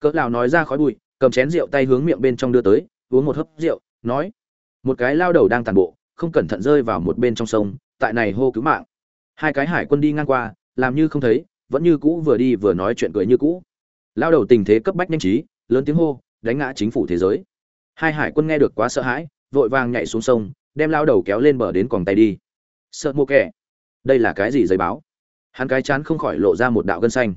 cỡ lão nói ra khói bụi, cầm chén rượu tay hướng miệng bên trong đưa tới, uống một hớp rượu, nói, một cái lao đầu đang tàn bộ, không cẩn thận rơi vào một bên trong sông, tại này hô cứu mạng. Hai cái hải quân đi ngang qua, làm như không thấy, vẫn như cũ vừa đi vừa nói chuyện cười như cũ. Lao đầu tình thế cấp bách nhanh trí, lớn tiếng hô, đánh ngã chính phủ thế giới. Hai hải quân nghe được quá sợ hãi, vội vàng nhảy xuống sông, đem lao đầu kéo lên bờ đến còn tay đi. Sợ mô kẻ, đây là cái gì giấy báo? Hắn cái chán không khỏi lộ ra một đạo gân xanh.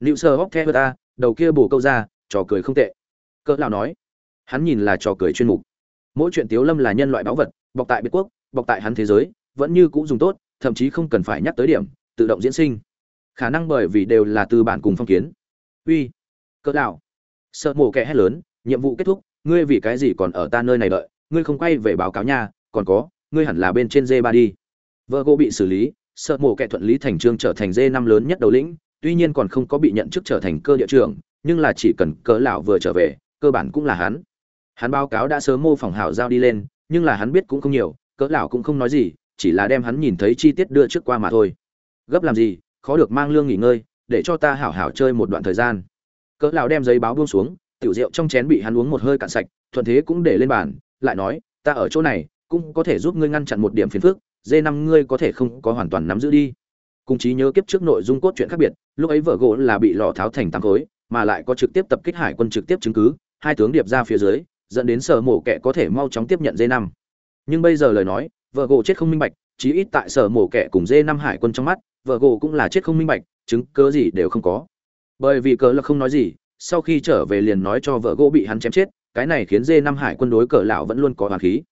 Liệu sơ hóc theo ta đầu kia bổ câu ra, trò cười không tệ. Cỡ lão nói, hắn nhìn là trò cười chuyên mục. Mỗi chuyện tiếu lâm là nhân loại báu vật, bọc tại biệt quốc, bọc tại hắn thế giới, vẫn như cũ dùng tốt, thậm chí không cần phải nhắc tới điểm, tự động diễn sinh. Khả năng bởi vì đều là từ bản cùng phong kiến. Uy, cỡ lão, sợ mổ kẻ hét lớn, nhiệm vụ kết thúc, ngươi vì cái gì còn ở ta nơi này đợi, ngươi không quay về báo cáo nha, còn có, ngươi hẳn là bên trên dê ba đi. Vợ cô bị xử lý, sợ mổ kẻ thuận lý thành trương trở thành dê năm lớn nhất đầu lĩnh tuy nhiên còn không có bị nhận chức trở thành cơ địa trưởng, nhưng là chỉ cần cỡ lão vừa trở về, cơ bản cũng là hắn. Hắn báo cáo đã sớm mô phỏng hảo giao đi lên, nhưng là hắn biết cũng không nhiều cỡ lão cũng không nói gì, chỉ là đem hắn nhìn thấy chi tiết đưa trước qua mà thôi. Gấp làm gì, khó được mang lương nghỉ ngơi, để cho ta hảo hảo chơi một đoạn thời gian. Cỡ lão đem giấy báo buông xuống, tiểu rượu trong chén bị hắn uống một hơi cạn sạch, thuận thế cũng để lên bàn, lại nói, ta ở chỗ này, cũng có thể giúp ngươi ngăn chặn một điểm phiền phức, dê năm ngươi có thể không có hoàn toàn nắm giữ đi cùng trí nhớ kiếp trước nội dung cốt truyện khác biệt, lúc ấy vợ gỗ là bị lò tháo thành tám khối, mà lại có trực tiếp tập kích hải quân trực tiếp chứng cứ, hai tướng điệp ra phía dưới, dẫn đến sở mổ kẻ có thể mau chóng tiếp nhận dê năm. Nhưng bây giờ lời nói vợ gỗ chết không minh bạch, chí ít tại sở mổ kẻ cùng dê năm hải quân trong mắt vợ gỗ cũng là chết không minh bạch, chứng cớ gì đều không có. Bởi vì cờ là không nói gì, sau khi trở về liền nói cho vợ gỗ bị hắn chém chết, cái này khiến dê năm hải quân đối cờ lão vẫn luôn có hoàng khí.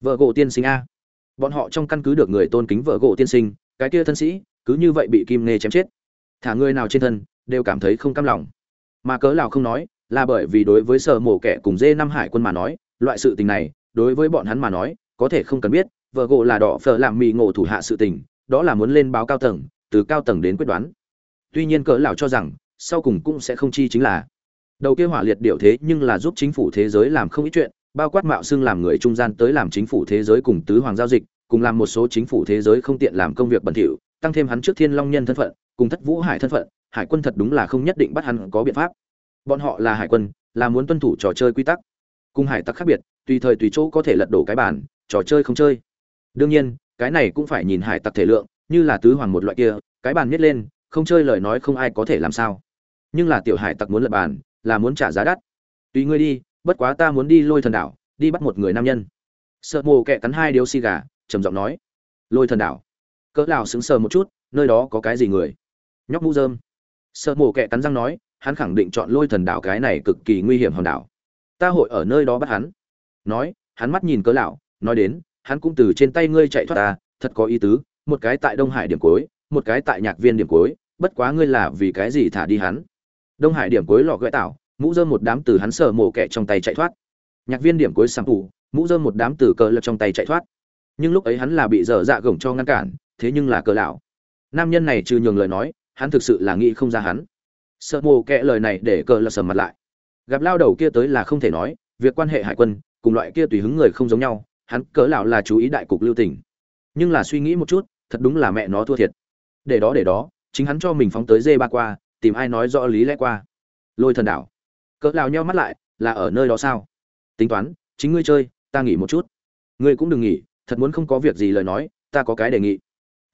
Vợ gỗ tiên sinh a. Bọn họ trong căn cứ được người tôn kính vợ gỗ tiên sinh, cái kia thân sĩ cứ như vậy bị kim nê chém chết. Thả người nào trên thân, đều cảm thấy không cam lòng. Mà cớ lão không nói, là bởi vì đối với sở mổ kẻ cùng dê năm hải quân mà nói, loại sự tình này, đối với bọn hắn mà nói, có thể không cần biết, vợ gộ là đỏ phở làm mì ngộ thủ hạ sự tình, đó là muốn lên báo cao tầng, từ cao tầng đến quyết đoán. Tuy nhiên cỡ lão cho rằng, sau cùng cũng sẽ không chi chính là, đầu kia hỏa liệt điệu thế nhưng là giúp chính phủ thế giới làm không ít chuyện, bao quát mạo xưng làm người trung gian tới làm chính phủ thế giới cùng tứ hoàng giao dịch, cùng làm một số chính phủ thế giới không tiện làm công việc bẩn thỉu tăng thêm hắn trước thiên long nhân thân phận, cùng thất vũ hải thân phận, hải quân thật đúng là không nhất định bắt hắn có biện pháp. Bọn họ là hải quân, là muốn tuân thủ trò chơi quy tắc. Cùng hải tặc khác biệt, tùy thời tùy chỗ có thể lật đổ cái bản trò chơi không chơi. Đương nhiên, cái này cũng phải nhìn hải tặc thể lượng, như là tứ hoàng một loại kia, cái bàn nhét lên, không chơi lời nói không ai có thể làm sao. Nhưng là tiểu hải tặc muốn lật bàn, là muốn trả giá đắt. Tùy ngươi đi, bất quá ta muốn đi lôi thần đảo, đi bắt một người nam nhân. Sợ mồ kẹ cắn hai điếu xì gà, trầm giọng nói. Lôi thần đảo? Cỡ lào sững sờ một chút nơi đó có cái gì người? Nhóc mũ dơm sợ mổ kẹ cắn răng nói hắn khẳng định chọn lôi thần đảo cái này cực kỳ nguy hiểm hòn đảo. Ta hội ở nơi đó bắt hắn. Nói hắn mắt nhìn cỡ lão nói đến hắn cũng từ trên tay ngươi chạy thoát ta thật có ý tứ một cái tại đông hải điểm cuối một cái tại nhạc viên điểm cuối bất quá ngươi là vì cái gì thả đi hắn? Đông hải điểm cuối lọ gợi tảo mũ dơm một đám từ hắn sờ mổ kẹ trong tay chạy thoát. Nhạc viên điểm cuối sầm ủ, mũ dơm một đám từ cờ lập trong tay chạy thoát. Nhưng lúc ấy hắn là bị dở dạ gồng cho ngăn cản thế nhưng là cờ lão. Nam nhân này trừ nhường lời nói, hắn thực sự là nghĩ không ra hắn. Sợ mồ kệ lời này để cờ là sầm mặt lại. Gặp lao đầu kia tới là không thể nói, việc quan hệ hải quân, cùng loại kia tùy hứng người không giống nhau, hắn cỡ lão là chú ý đại cục lưu tình. Nhưng là suy nghĩ một chút, thật đúng là mẹ nó thua thiệt. Để đó để đó, chính hắn cho mình phóng tới dê ba qua, tìm ai nói rõ lý lẽ qua. Lôi thần đảo. Cỡ lão nheo mắt lại, là ở nơi đó sao? Tính toán, chính ngươi chơi, ta nghỉ một chút. Ngươi cũng đừng nghỉ, thật muốn không có việc gì lời nói, ta có cái đề nghị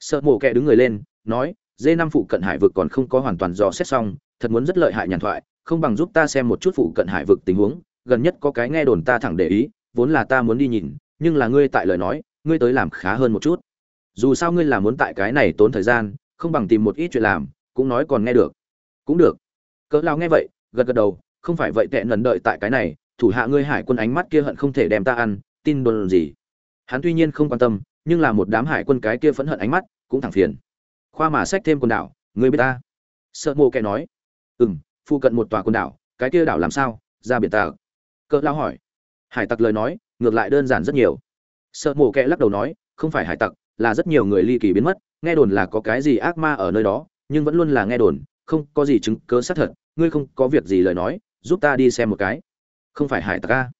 sợ mổ kẹ đứng người lên, nói, dê năm phụ cận hải vực còn không có hoàn toàn dò xét xong, thật muốn rất lợi hại nhàn thoại, không bằng giúp ta xem một chút phụ cận hải vực tình huống, gần nhất có cái nghe đồn ta thẳng để ý, vốn là ta muốn đi nhìn, nhưng là ngươi tại lời nói, ngươi tới làm khá hơn một chút. Dù sao ngươi là muốn tại cái này tốn thời gian, không bằng tìm một ít chuyện làm, cũng nói còn nghe được. Cũng được. Cỡ lao nghe vậy, gật gật đầu, không phải vậy tệ nần đợi tại cái này, thủ hạ ngươi hải quân ánh mắt kia hận không thể đem ta ăn, tin đồn gì? Hắn tuy nhiên không quan tâm nhưng là một đám hải quân cái kia phẫn hận ánh mắt cũng thẳng phiền. Khoa mà sách thêm quần đảo ngươi biết ta? Sợ mộ kẻ nói. Ừ m phụ cận một tòa quần đảo, cái kia đảo làm sao? Ra biển ta cỡ lao hỏi. Hải tặc lời nói, ngược lại đơn giản rất nhiều. Sợ mộ kẻ lắc đầu nói, không phải hải tặc, là rất nhiều người ly kỳ biến mất, nghe đồn là có cái gì ác ma ở nơi đó, nhưng vẫn luôn là nghe đồn, không có gì chứng cớ xác thật, ngươi không có việc gì lời nói, giúp ta đi xem một cái. Không phải hải tặc ca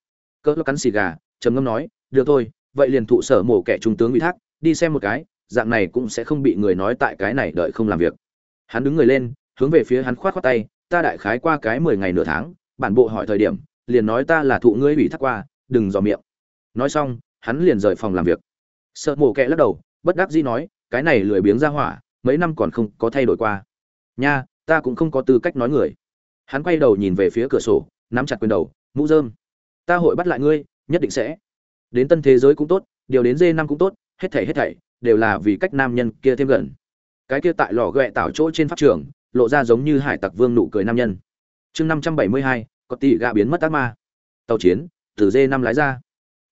cỡ cắn xì gà, trầm ngâm nói, được thôi vậy liền thụ sở mổ kẻ trung tướng ủy thác, đi xem một cái, dạng này cũng sẽ không bị người nói tại cái này đợi không làm việc. Hắn đứng người lên, hướng về phía hắn khoát khoát tay, ta đại khái qua cái mười ngày nửa tháng, bản bộ hỏi thời điểm, liền nói ta là thụ ngươi ủy thác qua, đừng dò miệng. Nói xong, hắn liền rời phòng làm việc. Sợ mổ kẻ lắc đầu, bất đắc dĩ nói, cái này lười biếng ra hỏa, mấy năm còn không có thay đổi qua. Nha, ta cũng không có tư cách nói người. Hắn quay đầu nhìn về phía cửa sổ, nắm chặt quyền đầu, mũ dơm ta hội bắt lại ngươi, nhất định sẽ đến tân thế giới cũng tốt, điều đến dê năm cũng tốt, hết thảy hết thảy đều là vì cách nam nhân kia thêm gần. Cái kia tại lò ghẹ tạo chỗ trên pháp trường, lộ ra giống như hải tặc vương nụ cười nam nhân. Chương năm trăm bảy mươi hai, có tỷ gạ biến mất ác ma. Tàu chiến, từ dê năm lái ra.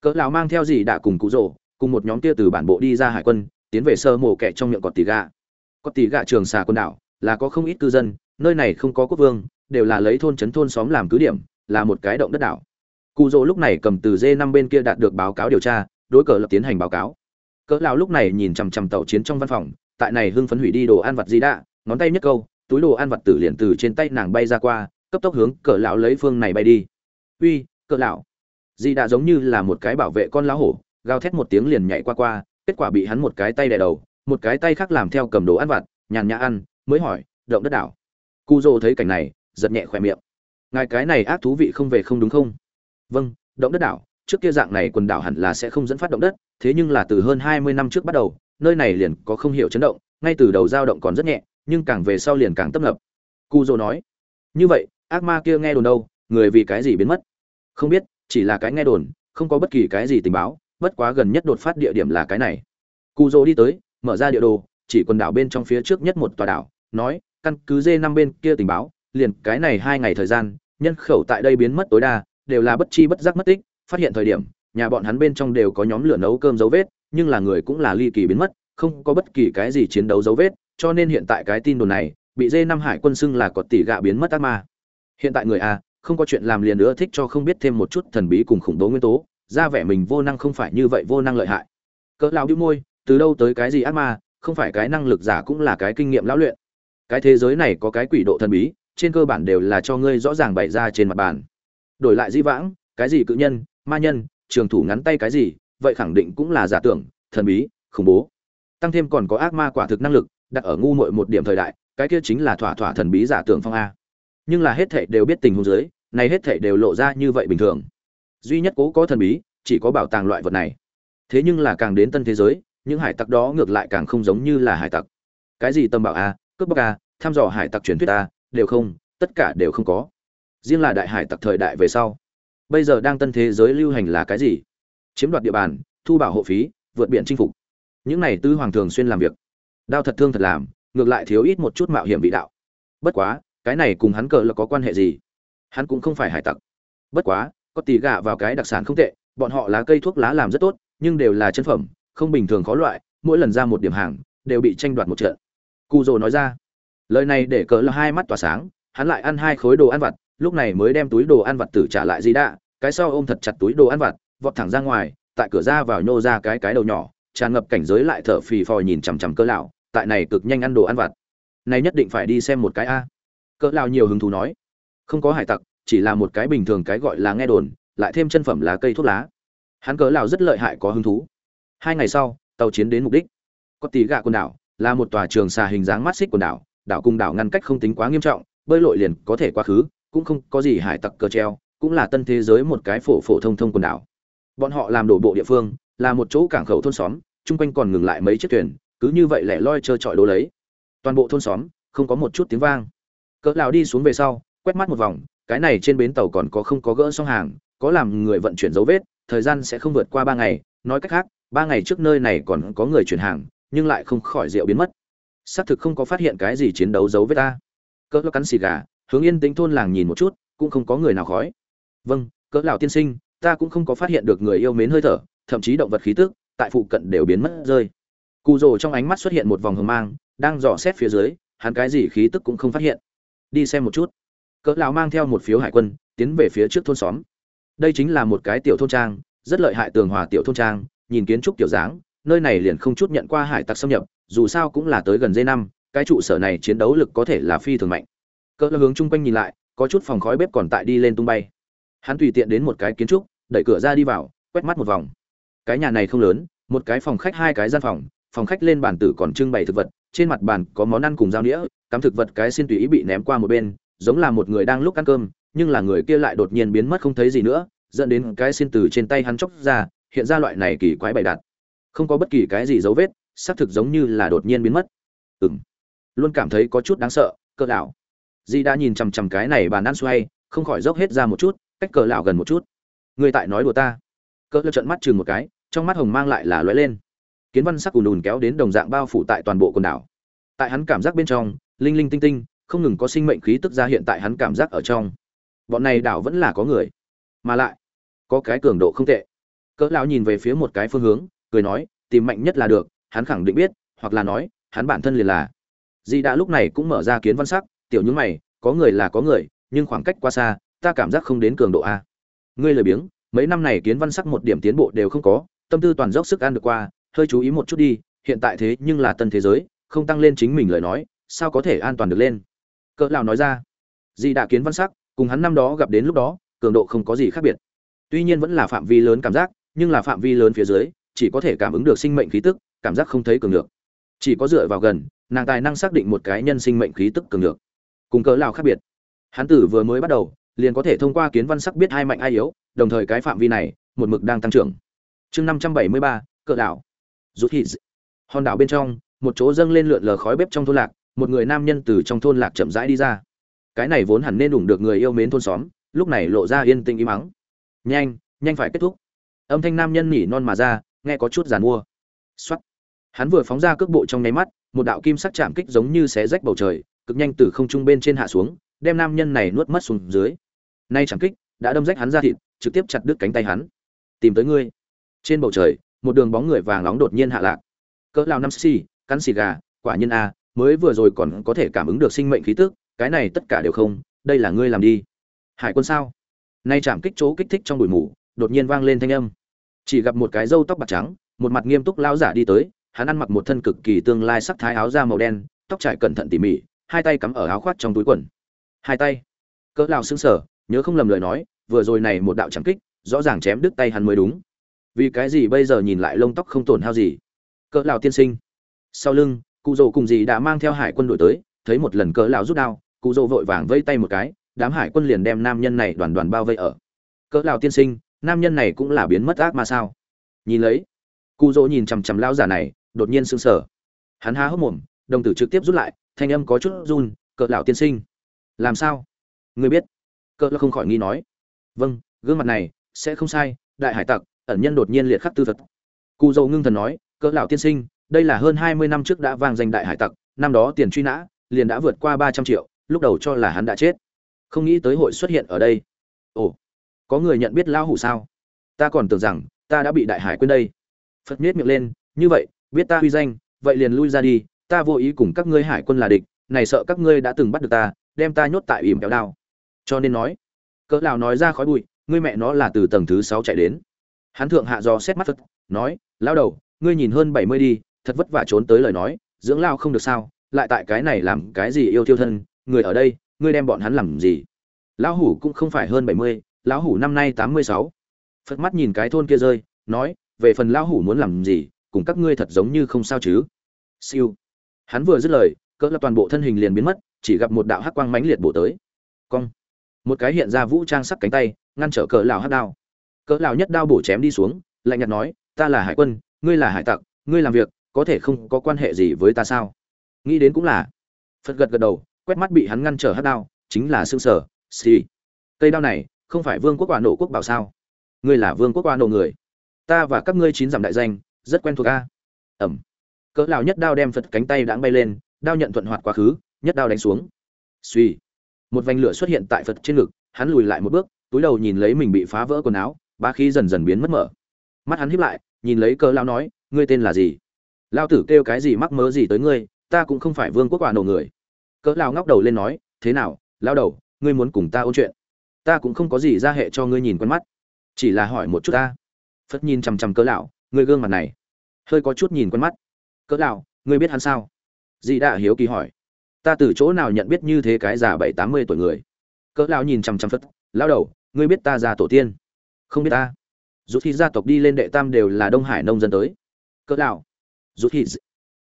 Cỡ lão mang theo gì đã cùng cụ rồ, cùng một nhóm kia từ bản bộ đi ra hải quân, tiến về sơ mổ kẹ trong miệng cọt tỷ gạ. Cọt tỷ gạ trường xà quần đảo, là có không ít cư dân, nơi này không có quốc vương, đều là lấy thôn trấn thôn xóm làm cứ điểm, là một cái động đất đảo cụ dỗ lúc này cầm từ dê năm bên kia đạt được báo cáo điều tra, đối cờ lập tiến hành báo cáo. Cỡ lão lúc này nhìn chằm chằm tàu chiến trong văn phòng, tại này hưng phấn hủy đi đồ ăn vặt gì đã, ngón tay nhất câu, túi đồ ăn vặt tử liền từ trên tay nàng bay ra qua, cấp tốc hướng cỡ lão lấy phương này bay đi. Uy cỡ lão. Di đã giống như là một cái bảo vệ con lão hổ, gào thét một tiếng liền nhảy qua qua, kết quả bị hắn một cái tay đè đầu, một cái tay khác làm theo cầm đồ ăn vặt, nhàn nhã ăn, mới hỏi, động đất đảo? Cu dô thấy cảnh này, giật nhẹ khỏe miệng. Ngài cái này ác thú vị không về không đúng không? Vâng động đất đảo, trước kia dạng này quần đảo hẳn là sẽ không dẫn phát động đất, thế nhưng là từ hơn hai mươi năm trước bắt đầu, nơi này liền có không hiểu chấn động, ngay từ đầu dao động còn rất nhẹ, nhưng càng về sau liền càng tấp nập. Cu dô nói, như vậy, ác ma kia nghe đồn đâu, người vì cái gì biến mất? Không biết, chỉ là cái nghe đồn, không có bất kỳ cái gì tình báo, bất quá gần nhất đột phát địa điểm là cái này. Cu dô đi tới, mở ra địa đồ, chỉ quần đảo bên trong phía trước nhất một tòa đảo, nói, căn cứ dê năm bên kia tình báo, liền cái này hai ngày thời gian, nhân khẩu tại đây biến mất tối đa đều là bất chi bất giác mất tích, phát hiện thời điểm, nhà bọn hắn bên trong đều có nhóm lửa nấu cơm dấu vết, nhưng là người cũng là ly kỳ biến mất, không có bất kỳ cái gì chiến đấu dấu vết, cho nên hiện tại cái tin đồn này, bị dê năm hải quân xưng là có tỷ gạ biến mất ác ma. Hiện tại người a không có chuyện làm liền nữa thích cho không biết thêm một chút thần bí cùng khủng bố nguyên tố, ra vẻ mình vô năng không phải như vậy vô năng lợi hại. Cỡ lão đĩu môi, từ đâu tới cái gì ác ma, không phải cái năng lực giả cũng là cái kinh nghiệm lão luyện. Cái thế giới này có cái quỷ độ thần bí, trên cơ bản đều là cho ngươi rõ ràng bày ra trên mặt bàn đổi lại di vãng, cái gì cự nhân, ma nhân, trường thủ ngắn tay cái gì, vậy khẳng định cũng là giả tưởng, thần bí, khủng bố. Tăng thêm còn có ác ma quả thực năng lực, đặt ở ngu muội một điểm thời đại, cái kia chính là thỏa thỏa thần bí giả tưởng phong a. Nhưng là hết thảy đều biết tình huống dưới, này hết thảy đều lộ ra như vậy bình thường. Duy nhất cố có thần bí, chỉ có bảo tàng loại vật này. Thế nhưng là càng đến tân thế giới, những hải tặc đó ngược lại càng không giống như là hải tặc. Cái gì tâm bảo a, cướp bóc a, thăm dò hải tặc truyền thuyết a, đều không, tất cả đều không có riêng là đại hải tặc thời đại về sau. Bây giờ đang tân thế giới lưu hành là cái gì? Chiếm đoạt địa bàn, thu bảo hộ phí, vượt biển chinh phục. Những này tư hoàng thường xuyên làm việc. Đao thật thương thật làm, ngược lại thiếu ít một chút mạo hiểm vị đạo. Bất quá, cái này cùng hắn cờ là có quan hệ gì? Hắn cũng không phải hải tặc. Bất quá, có tỉ gạ vào cái đặc sản không tệ, bọn họ lá cây thuốc lá làm rất tốt, nhưng đều là chân phẩm, không bình thường khó loại, mỗi lần ra một điểm hàng, đều bị tranh đoạt một trận. Cu dồ nói ra, lời này để cỡ là hai mắt tỏa sáng, hắn lại ăn hai khối đồ ăn vặt lúc này mới đem túi đồ ăn vặt tử trả lại di đạ, cái sau ôm thật chặt túi đồ ăn vặt, vọt thẳng ra ngoài, tại cửa ra vào nhô ra cái cái đầu nhỏ, tràn ngập cảnh giới lại thở phì phò nhìn chằm chằm cỡ lão, tại này cực nhanh ăn đồ ăn vặt. Này nhất định phải đi xem một cái a. Cỡ lão nhiều hứng thú nói. Không có hải tặc, chỉ là một cái bình thường cái gọi là nghe đồn, lại thêm chân phẩm lá cây thuốc lá. Hắn cỡ lão rất lợi hại có hứng thú. Hai ngày sau, tàu chiến đến mục đích. Có tí gạ quần đảo, là một tòa trường xà hình dáng mắt xích quần đảo đảo cùng đảo ngăn cách không tính quá nghiêm trọng, bơi lội liền có thể quá khứ cũng không có gì hải tặc cờ treo, cũng là tân thế giới một cái phổ phổ thông thông quần đảo. Bọn họ làm đổ bộ địa phương, là một chỗ cảng khẩu thôn xóm, chung quanh còn ngừng lại mấy chiếc thuyền, cứ như vậy lẻ loi trơ trọi đố lấy. Toàn bộ thôn xóm, không có một chút tiếng vang. Cỡ lão đi xuống về sau, quét mắt một vòng, cái này trên bến tàu còn có không có gỡ xong hàng, có làm người vận chuyển dấu vết, thời gian sẽ không vượt qua ba ngày. Nói cách khác, ba ngày trước nơi này còn có người chuyển hàng, nhưng lại không khỏi rượu biến mất. Xác thực không có phát hiện cái gì chiến đấu dấu vết ta. Cỡ cắn xì gà hướng yên tĩnh thôn làng nhìn một chút, cũng không có người nào khói. Vâng cỡ lão tiên sinh, ta cũng không có phát hiện được người yêu mến hơi thở, thậm chí động vật khí tức, tại phụ cận đều biến mất rơi. Cụ rồ trong ánh mắt xuất hiện một vòng hờ mang, đang dò xét phía dưới, hắn cái gì khí tức cũng không phát hiện. Đi xem một chút. Cỡ lão mang theo một phiếu hải quân, tiến về phía trước thôn xóm. Đây chính là một cái tiểu thôn trang, rất lợi hại tường hòa tiểu thôn trang, nhìn kiến trúc tiểu dáng, nơi này liền không chút nhận qua hải tặc xâm nhập, dù sao cũng là tới gần dây năm, cái trụ sở này chiến đấu lực có thể là phi thường mạnh cỡ hướng chung quanh nhìn lại có chút phòng khói bếp còn tại đi lên tung bay. Hắn tùy tiện đến một cái kiến trúc đẩy cửa ra đi vào quét mắt một vòng. Cái nhà này không lớn một cái phòng khách hai cái gian phòng phòng khách lên bàn tử còn trưng bày thực vật trên mặt bàn có món ăn cùng dao đĩa cắm thực vật cái xin tùy ý bị ném qua một bên giống là một người đang lúc ăn cơm nhưng là người kia lại đột nhiên biến mất không thấy gì nữa dẫn đến cái xin từ trên tay hắn chóc ra hiện ra loại này kỳ quái bày đặt. Không có bất kỳ cái gì dấu vết xác thực giống như là đột nhiên biến mất. Ừm, luôn cảm thấy có chút đáng sợ cỡ lão di đã nhìn chằm chằm cái này bàn ăn xoay, không khỏi dốc hết ra một chút, cách cỡ lão gần một chút. Người tại nói đùa ta. Cỡ lão trợn mắt chừng một cái, trong mắt hồng mang lại là lóe lên. Kiến văn sắc ùn ùn kéo đến đồng dạng bao phủ tại toàn bộ quần đảo. Tại hắn cảm giác bên trong, linh linh tinh tinh, không ngừng có sinh mệnh khí tức ra hiện tại hắn cảm giác ở trong. Bọn này đảo vẫn là có người, mà lại có cái cường độ không tệ. Cỡ lão nhìn về phía một cái phương hướng, cười nói, tìm mạnh nhất là được, hắn khẳng định biết, hoặc là nói, hắn bản thân liền là. Di đã lúc này cũng mở ra kiến văn sắc tiểu những mày, có người là có người, nhưng khoảng cách quá xa, ta cảm giác không đến cường độ a. Ngươi lười biếng, mấy năm này kiến văn sắc một điểm tiến bộ đều không có, tâm tư toàn dốc sức ăn được qua, hơi chú ý một chút đi, hiện tại thế nhưng là tân thế giới, không tăng lên chính mình lời nói, sao có thể an toàn được lên? Cỡ lão nói ra. Di đã kiến văn sắc, cùng hắn năm đó gặp đến lúc đó, cường độ không có gì khác biệt. Tuy nhiên vẫn là phạm vi lớn cảm giác, nhưng là phạm vi lớn phía dưới, chỉ có thể cảm ứng được sinh mệnh khí tức, cảm giác không thấy cường được chỉ có dựa vào gần, nàng tài năng xác định một cái nhân sinh mệnh khí tức cường được cùng cỡ lào khác biệt. Hắn tử vừa mới bắt đầu, liền có thể thông qua kiến văn sắc biết hai mạnh ai yếu, đồng thời cái phạm vi này, một mực đang tăng trưởng. Chương năm trăm bảy mươi ba, cỡ đảo rút hít. Hòn đảo bên trong, một chỗ dâng lên lượn lờ khói bếp trong thôn lạc, một người nam nhân từ trong thôn lạc chậm rãi đi ra. Cái này vốn hẳn nên đủng được người yêu mến thôn xóm, lúc này lộ ra yên tĩnh im mắng nhanh nhanh phải kết thúc. Âm thanh nam nhân nỉ non mà ra, nghe có chút giàn mua. Xuất hắn vừa phóng ra cước bộ trong nháy mắt, một đạo kim sắc chạm kích giống như xé rách bầu trời cực nhanh từ không trung bên trên hạ xuống, đem nam nhân này nuốt mất xuống dưới. Nay chẳng kích, đã đâm rách hắn ra thịt, trực tiếp chặt đứt cánh tay hắn. Tìm tới ngươi. Trên bầu trời, một đường bóng người vàng nóng đột nhiên hạ lạc. Cỡ lão năm xì, cắn xì gà, quả nhiên a, mới vừa rồi còn có thể cảm ứng được sinh mệnh khí tức, cái này tất cả đều không, đây là ngươi làm đi. Hải quân sao? Nay chạm kích chỗ kích thích trong bụi mù, đột nhiên vang lên thanh âm. Chỉ gặp một cái râu tóc bạc trắng, một mặt nghiêm túc lão giả đi tới, hắn ăn mặc một thân cực kỳ tương lai sắc thái áo da màu đen, tóc trải cẩn thận tỉ mỉ hai tay cắm ở áo khoác trong túi quần. Hai tay. Cỡ lao xương sở nhớ không lầm lời nói, vừa rồi này một đạo chẳng kích, rõ ràng chém đứt tay hắn mới đúng. Vì cái gì bây giờ nhìn lại lông tóc không tổn hao gì? Cỡ lão tiên sinh. Sau lưng, cụ dỗ cùng gì đã mang theo hải quân đội tới, thấy một lần cỡ lão rút đao, cụ dỗ vội vàng vây tay một cái, đám hải quân liền đem nam nhân này đoàn đoàn bao vây ở. Cỡ lão tiên sinh, nam nhân này cũng là biến mất ác mà sao? Nhìn lấy, cụ dỗ nhìn chằm chằm lão giả này, đột nhiên sững sờ. Hắn há hốc mồm, đồng tử trực tiếp rút lại thanh âm có chút run, cỡ lão tiên sinh. Làm sao? Ngươi biết. Cỡ lão không khỏi nghi nói. Vâng gương mặt này sẽ không sai, đại hải tặc, ẩn nhân đột nhiên liệt khắc tư vật cụ dầu ngưng thần nói, cỡ lão tiên sinh, đây là hơn hai mươi năm trước đã vang danh đại hải tặc, năm đó tiền truy nã, liền đã vượt qua ba trăm triệu, lúc đầu cho là hắn đã chết. Không nghĩ tới hội xuất hiện ở đây. Ồ, có người nhận biết lão hủ sao? Ta còn tưởng rằng, ta đã bị đại hải quên đây. Phật miết miệng lên, như vậy, biết ta huy danh, vậy liền lui ra đi ta vô ý cùng các ngươi hải quân là địch, này sợ các ngươi đã từng bắt được ta, đem ta nhốt tại ỉm kéo đao. Cho nên nói, cỡ lão nói ra khói bụi, ngươi mẹ nó là từ tầng thứ sáu chạy đến. Hắn thượng hạ do xét mắt phật, nói, lão đầu, ngươi nhìn hơn bảy mươi đi, thật vất vả trốn tới lời nói, dưỡng lao không được sao, lại tại cái này làm cái gì yêu thiêu thân, người ở đây, ngươi đem bọn hắn làm gì? Lão hủ cũng không phải hơn bảy mươi, lão hủ năm nay tám mươi sáu. Phật mắt nhìn cái thôn kia rơi, nói, về phần lão hủ muốn làm gì, cùng các ngươi thật giống như không sao chứ. Siêu hắn vừa dứt lời, cỡ là toàn bộ thân hình liền biến mất, chỉ gặp một đạo hắc quang mãnh liệt bổ tới. Cong. Một cái hiện ra vũ trang sắc cánh tay, ngăn trở cỡ lão hắc đao. Cỡ lão nhất đao bổ chém đi xuống, lạnh nhạt nói, ta là hải quân, ngươi là hải tặc, ngươi làm việc, có thể không có quan hệ gì với ta sao? Nghĩ đến cũng là, phật gật gật đầu, quét mắt bị hắn ngăn trở hắc đao, chính là xương sở xì cây đao này, không phải vương quốc quả nổ quốc bảo sao? Ngươi là vương quốc quả nổ người. Ta và các ngươi chín dặm đại danh, rất quen thuộc a. Ẩm cỡ lão nhất đao đem phật cánh tay đãng bay lên, đao nhận thuận hoạt quá khứ, nhất đao đánh xuống. Suy một vành lửa xuất hiện tại phật trên ngực, hắn lùi lại một bước, túi đầu nhìn lấy mình bị phá vỡ quần áo, ba khí dần dần biến mất mở. Mắt hắn híp lại, nhìn lấy cỡ lão nói, ngươi tên là gì? Lao tử kêu cái gì mắc mớ gì tới ngươi, ta cũng không phải vương quốc quả nổ người. Cỡ Lão ngóc đầu lên nói, thế nào lao đầu, ngươi muốn cùng ta ôn chuyện? Ta cũng không có gì ra hệ cho ngươi nhìn quen mắt. Chỉ là hỏi một chút ta. Phật nhìn chằm chằm cỡ lão ngươi gương mặt này, hơi có chút nhìn quen mắt cỡ lão ngươi biết hắn sao? Dị đã hiếu kỳ hỏi. Ta từ chỗ nào nhận biết như thế cái già bảy tám mươi tuổi người? Cỡ lão nhìn chằm chằm phất lão đầu, ngươi biết ta già tổ tiên? Không biết ta. Dù khi gia tộc đi lên đệ tam đều là đông hải nông dân tới. Cỡ lão dù khi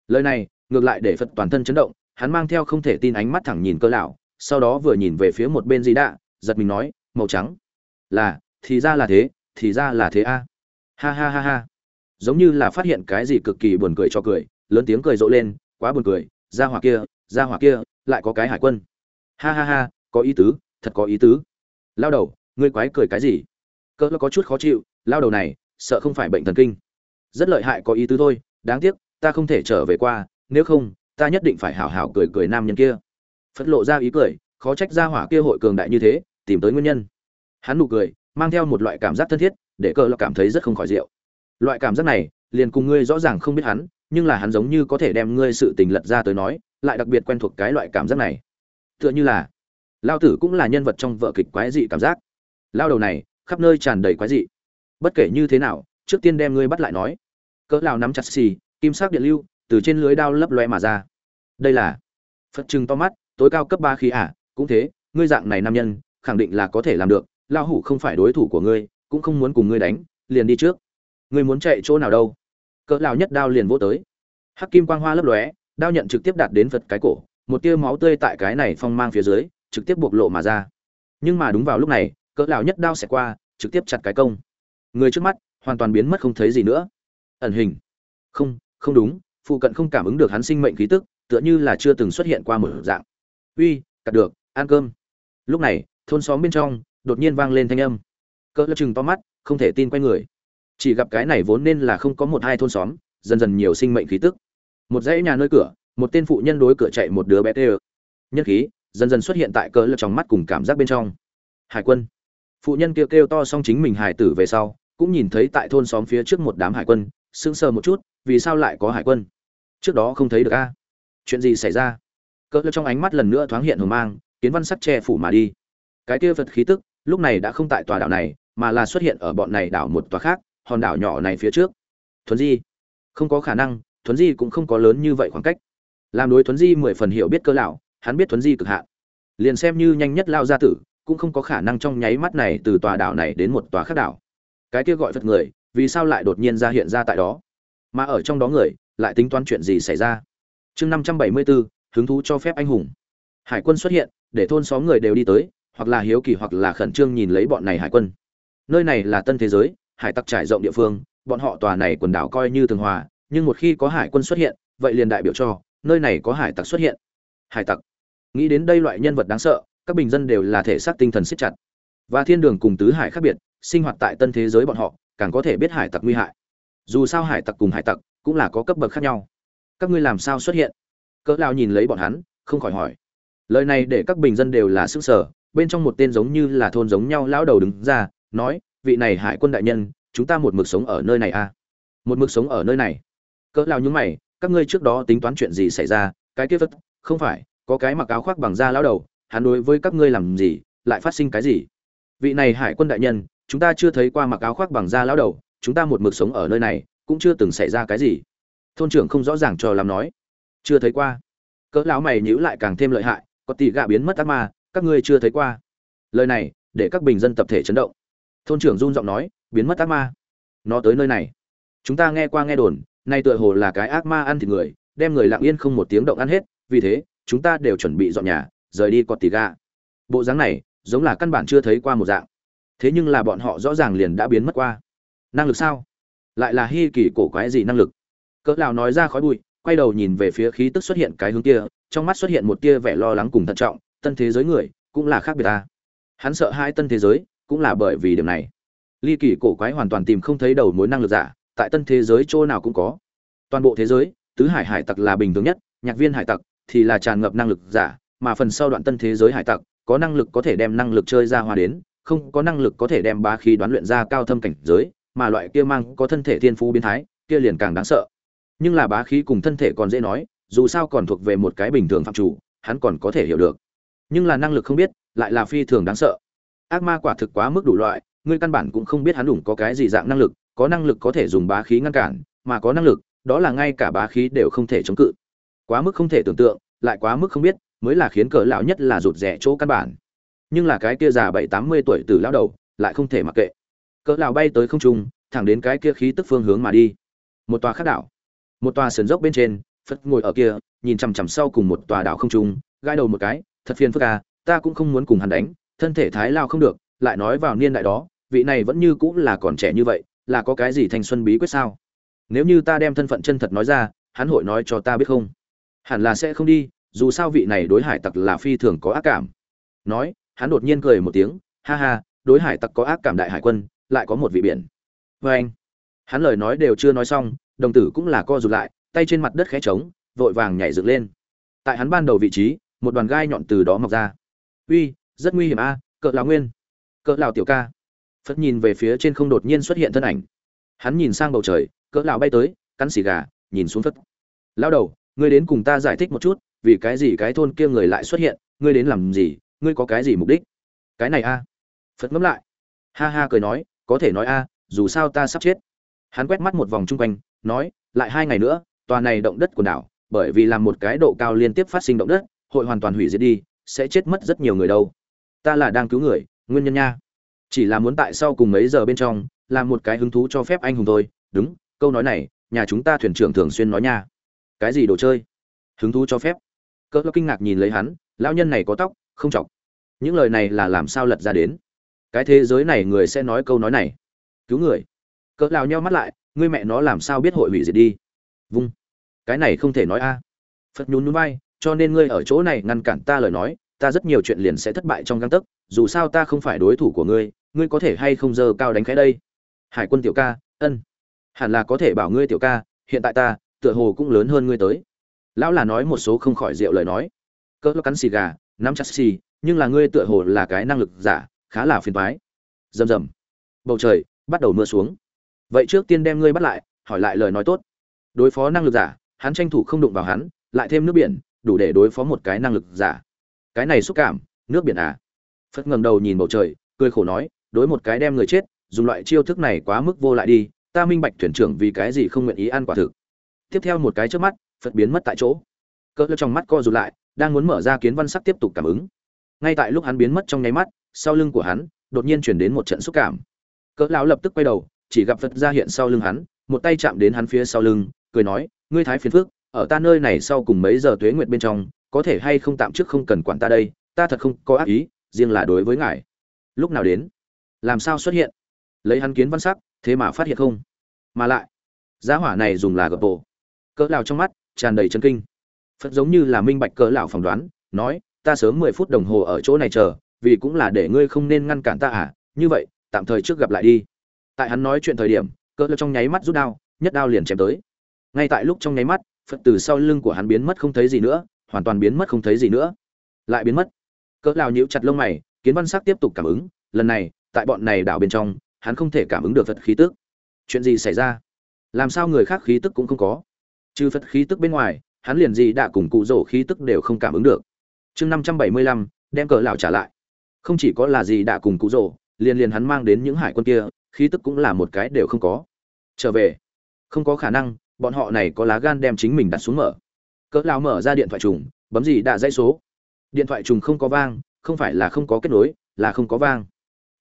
lời này, ngược lại để phật toàn thân chấn động, hắn mang theo không thể tin ánh mắt thẳng nhìn cơ lão sau đó vừa nhìn về phía một bên dì đạ, giật mình nói, màu trắng. Là, thì ra là thế, thì ra là thế a. Ha ha ha ha. Giống như là phát hiện cái gì cực kỳ buồn cười cho cười lớn tiếng cười rộ lên, quá buồn cười ra hỏa kia ra hỏa kia, lại có cái hải quân. Ha ha ha, có ý tứ, thật có ý tứ. Lao đầu, ngươi quái cười cái gì? Cỡ có chút khó chịu, lao đầu này, sợ không phải bệnh thần kinh. Rất lợi hại có ý tứ thôi, đáng tiếc, ta không thể trở về qua, nếu không, ta nhất định phải hảo hảo cười cười nam nhân kia. Phật lộ ra ý cười, khó trách ra hỏa kia hội cường đại như thế, tìm tới nguyên nhân. Hắn nụ cười, mang theo một loại cảm giác thân thiết, để cỡ là cảm thấy rất không khỏi rượu. Loại cảm giác này, liền cùng ngươi rõ ràng không biết hắn nhưng là hắn giống như có thể đem ngươi sự tình lật ra tới nói lại đặc biệt quen thuộc cái loại cảm giác này. Tựa như là lao tử cũng là nhân vật trong vợ kịch quái dị cảm giác. Lao đầu này khắp nơi tràn đầy quái dị. Bất kể như thế nào trước tiên đem ngươi bắt lại nói. Cỡ lao nắm chặt xì kim sắc điện lưu từ trên lưới đao lấp loe mà ra. Đây là phật trừng to mắt tối cao cấp ba khí ả à, cũng thế ngươi dạng này nam nhân khẳng định là có thể làm được lao hủ không phải đối thủ của ngươi cũng không muốn cùng ngươi đánh liền đi trước. Ngươi muốn chạy chỗ nào đâu? Cỡ lão nhất đao liền vỗ tới. Hắc kim quang hoa lấp lóe, đao nhận trực tiếp đạt đến vật cái cổ, một tia máu tươi tại cái này phong mang phía dưới, trực tiếp bộc lộ mà ra. Nhưng mà đúng vào lúc này, cỡ lão nhất đao sẽ qua, trực tiếp chặt cái công. Người trước mắt, hoàn toàn biến mất không thấy gì nữa. Ẩn hình. Không không đúng, phụ cận không cảm ứng được hắn sinh mệnh khí tức, tựa như là chưa từng xuất hiện qua một dạng. Uy, cắt được, ăn cơm. Lúc này, thôn xóm bên trong, đột nhiên vang lên thanh âm. Cỡ lão chừng to mắt, không thể tin quay người chỉ gặp cái này vốn nên là không có một hai thôn xóm dần dần nhiều sinh mệnh khí tức. Một dãy nhà nơi cửa một tên phụ nhân đối cửa chạy một đứa bé tê nhân khí dần dần xuất hiện tại cỡ lơ trong mắt cùng cảm giác bên trong. Hải quân. Phụ nhân kia kêu, kêu to xong chính mình hải tử về sau cũng nhìn thấy tại thôn xóm phía trước một đám hải quân sững sờ một chút vì sao lại có hải quân? Trước đó không thấy được a. Chuyện gì xảy ra? Cỡ lơ trong ánh mắt lần nữa thoáng hiện hờ mang kiến văn sắc che phủ mà đi. Cái kia vật khí tức lúc này đã không tại tòa đảo này mà là xuất hiện ở bọn này đảo một tòa khác hòn đảo nhỏ này phía trước. Thuấn di. Không có khả năng, thuấn di cũng không có lớn như vậy khoảng cách. Làm đối thuấn di mười phần hiểu biết cơ lão, hắn biết thuấn di cực hạn. Liền xem như nhanh nhất lao ra tử, cũng không có khả năng trong nháy mắt này từ tòa đảo này đến một tòa khác đảo. Cái kia gọi phật người, vì sao lại đột nhiên ra hiện ra tại đó? Mà ở trong đó người, lại tính toán chuyện gì xảy ra? Chương năm trăm bảy mươi bốn, hứng thú cho phép anh hùng. Hải quân xuất hiện, để thôn xóm người đều đi tới, hoặc là hiếu kỳ hoặc là khẩn trương nhìn lấy bọn này hải quân. Nơi này là tân thế giới hải tặc trải rộng địa phương, bọn họ tòa này quần đảo coi như thường hòa, nhưng một khi có hải quân xuất hiện, vậy liền đại biểu cho, nơi này có hải tặc xuất hiện. Hải tặc. Nghĩ đến đây loại nhân vật đáng sợ, các bình dân đều là thể xác tinh thần siết chặt. Và thiên đường cùng tứ hải khác biệt, sinh hoạt tại tân thế giới bọn họ, càng có thể biết hải tặc nguy hại. Dù sao hải tặc cùng hải tặc cũng là có cấp bậc khác nhau. Các ngươi làm sao xuất hiện? Cỡ lao nhìn lấy bọn hắn, không khỏi hỏi. Lời này để các bình dân đều là sức sở bên trong một tên giống như là thôn giống nhau lão đầu đứng ra, nói vị này hải quân đại nhân, chúng ta một mực sống ở nơi này à? Một mực sống ở nơi này. Cỡ lao nhúng mày, các ngươi trước đó tính toán chuyện gì xảy ra? Cái kia vất không phải, có cái mặc áo khoác bằng da lão đầu, hắn đối với các ngươi làm gì, lại phát sinh cái gì? Vị này hải quân đại nhân, chúng ta chưa thấy qua mặc áo khoác bằng da lão đầu, chúng ta một mực sống ở nơi này, cũng chưa từng xảy ra cái gì. Thôn trưởng không rõ ràng cho làm nói. Chưa thấy qua. Cỡ lão mày nhíu lại càng thêm lợi hại, có tỷ gạ biến mất ác ma, các ngươi chưa thấy qua. Lời này, để các bình dân tập thể chấn động thôn trưởng run giọng nói, biến mất ác ma. Nó tới nơi này. Chúng ta nghe qua nghe đồn, nay tựa hồ là cái ác ma ăn thịt người, đem người lặng yên không một tiếng động ăn hết, vì thế, chúng ta đều chuẩn bị dọn nhà, rời đi cọt tì ga bộ dáng này, giống là căn bản chưa thấy qua một dạng. Thế nhưng là bọn họ rõ ràng liền đã biến mất qua. Năng lực sao? Lại là hi kỳ cổ quái gì năng lực? Cỡ lão nói ra khói bụi, quay đầu nhìn về phía khí tức xuất hiện cái hướng kia, trong mắt xuất hiện một tia vẻ lo lắng cùng thận trọng, tân thế giới người, cũng là khác biệt ta. Hắn sợ hai tân thế giới cũng là bởi vì điểm này. Ly kỳ cổ quái hoàn toàn tìm không thấy đầu mối năng lực giả, tại tân thế giới chỗ nào cũng có. Toàn bộ thế giới, tứ hải hải tặc là bình thường nhất, nhạc viên hải tặc thì là tràn ngập năng lực giả, mà phần sau đoạn tân thế giới hải tặc, có năng lực có thể đem năng lực chơi ra hoa đến, không có năng lực có thể đem bá khí đoán luyện ra cao thâm cảnh giới, mà loại kia mang có thân thể thiên phú biến thái, kia liền càng đáng sợ. Nhưng là bá khí cùng thân thể còn dễ nói, dù sao còn thuộc về một cái bình thường phạm chủ, hắn còn có thể hiểu được. Nhưng là năng lực không biết, lại là phi thường đáng sợ ác ma quả thực quá mức đủ loại, ngươi căn bản cũng không biết hắn đủ có cái gì dạng năng lực, có năng lực có thể dùng bá khí ngăn cản, mà có năng lực, đó là ngay cả bá khí đều không thể chống cự. Quá mức không thể tưởng tượng, lại quá mức không biết, mới là khiến cỡ lão nhất là rụt rẻ chỗ căn bản. Nhưng là cái kia già bảy tám mươi tuổi từ lão đầu, lại không thể mặc kệ. Cỡ lão bay tới không trung, thẳng đến cái kia khí tức phương hướng mà đi. Một tòa khác đảo. Một tòa sườn dốc bên trên, phật ngồi ở kia, nhìn chằm chằm sau cùng một tòa đảo không trung gai đầu một cái, thật phiền phức à ta cũng không muốn cùng hắn đánh thân thể thái lao không được, lại nói vào niên đại đó, vị này vẫn như cũng là còn trẻ như vậy, là có cái gì thanh xuân bí quyết sao? Nếu như ta đem thân phận chân thật nói ra, hắn hội nói cho ta biết không? Hẳn là sẽ không đi, dù sao vị này đối hải tặc là phi thường có ác cảm. Nói, hắn đột nhiên cười một tiếng, ha ha, đối hải tặc có ác cảm đại hải quân, lại có một vị biển. Vê anh, hắn lời nói đều chưa nói xong, đồng tử cũng là co rụt lại, tay trên mặt đất khẽ trống, vội vàng nhảy dựng lên. Tại hắn ban đầu vị trí, một đoàn gai nhọn từ đó mọc ra. Uy rất nguy hiểm a cỡ lão nguyên. Cỡ lão tiểu ca. Phật nhìn về phía trên không đột nhiên xuất hiện thân ảnh. Hắn nhìn sang bầu trời cỡ lão bay tới cắn xì gà nhìn xuống phật, lão đầu ngươi đến cùng ta giải thích một chút vì cái gì cái thôn kia người lại xuất hiện ngươi đến làm gì ngươi có cái gì mục đích? Cái này a. Phật ngẫm lại. Ha ha cười nói có thể nói a dù sao ta sắp chết. Hắn quét mắt một vòng chung quanh nói lại hai ngày nữa tòa này động đất của đảo bởi vì làm một cái độ cao liên tiếp phát sinh động đất hội hoàn toàn hủy diệt đi sẽ chết mất rất nhiều người đâu ta là đang cứu người, nguyên nhân nha. Chỉ là muốn tại sau cùng mấy giờ bên trong, làm một cái hứng thú cho phép anh hùng thôi. Đúng, câu nói này, nhà chúng ta thuyền trưởng thường xuyên nói nha. Cái gì đồ chơi? Hứng thú cho phép. Cỡ kinh ngạc nhìn lấy hắn, lão nhân này có tóc, không chọc. Những lời này là làm sao lật ra đến? Cái thế giới này người sẽ nói câu nói này. Cứu người. Cỡ lao nhau mắt lại, ngươi mẹ nó làm sao biết hội hủy diệt đi? Vung. Cái này không thể nói a. Phật nhún nhún vai, cho nên ngươi ở chỗ này ngăn cản ta lời nói ta rất nhiều chuyện liền sẽ thất bại trong găng tấc, dù sao ta không phải đối thủ của ngươi ngươi có thể hay không dơ cao đánh khẽ đây? Hải quân tiểu ca, ân. Hẳn là có thể bảo ngươi tiểu ca, hiện tại ta, tựa hồ cũng lớn hơn ngươi tới. Lão là nói một số không khỏi rượu lời nói. Cỡ cắn xì gà, nắm chặt xì, nhưng là ngươi tựa hồ là cái năng lực giả, khá là phiền thoái rầm rầm. Bầu trời, bắt đầu mưa xuống. Vậy trước tiên đem ngươi bắt lại, hỏi lại lời nói tốt. Đối phó năng lực giả, hắn tranh thủ không đụng vào hắn, lại thêm nước biển, đủ để đối phó một cái năng lực giả cái này xúc cảm, nước biển à? Phất ngẩng đầu nhìn bầu trời, cười khổ nói, đối một cái đem người chết, dùng loại chiêu thức này quá mức vô lại đi, ta minh bạch thuyền trưởng vì cái gì không nguyện ý ăn quả thực. Tiếp theo một cái trước mắt phật biến mất tại chỗ. Cỡ trong mắt co rụt lại, đang muốn mở ra kiến văn sắc tiếp tục cảm ứng. Ngay tại lúc hắn biến mất trong nháy mắt, sau lưng của hắn, đột nhiên chuyển đến một trận xúc cảm. Cỡ lão lập tức quay đầu, chỉ gặp phật ra hiện sau lưng hắn, một tay chạm đến hắn phía sau lưng, cười nói, ngươi thái phiền phước ở ta nơi này sau cùng mấy giờ tuế nguyệt bên trong có thể hay không tạm trước không cần quản ta đây, ta thật không có ác ý, riêng là đối với ngài. Lúc nào đến? Làm sao xuất hiện? Lấy hắn kiến văn sắc, thế mà phát hiện không? Mà lại, giá hỏa này dùng là gập bộ. Cỡ lão trong mắt, tràn đầy chân kinh. Phật giống như là minh bạch cỡ lão phỏng đoán, nói, ta sớm mười phút đồng hồ ở chỗ này chờ, vì cũng là để ngươi không nên ngăn cản ta à như vậy, tạm thời trước gặp lại đi. Tại hắn nói chuyện thời điểm, cỡ lão trong nháy mắt rút đao, nhất đao liền chém tới. Ngay tại lúc trong nháy mắt, phật từ sau lưng của hắn biến mất không thấy gì nữa hoàn toàn biến mất không thấy gì nữa. Lại biến mất. Cỡ lão nhíu chặt lông mày, kiến văn sắc tiếp tục cảm ứng, lần này, tại bọn này đảo bên trong, hắn không thể cảm ứng được phật khí tức. Chuyện gì xảy ra? Làm sao người khác khí tức cũng không có? Trừ phật khí tức bên ngoài, hắn liền gì đã cùng cụ rổ khí tức đều không cảm ứng được. Chương năm trăm bảy mươi lăm, đem cỡ lão trả lại. Không chỉ có là gì đã cùng cụ rổ, liền liền hắn mang đến những hải quân kia, khí tức cũng là một cái đều không có. Trở về. Không có khả năng, bọn họ này có lá gan đem chính mình đặt xuống mở cỡ lão mở ra điện thoại trùng, bấm gì đã dãy số. Điện thoại trùng không có vang, không phải là không có kết nối, là không có vang.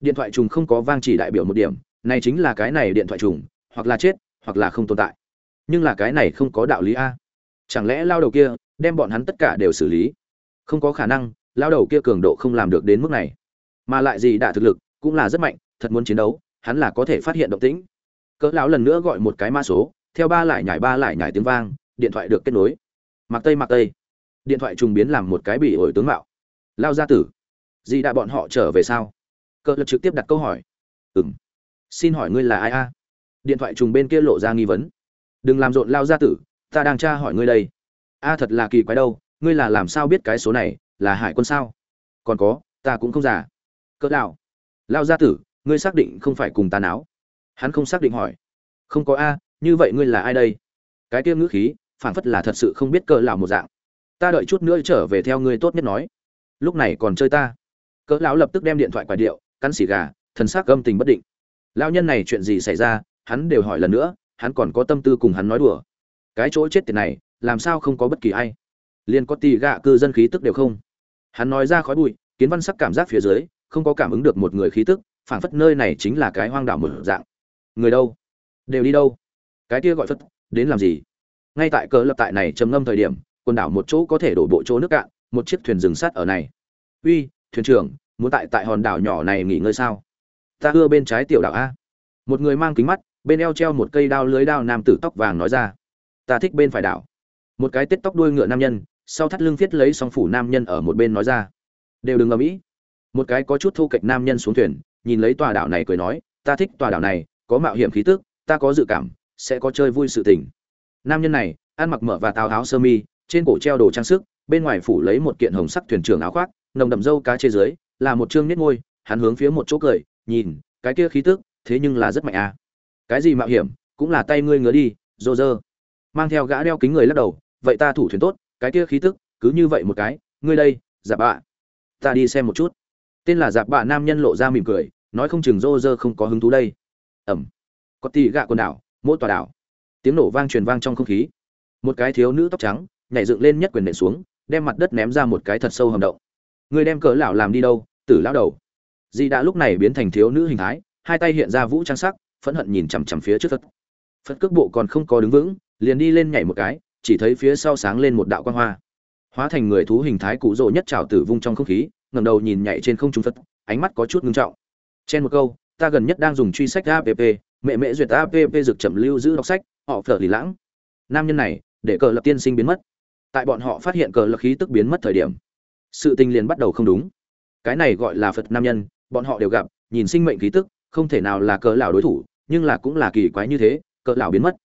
Điện thoại trùng không có vang chỉ đại biểu một điểm, này chính là cái này điện thoại trùng, hoặc là chết, hoặc là không tồn tại. Nhưng là cái này không có đạo lý a. Chẳng lẽ lao đầu kia đem bọn hắn tất cả đều xử lý? Không có khả năng, lao đầu kia cường độ không làm được đến mức này. Mà lại gì đã thực lực, cũng là rất mạnh, thật muốn chiến đấu, hắn là có thể phát hiện động tĩnh. Cỡ lão lần nữa gọi một cái mã số, theo ba lại nhảy ba lại nhảy tiếng vang, điện thoại được kết nối mặc tây mặc tây. Điện thoại trùng biến làm một cái bị ổi tướng mạo. Lao gia tử gì đã bọn họ trở về sao? Cỡ lực trực tiếp đặt câu hỏi. Ừm. Xin hỏi ngươi là ai a? Điện thoại trùng bên kia lộ ra nghi vấn. Đừng làm rộn lao gia tử, ta đang tra hỏi ngươi đây. A, thật là kỳ quái đâu, ngươi là làm sao biết cái số này, là hải quân sao? Còn có, ta cũng không giả cỡ đạo, lao gia tử, ngươi xác định không phải cùng ta náo? Hắn không xác định hỏi. Không có a, như vậy ngươi là ai đây? Cái kia ngữ khí phảng phất là thật sự không biết cỡ lão một dạng. Ta đợi chút nữa trở về theo ngươi tốt nhất nói. Lúc này còn chơi ta. Cỡ lão lập tức đem điện thoại quải điệu, cắn xì gà, thần sắc âm tình bất định. Lão nhân này chuyện gì xảy ra, hắn đều hỏi lần nữa, hắn còn có tâm tư cùng hắn nói đùa. Cái chỗ chết tiệt này, làm sao không có bất kỳ ai? Liền có tì gạ cư dân khí tức đều không. Hắn nói ra khói bụi, kiến văn sắc cảm giác phía dưới, không có cảm ứng được một người khí tức, phảng phất nơi này chính là cái hoang đảo một dạng. Người đâu? Đều đi đâu? Cái kia gọi phất đến làm gì? Ngay tại cờ lập tại này trầm ngâm thời điểm, quần đảo một chỗ có thể đổ bộ chỗ nước cạn, một chiếc thuyền rừng sắt ở này. Uy, thuyền trưởng, muốn tại tại hòn đảo nhỏ này nghỉ ngơi sao? Ta ưa bên trái tiểu đảo a. Một người mang kính mắt, bên eo treo một cây đao lưới đao nam tử tóc vàng nói ra. Ta thích bên phải đảo. Một cái tết tóc đuôi ngựa nam nhân, sau thắt lưng viết lấy song phủ nam nhân ở một bên nói ra. Đều đừng ngầm ĩ một cái có chút thu kệch nam nhân xuống thuyền, nhìn lấy tòa đảo này cười nói, ta thích tòa đảo này, có mạo hiểm khí tức, ta có dự cảm, sẽ có chơi vui sự tình nam nhân này, ăn mặc mở và tào áo sơ mi, trên cổ treo đồ trang sức, bên ngoài phủ lấy một kiện hồng sắc thuyền trưởng áo khoác, nồng đậm dâu cá trên dưới, là một chương nết môi, hắn hướng phía một chỗ cười, nhìn, cái kia khí tức, thế nhưng là rất mạnh à cái gì mạo hiểm, cũng là tay ngươi ngứa đi, rô rơ. Mang theo gã đeo kính người lắc đầu, vậy ta thủ thuyền tốt, cái kia khí tức, cứ như vậy một cái, ngươi đây dạp bạ. Ta đi xem một chút. Tên là dạp bạ nam nhân lộ ra mỉm cười, nói không chừng rô rơ không có hứng thú đây. Ẩm. Có tì gạ quần đảo, mỗi tòa đảo tiếng nổ vang truyền vang trong không khí. Một cái thiếu nữ tóc trắng, nhảy dựng lên nhất quyền nện xuống, đem mặt đất ném ra một cái thật sâu hầm động. Người đem cỡ lão làm đi đâu, tử lão đầu. Di đã lúc này biến thành thiếu nữ hình thái, hai tay hiện ra vũ trang sắc, phẫn hận nhìn chằm chằm phía trước phật. Phật cước bộ còn không có đứng vững, liền đi lên nhảy một cái, chỉ thấy phía sau sáng lên một đạo quang hoa. Hóa thành người thú hình thái cụ rỗ nhất trào tử vung trong không khí, ngẩng đầu nhìn nhảy trên không trung phật, ánh mắt có chút ngưng trọng. Trên một câu, ta gần nhất đang dùng truy sách app mẹ mẹ duyệt app dược chậm lưu giữ đọc sách, họ phở lì lãng. Nam nhân này, để cờ lập tiên sinh biến mất. Tại bọn họ phát hiện cờ lập khí tức biến mất thời điểm, sự tình liền bắt đầu không đúng. Cái này gọi là phật nam nhân, bọn họ đều gặp, nhìn sinh mệnh khí tức, không thể nào là cờ lão đối thủ, nhưng là cũng là kỳ quái như thế, cờ lão biến mất.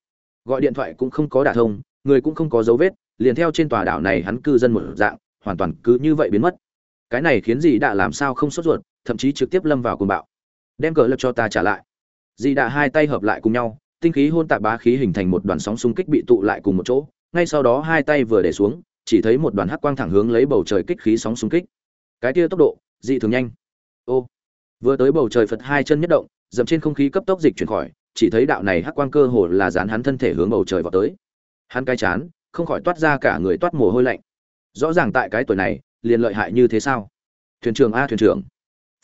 Gọi điện thoại cũng không có đả thông, người cũng không có dấu vết, liền theo trên tòa đảo này hắn cư dân một dạng, hoàn toàn cứ như vậy biến mất. Cái này khiến gì đã làm sao không sốt ruột, thậm chí trực tiếp lâm vào cuồng bạo. Đem cờ lập cho ta trả lại. Di đã hai tay hợp lại cùng nhau, tinh khí hôn tạp bá khí hình thành một đoàn sóng xung kích bị tụ lại cùng một chỗ, ngay sau đó hai tay vừa để xuống, chỉ thấy một đoàn hắc quang thẳng hướng lấy bầu trời kích khí sóng xung kích. Cái kia tốc độ, dị thường nhanh. Ô, vừa tới bầu trời phật hai chân nhất động, dậm trên không khí cấp tốc dịch chuyển khỏi, chỉ thấy đạo này hắc quang cơ hồ là dán hắn thân thể hướng bầu trời vọt tới. Hắn cái chán, không khỏi toát ra cả người toát mồ hôi lạnh. Rõ ràng tại cái tuổi này, liền lợi hại như thế sao? Thuyền trưởng a, thuyền trưởng.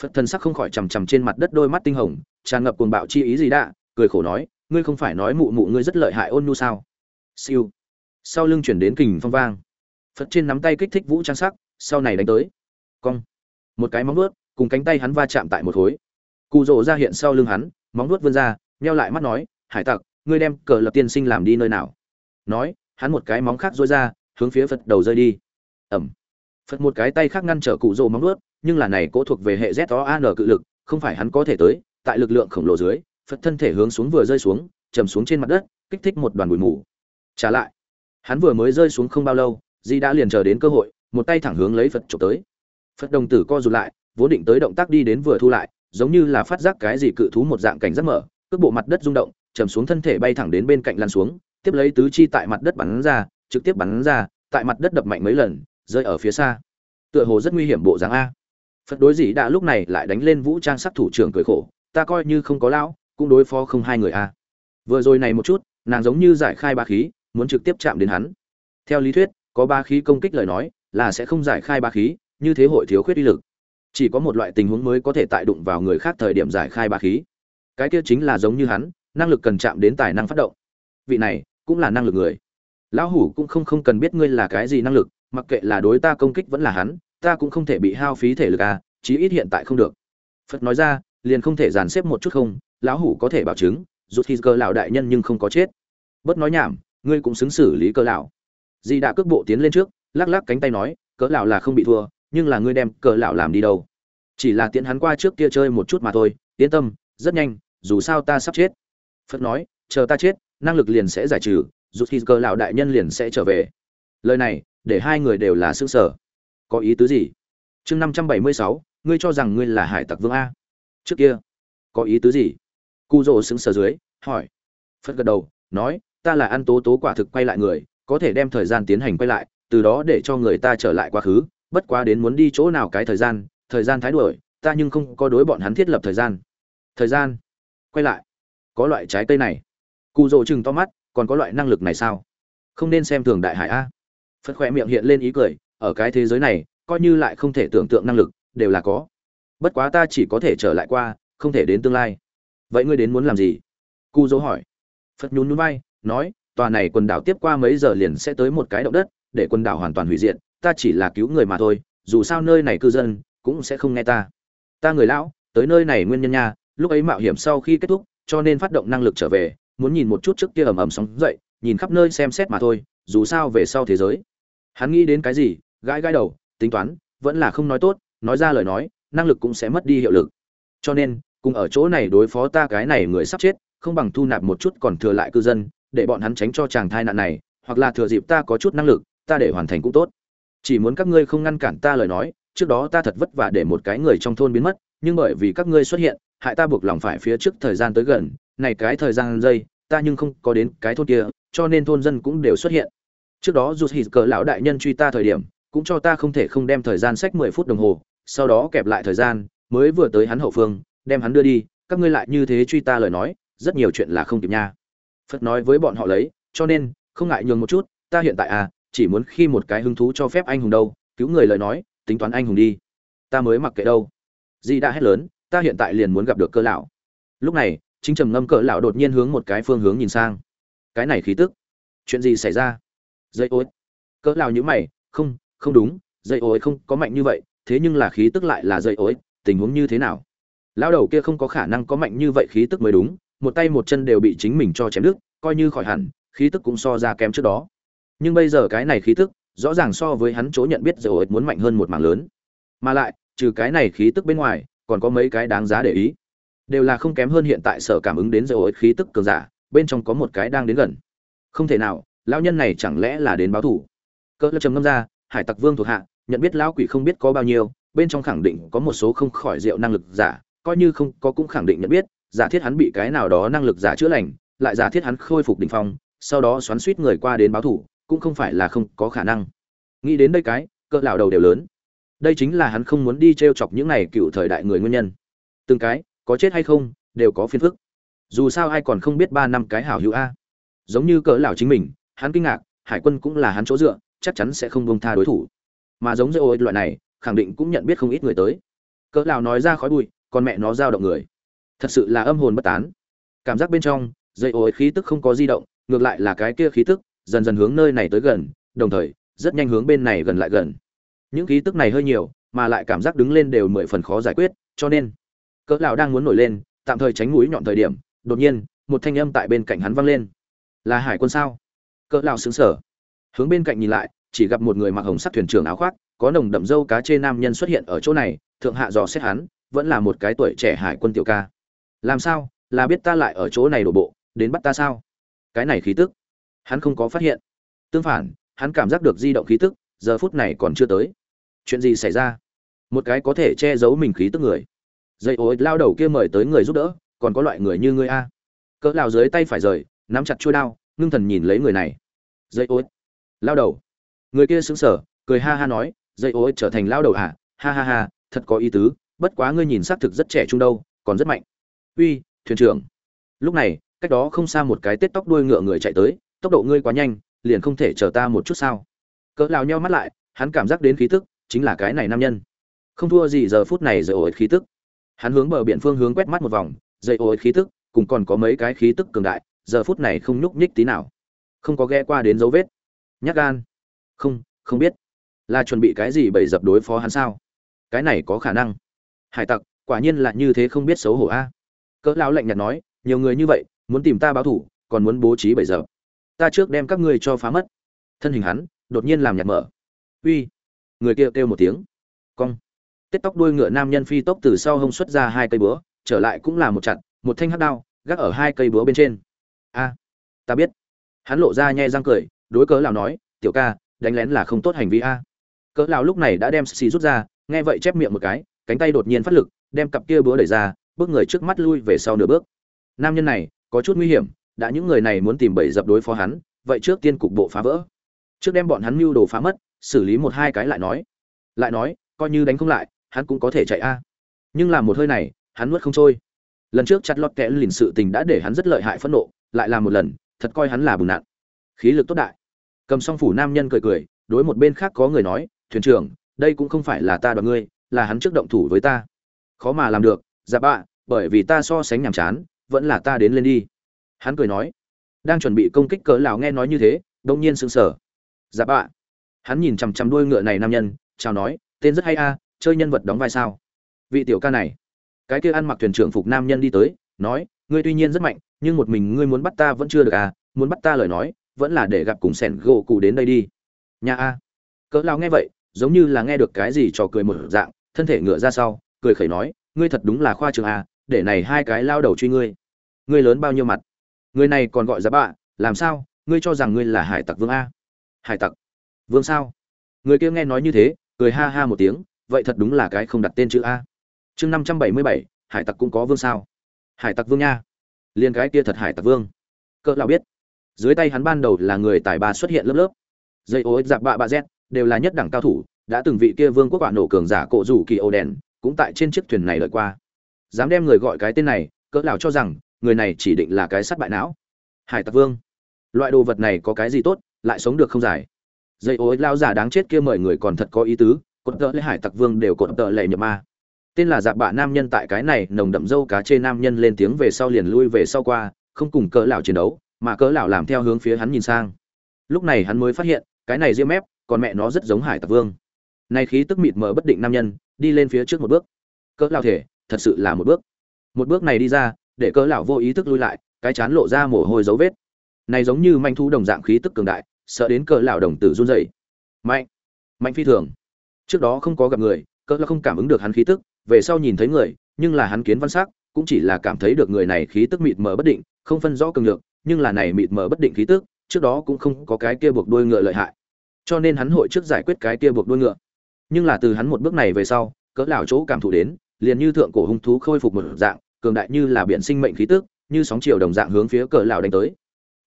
Phật thần sắc không khỏi chằm chằm trên mặt đất đôi mắt tinh hồng tràn ngập cuồng bạo chi ý gì đã, cười khổ nói, ngươi không phải nói mụ mụ ngươi rất lợi hại ôn nhu sao? Siêu. Sau lưng chuyển đến kình phong vang. Phật trên nắm tay kích thích vũ trang sắc, sau này đánh tới. Cong. Một cái móng vuốt, cùng cánh tay hắn va chạm tại một khối. Cụ rỗ ra hiện sau lưng hắn, móng vuốt vươn ra, nheo lại mắt nói, hải tặc, ngươi đem cờ lập tiên sinh làm đi nơi nào? Nói, hắn một cái móng khác dối ra, hướng phía phật đầu rơi đi. Ẩm. Phật một cái tay khác ngăn trở cụ rỗ móng vuốt, nhưng là này cố thuộc về hệ z o an cự lực, không phải hắn có thể tới tại lực lượng khổng lồ dưới, phật thân thể hướng xuống vừa rơi xuống chầm xuống trên mặt đất, kích thích một đoàn bụi mù. Trả lại, hắn vừa mới rơi xuống không bao lâu, di đã liền chờ đến cơ hội, một tay thẳng hướng lấy phật trộm tới. Phật đồng tử co rụt lại, vốn định tới động tác đi đến vừa thu lại, giống như là phát giác cái gì cự thú một dạng cảnh rất mở, cước bộ mặt đất rung động chầm xuống thân thể bay thẳng đến bên cạnh lăn xuống, tiếp lấy tứ chi tại mặt đất bắn ra, trực tiếp bắn ra, tại mặt đất đập mạnh mấy lần, rơi ở phía xa. Tựa hồ rất nguy hiểm bộ dáng a. Phật đối dĩ đã lúc này lại đánh lên vũ trang sắc thủ trưởng cười khổ ta coi như không có lão, cũng đối phó không hai người a vừa rồi này một chút, nàng giống như giải khai ba khí, muốn trực tiếp chạm đến hắn. Theo lý thuyết, có ba khí công kích lời nói, là sẽ không giải khai ba khí, như thế hội thiếu khuyết uy lực. Chỉ có một loại tình huống mới có thể tại đụng vào người khác thời điểm giải khai ba khí. Cái kia chính là giống như hắn, năng lực cần chạm đến tài năng phát động. Vị này, cũng là năng lực người. Lão hủ cũng không không cần biết ngươi là cái gì năng lực, mặc kệ là đối ta công kích vẫn là hắn, ta cũng không thể bị hao phí thể lực à chí ít hiện tại không được. Phật nói ra liền không thể dàn xếp một chút không, lão hủ có thể bảo chứng, rút khi cơ lão đại nhân nhưng không có chết. Bớt nói nhảm, ngươi cũng xứng xử lý cơ lão. Di đã cước bộ tiến lên trước, lắc lắc cánh tay nói cỡ lão là không bị thua, nhưng là ngươi đem cỡ lão làm đi đâu. Chỉ là tiễn hắn qua trước kia chơi một chút mà thôi, yên tâm, rất nhanh, dù sao ta sắp chết. Phật nói, chờ ta chết, năng lực liền sẽ giải trừ, rút khi cơ lão đại nhân liền sẽ trở về. Lời này, để hai người đều là xương sở có ý tứ gì? Chương năm trăm bảy mươi sáu, ngươi cho rằng ngươi là hải tặc vương a trước kia, có ý tứ gì? Cu rỗ xứng sờ dưới, hỏi. Phật gật đầu, nói, ta là ăn tố tố quả thực quay lại người, có thể đem thời gian tiến hành quay lại, từ đó để cho người ta trở lại quá khứ, bất quá đến muốn đi chỗ nào cái thời gian thời gian thái đuổi, ta nhưng không có đối bọn hắn thiết lập thời gian. Thời gian? Quay lại? Có loại trái cây này. Cụ rỗ chừng to mắt, còn có loại năng lực này sao? Không nên xem thường đại hải a. Phật khỏe miệng hiện lên ý cười, ở cái thế giới này, coi như lại không thể tưởng tượng năng lực, đều là có bất quá ta chỉ có thể trở lại qua, không thể đến tương lai. Vậy ngươi đến muốn làm gì? Cu dỗ hỏi. Phật nhún nhún vai, nói, tòa này quần đảo tiếp qua mấy giờ liền sẽ tới một cái động đất, để quần đảo hoàn toàn hủy diệt, ta chỉ là cứu người mà thôi, dù sao nơi này cư dân, cũng sẽ không nghe ta. Ta người lão, tới nơi này nguyên nhân nha, lúc ấy mạo hiểm sau khi kết thúc, cho nên phát động năng lực trở về, muốn nhìn một chút trước kia ầm ầm sóng dậy, nhìn khắp nơi xem xét mà thôi, dù sao về sau thế giới. Hắn nghĩ đến cái gì, gãi gãi đầu, tính toán, vẫn là không nói tốt, nói ra lời nói năng lực cũng sẽ mất đi hiệu lực. Cho nên, cùng ở chỗ này đối phó ta cái này người sắp chết, không bằng thu nạp một chút còn thừa lại cư dân, để bọn hắn tránh cho chàng thai nạn này, hoặc là thừa dịp ta có chút năng lực, ta để hoàn thành cũng tốt. Chỉ muốn các ngươi không ngăn cản ta lời nói, trước đó ta thật vất vả để một cái người trong thôn biến mất, nhưng bởi vì các ngươi xuất hiện, hại ta buộc lòng phải phía trước thời gian tới gần, này cái thời gian giây ta nhưng không có đến cái thôn kia, cho nên thôn dân cũng đều xuất hiện. Trước đó dù hít cờ lão đại nhân truy ta thời điểm, cũng cho ta không thể không đem thời gian sách mười phút đồng hồ sau đó kẹp lại thời gian, mới vừa tới hắn hậu phương, đem hắn đưa đi, các ngươi lại như thế truy ta lời nói, rất nhiều chuyện là không kịp nha. Phật nói với bọn họ lấy, cho nên, không ngại nhường một chút, ta hiện tại à chỉ muốn khi một cái hứng thú cho phép anh hùng đâu, cứu người lời nói, tính toán anh hùng đi. Ta mới mặc kệ đâu. Di đã hét lớn, ta hiện tại liền muốn gặp được cơ lão. Lúc này, chính trầm ngâm cỡ lão đột nhiên hướng một cái phương hướng nhìn sang. Cái này khí tức. Chuyện gì xảy ra? Dây ối. Cỡ lão nhíu mày, không không đúng, dây ối không có mạnh như vậy thế nhưng là khí tức lại là dậy ối, tình huống như thế nào? Lão đầu kia không có khả năng có mạnh như vậy khí tức mới đúng, một tay một chân đều bị chính mình cho chém đứt, coi như khỏi hẳn, khí tức cũng so ra kém trước đó. Nhưng bây giờ cái này khí tức, rõ ràng so với hắn chỗ nhận biết dậy ối muốn mạnh hơn một mảng lớn. Mà lại, trừ cái này khí tức bên ngoài, còn có mấy cái đáng giá để ý. Đều là không kém hơn hiện tại sở cảm ứng đến dậy ối khí tức cường giả, bên trong có một cái đang đến gần. Không thể nào, lão nhân này chẳng lẽ là đến báo thủ? Cỡ trầm ngâm ra, hải tặc vương thuộc hạ nhận biết lão quỷ không biết có bao nhiêu, bên trong khẳng định có một số không khỏi rượu năng lực giả, coi như không có cũng khẳng định nhận biết, giả thiết hắn bị cái nào đó năng lực giả chữa lành, lại giả thiết hắn khôi phục đỉnh phong, sau đó xoắn suýt người qua đến báo thủ cũng không phải là không có khả năng. Nghĩ đến đây cái, cỡ lão đầu đều lớn. Đây chính là hắn không muốn đi treo chọc những này cựu thời đại người nguyên nhân. Từng cái, có chết hay không, đều có phiền phức. Dù sao ai còn không biết ba năm cái hảo hữu a. Giống như cỡ lão chính mình, hắn kinh ngạc, hải quân cũng là hắn chỗ dựa, chắc chắn sẽ không buông tha đối thủ mà giống dây ôi loại này, khẳng định cũng nhận biết không ít người tới. Cỡ lão nói ra khói bụi, con mẹ nó giao động người. Thật sự là âm hồn bất tán. Cảm giác bên trong dây ôi khí tức không có di động, ngược lại là cái kia khí tức, dần dần hướng nơi này tới gần, đồng thời, rất nhanh hướng bên này gần lại gần. Những khí tức này hơi nhiều, mà lại cảm giác đứng lên đều mười phần khó giải quyết, cho nên, cỡ lão đang muốn nổi lên, tạm thời tránh mũi nhọn thời điểm, đột nhiên, một thanh âm tại bên cạnh hắn vang lên. Là hải quân sao? Cỡ lão sững sờ, hướng bên cạnh nhìn lại chỉ gặp một người mặc hồng sắc thuyền trưởng áo khoác, có nồng đậm dâu cá chê nam nhân xuất hiện ở chỗ này, thượng hạ dò xét hắn, vẫn là một cái tuổi trẻ hải quân tiểu ca. Làm sao? Là biết ta lại ở chỗ này đổ bộ, đến bắt ta sao? Cái này khí tức, hắn không có phát hiện. Tương phản, hắn cảm giác được di động khí tức, giờ phút này còn chưa tới. Chuyện gì xảy ra? Một cái có thể che giấu mình khí tức người. Dây ối lao đầu kia mời tới người giúp đỡ, còn có loại người như ngươi a. Cỡ lao dưới tay phải rời, nắm chặt chuôi đao, ngưng thần nhìn lấy người này. Dây ối lao đầu người kia sững sờ, cười ha ha nói dây ối trở thành lao đầu à? Ha ha ha, thật có ý tứ, bất quá ngươi nhìn xác thực rất trẻ trung đâu, còn rất mạnh. Uy, thuyền trưởng. Lúc này, cách đó không xa một cái tết tóc đuôi ngựa người chạy tới, tốc độ ngươi quá nhanh, liền không thể chờ ta một chút sao? Cỡ lao nhau mắt lại, hắn cảm giác đến khí tức chính là cái này nam nhân. Không thua gì giờ phút này dậy ổi khí tức. Hắn hướng bờ biển phương hướng quét mắt một vòng dây ổi khí tức, cùng còn có mấy cái khí tức cường đại, giờ phút này không nhúc nhích tí nào. Không có ghe qua đến dấu vết. Nhắc gan không không biết. Là chuẩn bị cái gì bày dập đối phó hắn sao? Cái này có khả năng. Hải tặc, quả nhiên là như thế không biết xấu hổ a. Cỡ lão lạnh nhạt nói, nhiều người như vậy, muốn tìm ta báo thủ, còn muốn bố trí bày dập. Ta trước đem các ngươi cho phá mất. Thân hình hắn, đột nhiên làm nhạt mở. Uy. Người kia kêu một tiếng. Cong. Tết tóc đuôi ngựa nam nhân phi tốc từ sau hông xuất ra hai cây búa, trở lại cũng là một chặt một thanh hắc đao, gác ở hai cây búa bên trên. A. Ta biết. Hắn lộ ra nhe răng cười, đối cớ lão nói, tiểu ca đánh lén là không tốt hành vi a. Cỡ lão lúc này đã đem xì rút ra, nghe vậy chép miệng một cái, cánh tay đột nhiên phát lực, đem cặp kia búa đẩy ra, bước người trước mắt lui về sau nửa bước. Nam nhân này, có chút nguy hiểm, đã những người này muốn tìm bẫy dập đối phó hắn, vậy trước tiên cục bộ phá vỡ. Trước đem bọn hắn mưu đồ phá mất, xử lý một hai cái lại nói. Lại nói, coi như đánh không lại, hắn cũng có thể chạy a. Nhưng làm một hơi này, hắn nuốt không trôi. Lần trước chặt lọt kẽ lìn sự tình đã để hắn rất lợi hại phẫn nộ, lại làm một lần, thật coi hắn là bùn nạn. Khí lực tốt đại cầm song phủ nam nhân cười cười, đối một bên khác có người nói, thuyền trưởng, đây cũng không phải là ta đoạt ngươi, là hắn trước động thủ với ta. Khó mà làm được dạ bạ, bởi vì ta so sánh nhàm chán, vẫn là ta đến lên đi. Hắn cười nói. Đang chuẩn bị công kích cỡ lão nghe nói như thế đông nhiên sững sờ. Dạ bạ. Hắn nhìn chằm chằm đuôi ngựa này nam nhân, chào nói, tên rất hay a, chơi nhân vật đóng vai sao? Vị tiểu ca này. Cái kia ăn mặc thuyền trưởng phục nam nhân đi tới, nói, ngươi tuy nhiên rất mạnh, nhưng một mình ngươi muốn bắt ta vẫn chưa được à muốn bắt ta lời nói vẫn là để gặp cùng sẻn gỗ cụ đến đây đi. Nhà a. Cỡ lao nghe vậy, giống như là nghe được cái gì trò cười một dạng, thân thể ngựa ra sau, cười khẩy nói, ngươi thật đúng là khoa trường a, để này hai cái lao đầu truy ngươi. Ngươi lớn bao nhiêu mặt? Người này còn gọi ra bạ, làm sao? Ngươi cho rằng ngươi là hải tặc vương a. Hải tặc? Vương sao? Người kia nghe nói như thế, cười ha ha một tiếng, vậy thật đúng là cái không đặt tên chữ a. Chương năm trăm bảy mươi bảy, hải tặc cũng có vương sao? Hải tặc vương nha. Liền cái kia thật hải tặc vương. Cỡ lao biết dưới tay hắn ban đầu là người tài ba xuất hiện lớp lớp. Dây ô giặc bạ bạ z, đều là nhất đẳng cao thủ, đã từng vị kia vương quốc quả nổ cường giả cộ rủ kỳ ô đèn, cũng tại trên chiếc thuyền này lợi qua. Dám đem người gọi cái tên này, cỡ lão cho rằng, người này chỉ định là cái sắt bại não. Hải tặc vương. Loại đồ vật này có cái gì tốt, lại sống được không dài dây ô lao giả đáng chết kia mời người còn thật có ý tứ, cột tợ lệ hải tặc vương đều cột tợ lệ nhập ma. Tên là dạp bạ nam nhân tại cái này, nồng đậm dâu cá chê nam nhân lên tiếng về sau liền lui về sau qua, không cùng cỡ lão chiến đấu mà cỡ lão làm theo hướng phía hắn nhìn sang. Lúc này hắn mới phát hiện, cái này diêm mép, còn mẹ nó rất giống hải tặc vương. Này khí tức mịt mờ bất định nam nhân, đi lên phía trước một bước. Cỡ lão thể, thật sự là một bước. Một bước này đi ra, để cỡ lão vô ý thức lui lại, cái chán lộ ra mồ hôi dấu vết. Này giống như manh thu đồng dạng khí tức cường đại, sợ đến cỡ lão đồng tử run rẩy. Mạnh! Mạnh phi thường. Trước đó không có gặp người, cỡ lão không cảm ứng được hắn khí tức, về sau nhìn thấy người, nhưng là hắn kiến văn sắc, cũng chỉ là cảm thấy được người này khí tức mịt mờ bất định, không phân rõ cường lượng nhưng là này mịt mờ bất định khí tức, trước đó cũng không có cái kia buộc đuôi ngựa lợi hại. Cho nên hắn hội trước giải quyết cái kia buộc đuôi ngựa. Nhưng là từ hắn một bước này về sau, cỡ lão chỗ cảm thụ đến, liền như thượng cổ hung thú khôi phục một dạng, cường đại như là biển sinh mệnh khí tức, như sóng chiều đồng dạng hướng phía cỡ lão đánh tới.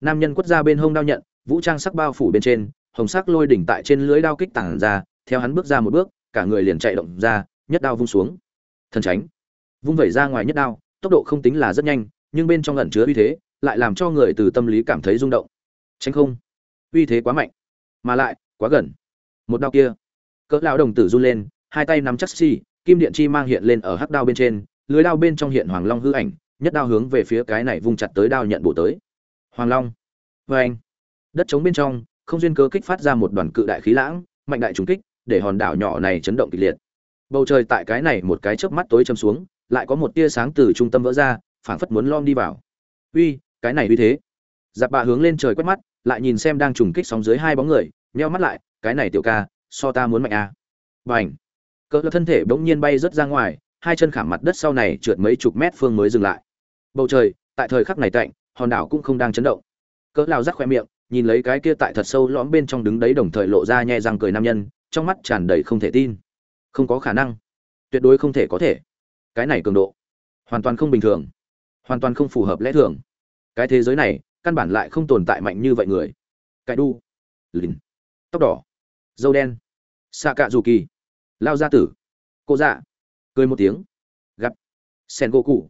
Nam nhân quất ra bên hông đao nhận, vũ trang sắc bao phủ bên trên, hồng sắc lôi đỉnh tại trên lưới đao kích tản ra, theo hắn bước ra một bước, cả người liền chạy động ra, nhất đao vung xuống. Thần tránh. Vung vẩy ra ngoài nhất đao, tốc độ không tính là rất nhanh, nhưng bên trong ẩn chứa uy thế lại làm cho người từ tâm lý cảm thấy rung động. Tránh không? Uy thế quá mạnh. Mà lại, quá gần. Một đao kia. Cỡ lão đồng tử run lên, hai tay nắm chắc xi, kim điện chi mang hiện lên ở hắc đao bên trên, lưới đao bên trong hiện hoàng long hư ảnh, nhất đao hướng về phía cái này vung chặt tới đao nhận bổ tới. Hoàng long. Vê anh. Đất trống bên trong, không duyên cơ kích phát ra một đoàn cự đại khí lãng, mạnh đại trùng kích, để hòn đảo nhỏ này chấn động kịch liệt. Bầu trời tại cái này một cái chớp mắt tối châm xuống, lại có một tia sáng từ trung tâm vỡ ra, phảng phất muốn lom đi vào. Uy cái này uy thế. Giặc bạ hướng lên trời quét mắt, lại nhìn xem đang trùng kích sóng dưới hai bóng người, nheo mắt lại, cái này tiểu ca, so ta muốn mạnh à. b à n cỡ thân thể bỗng nhiên bay rớt ra ngoài, hai chân khảm mặt đất sau này trượt mấy chục mét phương mới dừng lại. Bầu trời, tại thời khắc này tạnh, hòn đảo cũng không đang chấn động. Cỡ lao rắc khoe miệng, nhìn lấy cái kia tại thật sâu lõm bên trong đứng đấy đồng thời lộ ra nhẹ răng cười nam nhân, trong mắt tràn đầy không thể tin. Không có khả năng. Tuyệt đối không thể có thể. Cái này cường độ, hoàn toàn không bình thường. Hoàn toàn không phù hợp lẽ thường cái thế giới này căn bản lại không tồn tại mạnh như vậy người. Cải đu. Lìn. Tóc đỏ. Dâu đen. Xạ cạ dù kỳ lao gia tử. Cô dạ. Cười một tiếng. Gặp. Sen gỗ cụ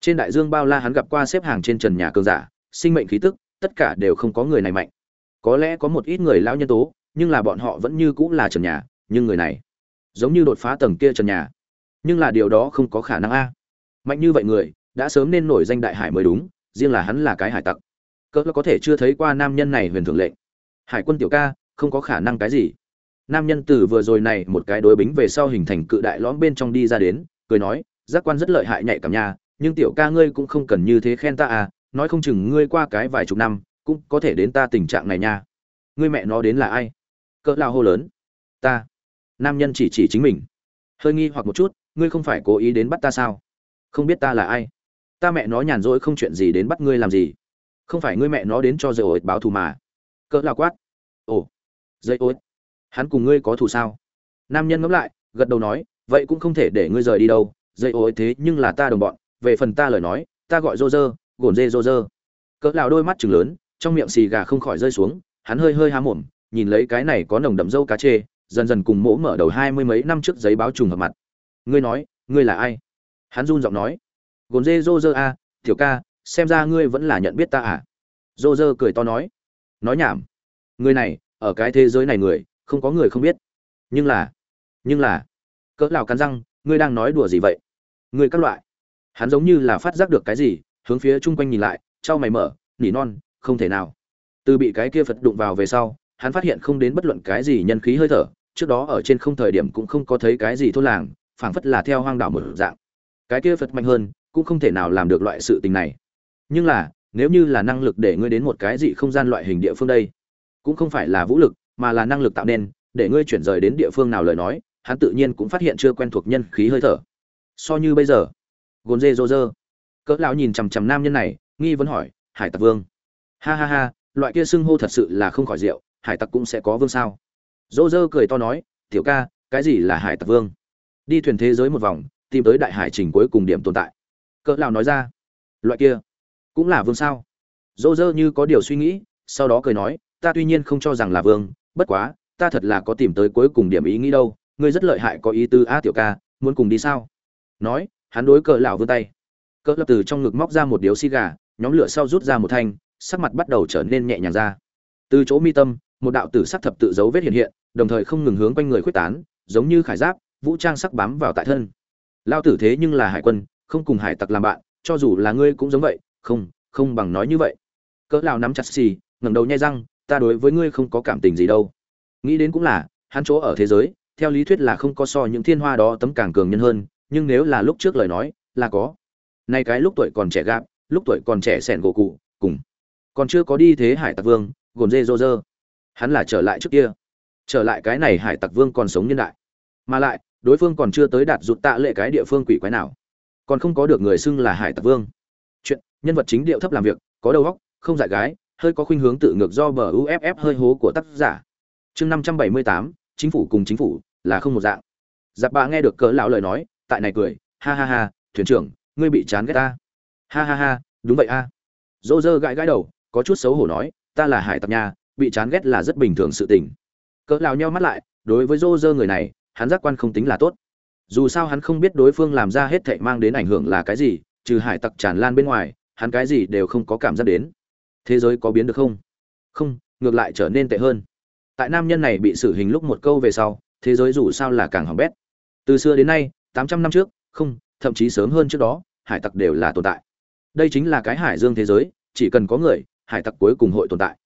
trên đại dương bao la hắn gặp qua xếp hàng trên trần nhà cường giả, sinh mệnh khí tức, tất cả đều không có người này mạnh. Có lẽ có một ít người lao nhân tố, nhưng là bọn họ vẫn như cũng là trần nhà, nhưng người này giống như đột phá tầng kia trần nhà. Nhưng là điều đó không có khả năng a. Mạnh như vậy người, đã sớm nên nổi danh đại hải mới đúng riêng là hắn là cái hải tặc. Cỡ có thể chưa thấy qua nam nhân này huyền thường lệnh. Hải quân tiểu ca không có khả năng cái gì. Nam nhân từ vừa rồi này một cái đối bính về sau hình thành cự đại lõm bên trong đi ra đến cười nói giác quan rất lợi hại nhạy cảm nhà, nhưng tiểu ca ngươi cũng không cần như thế khen ta à nói không chừng ngươi qua cái vài chục năm cũng có thể đến ta tình trạng này nha. Ngươi mẹ nó đến là ai? Cỡ lao hô lớn. Ta. Nam nhân chỉ chỉ chính mình. Hơi nghi hoặc một chút ngươi không phải cố ý đến bắt ta sao? Không biết ta là ai? Ta mẹ nó nhàn rỗi không chuyện gì đến bắt ngươi làm gì. Không phải ngươi mẹ nó đến cho dây ổi báo thù mà. Cỡ là quát. Ồ, dây ổi hắn cùng ngươi có thù sao? Nam nhân ngẫm lại, gật đầu nói, vậy cũng không thể để ngươi rời đi đâu. Dây ổi thế nhưng là ta đồng bọn. Về phần ta lời nói, ta gọi rô rơ gồn dê rô rơ cỡ lào đôi mắt chừng lớn, trong miệng xì gà không khỏi rơi xuống, hắn hơi hơi há mồm, nhìn lấy cái này có nồng đậm dâu cá chê, dần dần cùng mỗ mở đầu hai mươi mấy năm trước giấy báo trùng hợp mặt. Ngươi nói, ngươi là ai? Hắn run giọng nói gồn dê dô dơ a, tiểu ca, xem ra ngươi vẫn là nhận biết ta à? Dô dơ cười to nói. Nói nhảm. Người này, ở cái thế giới này người, không có người không biết. Nhưng là nhưng là, cỡ lào cắn răng, ngươi đang nói đùa gì vậy? Ngươi các loại. Hắn giống như là phát giác được cái gì, hướng phía chung quanh nhìn lại, trao mày mở, nỉ non, không thể nào. Từ bị cái kia phật đụng vào về sau, hắn phát hiện không đến bất luận cái gì nhân khí hơi thở, trước đó ở trên không thời điểm cũng không có thấy cái gì thôn làng, phảng phất là theo hoang đảo một dạng. Cái kia phật mạnh hơn cũng không thể nào làm được loại sự tình này. Nhưng là, nếu như là năng lực để ngươi đến một cái dị không gian loại hình địa phương đây, cũng không phải là vũ lực, mà là năng lực tạo nên, để ngươi chuyển rời đến địa phương nào lời nói, hắn tự nhiên cũng phát hiện chưa quen thuộc nhân khí hơi thở. So như bây giờ gồn dê rô rơ cỡ lão nhìn chằm chằm nam nhân này, nghi vấn hỏi, hải tặc vương. Ha ha ha, loại kia xưng hô thật sự là không khỏi rượu, hải tặc cũng sẽ có vương sao? Rô rơ cười to nói, tiểu ca, cái gì là hải tặc vương? Đi thuyền thế giới một vòng, tìm tới đại hải trình cuối cùng điểm tồn tại cỡ lão nói ra. Loại kia cũng là vương sao? Rô dơ như có điều suy nghĩ, sau đó cười nói, ta tuy nhiên không cho rằng là vương, bất quá, ta thật là có tìm tới cuối cùng điểm ý nghĩ đâu. Ngươi rất lợi hại, có ý tư a tiểu ca, muốn cùng đi sao? Nói, hắn đối cỡ lão vươn tay. Cỡ lập từ trong ngực móc ra một điếu xi gà, nhóm lửa sau rút ra một thanh, sắc mặt bắt đầu trở nên nhẹ nhàng ra. Từ chỗ mi tâm, một đạo tử sắc thập tự dấu vết hiện hiện, đồng thời không ngừng hướng quanh người khuếch tán, giống như khải giáp, vũ trang sắc bám vào tại thân. Lao tử thế nhưng là hải quân không cùng hải tặc làm bạn, cho dù là ngươi cũng giống vậy, không không bằng nói như vậy. Cỡ lao nắm chặt xì, ngẩng đầu nhai răng, ta đối với ngươi không có cảm tình gì đâu. Nghĩ đến cũng là, hắn chỗ ở thế giới, theo lý thuyết là không có so những thiên hoa đó tấm càng cường nhân hơn, nhưng nếu là lúc trước lời nói, là có. Nay cái lúc tuổi còn trẻ gạp, lúc tuổi còn trẻ sẻn gỗ cụ, cùng. Còn chưa có đi thế hải tặc vương gồn dê rô rơ hắn là trở lại trước kia. Trở lại cái này hải tặc vương còn sống nhân đại. Mà lại, đối phương còn chưa tới đạt rụt tạ lệ cái địa phương quỷ quái nào còn không có được người xưng là hải tặc vương. Chuyện nhân vật chính điệu thấp làm việc có đầu óc không dại gái hơi có khuynh hướng tự ngược do bờ uff hơi hố của tác giả. Chương năm trăm bảy mươi tám chính phủ cùng chính phủ là không một dạng. Giặc bà nghe được cỡ lão lời nói tại này cười ha ha ha thuyền trưởng ngươi bị chán ghét ta. Ha ha ha đúng vậy a. Dô dơ gãi gãi đầu có chút xấu hổ nói ta là hải tặc Nhà, bị chán ghét là rất bình thường sự tình. Cỡ lão nheo mắt lại đối với dô dơ người này hắn giác quan không tính là tốt dù sao hắn không biết đối phương làm ra hết thảy mang đến ảnh hưởng là cái gì, trừ hải tặc tràn lan bên ngoài, hắn cái gì đều không có cảm giác đến. Thế giới có biến được không? Không, ngược lại trở nên tệ hơn. Tại nam nhân này bị xử hình lúc một câu về sau, thế giới dù sao là càng hỏng bét. Từ xưa đến nay, tám trăm năm trước, không, thậm chí sớm hơn trước đó, hải tặc đều là tồn tại. Đây chính là cái hải dương thế giới, chỉ cần có người, hải tặc cuối cùng hội tồn tại.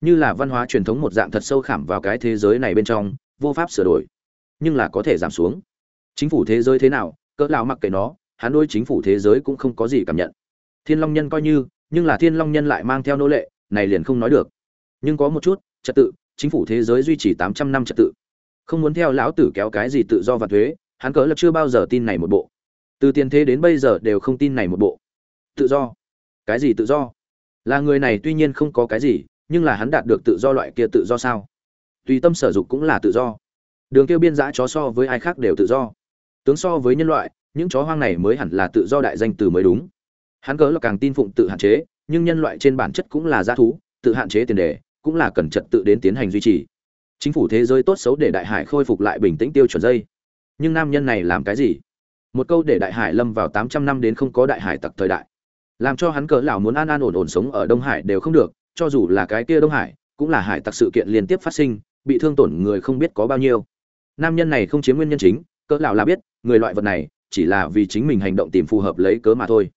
Như là văn hóa truyền thống một dạng thật sâu khảm vào cái thế giới này bên trong, vô pháp sửa đổi. Nhưng là có thể giảm xuống chính phủ thế giới thế nào, cỡ lão mặc kệ nó, hắn đôi chính phủ thế giới cũng không có gì cảm nhận. Thiên long nhân coi như, nhưng là thiên long nhân lại mang theo nô lệ, này liền không nói được. Nhưng có một chút, trật tự, chính phủ thế giới duy trì tám trăm năm trật tự. Không muốn theo lão tử kéo cái gì tự do và thuế, hắn cỡ lập chưa bao giờ tin này một bộ. Từ tiền thế đến bây giờ đều không tin này một bộ. Tự do. Cái gì tự do? Là người này tuy nhiên không có cái gì, nhưng là hắn đạt được tự do loại kia tự do sao? Tùy tâm sở dục cũng là tự do. Đường kêu biên giã chó so với ai khác đều tự do tướng so với nhân loại, những chó hoang này mới hẳn là tự do đại danh từ mới đúng. Hắn cớ là càng tin phụng tự hạn chế, nhưng nhân loại trên bản chất cũng là g thú, tự hạn chế tiền đề, cũng là cần trật tự đến tiến hành duy trì. Chính phủ thế giới tốt xấu để đại hải khôi phục lại bình tĩnh tiêu chuẩn dây. Nhưng nam nhân này làm cái gì? Một câu để đại hải lâm vào tám trăm năm đến không có đại hải tặc thời đại. Làm cho hắn cỡ lão muốn an an ổn ổn sống ở đông hải đều không được, cho dù là cái kia đông hải, cũng là hải tặc sự kiện liên tiếp phát sinh, bị thương tổn người không biết có bao nhiêu. Nam nhân này không chiếm nguyên nhân chính cỡ lão là biết người loại vật này chỉ là vì chính mình hành động tìm phù hợp lấy cớ mà thôi.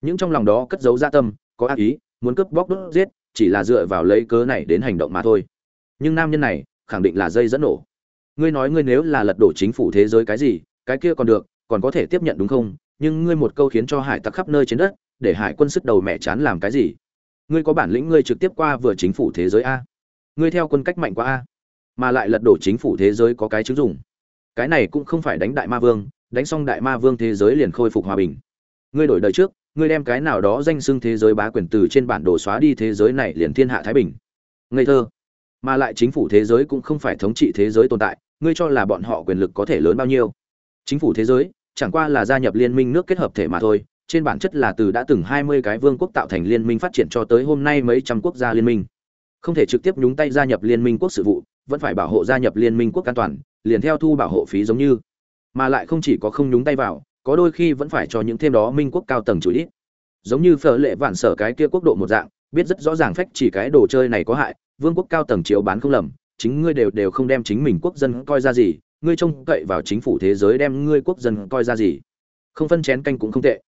Những trong lòng đó cất giấu gia tâm, có ác ý, muốn cướp bóc đốt giết, chỉ là dựa vào lấy cớ này đến hành động mà thôi. Nhưng nam nhân này khẳng định là dây dẫn nổ. Ngươi nói ngươi nếu là lật đổ chính phủ thế giới cái gì, cái kia còn được, còn có thể tiếp nhận đúng không? Nhưng ngươi một câu khiến cho hải tặc khắp nơi trên đất, để hải quân sức đầu mẹ chán làm cái gì? Ngươi có bản lĩnh ngươi trực tiếp qua vừa chính phủ thế giới a? Ngươi theo quân cách mạnh qua a? Mà lại lật đổ chính phủ thế giới có cái chứng dùng cái này cũng không phải đánh đại ma vương, đánh xong đại ma vương thế giới liền khôi phục hòa bình. Ngươi đổi đời trước, ngươi đem cái nào đó danh xưng thế giới bá quyền từ trên bản đồ xóa đi thế giới này liền thiên hạ thái bình. Ngây thơ. Mà lại chính phủ thế giới cũng không phải thống trị thế giới tồn tại, ngươi cho là bọn họ quyền lực có thể lớn bao nhiêu? Chính phủ thế giới, chẳng qua là gia nhập liên minh nước kết hợp thể mà thôi, trên bản chất là từ đã từng hai mươi cái vương quốc tạo thành liên minh phát triển cho tới hôm nay mấy trăm quốc gia liên minh. Không thể trực tiếp nhúng tay gia nhập liên minh quốc sự vụ, vẫn phải bảo hộ gia nhập liên minh quốc an toàn liền theo thu bảo hộ phí giống như. Mà lại không chỉ có không nhúng tay vào, có đôi khi vẫn phải cho những thêm đó minh quốc cao tầng chủ ít. Giống như phở lệ vạn sở cái kia quốc độ một dạng, biết rất rõ ràng phách chỉ cái đồ chơi này có hại, vương quốc cao tầng chiếu bán không lầm, chính ngươi đều đều không đem chính mình quốc dân coi ra gì, ngươi trông cậy vào chính phủ thế giới đem ngươi quốc dân coi ra gì. Không phân chén canh cũng không tệ.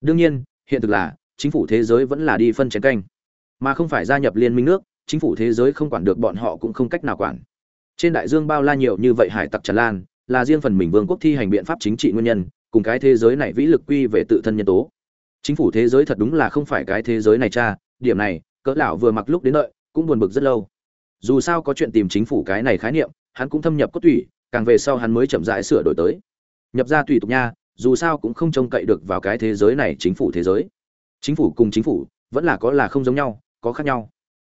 Đương nhiên, hiện thực là, chính phủ thế giới vẫn là đi phân chén canh. Mà không phải gia nhập liên minh nước, chính phủ thế giới không quản được bọn họ cũng không cách nào quản trên đại dương bao la nhiều như vậy hải tặc tràn lan, là riêng phần mình vương quốc thi hành biện pháp chính trị nguyên nhân, cùng cái thế giới này vĩ lực quy về tự thân nhân tố. Chính phủ thế giới thật đúng là không phải cái thế giới này cha, điểm này, cỡ lão vừa mặc lúc đến đợi, cũng buồn bực rất lâu. Dù sao có chuyện tìm chính phủ cái này khái niệm, hắn cũng thâm nhập cốt tủy, càng về sau hắn mới chậm rãi sửa đổi tới. Nhập ra tùy tục nha, dù sao cũng không trông cậy được vào cái thế giới này chính phủ thế giới. Chính phủ cùng chính phủ, vẫn là có là không giống nhau, có khác nhau.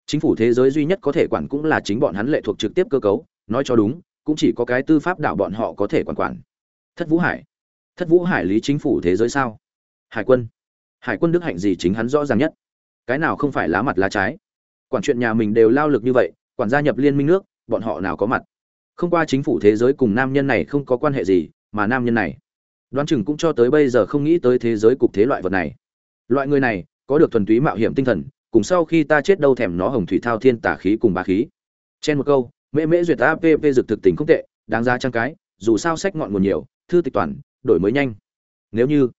Chính phủ thế giới duy nhất có thể quản cũng là chính bọn hắn lệ thuộc trực tiếp cơ cấu nói cho đúng, cũng chỉ có cái tư pháp đạo bọn họ có thể quản quản. Thất vũ hải. Thất vũ hải lý chính phủ thế giới sao? Hải quân. Hải quân đức hạnh gì chính hắn rõ ràng nhất. Cái nào không phải lá mặt lá trái? Quản chuyện nhà mình đều lao lực như vậy, quản gia nhập liên minh nước, bọn họ nào có mặt? Không qua chính phủ thế giới cùng nam nhân này không có quan hệ gì, mà nam nhân này. Đoán chừng cũng cho tới bây giờ không nghĩ tới thế giới cục thế loại vật này. Loại người này, có được thuần túy mạo hiểm tinh thần, cùng sau khi ta chết đâu thèm nó hồng thủy thao thiên tả khí cùng bá khí. Trên một câu mễ mễ duyệt app dược thực tình không tệ, đáng ra trang cái, dù sao sách ngọn nguồn nhiều, thư tịch toàn, đổi mới nhanh. Nếu như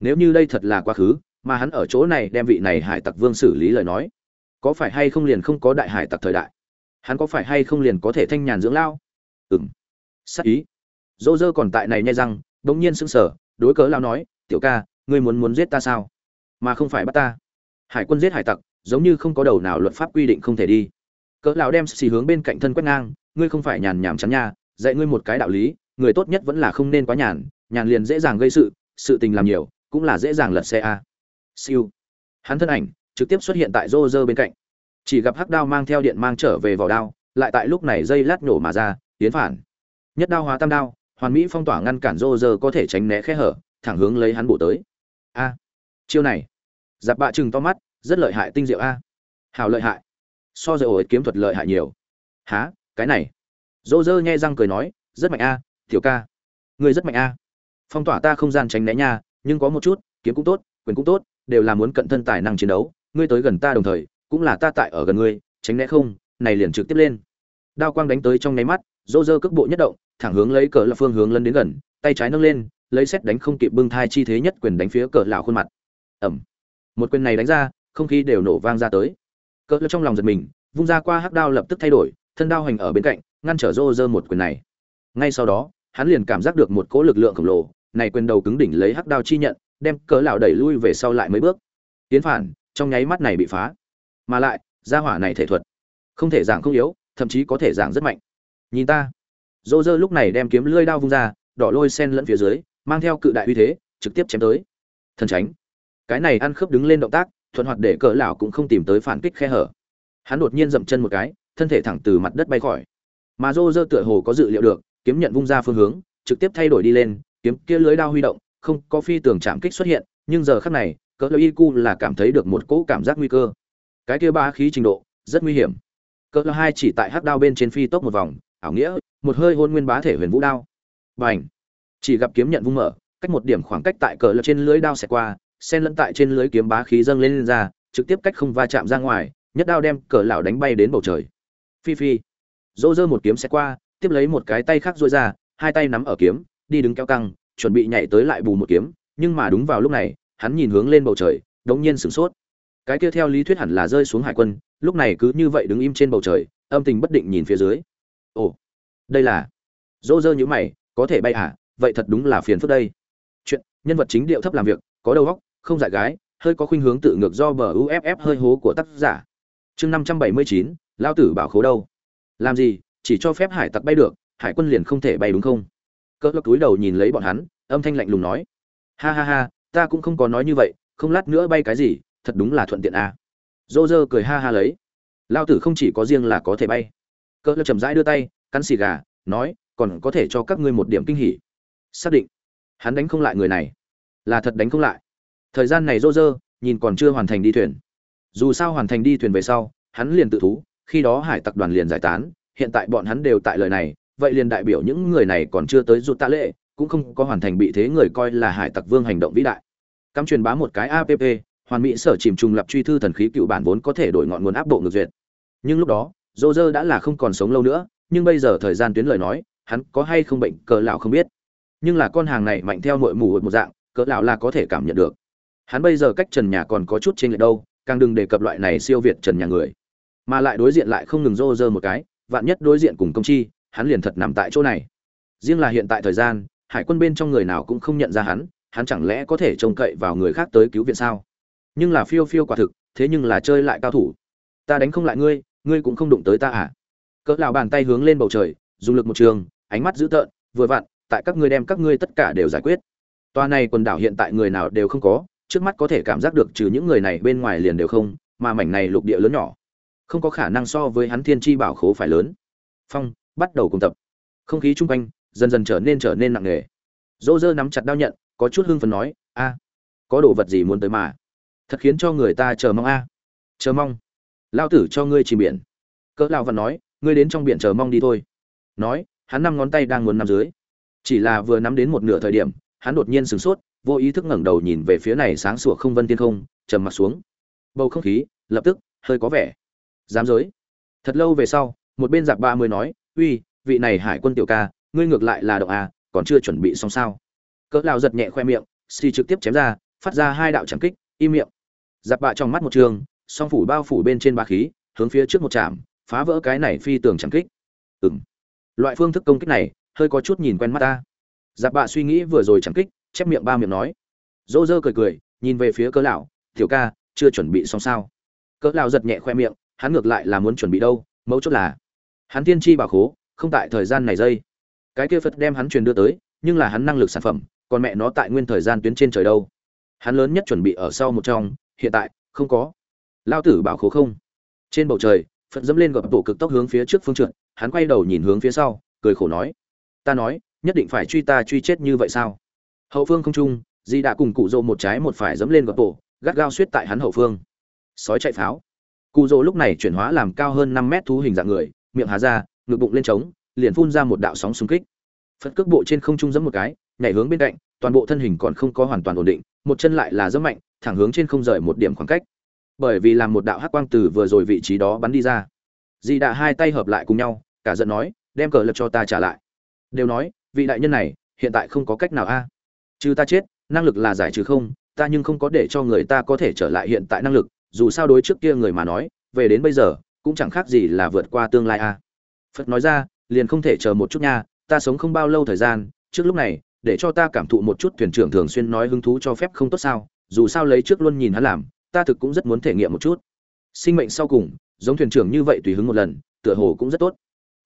nếu như đây thật là quá khứ, mà hắn ở chỗ này đem vị này hải tặc vương xử lý lời nói, có phải hay không liền không có đại hải tặc thời đại? Hắn có phải hay không liền có thể thanh nhàn dưỡng lao? Ừm. Sắc ý. Dỗ dơ còn tại này nhai răng đ ỗ n g nhiên sững sờ, đối cớ lao nói, tiểu ca, ngươi muốn muốn giết ta sao? Mà không phải bắt ta. Hải quân giết hải tặc, giống như không có đầu nào luật pháp quy định không thể đi cỡ lão đem xì hướng bên cạnh thân quét ngang, ngươi không phải nhàn nhảm chắn nha, dạy ngươi một cái đạo lý, người tốt nhất vẫn là không nên quá nhàn nhàn liền dễ dàng gây sự sự tình làm nhiều, cũng là dễ dàng lật xe a. Siêu. Hắn thân ảnh trực tiếp xuất hiện tại rô rơ bên cạnh. Chỉ gặp hắc đao mang theo điện mang trở về vỏ đao, lại tại lúc này dây lát nổ mà ra, tiến phản. Nhất đao hóa tam đao, hoàn mỹ phong tỏa ngăn cản rô rơ có thể tránh né khe hở, thẳng hướng lấy hắn bổ tới. A. Chiêu này, giặc bạ chừng to mắt, rất lợi hại tinh diệu a. Hào lợi hại so với ổ kiếm thuật lợi hại nhiều. Há cái này? Dô dơ nhai răng cười nói, rất mạnh a, tiểu ca. Người rất mạnh a. Phong tỏa ta không gian tránh né nha, nhưng có một chút, kiếm cũng tốt, quyền cũng tốt, đều là muốn cận thân tài năng chiến đấu. Ngươi tới gần ta đồng thời, cũng là ta tại ở gần ngươi, tránh né không, này liền trực tiếp lên. Đao quang đánh tới trong nháy mắt, dô dơ cước bộ nhất động, thẳng hướng lấy cờ là phương hướng lân đến gần, tay trái nâng lên, lấy xét đánh không kịp bưng thai chi thế nhất quyền đánh phía cờ lão khuôn mặt. Ẩm. Một quyền này đánh ra, không khí đều nổ vang ra tới cỡ trong lòng giật mình, vung ra qua hắc đao lập tức thay đổi, thân đao hành ở bên cạnh, ngăn trở rô rơ một quyền này. Ngay sau đó, hắn liền cảm giác được một cỗ lực lượng khổng lồ, này quyền đầu cứng đỉnh lấy hắc đao chi nhận, đem cỡ lão đẩy lui về sau lại mấy bước. Tiến phản, trong nháy mắt này bị phá. Mà lại, gia hỏa này thể thuật, không thể giảng không yếu, thậm chí có thể giảng rất mạnh. Nhìn ta. Rô rơ lúc này đem kiếm lưỡi đao vung ra, đỏ lôi sen lẫn phía dưới, mang theo cự đại uy thế, trực tiếp chém tới. Thần tránh. Cái này ăn khớp đứng lên động tác thuận hoạt để cỡ lão cũng không tìm tới phản kích khe hở. Hắn đột nhiên dậm chân một cái, thân thể thẳng từ mặt đất bay khỏi. Mà Roger tựa hồ có dự liệu được, kiếm nhận vung ra phương hướng, trực tiếp thay đổi đi lên, kiếm kia lưới đao huy động, không có phi tường chạm kích xuất hiện, nhưng giờ khắc này, cỡ lão y là cảm thấy được một cỗ cảm giác nguy cơ. Cái kia ba khí trình độ, rất nguy hiểm. Cỡ lão hai chỉ tại hắc đao bên trên phi tốc một vòng, ảo nghĩa, một hơi hôn nguyên bá thể huyền vũ đao. Bành! Chỉ gặp kiếm nhận vung mở, cách một điểm khoảng cách tại cỡ lão trên lưới đao sẽ qua sen lẫn tại trên lưới kiếm bá khí dâng lên, lên ra trực tiếp cách không va chạm ra ngoài nhất đao đem cờ lão đánh bay đến bầu trời. Phi phi. Dỗ dơ một kiếm sẽ qua tiếp lấy một cái tay khác dội ra hai tay nắm ở kiếm đi đứng kéo căng chuẩn bị nhảy tới lại bù một kiếm nhưng mà đúng vào lúc này hắn nhìn hướng lên bầu trời đống nhiên sửng sốt. Cái kia theo lý thuyết hẳn là rơi xuống hải quân lúc này cứ như vậy đứng im trên bầu trời âm tình bất định nhìn phía dưới. Ồ đây là. Dỗ dơ như mày có thể bay à? Vậy thật đúng là phiền phức đây. Chuyện nhân vật chính điệu thấp làm việc có đầu óc không dại gái, hơi có khuynh hướng tự ngược do bờ uff hơi hố của tác giả. Chương năm trăm bảy mươi chín, lao tử bảo khố đâu? Làm gì, chỉ cho phép hải tặc bay được, hải quân liền không thể bay đúng không? Cỡ lắc túi đầu nhìn lấy bọn hắn, âm thanh lạnh lùng nói. Ha ha ha, ta cũng không có nói như vậy, không lát nữa bay cái gì, thật đúng là thuận tiện à. dô dơ cười ha ha lấy. Lao tử không chỉ có riêng là có thể bay. Cỡ lắc chầm rãi đưa tay, cắn xì gà, nói, còn có thể cho các ngươi một điểm kinh hỉ. Xác định. Hắn đánh không lại người này. Là thật đánh không lại thời gian này rô rơ nhìn còn chưa hoàn thành đi thuyền. Dù sao hoàn thành đi thuyền về sau, hắn liền tự thú, khi đó hải tặc đoàn liền giải tán, hiện tại bọn hắn đều tại lời này, vậy liền đại biểu những người này còn chưa tới rụt tạ lệ, cũng không có hoàn thành bị thế người coi là hải tặc vương hành động vĩ đại. Cắm truyền bá một cái app hoàn mỹ sở chìm trùng lập truy thư thần khí cựu bản vốn có thể đổi ngọn nguồn áp bộ ngược duyệt. Nhưng lúc đó dô dơ đã là không còn sống lâu nữa, nhưng bây giờ thời gian tuyến lời nói, hắn có hay không bệnh cờ lão không biết. Nhưng là con hàng này mạnh theo nội mù một dạng, cỡ lão là có thể cảm nhận được hắn bây giờ cách trần nhà còn có chút trên lệch đâu, càng đừng đề cập loại này siêu việt trần nhà người. Mà lại đối diện lại không ngừng rô rơ một cái, vạn nhất đối diện cùng công chi, hắn liền thật nằm tại chỗ này. Riêng là hiện tại thời gian, hải quân bên trong người nào cũng không nhận ra hắn hắn chẳng lẽ có thể trông cậy vào người khác tới cứu viện sao? Nhưng là phiêu phiêu quả thực, thế nhưng là chơi lại cao thủ. Ta đánh không lại ngươi ngươi cũng không đụng tới ta à? Cỡ lão bàn tay hướng lên bầu trời, dùng lực một trường, ánh mắt dữ tợn, vừa vặn, tại các ngươi đem các ngươi tất cả đều giải quyết. Toa này quần đảo hiện tại người nào đều không có trước mắt có thể cảm giác được trừ những người này bên ngoài liền đều không, mà mảnh này lục địa lớn nhỏ. Không có khả năng so với hắn thiên chi bảo khố phải lớn. Phong, bắt đầu cùng tập. Không khí chung quanh dần dần trở nên trở nên nặng nề. Dỗ dơ nắm chặt đao nhận, có chút hưng phấn nói, a, có đồ vật gì muốn tới mà? Thật khiến cho người ta chờ mong a. Chờ mong? Lao tử cho ngươi chìm biển. Cỡ lao vẫn nói, ngươi đến trong biển chờ mong đi thôi. Nói, hắn năm ngón tay đang muốn nắm dưới. Chỉ là vừa nắm đến một nửa thời điểm, hắn đột nhiên sửng sốt vô ý thức ngẩng đầu nhìn về phía này sáng sủa không vân tiên không, trầm mặt xuống. Bầu không khí, lập tức, hơi có vẻ dám giới. Thật lâu về sau, một bên giặc ba mới nói, uy, vị này hải quân tiểu ca, ngươi ngược lại là động à còn chưa chuẩn bị xong sao? Cỡ lao giật nhẹ khoe miệng, xì trực tiếp chém ra, phát ra hai đạo trắng kích, im miệng. Giặc bạ trong mắt một trường, song phủ bao phủ bên trên ba khí, hướng phía trước một chạm phá vỡ cái này phi tường trắng kích. Ừng loại phương thức công kích này, hơi có chút nhìn quen mắt ta. Giặc bạ suy nghĩ vừa rồi trắng kích chép miệng ba miệng nói. Dỗ dơ cười cười, nhìn về phía cỡ lão, tiểu ca, chưa chuẩn bị xong sao? Cỡ lão giật nhẹ khoe miệng, hắn ngược lại là muốn chuẩn bị đâu, mấu chốt là hắn tiên tri bảo khố, không tại thời gian này dây. Cái kia phật đem hắn truyền đưa tới, nhưng là hắn năng lực sản phẩm, còn mẹ nó tại nguyên thời gian tuyến trên trời đâu. Hắn lớn nhất chuẩn bị ở sau một trong, hiện tại, không có. Lao tử bảo khố không. Trên bầu trời, phật dẫm lên gập bộ cực tốc hướng phía trước phương trượt, hắn quay đầu nhìn hướng phía sau, cười khổ nói, ta nói, nhất định phải truy ta truy chết như vậy sao? Hậu phương không trung, di đã cùng cụ rỗ một trái một phải dẫm lên gọt bộ gắt gao suýt tại hắn hậu phương. Sói chạy pháo. Cụ rỗ lúc này chuyển hóa làm cao hơn năm mét thú hình dạng người, miệng há ra, ngực bụng lên trống, liền phun ra một đạo sóng xung kích. Phật cước bộ trên không trung giẫm một cái, nhảy hướng bên cạnh, toàn bộ thân hình còn không có hoàn toàn ổn định, một chân lại là giẫm mạnh, thẳng hướng trên không rời một điểm khoảng cách. Bởi vì làm một đạo hắc quang từ vừa rồi vị trí đó bắn đi ra. Di đã hai tay hợp lại cùng nhau, cả giận nói, đem cờ lật cho ta trả lại. Đều nói, vị đại nhân này, hiện tại không có cách nào a. à trừ ta chết, năng lực là giải trừ không, ta nhưng không có để cho người ta có thể trở lại hiện tại năng lực, dù sao đối trước kia người mà nói, về đến bây giờ, cũng chẳng khác gì là vượt qua tương lai a. Phật nói ra, liền không thể chờ một chút nha, ta sống không bao lâu thời gian, trước lúc này, để cho ta cảm thụ một chút thuyền trưởng thường xuyên nói hứng thú cho phép không tốt sao, dù sao lấy trước luôn nhìn hắn làm, ta thực cũng rất muốn thể nghiệm một chút. Sinh mệnh sau cùng, giống thuyền trưởng như vậy tùy hứng một lần, tựa hồ cũng rất tốt.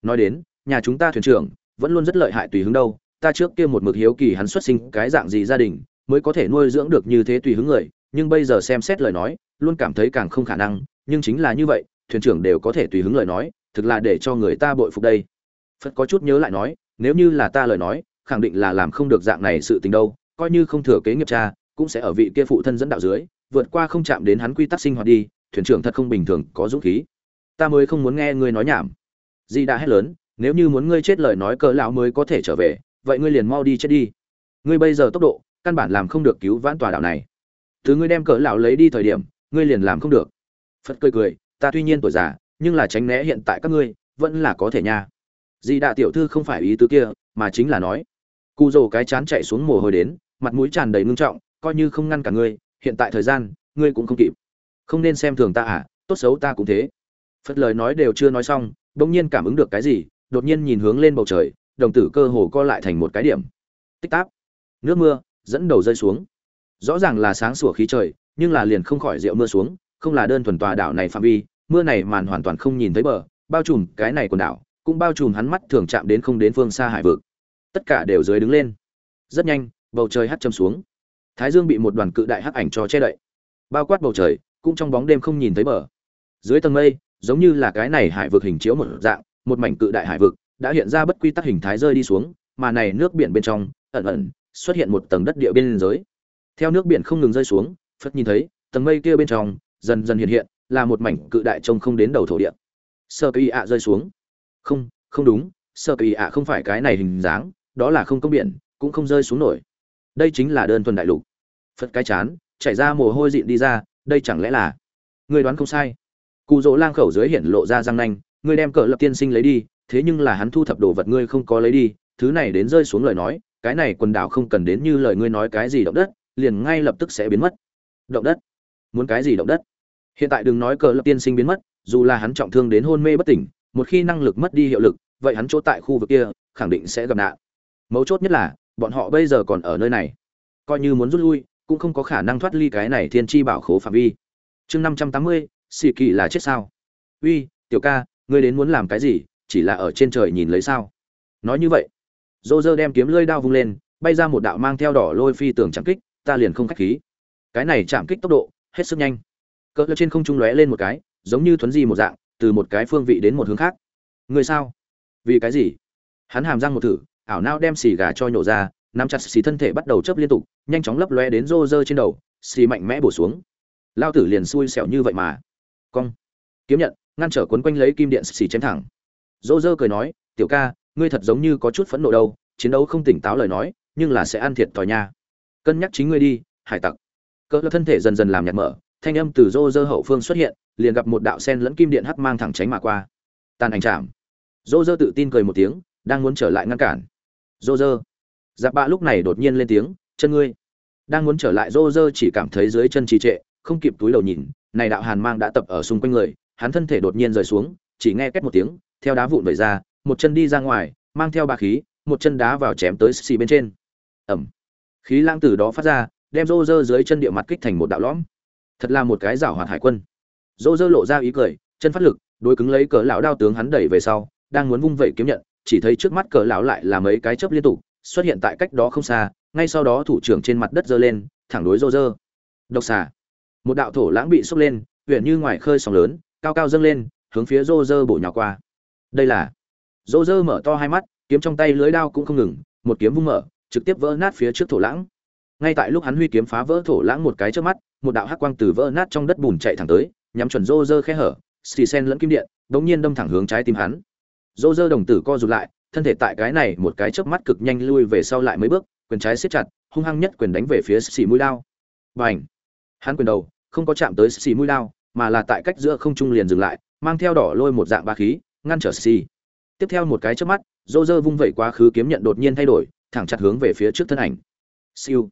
Nói đến, nhà chúng ta thuyền trưởng vẫn luôn rất lợi hại tùy hứng đâu ta trước kia một mực hiếu kỳ hắn xuất sinh cái dạng gì gia đình, mới có thể nuôi dưỡng được như thế tùy hứng người, nhưng bây giờ xem xét lời nói, luôn cảm thấy càng không khả năng, nhưng chính là như vậy, thuyền trưởng đều có thể tùy hứng lời nói, thực là để cho người ta bội phục đây. Phật có chút nhớ lại nói, nếu như là ta lời nói, khẳng định là làm không được dạng này sự tình đâu, coi như không thừa kế nghiệp cha, cũng sẽ ở vị kia phụ thân dẫn đạo dưới, vượt qua không chạm đến hắn quy tắc sinh hoạt đi, thuyền trưởng thật không bình thường, có dũng khí. Ta mới không muốn nghe ngươi nói nhảm. Di đã hét lớn, nếu như muốn ngươi chết lời nói cỡ lão mới có thể trở về vậy ngươi liền mau đi chết đi. Ngươi bây giờ tốc độ, căn bản làm không được cứu vãn tòa đảo này. Thứ ngươi đem cỡ lão lấy đi thời điểm, ngươi liền làm không được. Phật cười cười, ta tuy nhiên tuổi già, nhưng là tránh né hiện tại các ngươi, vẫn là có thể nha. Di đạ tiểu thư không phải ý tứ kia, mà chính là nói. Cụ rồ cái chán chạy xuống mồ hôi đến, mặt mũi tràn đầy ngưng trọng, coi như không ngăn cả ngươi, hiện tại thời gian, ngươi cũng không kịp. Không nên xem thường ta à tốt xấu ta cũng thế. Phật lời nói đều chưa nói xong, bỗng nhiên cảm ứng được cái gì, đột nhiên nhìn hướng lên bầu trời đồng tử cơ hồ co lại thành một cái điểm. Tích táp. Nước mưa, dẫn đầu rơi xuống. Rõ ràng là sáng sủa khí trời, nhưng là liền không khỏi rượu mưa xuống, không là đơn thuần tòa đảo này phạm vi, mưa này màn hoàn toàn không nhìn thấy bờ, bao trùm cái này quần đảo, cũng bao trùm hắn mắt thường chạm đến không đến phương xa hải vực. Tất cả đều dưới đứng lên. Rất nhanh, bầu trời hắt châm xuống. Thái dương bị một đoàn cự đại hắc ảnh cho che đậy. Bao quát bầu trời, cũng trong bóng đêm không nhìn thấy bờ. Dưới tầng mây, giống như là cái này hải vực hình chiếu một dạng, một mảnh cự đại hải vực đã hiện ra bất quy tắc hình thái rơi đi xuống, mà này nước biển bên trong, ẩn ẩn xuất hiện một tầng đất địa biên giới theo nước biển không ngừng rơi xuống phật nhìn thấy, tầng mây kia bên trong, dần dần hiện hiện, là một mảnh cự đại trông không đến đầu thổ địa. Sơ kỳ ạ rơi xuống. Không không đúng, sơ kỳ ạ không phải cái này hình dáng, đó là không công biển, cũng không rơi xuống nổi. Đây chính là đơn thuần đại lục. Phật cái chán, chảy ra mồ hôi dịn đi ra, đây chẳng lẽ là người đoán không sai. Cụ dỗ lang khẩu dưới hiện lộ ra răng nanh, ngươi đem cỡ lập tiên sinh lấy đi thế nhưng là hắn thu thập đồ vật ngươi không có lấy đi, thứ này đến rơi xuống lời nói, cái này quần đảo không cần đến như lời ngươi nói cái gì động đất, liền ngay lập tức sẽ biến mất. Động đất? Muốn cái gì động đất? Hiện tại đừng nói cờ lập tiên sinh biến mất, dù là hắn trọng thương đến hôn mê bất tỉnh, một khi năng lực mất đi hiệu lực, vậy hắn chỗ tại khu vực kia, khẳng định sẽ gặp nạn. Mấu chốt nhất là, bọn họ bây giờ còn ở nơi này. Coi như muốn rút lui, cũng không có khả năng thoát ly cái này thiên chi bảo khố phạm vi. Chương năm trăm tám mươi xì kỳ là chết sao? Uy, tiểu ca, ngươi đến muốn làm cái gì? Chỉ là ở trên trời nhìn lấy sao? Nói như vậy dô dơ đem kiếm lơi đao vung lên, bay ra một đạo mang theo đỏ lôi phi tường chạm kích, ta liền không khách khí. Cái này chạm kích tốc độ, hết sức nhanh. Cỡ trên không trung lóe lên một cái, giống như thuấn di một dạng, từ một cái phương vị đến một hướng khác. Người sao? Vì cái gì? Hắn hàm răng một thử, ảo nao đem xì gà cho nhổ ra, nắm chặt xì thân thể bắt đầu chớp liên tục, nhanh chóng lấp lóe đến rô rơ trên đầu, xì mạnh mẽ bổ xuống. Lao tử liền xui xẻo như vậy mà. Cong. Kiếm nhận, ngăn trở quấn quanh lấy kim điện xì chém thẳng rô dơ cười nói, tiểu ca, ngươi thật giống như có chút phẫn nộ đâu, chiến đấu không tỉnh táo lời nói, nhưng là sẽ ăn thiệt thòi nha. Cân nhắc chính ngươi đi, hải tặc. Cỡ thân thể dần dần làm nhạt mở, thanh âm từ rô rơ hậu phương xuất hiện, liền gặp một đạo sen lẫn kim điện hắc mang thẳng tránh mà qua. Tàn ảnh chạm. Rô rơ tự tin cười một tiếng, đang muốn trở lại ngăn cản. Rô rơ giáp bạ lúc này đột nhiên lên tiếng, chân ngươi. Đang muốn trở lại rô rơ chỉ cảm thấy dưới chân trì trệ, không kịp túi đầu nhìn, này đạo hàn mang đã tập ở xung quanh người, hắn thân thể đột nhiên rời xuống, chỉ nghe két một tiếng theo đá vụn vẩy ra, một chân đi ra ngoài, mang theo ba khí, một chân đá vào chém tới xì bên trên. Ẩm. Khí lãng từ đó phát ra, đem rô dưới chân địa mặt kích thành một đạo lõm. Thật là một cái giảo hoạt hải quân. Rô lộ ra ý cười, chân phát lực, đối cứng lấy cỡ lão đao tướng hắn đẩy về sau, đang muốn vung vẩy kiếm nhận, chỉ thấy trước mắt cỡ lão lại là mấy cái chớp liên tục, xuất hiện tại cách đó không xa, ngay sau đó thủ trưởng trên mặt đất giơ lên, thẳng đối rô độc xà. Một đạo thổ lãng bị xốc lên huyền như ngoài khơi sóng lớn, cao cao dâng lên, hướng phía rô bổ nhào qua đây là. Dỗ dơ mở to hai mắt, kiếm trong tay lưới đao cũng không ngừng, một kiếm vung mở, trực tiếp vỡ nát phía trước thổ lãng. Ngay tại lúc hắn huy kiếm phá vỡ thổ lãng một cái trước mắt, một đạo hắc quang từ vỡ nát trong đất bùn chạy thẳng tới, nhắm chuẩn rô rơ khe hở, xì sen lẫn kim điện, đống nhiên đâm thẳng hướng trái tim hắn. Rô rơ đồng tử co rụt lại, thân thể tại cái này một cái chớp mắt cực nhanh lui về sau lại mấy bước, quyền trái siết chặt, hung hăng nhất quyền đánh về phía xì mũi đao. N h hắn quyền đầu không có chạm tới xì mũi đao, mà là tại cách giữa không trung liền dừng lại, mang theo đỏ lôi một dạng ba khí ngăn trở xì tiếp theo một cái chớp mắt, Roger vung vẩy quá khứ kiếm nhận đột nhiên thay đổi, thẳng chặt hướng về phía trước thân ảnh. Siêu.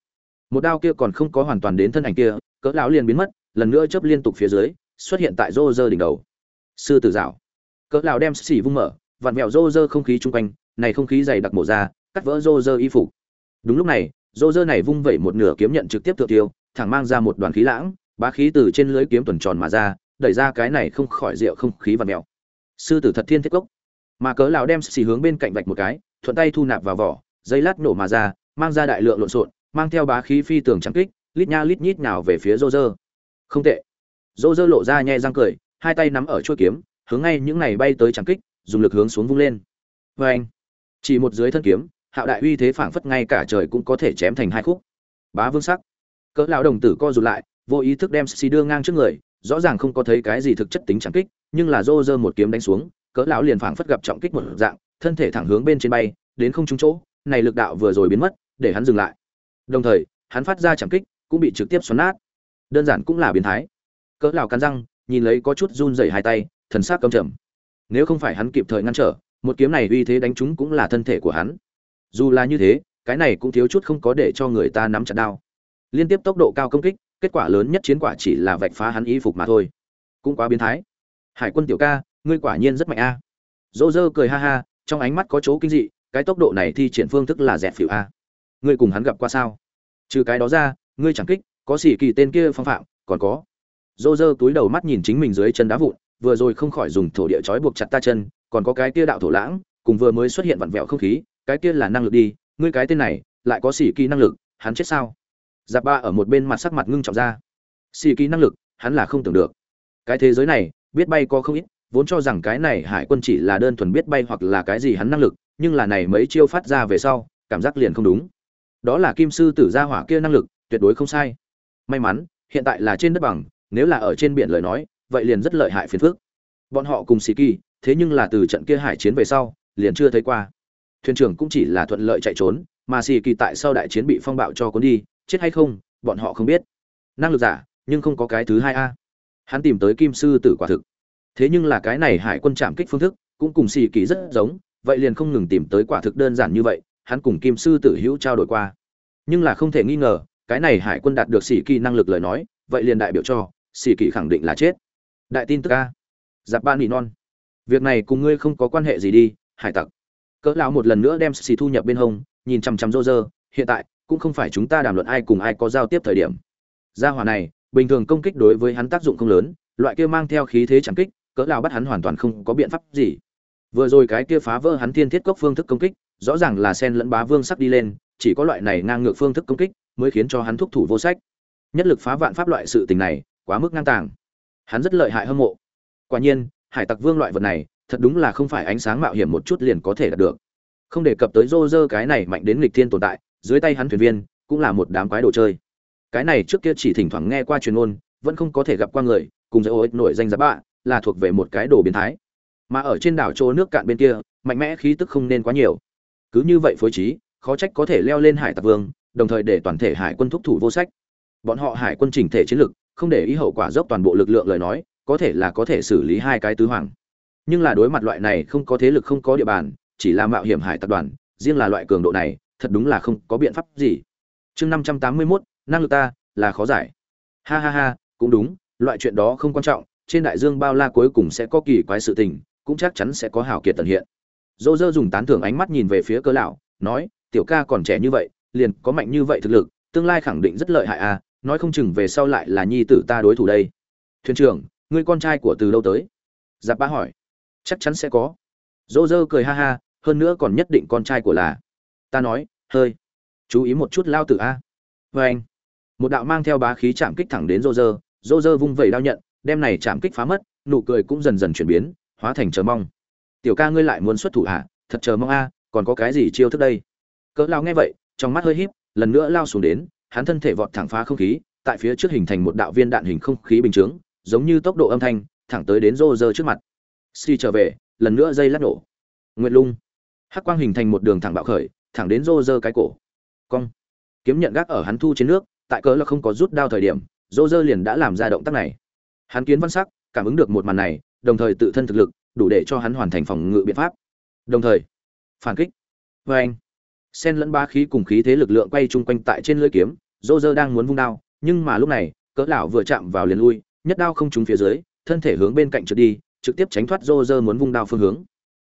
Một đao kia còn không có hoàn toàn đến thân ảnh kia, cỡ lão liền biến mất, lần nữa chớp liên tục phía dưới, xuất hiện tại Roger đỉnh đầu. Sư tử dạo. Cỡ lão đem xỉ vung mở, vặn vẹo Roger không khí chung quanh, này không khí dày đặc mổ ra, cắt vỡ Roger y phục. Đúng lúc này, Roger này vung vẩy một nửa kiếm nhận trực tiếp thượng tiêu, thẳng mang ra một đoàn khí lãng, bá khí từ trên lưới kiếm tuần tròn mà ra, đẩy ra cái này không khỏi rượu không khí vặn vẹo sư tử thật thiên thiết cốc. Mà cỡ lão đem xì hướng bên cạnh vạch một cái, thuận tay thu nạp vào vỏ, dây lát nổ mà ra, mang ra đại lượng lộn xộn, mang theo bá khí phi tường trắng kích, lít nha lít nhít nào về phía rô rơ không tệ. Rô rơ lộ ra nhẹ răng cười, hai tay nắm ở chuôi kiếm, hướng ngay những này bay tới trắng kích, dùng lực hướng xuống vung lên. Vê anh, chỉ một dưới thân kiếm, hạo đại uy thế phảng phất ngay cả trời cũng có thể chém thành hai khúc. Bá vương sắc. Cỡ lão đồng tử co rụt lại, vô ý thức đem xì đưa ngang trước người rõ ràng không có thấy cái gì thực chất tính chẳng kích, nhưng là rô rơ một kiếm đánh xuống, cỡ lão liền phảng phất gặp trọng kích một dạng, thân thể thẳng hướng bên trên bay, đến không trúng chỗ, này lực đạo vừa rồi biến mất, để hắn dừng lại. Đồng thời, hắn phát ra chẳng kích, cũng bị trực tiếp xoắn nát. Đơn giản cũng là biến thái. Cỡ lão cắn răng, nhìn lấy có chút run rẩy hai tay, thần sắc căm trầm. Nếu không phải hắn kịp thời ngăn trở, một kiếm này uy thế đánh trúng cũng là thân thể của hắn. Dù là như thế, cái này cũng thiếu chút không có để cho người ta nắm chặt đao. Liên tiếp tốc độ cao công kích kết quả lớn nhất chiến quả chỉ là vạch phá hắn y phục mà thôi. Cũng quá biến thái. Hải quân tiểu ca, ngươi quả nhiên rất mạnh a. Dỗ dơ cười ha ha, trong ánh mắt có chỗ kinh dị, cái tốc độ này thi triển phương thức là dẹp phỉu a. Ngươi cùng hắn gặp qua sao? Trừ cái đó ra, ngươi chẳng kích, có xỉ kỳ tên kia phong phạm, còn có. Dỗ dơ túi đầu mắt nhìn chính mình dưới chân đá vụn, vừa rồi không khỏi dùng thổ địa trói buộc chặt ta chân, còn có cái kia đạo thổ lãng, cùng vừa mới xuất hiện vặn vẹo không khí, cái kia là năng lực đi, ngươi cái tên này, lại có xỉ kỳ năng lực, hắn chết sao? Giáp ba ở một bên mặt sắc mặt ngưng trọng ra. Xì ký năng lực, hắn là không tưởng được. Cái thế giới này, biết bay có không ít, vốn cho rằng cái này hải quân chỉ là đơn thuần biết bay hoặc là cái gì hắn năng lực, nhưng là này mấy chiêu phát ra về sau, cảm giác liền không đúng. Đó là kim sư tử gia hỏa kia năng lực, tuyệt đối không sai. May mắn, hiện tại là trên đất bằng, nếu là ở trên biển lời nói, vậy liền rất lợi hại phiền phức. Bọn họ cùng xì kỳ thế nhưng là từ trận kia hải chiến về sau, liền chưa thấy qua. Thuyền trưởng cũng chỉ là thuận lợi chạy trốn, mà xì kỳ tại sau đại chiến bị phong bạo cho cuốn đi chết hay không, bọn họ không biết. Năng lực giả, nhưng không có cái thứ hai a. Hắn tìm tới kim sư tử quả thực. Thế nhưng là cái này hải quân chạm kích phương thức, cũng cùng xì kỳ rất giống, vậy liền không ngừng tìm tới quả thực đơn giản như vậy, hắn cùng kim sư tử hữu trao đổi qua. Nhưng là không thể nghi ngờ, cái này hải quân đạt được xì kỳ năng lực lời nói, vậy liền đại biểu cho, xì kỳ khẳng định là chết. Đại tin tức a. Giáp ban bị non. Việc này cùng ngươi không có quan hệ gì đi, hải tặc. Cỡ lão một lần nữa đem xì thu nhập bên hông, nhìn chằm chằm rô rơ hiện tại cũng không phải chúng ta đàm luận ai cùng ai có giao tiếp thời điểm. Gia hỏa này, bình thường công kích đối với hắn tác dụng không lớn, loại kia mang theo khí thế chẳng kích, cỡ nào bắt hắn hoàn toàn không có biện pháp gì. Vừa rồi cái kia phá vỡ hắn thiên thiết cốc phương thức công kích, rõ ràng là sen lẫn bá vương sắp đi lên, chỉ có loại này ngang ngược phương thức công kích mới khiến cho hắn thúc thủ vô sách. Nhất lực phá vạn pháp loại sự tình này, quá mức ngang tàng. Hắn rất lợi hại hâm mộ. Quả nhiên, hải tặc vương loại vật này, thật đúng là không phải ánh sáng mạo hiểm một chút liền có thể đạt được. Không đề cập tới rô rơ cái này mạnh đến nghịch thiên tồn tại dưới tay hắn thuyền viên cũng là một đám quái đồ chơi. Cái này trước kia chỉ thỉnh thoảng nghe qua truyền ôn vẫn không có thể gặp qua người, cùng dễ ích nổi danh giá bạ là thuộc về một cái đồ biến thái. Mà ở trên đảo chỗ nước cạn bên kia, mạnh mẽ khí tức không nên quá nhiều. Cứ như vậy phối trí, khó trách có thể leo lên hải tặc vương, đồng thời để toàn thể hải quân thúc thủ vô sách. Bọn họ hải quân chỉnh thể chiến lực, không để ý hậu quả dốc toàn bộ lực lượng lời nói, có thể là có thể xử lý hai cái tứ hoàng. Nhưng là đối mặt loại này không có thế lực không có địa bàn, chỉ là mạo hiểm hải tập đoàn, riêng là loại cường độ này thật đúng là không có biện pháp gì. Chương năm trăm tám mươi mốt, năng lực ta, là khó giải. Ha ha ha, cũng đúng, loại chuyện đó không quan trọng, trên đại dương bao la cuối cùng sẽ có kỳ quái sự tình, cũng chắc chắn sẽ có hảo kiệt tận hiện. Dỗ dơ dùng tán thưởng ánh mắt nhìn về phía cơ lão, nói, tiểu ca còn trẻ như vậy, liền có mạnh như vậy thực lực, tương lai khẳng định rất lợi hại à nói không chừng về sau lại là nhi tử ta đối thủ đây. Thuyền trưởng, ngươi con trai của từ đâu tới? Giáp ba hỏi. Chắc chắn sẽ có. Dỗ dơ cười ha ha, hơn nữa còn nhất định con trai của là ta nói, hơi, chú ý một chút lao tử a. Vê anh, một đạo mang theo bá khí chạm kích thẳng đến rô rơ rô rơ vung vẩy đao nhận, đem này chạm kích phá mất, nụ cười cũng dần dần chuyển biến, hóa thành chờ mong. Tiểu ca ngươi lại muốn xuất thủ hả? thật chờ mong a, còn có cái gì chiêu thức đây? Cỡ lao nghe vậy, trong mắt hơi híp, lần nữa lao xuống đến, hắn thân thể vọt thẳng phá không khí, tại phía trước hình thành một đạo viên đạn hình không khí bình chướng, giống như tốc độ âm thanh, thẳng tới đến rô rơ trước mặt. Si trở về, lần nữa dây lắc nổ. Nguyệt lung. Hắc quang hình thành một đường thẳng bạo khởi thẳng đến rô rơ cái cổ. Cong. Kiếm nhận gác ở hắn thu trên nước, tại cớ là không có rút đao thời điểm, rô rơ liền đã làm ra động tác này. Hắn kiến văn sắc, cảm ứng được một màn này, đồng thời tự thân thực lực, đủ để cho hắn hoàn thành phòng ngự biện pháp. Đồng thời, phản kích. Vê anh sen lẫn ba khí cùng khí thế lực lượng quay chung quanh tại trên lưỡi kiếm, rô rơ đang muốn vung đao, nhưng mà lúc này, cỡ lão vừa chạm vào liền lui, nhất đao không trúng phía dưới, thân thể hướng bên cạnh trượt đi, trực tiếp tránh thoát rô rơ muốn vung đao phương hướng.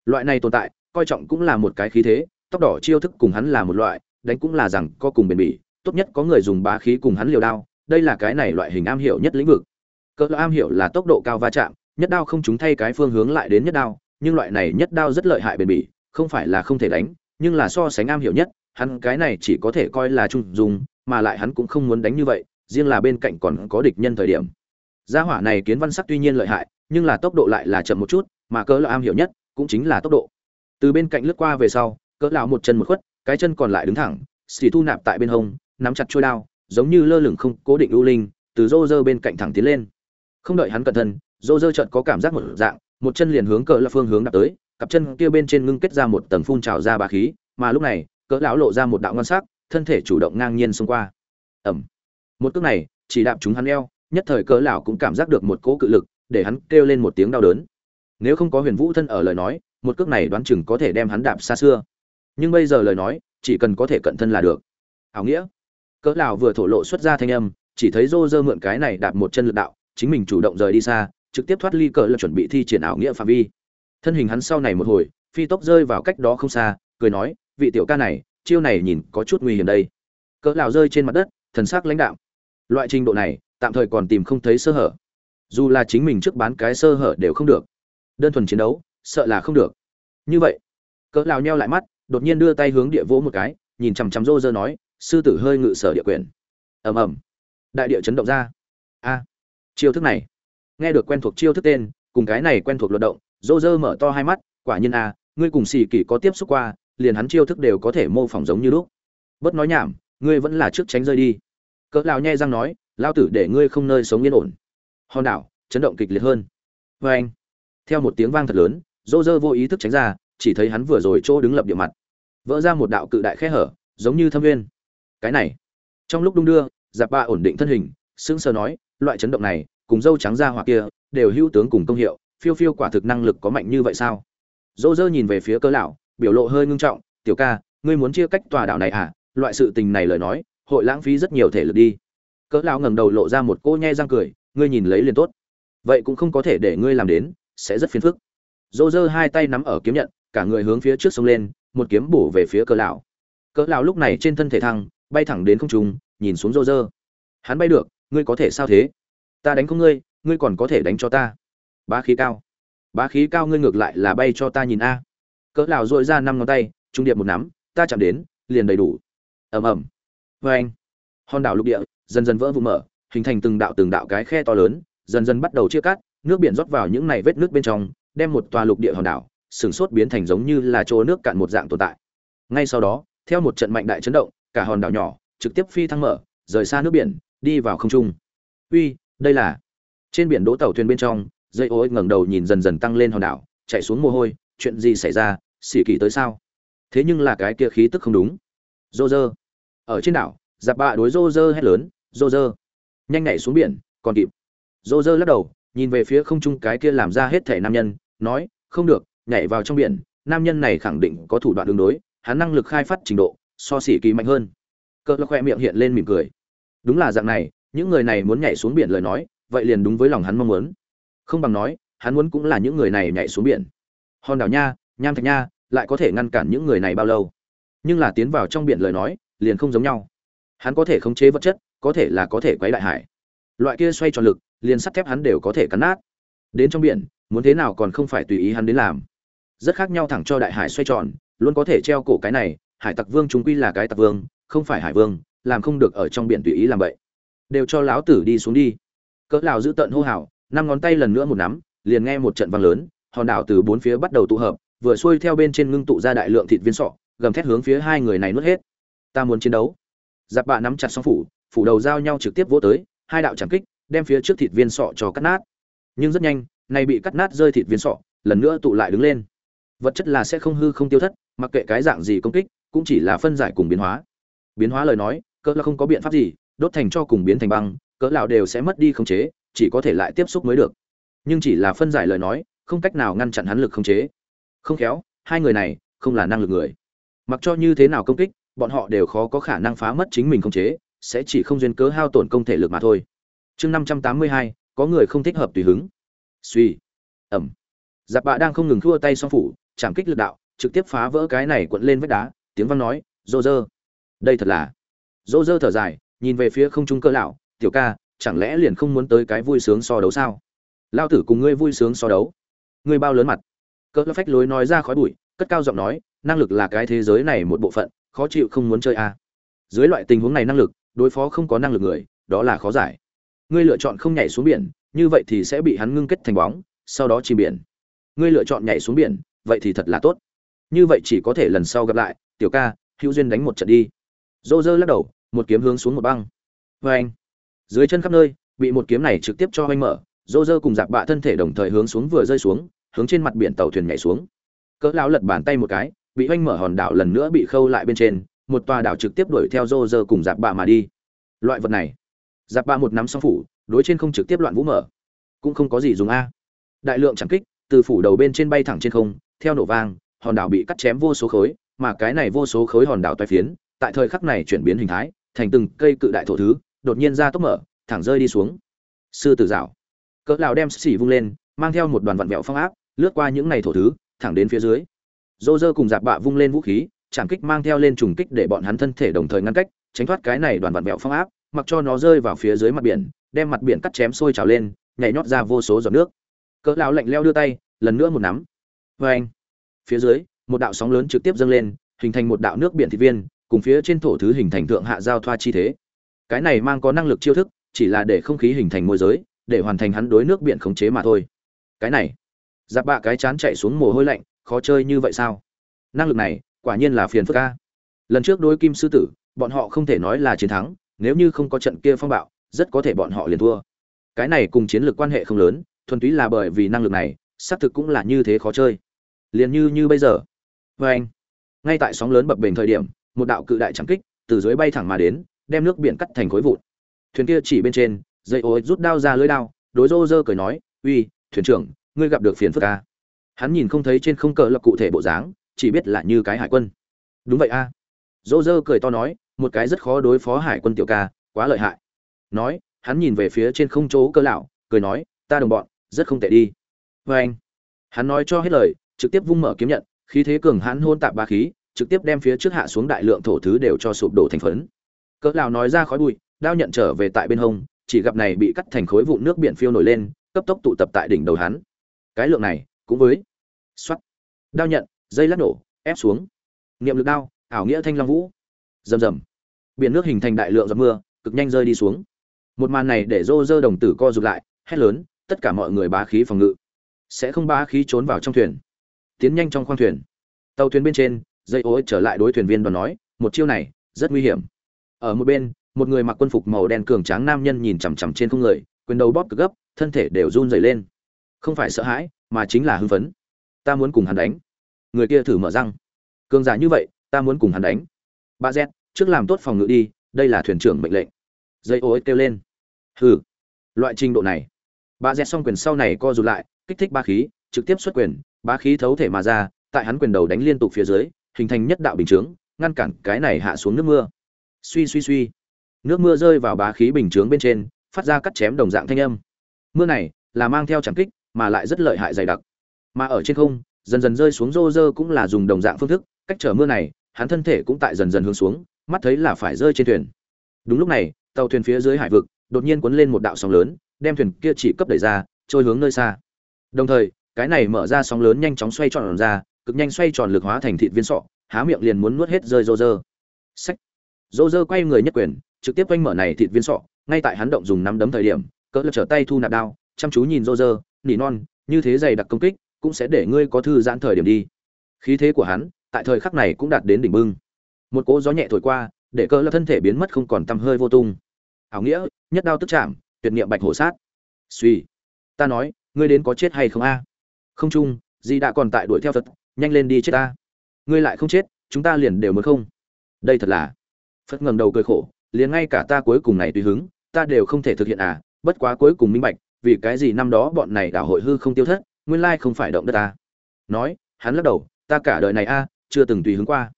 Loại này tồn tại, coi trọng cũng là một cái khí thế tóc đỏ chiêu thức cùng hắn là một loại, đánh cũng là rằng có cùng bền bỉ, tốt nhất có người dùng bá khí cùng hắn liều đao, đây là cái này loại hình am hiểu nhất lĩnh vực. Cỡ am hiểu là tốc độ cao va chạm, nhất đao không chúng thay cái phương hướng lại đến nhất đao, nhưng loại này nhất đao rất lợi hại bền bỉ, không phải là không thể đánh, nhưng là so sánh am hiểu nhất, hắn cái này chỉ có thể coi là trung dùng, mà lại hắn cũng không muốn đánh như vậy, riêng là bên cạnh còn có địch nhân thời điểm. Gia hỏa này kiến văn sắc tuy nhiên lợi hại, nhưng là tốc độ lại là chậm một chút, mà cỡ là am hiểu nhất cũng chính là tốc độ. Từ bên cạnh lướt qua về sau cỡ lão một chân một khuất, cái chân còn lại đứng thẳng, xì thu nạp tại bên hông, nắm chặt chuôi đao, giống như lơ lửng không cố định lưu linh, từ rô rơ bên cạnh thẳng tiến lên. Không đợi hắn cẩn thận, rô rơ chợt có cảm giác một dạng, một chân liền hướng cỡ lão phương hướng đạp tới, cặp chân kia bên trên ngưng kết ra một tầng phun trào ra bá khí, mà lúc này, cỡ lão lộ ra một đạo ngon sắc, thân thể chủ động ngang nhiên xông qua. Ầm! một cước này, chỉ đạp chúng hắn eo, nhất thời cỡ lão cũng cảm giác được một cỗ cự lực, để hắn kêu lên một tiếng đau đớn. Nếu không có huyền vũ thân ở lời nói, một cước này đoán chừng có thể đem hắn đạp xa xưa nhưng bây giờ lời nói, chỉ cần có thể cận thân là được. Ảo nghĩa. Cỡ lào vừa thổ lộ xuất ra thanh âm, chỉ thấy rô rơ mượn cái này đạp một chân lực đạo, chính mình chủ động rời đi xa, trực tiếp thoát ly cỡ là chuẩn bị thi triển ảo nghĩa phạm vi. Thân hình hắn sau này một hồi, phi tốc rơi vào cách đó không xa, cười nói, vị tiểu ca này, chiêu này nhìn có chút nguy hiểm đây. Cỡ lào rơi trên mặt đất, thần sắc lãnh đạo loại trình độ này, tạm thời còn tìm không thấy sơ hở. Dù là chính mình trước bán cái sơ hở đều không được. Đơn thuần chiến đấu, sợ là không được. Như vậy, cỡ lào nheo lại mắt đột nhiên đưa tay hướng địa vỗ một cái, nhìn chằm chằm rô rơ nói, sư tử hơi ngự sở địa quyền. Ầm ầm. Đại địa chấn động ra. A. Chiêu thức này. Nghe được quen thuộc chiêu thức tên, cùng cái này quen thuộc luật động rô rơ mở to hai mắt, quả nhiên a, ngươi cùng xì kỳ có tiếp xúc qua, liền hắn chiêu thức đều có thể mô phỏng giống như lúc. Bớt nói nhảm, ngươi vẫn là trước tránh rơi đi. Cỡ lão nhe răng nói lao tử để ngươi không nơi sống yên ổn. Hòn đảo chấn động kịch liệt hơn. Vê anh theo một tiếng vang thật lớn Rô Rơ vô ý thức tránh ra chỉ thấy hắn vừa rồi chỗ đứng lập địa mặt. Vỡ ra một đạo cự đại khe hở, giống như thâm viên cái này, trong lúc đung đưa, giặc ba ổn định thân hình, sững sờ nói, loại chấn động này, cùng dâu trắng ra hoặc kia, đều hữu tướng cùng công hiệu, phiêu phiêu quả thực năng lực có mạnh như vậy sao? Dỗ dơ nhìn về phía cơ lão, biểu lộ hơi ngưng trọng, tiểu ca, ngươi muốn chia cách tòa đảo này à? Loại sự tình này lời nói, hội lãng phí rất nhiều thể lực đi. Cỡ lão ngẩng đầu lộ ra một cô nhe răng cười, ngươi nhìn lấy liền tốt. Vậy cũng không có thể để ngươi làm đến, sẽ rất phiền phức. Dỗ dơ hai tay nắm ở kiếm nhận cả người hướng phía trước sông lên, một kiếm bổ về phía cỡ lão. Cỡ lão lúc này trên thân thể thăng, bay thẳng đến không trung, nhìn xuống rô rơ. Hắn bay được, ngươi có thể sao thế? Ta đánh không ngươi ngươi còn có thể đánh cho ta. Bá khí cao. Bá khí cao ngươi ngược lại là bay cho ta nhìn a. Cỡ lão dội ra năm ngón tay, trung điệp một nắm, ta chạm đến, liền đầy đủ. Ầm ầm. Vê anh. Hòn đảo lục địa, dần dần vỡ vụn mở, hình thành từng đạo từng đạo cái khe to lớn, dần dần bắt đầu chia cắt, nước biển rót vào những này vết nước bên trong, đem một tòa lục địa hòn đảo sừng sốt biến thành giống như là chỗ nước cạn một dạng tồn tại. Ngay sau đó, theo một trận mạnh đại chấn động, cả hòn đảo nhỏ trực tiếp phi thăng mở, rời xa nước biển, đi vào không trung. Uy, đây là trên biển đỗ tàu thuyền bên trong, dây ô ngẩng đầu nhìn dần dần tăng lên hòn đảo, chạy xuống mồ hôi, chuyện gì xảy ra, xỉ kỳ tới sao? Thế nhưng là cái kia khí tức không đúng. Rô rơ ở trên đảo, giặc bạ đối rô rơ hét lớn rô rơ nhanh nhảy xuống biển, còn kịp. Rô rơ lắc đầu, nhìn về phía không trung cái kia làm ra hết thể nam nhân, nói, không được nhảy vào trong biển, nam nhân này khẳng định có thủ đoạn đường đối, hắn năng lực khai phát trình độ, so sỉ kỳ mạnh hơn. Cỡ khoe miệng hiện lên mỉm cười. Đúng là dạng này, những người này muốn nhảy xuống biển lời nói, vậy liền đúng với lòng hắn mong muốn. Không bằng nói, hắn muốn cũng là những người này nhảy xuống biển. Hòn đảo nha, nham thạch nha, lại có thể ngăn cản những người này bao lâu? Nhưng là tiến vào trong biển lời nói, liền không giống nhau. Hắn có thể khống chế vật chất, có thể là có thể quấy đại hải. Loại kia xoay tròn lực, liền sắt thép hắn đều có thể cắn nát. Đến trong biển, muốn thế nào còn không phải tùy ý hắn đến làm rất khác nhau thẳng cho đại hải xoay tròn, luôn có thể treo cổ cái này, hải tặc vương chúng quy là cái tặc vương, không phải hải vương, làm không được ở trong biển tùy ý làm vậy. Đều cho lão tử đi xuống đi. Cỡ lão giữ tận hô hào, năm ngón tay lần nữa một nắm, liền nghe một trận vang lớn, hòn đảo từ bốn phía bắt đầu tụ hợp, vừa xuôi theo bên trên ngưng tụ ra đại lượng thịt viên sọ, gầm thét hướng phía hai người này nuốt hết. Ta muốn chiến đấu. Giặc bạ nắm chặt song phủ phủ đầu giao nhau trực tiếp vỗ tới, hai đạo chẳng kích, đem phía trước thịt viên sọ cho cắt nát. Nhưng rất nhanh này bị cắt nát rơi thịt viên sọ, lần nữa tụ lại đứng lên vật chất là sẽ không hư không tiêu thất, mặc kệ cái dạng gì công kích, cũng chỉ là phân giải cùng biến hóa. Biến hóa lời nói, cỡ là không có biện pháp gì, đốt thành cho cùng biến thành băng, cỡ nào đều sẽ mất đi khống chế, chỉ có thể lại tiếp xúc mới được. Nhưng chỉ là phân giải lời nói, không cách nào ngăn chặn hắn lực khống chế. Không khéo, hai người này, không là năng lực người. Mặc cho như thế nào công kích, bọn họ đều khó có khả năng phá mất chính mình khống chế, sẽ chỉ không duyên cớ hao tổn công thể lực mà thôi. Chương năm trăm tám mươi hai, có người không thích hợp tùy hứng. Suy. Ẩm. Giặc bạ đang không ngừng thua tay song phủ chạm kích lực đạo, trực tiếp phá vỡ cái này quận lên vách đá, tiếng vang nói, rô rơ. Đây thật là. Rô rơ thở dài, nhìn về phía không trung cơ lão, tiểu ca, chẳng lẽ liền không muốn tới cái vui sướng so đấu sao? Lao tử cùng ngươi vui sướng so đấu. Ngươi bao lớn mặt. Cỡ phách lối nói ra khói bụi, cất cao giọng nói, năng lực là cái thế giới này một bộ phận, khó chịu không muốn chơi à. dưới loại tình huống này năng lực, đối phó không có năng lực người, đó là khó giải. Ngươi lựa chọn không nhảy xuống biển, như vậy thì sẽ bị hắn ngưng kết thành bóng, sau đó chìm biển. Ngươi lựa chọn nhảy xuống biển vậy thì thật là tốt. Như vậy chỉ có thể lần sau gặp lại, tiểu ca, hữu duyên đánh một trận đi. Dô dơ lắc đầu, một kiếm hướng xuống một băng. Vê anh, dưới chân khắp nơi, bị một kiếm này trực tiếp cho anh mở dô dơ cùng giặc bạ thân thể đồng thời hướng xuống vừa rơi xuống, hướng trên mặt biển tàu thuyền nhảy xuống. Cỡ lão lật bàn tay một cái, bị oanh mở hòn đảo lần nữa bị khâu lại bên trên, một tòa đảo trực tiếp đuổi theo dô dơ cùng giặc bạ mà đi. Loại vật này, giặc bạ một nắm song phủ, đối trên không trực tiếp loạn vũ mở. Cũng không có gì dùng a. Đại lượng chẳng kích, từ phủ đầu bên trên bay thẳng trên không theo nổ vang, hòn đảo bị cắt chém vô số khối, mà cái này vô số khối hòn đảo toai phiến, tại thời khắc này chuyển biến hình thái, thành từng cây cự đại thổ thứ, đột nhiên ra tốc mở, thẳng rơi đi xuống. Sư tử rảo. cỡ lão đem xỉ vung lên, mang theo một đoàn vặn vẹo phong áp, lướt qua những này thổ thứ, thẳng đến phía dưới. Dô dơ cùng giặc bạ vung lên vũ khí chạm kích mang theo lên trùng kích để bọn hắn thân thể đồng thời ngăn cách, tránh thoát cái này đoàn vặn vẹo phong áp, mặc cho nó rơi vào phía dưới mặt biển, đem mặt biển cắt chém sôi trào lên, nhảy nhót ra vô số giọt nước. Cỡ lão lạnh leo đưa tay, lần nữa một nắm vê anh, phía dưới, một đạo sóng lớn trực tiếp dâng lên, hình thành một đạo nước biển thị viên, cùng phía trên thổ thứ hình thành thượng hạ giao thoa chi thế. Cái này mang có năng lực chiêu thức, chỉ là để không khí hình thành môi giới, để hoàn thành hắn đối nước biển khống chế mà thôi. Cái này, giáp bạ cái chán chạy xuống mồ hôi lạnh, khó chơi như vậy sao? Năng lực này, quả nhiên là phiền phức ca lần trước đối kim sư tử, bọn họ không thể nói là chiến thắng, nếu như không có trận kia phong bạo, rất có thể bọn họ liền thua. Cái này cùng chiến lược quan hệ không lớn, thuần túy là bởi vì năng lực này xác thực cũng là như thế khó chơi. Liền như như bây giờ. Vê anh, ngay tại sóng lớn bập bềnh thời điểm, một đạo cự đại trắng kích từ dưới bay thẳng mà đến, đem nước biển cắt thành khối vụn. Thuyền kia chỉ bên trên, dây ô rút đao ra lưới đao, đối rô rơ cười nói, uy, thuyền trưởng, ngươi gặp được phiền phức ca hắn nhìn không thấy trên không cờ lập cụ thể bộ dáng, chỉ biết là như cái hải quân. Đúng vậy a. À. dô cười to nói, một cái rất khó đối phó hải quân tiểu ca, quá lợi hại. Nói, hắn nhìn về phía trên không chỗ cơ lão, cười nói, ta đồng bọn, rất không tệ đi vê anh. Hắn nói cho hết lời trực tiếp vung mở kiếm nhận khí thế cường hãn hôn tạp ba khí trực tiếp đem phía trước hạ xuống đại lượng thổ thứ đều cho sụp đổ thành phấn. Cỡ lão nói ra khói bụi đao nhận trở về tại bên hông chỉ gặp này bị cắt thành khối vụn nước biển phiêu nổi lên cấp tốc tụ tập tại đỉnh đầu hắn. Cái lượng này cũng với. Xoát, đao nhận dây lắc nổ ép xuống. Niệm lực đao ảo nghĩa thanh long vũ. Rầm rầm. Biển nước hình thành đại lượng giọt mưa cực nhanh rơi đi xuống. Một màn này để rô rơ đồng tử co rụt lại hét lớn tất cả mọi người bá khí phòng ngự sẽ không ba khí trốn vào trong thuyền. Tiến nhanh trong khoang thuyền. Tàu thuyền bên trên, dây ối trở lại đối thuyền viên đoàn nói, một chiêu này, rất nguy hiểm. Ở một bên, một người mặc quân phục màu đen cường tráng nam nhân nhìn chằm chằm trên không người, quyền đầu bóp cực gấp, thân thể đều run rẩy lên. Không phải sợ hãi, mà chính là hưng phấn. Ta muốn cùng hắn đánh. Người kia thử mở răng. Cường giả như vậy, ta muốn cùng hắn đánh. Ba z, trước làm tốt phòng ngự đi, đây là thuyền trưởng mệnh lệnh. Dây ô kêu lên. Hừ, loại trình độ này. Ba z xong quyền sau này co rụt lại kích thích ba khí, trực tiếp xuất quyền, ba khí thấu thể mà ra, tại hắn quyền đầu đánh liên tục phía dưới, hình thành nhất đạo bình chướng, ngăn cản cái này hạ xuống nước mưa. Suy suy suy. Nước mưa rơi vào bá khí bình chướng bên trên, phát ra cắt chém đồng dạng thanh âm. Mưa này là mang theo chẳng kích, mà lại rất lợi hại dày đặc. Mà ở trên không, dần dần rơi xuống rô rơ cũng là dùng đồng dạng phương thức, cách trở mưa này, hắn thân thể cũng tại dần dần hướng xuống, mắt thấy là phải rơi trên thuyền. Đúng lúc này, tàu thuyền phía dưới hải vực, đột nhiên cuốn lên một đạo sóng lớn, đem thuyền kia chỉ cấp đẩy ra, trôi hướng nơi xa đồng thời, cái này mở ra sóng lớn nhanh chóng xoay tròn ra, cực nhanh xoay tròn lực hóa thành thịt viên sọ, há miệng liền muốn nuốt hết rơi rô rơ. Sách rô rơ quay người nhất quyền, trực tiếp quanh mở này thịt viên sọ, ngay tại hắn động dùng nắm đấm thời điểm, cỡ lực trở tay thu nạp đao, chăm chú nhìn rô rơ, nỉ non, như thế dày đặc công kích, cũng sẽ để ngươi có thư giãn thời điểm đi. Khí thế của hắn, tại thời khắc này cũng đạt đến đỉnh bưng. Một cỗ gió nhẹ thổi qua, để cỡ lực thân thể biến mất không còn tăm hơi vô tung. Ảo nghĩa, nhất đao tức chạm, tuyệt niệm bạch hổ sát. Suy ta nói ngươi đến có chết hay không a? Không chung gì đã còn tại đuổi theo thật nhanh lên đi chết ta. Ngươi lại không chết, chúng ta liền đều mới không. Đây thật là. Phất ngẩng đầu cười khổ, liền ngay cả ta cuối cùng này tùy hứng, ta đều không thể thực hiện à bất quá cuối cùng minh bạch, vì cái gì năm đó bọn này đảo hội hư không tiêu thất, nguyên lai không phải động đất ta. Nói, hắn lắc đầu, ta cả đời này a, chưa từng tùy hứng qua.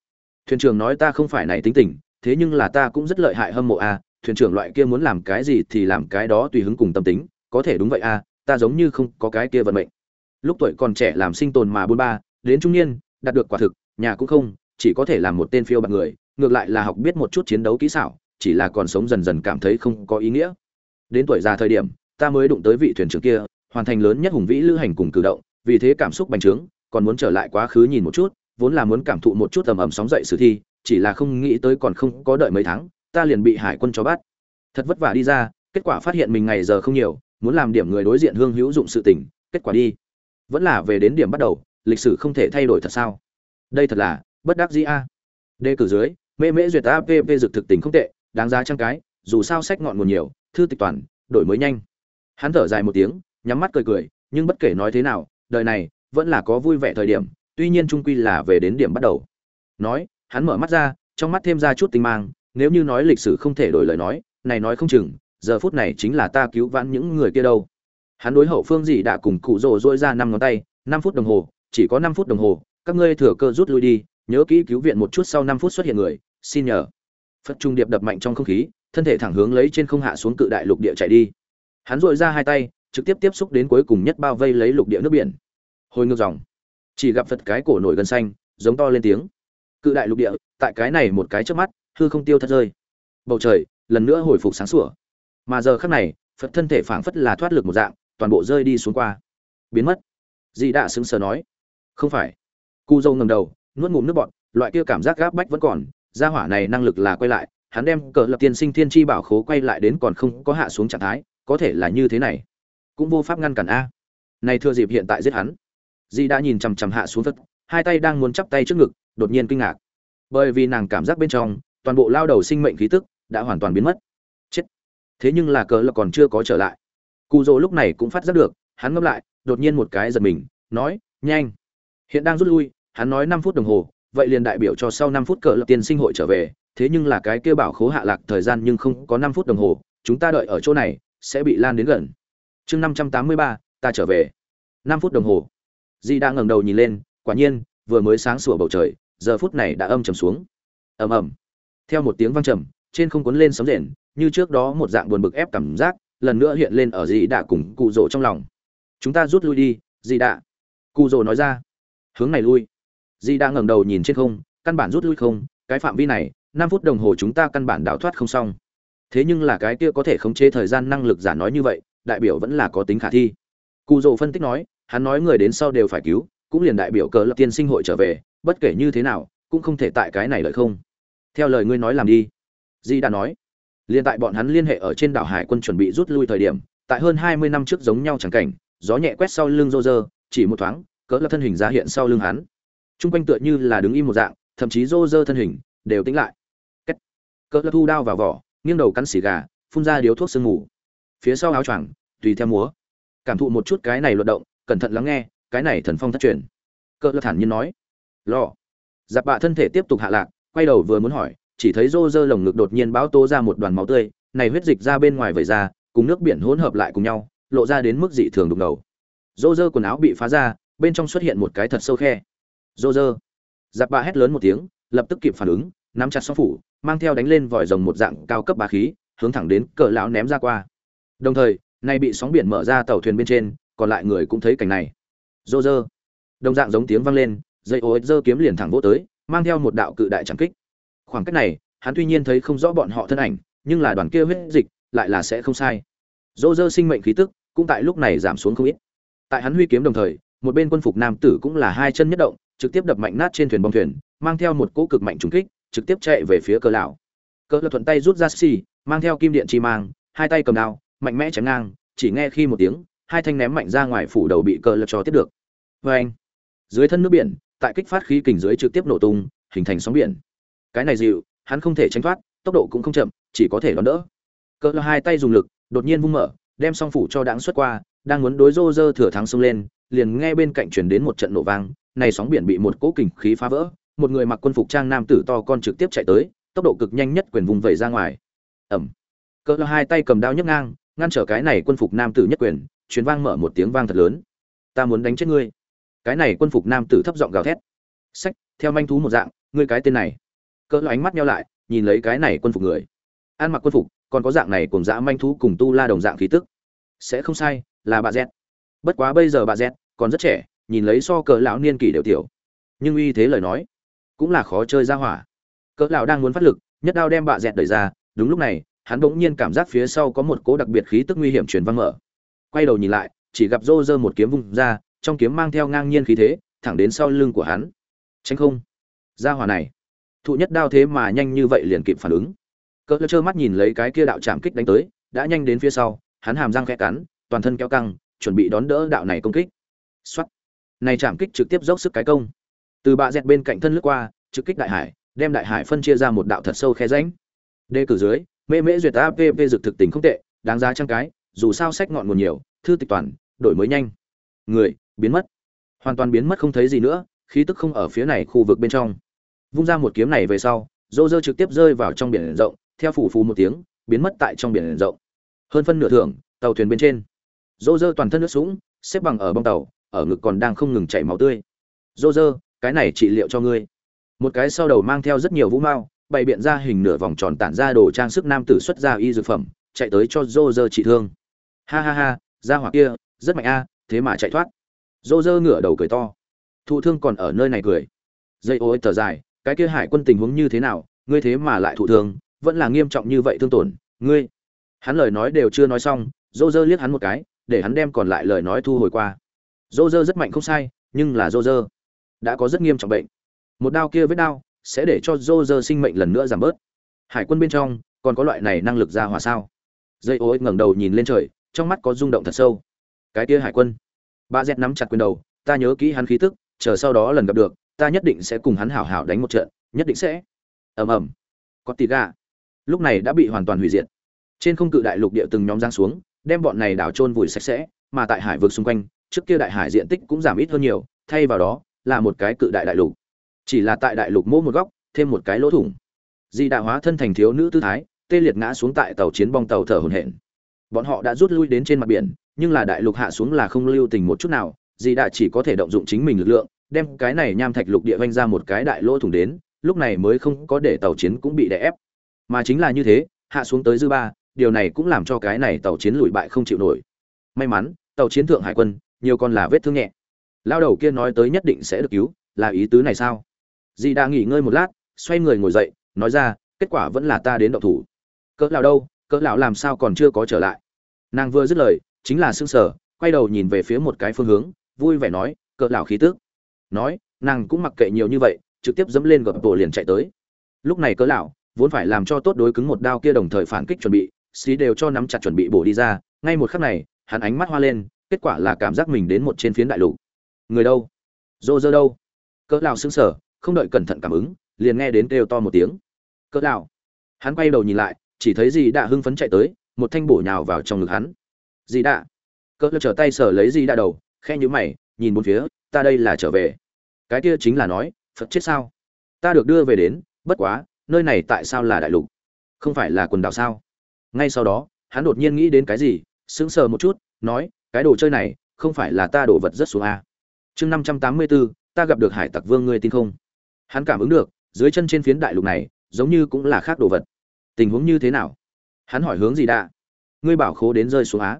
Thuyền trưởng nói ta không phải này tính tình, thế nhưng là ta cũng rất lợi hại hâm mộ a, thuyền trưởng loại kia muốn làm cái gì thì làm cái đó tùy hứng cùng tâm tính, có thể đúng vậy a ta giống như không có cái kia vận mệnh. Lúc tuổi còn trẻ làm sinh tồn mà buôn ba, đến trung niên, đạt được quả thực, nhà cũng không, chỉ có thể làm một tên phiêu bạc người, ngược lại là học biết một chút chiến đấu kỹ xảo, chỉ là còn sống dần dần cảm thấy không có ý nghĩa. Đến tuổi già thời điểm, ta mới đụng tới vị thuyền trưởng kia, hoàn thành lớn nhất hùng vĩ lữ hành cùng cử động, vì thế cảm xúc bành trướng, còn muốn trở lại quá khứ nhìn một chút, vốn là muốn cảm thụ một chút ầm ầm sóng dậy sử thi, chỉ là không nghĩ tới còn không có đợi mấy tháng, ta liền bị hải quân cho bắt. Thật vất vả đi ra, kết quả phát hiện mình ngày giờ không nhiều muốn làm điểm người đối diện hương hữu dụng sự tình, kết quả đi. Vẫn là về đến điểm bắt đầu, lịch sử không thể thay đổi thật sao? Đây thật là bất đắc dĩ a. Đề cử dưới, mê mễ duyệt app dược thực tình không tệ, đáng giá trang cái, dù sao sách ngọn nguồn nhiều, thư tịch toàn, đổi mới nhanh. Hắn thở dài một tiếng, nhắm mắt cười cười, nhưng bất kể nói thế nào, đời này vẫn là có vui vẻ thời điểm, tuy nhiên trung quy là về đến điểm bắt đầu. Nói, hắn mở mắt ra, trong mắt thêm ra chút tinh mang, nếu như nói lịch sử không thể đổi lời nói, này nói không chừng giờ phút này chính là ta cứu vãn những người kia đâu. Hắn đối hậu phương gì đã cùng cụ rồ dỗi ra năm ngón tay, năm phút đồng hồ, chỉ có năm phút đồng hồ, các ngươi thừa cơ rút lui đi, nhớ kỹ cứu viện một chút sau năm phút xuất hiện người, xin nhờ. Phật trung điệp đập mạnh trong không khí, thân thể thẳng hướng lấy trên không hạ xuống cự đại lục địa chạy đi. Hắn dội ra hai tay, trực tiếp tiếp xúc đến cuối cùng nhất bao vây lấy lục địa nước biển. Hồi ngược dòng. Chỉ gặp phật cái cổ nổi gân xanh, giống to lên tiếng. Cự đại lục địa, tại cái này một cái trước mắt, hư không tiêu thất rơi. Bầu trời, lần nữa hồi phục sáng sủa mà giờ khắc này, phật thân thể phảng phất là thoát lực một dạng, toàn bộ rơi đi xuống qua. Biến mất. Dì đã sững sờ nói, không phải. Cu dâu ngầm đầu, nuốt ngụm nước bọt, loại kia cảm giác gáp bách vẫn còn, gia hỏa này năng lực là quay lại, hắn đem cờ lập tiên sinh thiên chi bảo khố quay lại đến còn không có hạ xuống trạng thái, có thể là như thế này. Cũng vô pháp ngăn cản a. Này thưa dịp hiện tại giết hắn. Dì đã nhìn chằm chằm hạ xuống phật, hai tay đang muốn chắp tay trước ngực, đột nhiên kinh ngạc. Bởi vì nàng cảm giác bên trong, toàn bộ lao đầu sinh mệnh khí tức đã hoàn toàn biến mất thế nhưng là cờ là còn chưa có trở lại. Cụ dỗ lúc này cũng phát giác được, hắn ngâm lại, đột nhiên một cái giật mình, nói, nhanh. Hiện đang rút lui, hắn nói năm phút đồng hồ, vậy liền đại biểu cho sau năm phút cờ lập tiên sinh hội trở về, thế nhưng là cái kêu bảo khố hạ lạc thời gian nhưng không có năm phút đồng hồ, chúng ta đợi ở chỗ này, sẽ bị lan đến gần. Chương năm trăm tám mươi ba, ta trở về. Năm phút đồng hồ. Di đang ngẩng đầu nhìn lên, quả nhiên, vừa mới sáng sủa bầu trời, giờ phút này đã âm trầm xuống. Ầm ầm. Theo một tiếng vang trầm, trên không cuốn lên sóng rền như trước đó một dạng buồn bực ép cảm giác, lần nữa hiện lên ở dì đạ cùng cụ rỗ trong lòng. Chúng ta rút lui đi, dì đạ. Cụ rỗ nói ra. Hướng này lui. Dì đạ ngẩng đầu nhìn trên không, căn bản rút lui không, cái phạm vi này, năm phút đồng hồ chúng ta căn bản đào thoát không xong. Thế nhưng là cái kia có thể khống chế thời gian năng lực giả nói như vậy, đại biểu vẫn là có tính khả thi. Cụ rỗ phân tích nói, hắn nói người đến sau đều phải cứu, cũng liền đại biểu cờ lập tiên sinh hội trở về, bất kể như thế nào, cũng không thể tại cái này lợi không. Theo lời ngươi nói làm đi. Di đã nói liên tại bọn hắn liên hệ ở trên đảo hải quân chuẩn bị rút lui thời điểm tại hơn hai mươi năm trước giống nhau chẳng cảnh gió nhẹ quét sau lưng Roger, chỉ một thoáng cỡ lập thân hình ra hiện sau lưng hắn. Trung quanh tựa như là đứng im một dạng thậm chí Roger thân hình đều tĩnh lại. Cỡ lập thu đao vào vỏ nghiêng đầu cắn xì gà phun ra điếu thuốc sương ngủ phía sau áo choàng tùy theo múa. Cảm thụ một chút cái này luận động cẩn thận lắng nghe cái này thần phong thất truyền. Cỡ lập thản nhiên nói. Lo Giáp bạ thân thể tiếp tục hạ lạc quay đầu vừa muốn hỏi chỉ thấy rô rơ lồng ngực đột nhiên bão tô ra một đoàn máu tươi, này huyết dịch ra bên ngoài vẩy ra, cùng nước biển hỗn hợp lại cùng nhau, lộ ra đến mức dị thường đục ngầu. Rô rơ quần áo bị phá ra, bên trong xuất hiện một cái thật sâu khe. Rô rơ. Giặc bạ hét lớn một tiếng, lập tức kịp phản ứng, nắm chặt song phủ, mang theo đánh lên vòi rồng một dạng cao cấp bà khí, hướng thẳng đến cỡ lão ném ra qua. Đồng thời, nay bị sóng biển mở ra tàu thuyền bên trên, còn lại người cũng thấy cảnh này. Rô rơ. Đồng dạng giống tiếng vang lên, dây ô dơ kiếm liền thẳng vỗ tới, mang theo một đạo cự đại trảm kích khoảng cách này, hắn tuy nhiên thấy không rõ bọn họ thân ảnh, nhưng là đoàn kia huyết dịch lại là sẽ không sai. Dỗ dơ sinh mệnh khí tức cũng tại lúc này giảm xuống không ít. Tại hắn huy kiếm đồng thời, một bên quân phục nam tử cũng là hai chân nhất động, trực tiếp đập mạnh nát trên thuyền bong thuyền, mang theo một cỗ cực mạnh trúng kích, trực tiếp chạy về phía cờ lão. Cờ lão thuận tay rút ra xì, mang theo kim điện chi mang, hai tay cầm đao, mạnh mẽ chém ngang, chỉ nghe khi một tiếng, hai thanh ném mạnh ra ngoài phủ đầu bị cờ lão cho tiếp được. Vê anh dưới thân nước biển, tại kích phát khí kình dưới trực tiếp nổ tung, hình thành sóng biển cái này dịu, hắn không thể tránh thoát, tốc độ cũng không chậm, chỉ có thể đón đỡ. Cỡ hai tay dùng lực, đột nhiên vung mở, đem song phủ cho đáng xuất qua, đang muốn đối rô rơ thừa thắng xông lên, liền nghe bên cạnh chuyển đến một trận nổ vang, này sóng biển bị một cỗ kình khí phá vỡ, một người mặc quân phục trang nam tử to con trực tiếp chạy tới, tốc độ cực nhanh nhất quyền vùng vẩy ra ngoài. Ẩm cỡ hai tay cầm đao nhấc ngang, ngăn trở cái này quân phục nam tử nhất quyền chuyến vang mở một tiếng vang thật lớn. Ta muốn đánh chết ngươi. Cái này quân phục nam tử thấp giọng gào thét. Sách theo manh thú một dạng, ngươi cái tên này cỡ ánh mắt nhau lại, nhìn lấy cái này quân phục người. Ăn mặc quân phục, còn có dạng này cùng dã manh thú cùng tu la đồng dạng khí tức. Sẽ không sai, là bà z. Bất quá bây giờ bà z còn rất trẻ, nhìn lấy so cỡ lão niên kỷ đều tiểu. Nhưng uy thế lời nói, cũng là khó chơi ra hỏa. Cỡ lão đang muốn phát lực, nhất đao đem bà dẹt đẩy ra, đúng lúc này, hắn bỗng nhiên cảm giác phía sau có một cố đặc biệt khí tức nguy hiểm truyền vang mở. Quay đầu nhìn lại, chỉ gặp rô rơ một kiếm vung ra, trong kiếm mang theo ngang nhiên khí thế, thẳng đến sau lưng của hắn. Tránh không. Ra hỏa này thụ nhất đao thế mà nhanh như vậy liền kịp phản ứng. Cỡ trơ mắt nhìn lấy cái kia đạo chạm kích đánh tới, đã nhanh đến phía sau, hắn hàm răng khẽ cắn, toàn thân kéo căng, chuẩn bị đón đỡ đạo này công kích. Xuất này chạm kích trực tiếp dốc sức cái công. Từ bạ dẹt bên cạnh thân lướt qua, trực kích đại hải, đem đại hải phân chia ra một đạo thật sâu khe ránh. đề cử dưới, mê mễ duyệt app dược thực tình không tệ, đáng giá trăm cái, dù sao sách ngọn nguồn nhiều, thư tịch toàn, đổi mới nhanh. Người, biến mất. Hoàn toàn biến mất không thấy gì nữa, khí tức không ở phía này khu vực bên trong vung ra một kiếm này về sau, dô dơ trực tiếp rơi vào trong biển rộng, theo phủ phù một tiếng, biến mất tại trong biển rộng. Hơn phân nửa thưởng, tàu thuyền bên trên. Dô dơ toàn thân nước sũng, xếp bằng ở bong tàu, ở ngực còn đang không ngừng chảy máu tươi. Dô dơ, cái này trị liệu cho ngươi. Một cái sau đầu mang theo rất nhiều vũ mao, bày biện ra hình nửa vòng tròn tản ra đồ trang sức nam tử xuất ra y dược phẩm, chạy tới cho dô dơ trị thương. Ha ha ha, ra hỏa kia, rất mạnh a, thế mà chạy thoát. Dô dơ ngửa đầu cười to. Thụ thương còn ở nơi này cười. Dây ô thở dài cái kia hải quân tình huống như thế nào, ngươi thế mà lại thụ thương, vẫn là nghiêm trọng như vậy thương tổn, ngươi. Hắn lời nói đều chưa nói xong dô dơ liếc hắn một cái, để hắn đem còn lại lời nói thu hồi qua. Dô dơ rất mạnh không sai, nhưng là dô dơ đã có rất nghiêm trọng bệnh. Một đao kia vết đao sẽ để cho dô dơ sinh mệnh lần nữa giảm bớt. Hải quân bên trong còn có loại này năng lực ra hỏa sao? Dây ô ngẩng đầu nhìn lên trời, trong mắt có rung động thật sâu. Cái kia hải quân. Ba dẹt nắm chặt quyền đầu, ta nhớ kỹ hắn khí tức, chờ sau đó lần gặp được ta nhất định sẽ cùng hắn hảo hảo đánh một trận, nhất định sẽ. Ầm ầm. Có tì gà. Lúc này đã bị hoàn toàn hủy diệt. Trên không cự đại lục địa từng nhóm giang xuống, đem bọn này đảo trôn vùi sạch sẽ, mà tại hải vực xung quanh, trước kia đại hải diện tích cũng giảm ít hơn nhiều, thay vào đó, là một cái cự đại đại lục. Chỉ là tại đại lục mỗ một góc, thêm một cái lỗ thủng. Di đạo hóa thân thành thiếu nữ tư thái, tê liệt ngã xuống tại tàu chiến bong tàu thở hổn hển. Bọn họ đã rút lui đến trên mặt biển, nhưng là đại lục hạ xuống là không lưu tình một chút nào, di đã chỉ có thể động dụng chính mình lực lượng đem cái này nham thạch lục địa vanh ra một cái đại lỗ thủng đến lúc này mới không có để tàu chiến cũng bị đè ép. Mà chính là như thế hạ xuống tới dư ba điều này cũng làm cho cái này tàu chiến lùi bại không chịu nổi. May mắn tàu chiến thượng hải quân nhiều con là vết thương nhẹ. Lao đầu kia nói tới nhất định sẽ được cứu là ý tứ này sao? Dì đã nghỉ ngơi một lát xoay người ngồi dậy nói ra kết quả vẫn là ta đến đậu thủ. Cỡ lão đâu cỡ lão làm sao còn chưa có trở lại? Nàng vừa dứt lời chính là sững sờ, quay đầu nhìn về phía một cái phương hướng vui vẻ nói cỡ lão khí tức nói, nàng cũng mặc kệ nhiều như vậy, trực tiếp dẫm lên gập bộ liền chạy tới. Lúc này cỡ lão, vốn phải làm cho tốt đối cứng một đao kia đồng thời phản kích chuẩn bị, xí đều cho nắm chặt chuẩn bị bổ đi ra, ngay một khắc này, hắn ánh mắt hoa lên, kết quả là cảm giác mình đến một trên phiến đại lục. Người đâu? Dô dơ đâu? Cỡ lão sững sờ, không đợi cẩn thận cảm ứng, liền nghe đến kêu to một tiếng. Cỡ lão. Hắn quay đầu nhìn lại, chỉ thấy dì đã hưng phấn chạy tới, một thanh bổ nhào vào trong ngực hắn. Dì đã cỡ lão trở tay sở lấy dì đã đầu khe nhíu mày, nhìn bốn phía ta đây là trở về. Cái kia chính là nói, phật chết sao? Ta được đưa về đến, bất quá, nơi này tại sao là đại lục? Không phải là quần đảo sao? Ngay sau đó, hắn đột nhiên nghĩ đến cái gì, sững sờ một chút, nói, cái đồ chơi này, không phải là ta đổ vật rất xuống a. Chương năm trăm tám mươi bốn ta gặp được hải tặc vương ngươi tin không? Hắn cảm ứng được, dưới chân trên phiến đại lục này, giống như cũng là khác đồ vật. Tình huống như thế nào? Hắn hỏi hướng gì đã ngươi bảo khố đến rơi xuống á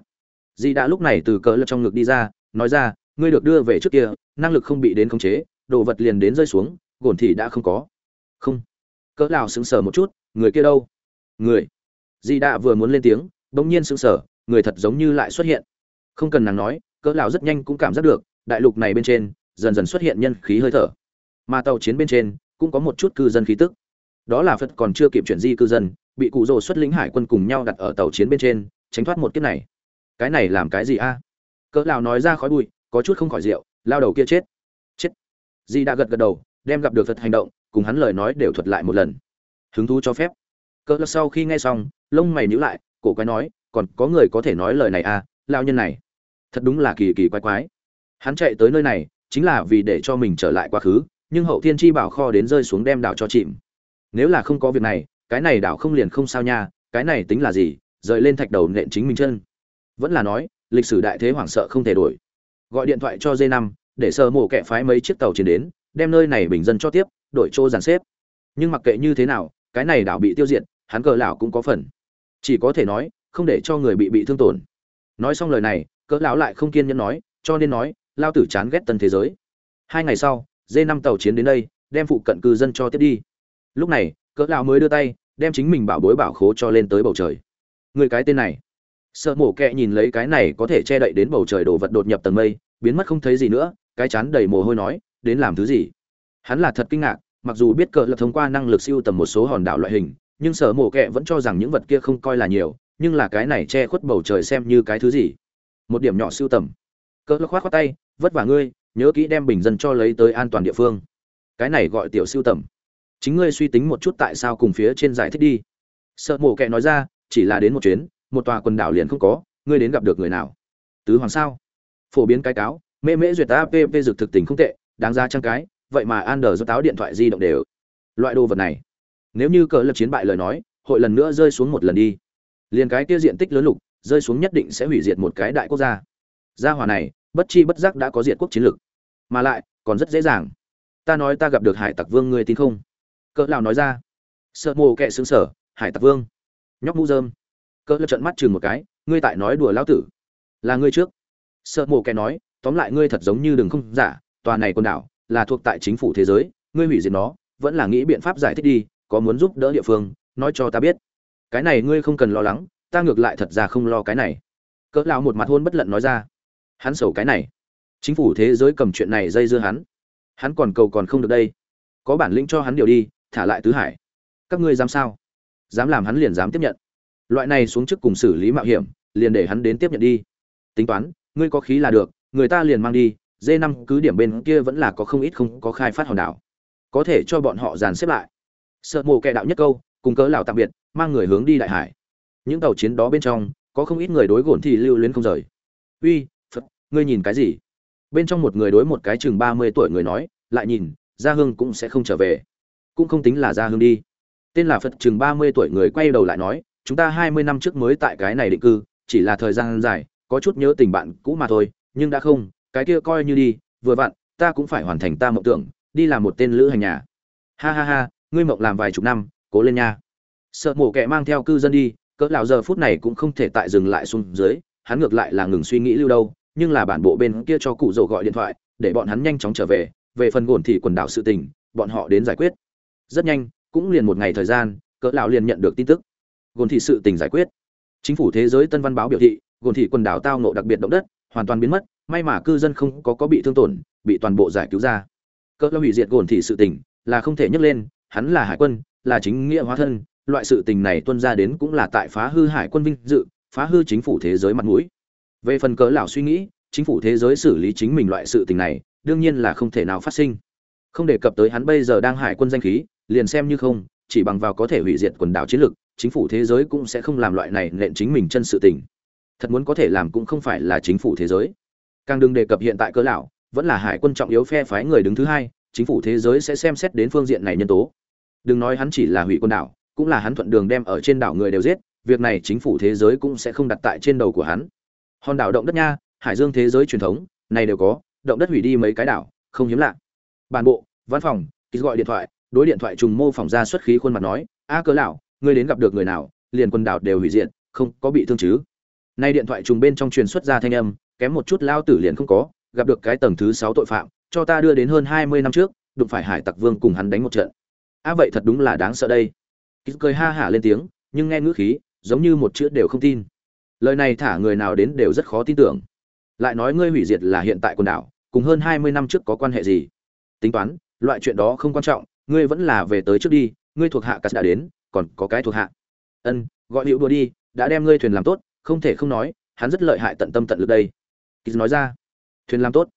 dì đã lúc này từ cỡ lập trong ngực đi ra, nói ra ngươi được đưa về trước kia, năng lực không bị đến khống chế, đồ vật liền đến rơi xuống, gồn thì đã không có. Không. Cỡ lão sững sờ một chút, người kia đâu? Người. Dì đạ vừa muốn lên tiếng, bỗng nhiên sững sờ, người thật giống như lại xuất hiện. Không cần nàng nói, cỡ lão rất nhanh cũng cảm giác được, đại lục này bên trên, dần dần xuất hiện nhân khí hơi thở. Mà tàu chiến bên trên, cũng có một chút cư dân khí tức. Đó là phật còn chưa kịp chuyển di cư dân, bị cụ rồ xuất lính hải quân cùng nhau đặt ở tàu chiến bên trên, tránh thoát một kiếp này. Cái này làm cái gì a? Cỡ lão nói ra khói bụi có chút không khỏi rượu, lao đầu kia chết. Chết. Di đã gật gật đầu, đem gặp được thật hành động, cùng hắn lời nói đều thuật lại một lần. Hứng thú cho phép. Cỡ sau khi nghe xong, lông mày nhíu lại, cổ quái nói, còn có người có thể nói lời này à lao nhân này. Thật đúng là kỳ kỳ quái quái. Hắn chạy tới nơi này, chính là vì để cho mình trở lại quá khứ, nhưng hậu thiên chi bảo kho đến rơi xuống đem đảo cho chìm. Nếu là không có việc này, cái này đảo không liền không sao nha, cái này tính là gì, rời lên thạch đầu nện chính mình chân. Vẫn là nói, lịch sử đại thế hoảng sợ không thể đổi gọi điện thoại cho d 5 để sơ mổ kẹ phái mấy chiếc tàu chiến đến, đem nơi này bình dân cho tiếp, đổi chỗ dàn xếp. Nhưng mặc kệ như thế nào, cái này đảo bị tiêu diệt, hắn cờ lão cũng có phần. Chỉ có thể nói, không để cho người bị bị thương tổn. Nói xong lời này cỡ lão lại không kiên nhẫn nói, cho nên nói, lao tử chán ghét tân thế giới. Hai ngày sau d năm tàu chiến đến đây, đem phụ cận cư dân cho tiếp đi. Lúc này cỡ lão mới đưa tay, đem chính mình bảo bối bảo khố cho lên tới bầu trời. Người cái tên này sợ mổ kẹ nhìn lấy cái này có thể che đậy đến bầu trời đồ vật đột nhập tầng mây, biến mất không thấy gì nữa, cái chán đầy mồ hôi nói, đến làm thứ gì? Hắn là thật kinh ngạc, mặc dù biết cỡ là thông qua năng lực siêu tầm một số hòn đảo loại hình, nhưng sở mổ kẹ vẫn cho rằng những vật kia không coi là nhiều, nhưng là cái này che khuất bầu trời xem như cái thứ gì? Một điểm nhỏ siêu tầm. Cỡ khoát khoát tay, vất vả ngươi, nhớ kỹ đem bình dân cho lấy tới an toàn địa phương. Cái này gọi tiểu siêu tầm. Chính ngươi suy tính một chút tại sao cùng phía trên giải thích đi. Sợ mổ kẹ nói ra, chỉ là đến một chuyến một tòa quần đảo liền không có, ngươi đến gặp được người nào? Tứ hoàng sao? Phổ biến cái cáo, mê mễ duyệt app dược thực tình không tệ, đáng ra trang cái, vậy mà an đờ do táo điện thoại di động đều. Loại đồ vật này, nếu như cờ lập chiến bại lời nói, hội lần nữa rơi xuống một lần đi. Liền cái kia diện tích lớn lục, rơi xuống nhất định sẽ hủy diệt một cái đại quốc gia. Gia hỏa này, bất chi bất giác đã có diệt quốc chiến lược. Mà lại, còn rất dễ dàng. Ta nói ta gặp được hải tặc vương ngươi tin không? Cỡ lão nói ra. Sợ mồ kệ sướng sở hải tặc vương. Nhóc mũ dơm cỡ lập trận mắt chừng một cái, ngươi tại nói đùa lão tử. Là ngươi trước. Sợ mồ kẻ nói, tóm lại ngươi thật giống như đừng không giả, tòa này quần đảo là thuộc tại chính phủ thế giới, ngươi hủy diệt nó, vẫn là nghĩ biện pháp giải thích đi, có muốn giúp đỡ địa phương, nói cho ta biết. Cái này ngươi không cần lo lắng, ta ngược lại thật ra không lo cái này. Cỡ lão một mặt hôn bất lận nói ra. Hắn sầu cái này. Chính phủ thế giới cầm chuyện này dây dưa hắn. Hắn còn cầu còn không được đây. Có bản lĩnh cho hắn điều đi, thả lại tứ hải. Các ngươi dám sao? Dám làm hắn liền dám tiếp nhận loại này xuống trước cùng xử lý mạo hiểm, liền để hắn đến tiếp nhận đi. Tính toán, ngươi có khí là được, người ta liền mang đi d năm cứ điểm bên kia vẫn là có không ít không có khai phát hòn đảo. Có thể cho bọn họ dàn xếp lại. Sợ mộ kẻ đạo nhất câu, cùng cớ lão tạm biệt, mang người hướng đi đại hải. Những tàu chiến đó bên trong, có không ít người đối gồn thì lưu luyến không rời. Uy, phật, ngươi nhìn cái gì? Bên trong một người đối một cái chừng ba mươi tuổi người nói, lại nhìn, gia hương cũng sẽ không trở về. Cũng không tính là gia hương đi. Tên là phật chừng ba mươi tuổi người quay đầu lại nói chúng ta hai mươi năm trước mới tại cái này định cư, chỉ là thời gian dài, có chút nhớ tình bạn cũ mà thôi, nhưng đã không, cái kia coi như đi, vừa vặn, ta cũng phải hoàn thành ta mộng tưởng, đi làm một tên lữ hành nhà. Ha ha ha, ngươi mộng làm vài chục năm, cố lên nha. Sợ mổ kẻ mang theo cư dân đi, cỡ lão giờ phút này cũng không thể tại dừng lại xuống dưới, hắn ngược lại là ngừng suy nghĩ lưu đâu, nhưng là bản bộ bên kia cho cụ rồ gọi điện thoại, để bọn hắn nhanh chóng trở về về phần gồn thì quần đảo sự tình, bọn họ đến giải quyết. Rất nhanh, cũng liền một ngày thời gian, cỡ lão liền nhận được tin tức gồn thị sự tình giải quyết. Chính phủ thế giới tân văn báo biểu thị, gồn thị quần đảo tao Nộ đặc biệt động đất, hoàn toàn biến mất, may mà cư dân không có có bị thương tổn, bị toàn bộ giải cứu ra. Cỡ lão hủy diệt gồn thị sự tình, là không thể nhắc lên, hắn là hải quân, là chính nghĩa hóa thân, loại sự tình này tuân ra đến cũng là tại phá hư hải quân vinh dự, phá hư chính phủ thế giới mặt mũi. Về phần cỡ lão suy nghĩ, chính phủ thế giới xử lý chính mình loại sự tình này, đương nhiên là không thể nào phát sinh. Không đề cập tới hắn bây giờ đang hải quân danh khí, liền xem như không, chỉ bằng vào có thể hủy diệt quần đảo chiến lược chính phủ thế giới cũng sẽ không làm loại này nện chính mình chân sự tình. Thật muốn có thể làm cũng không phải là chính phủ thế giới. Càng đừng đề cập hiện tại cơ lão, vẫn là hải quân trọng yếu phe phái người đứng thứ hai, chính phủ thế giới sẽ xem xét đến phương diện này nhân tố. Đừng nói hắn chỉ là hủy quân đảo, cũng là hắn thuận đường đem ở trên đảo người đều giết, việc này chính phủ thế giới cũng sẽ không đặt tại trên đầu của hắn. Hòn đảo động đất nha, hải dương thế giới truyền thống, này đều có, động đất hủy đi mấy cái đảo, không hiếm lạ. Bản bộ, văn phòng, ký gọi điện thoại, đối điện thoại trùng mô phỏng ra xuất khí khuôn mặt nói, a cớ lão ngươi đến gặp được người nào, liền quần đảo đều hủy diệt, không có bị thương chứ? Nay điện thoại trùng bên trong truyền xuất ra thanh âm, kém một chút lao tử liền không có, gặp được cái tầng thứ sáu tội phạm, cho ta đưa đến hơn hai mươi năm trước, đụng phải hải tặc vương cùng hắn đánh một trận. A vậy thật đúng là đáng sợ đây. Ký cười ha hả lên tiếng, nhưng nghe ngữ khí, giống như một chữ đều không tin. Lời này thả người nào đến đều rất khó tin tưởng. Lại nói ngươi hủy diệt là hiện tại quần đảo, cùng hơn hai mươi năm trước có quan hệ gì? Tính toán, loại chuyện đó không quan trọng, ngươi vẫn là về tới trước đi, ngươi thuộc hạ cắt đã đến còn có cái thuộc hạ. Ân, gọi hiệu đùa đi, đã đem ngươi thuyền làm tốt, không thể không nói, hắn rất lợi hại tận tâm tận lực đây. Kỳ nói ra. Thuyền làm tốt.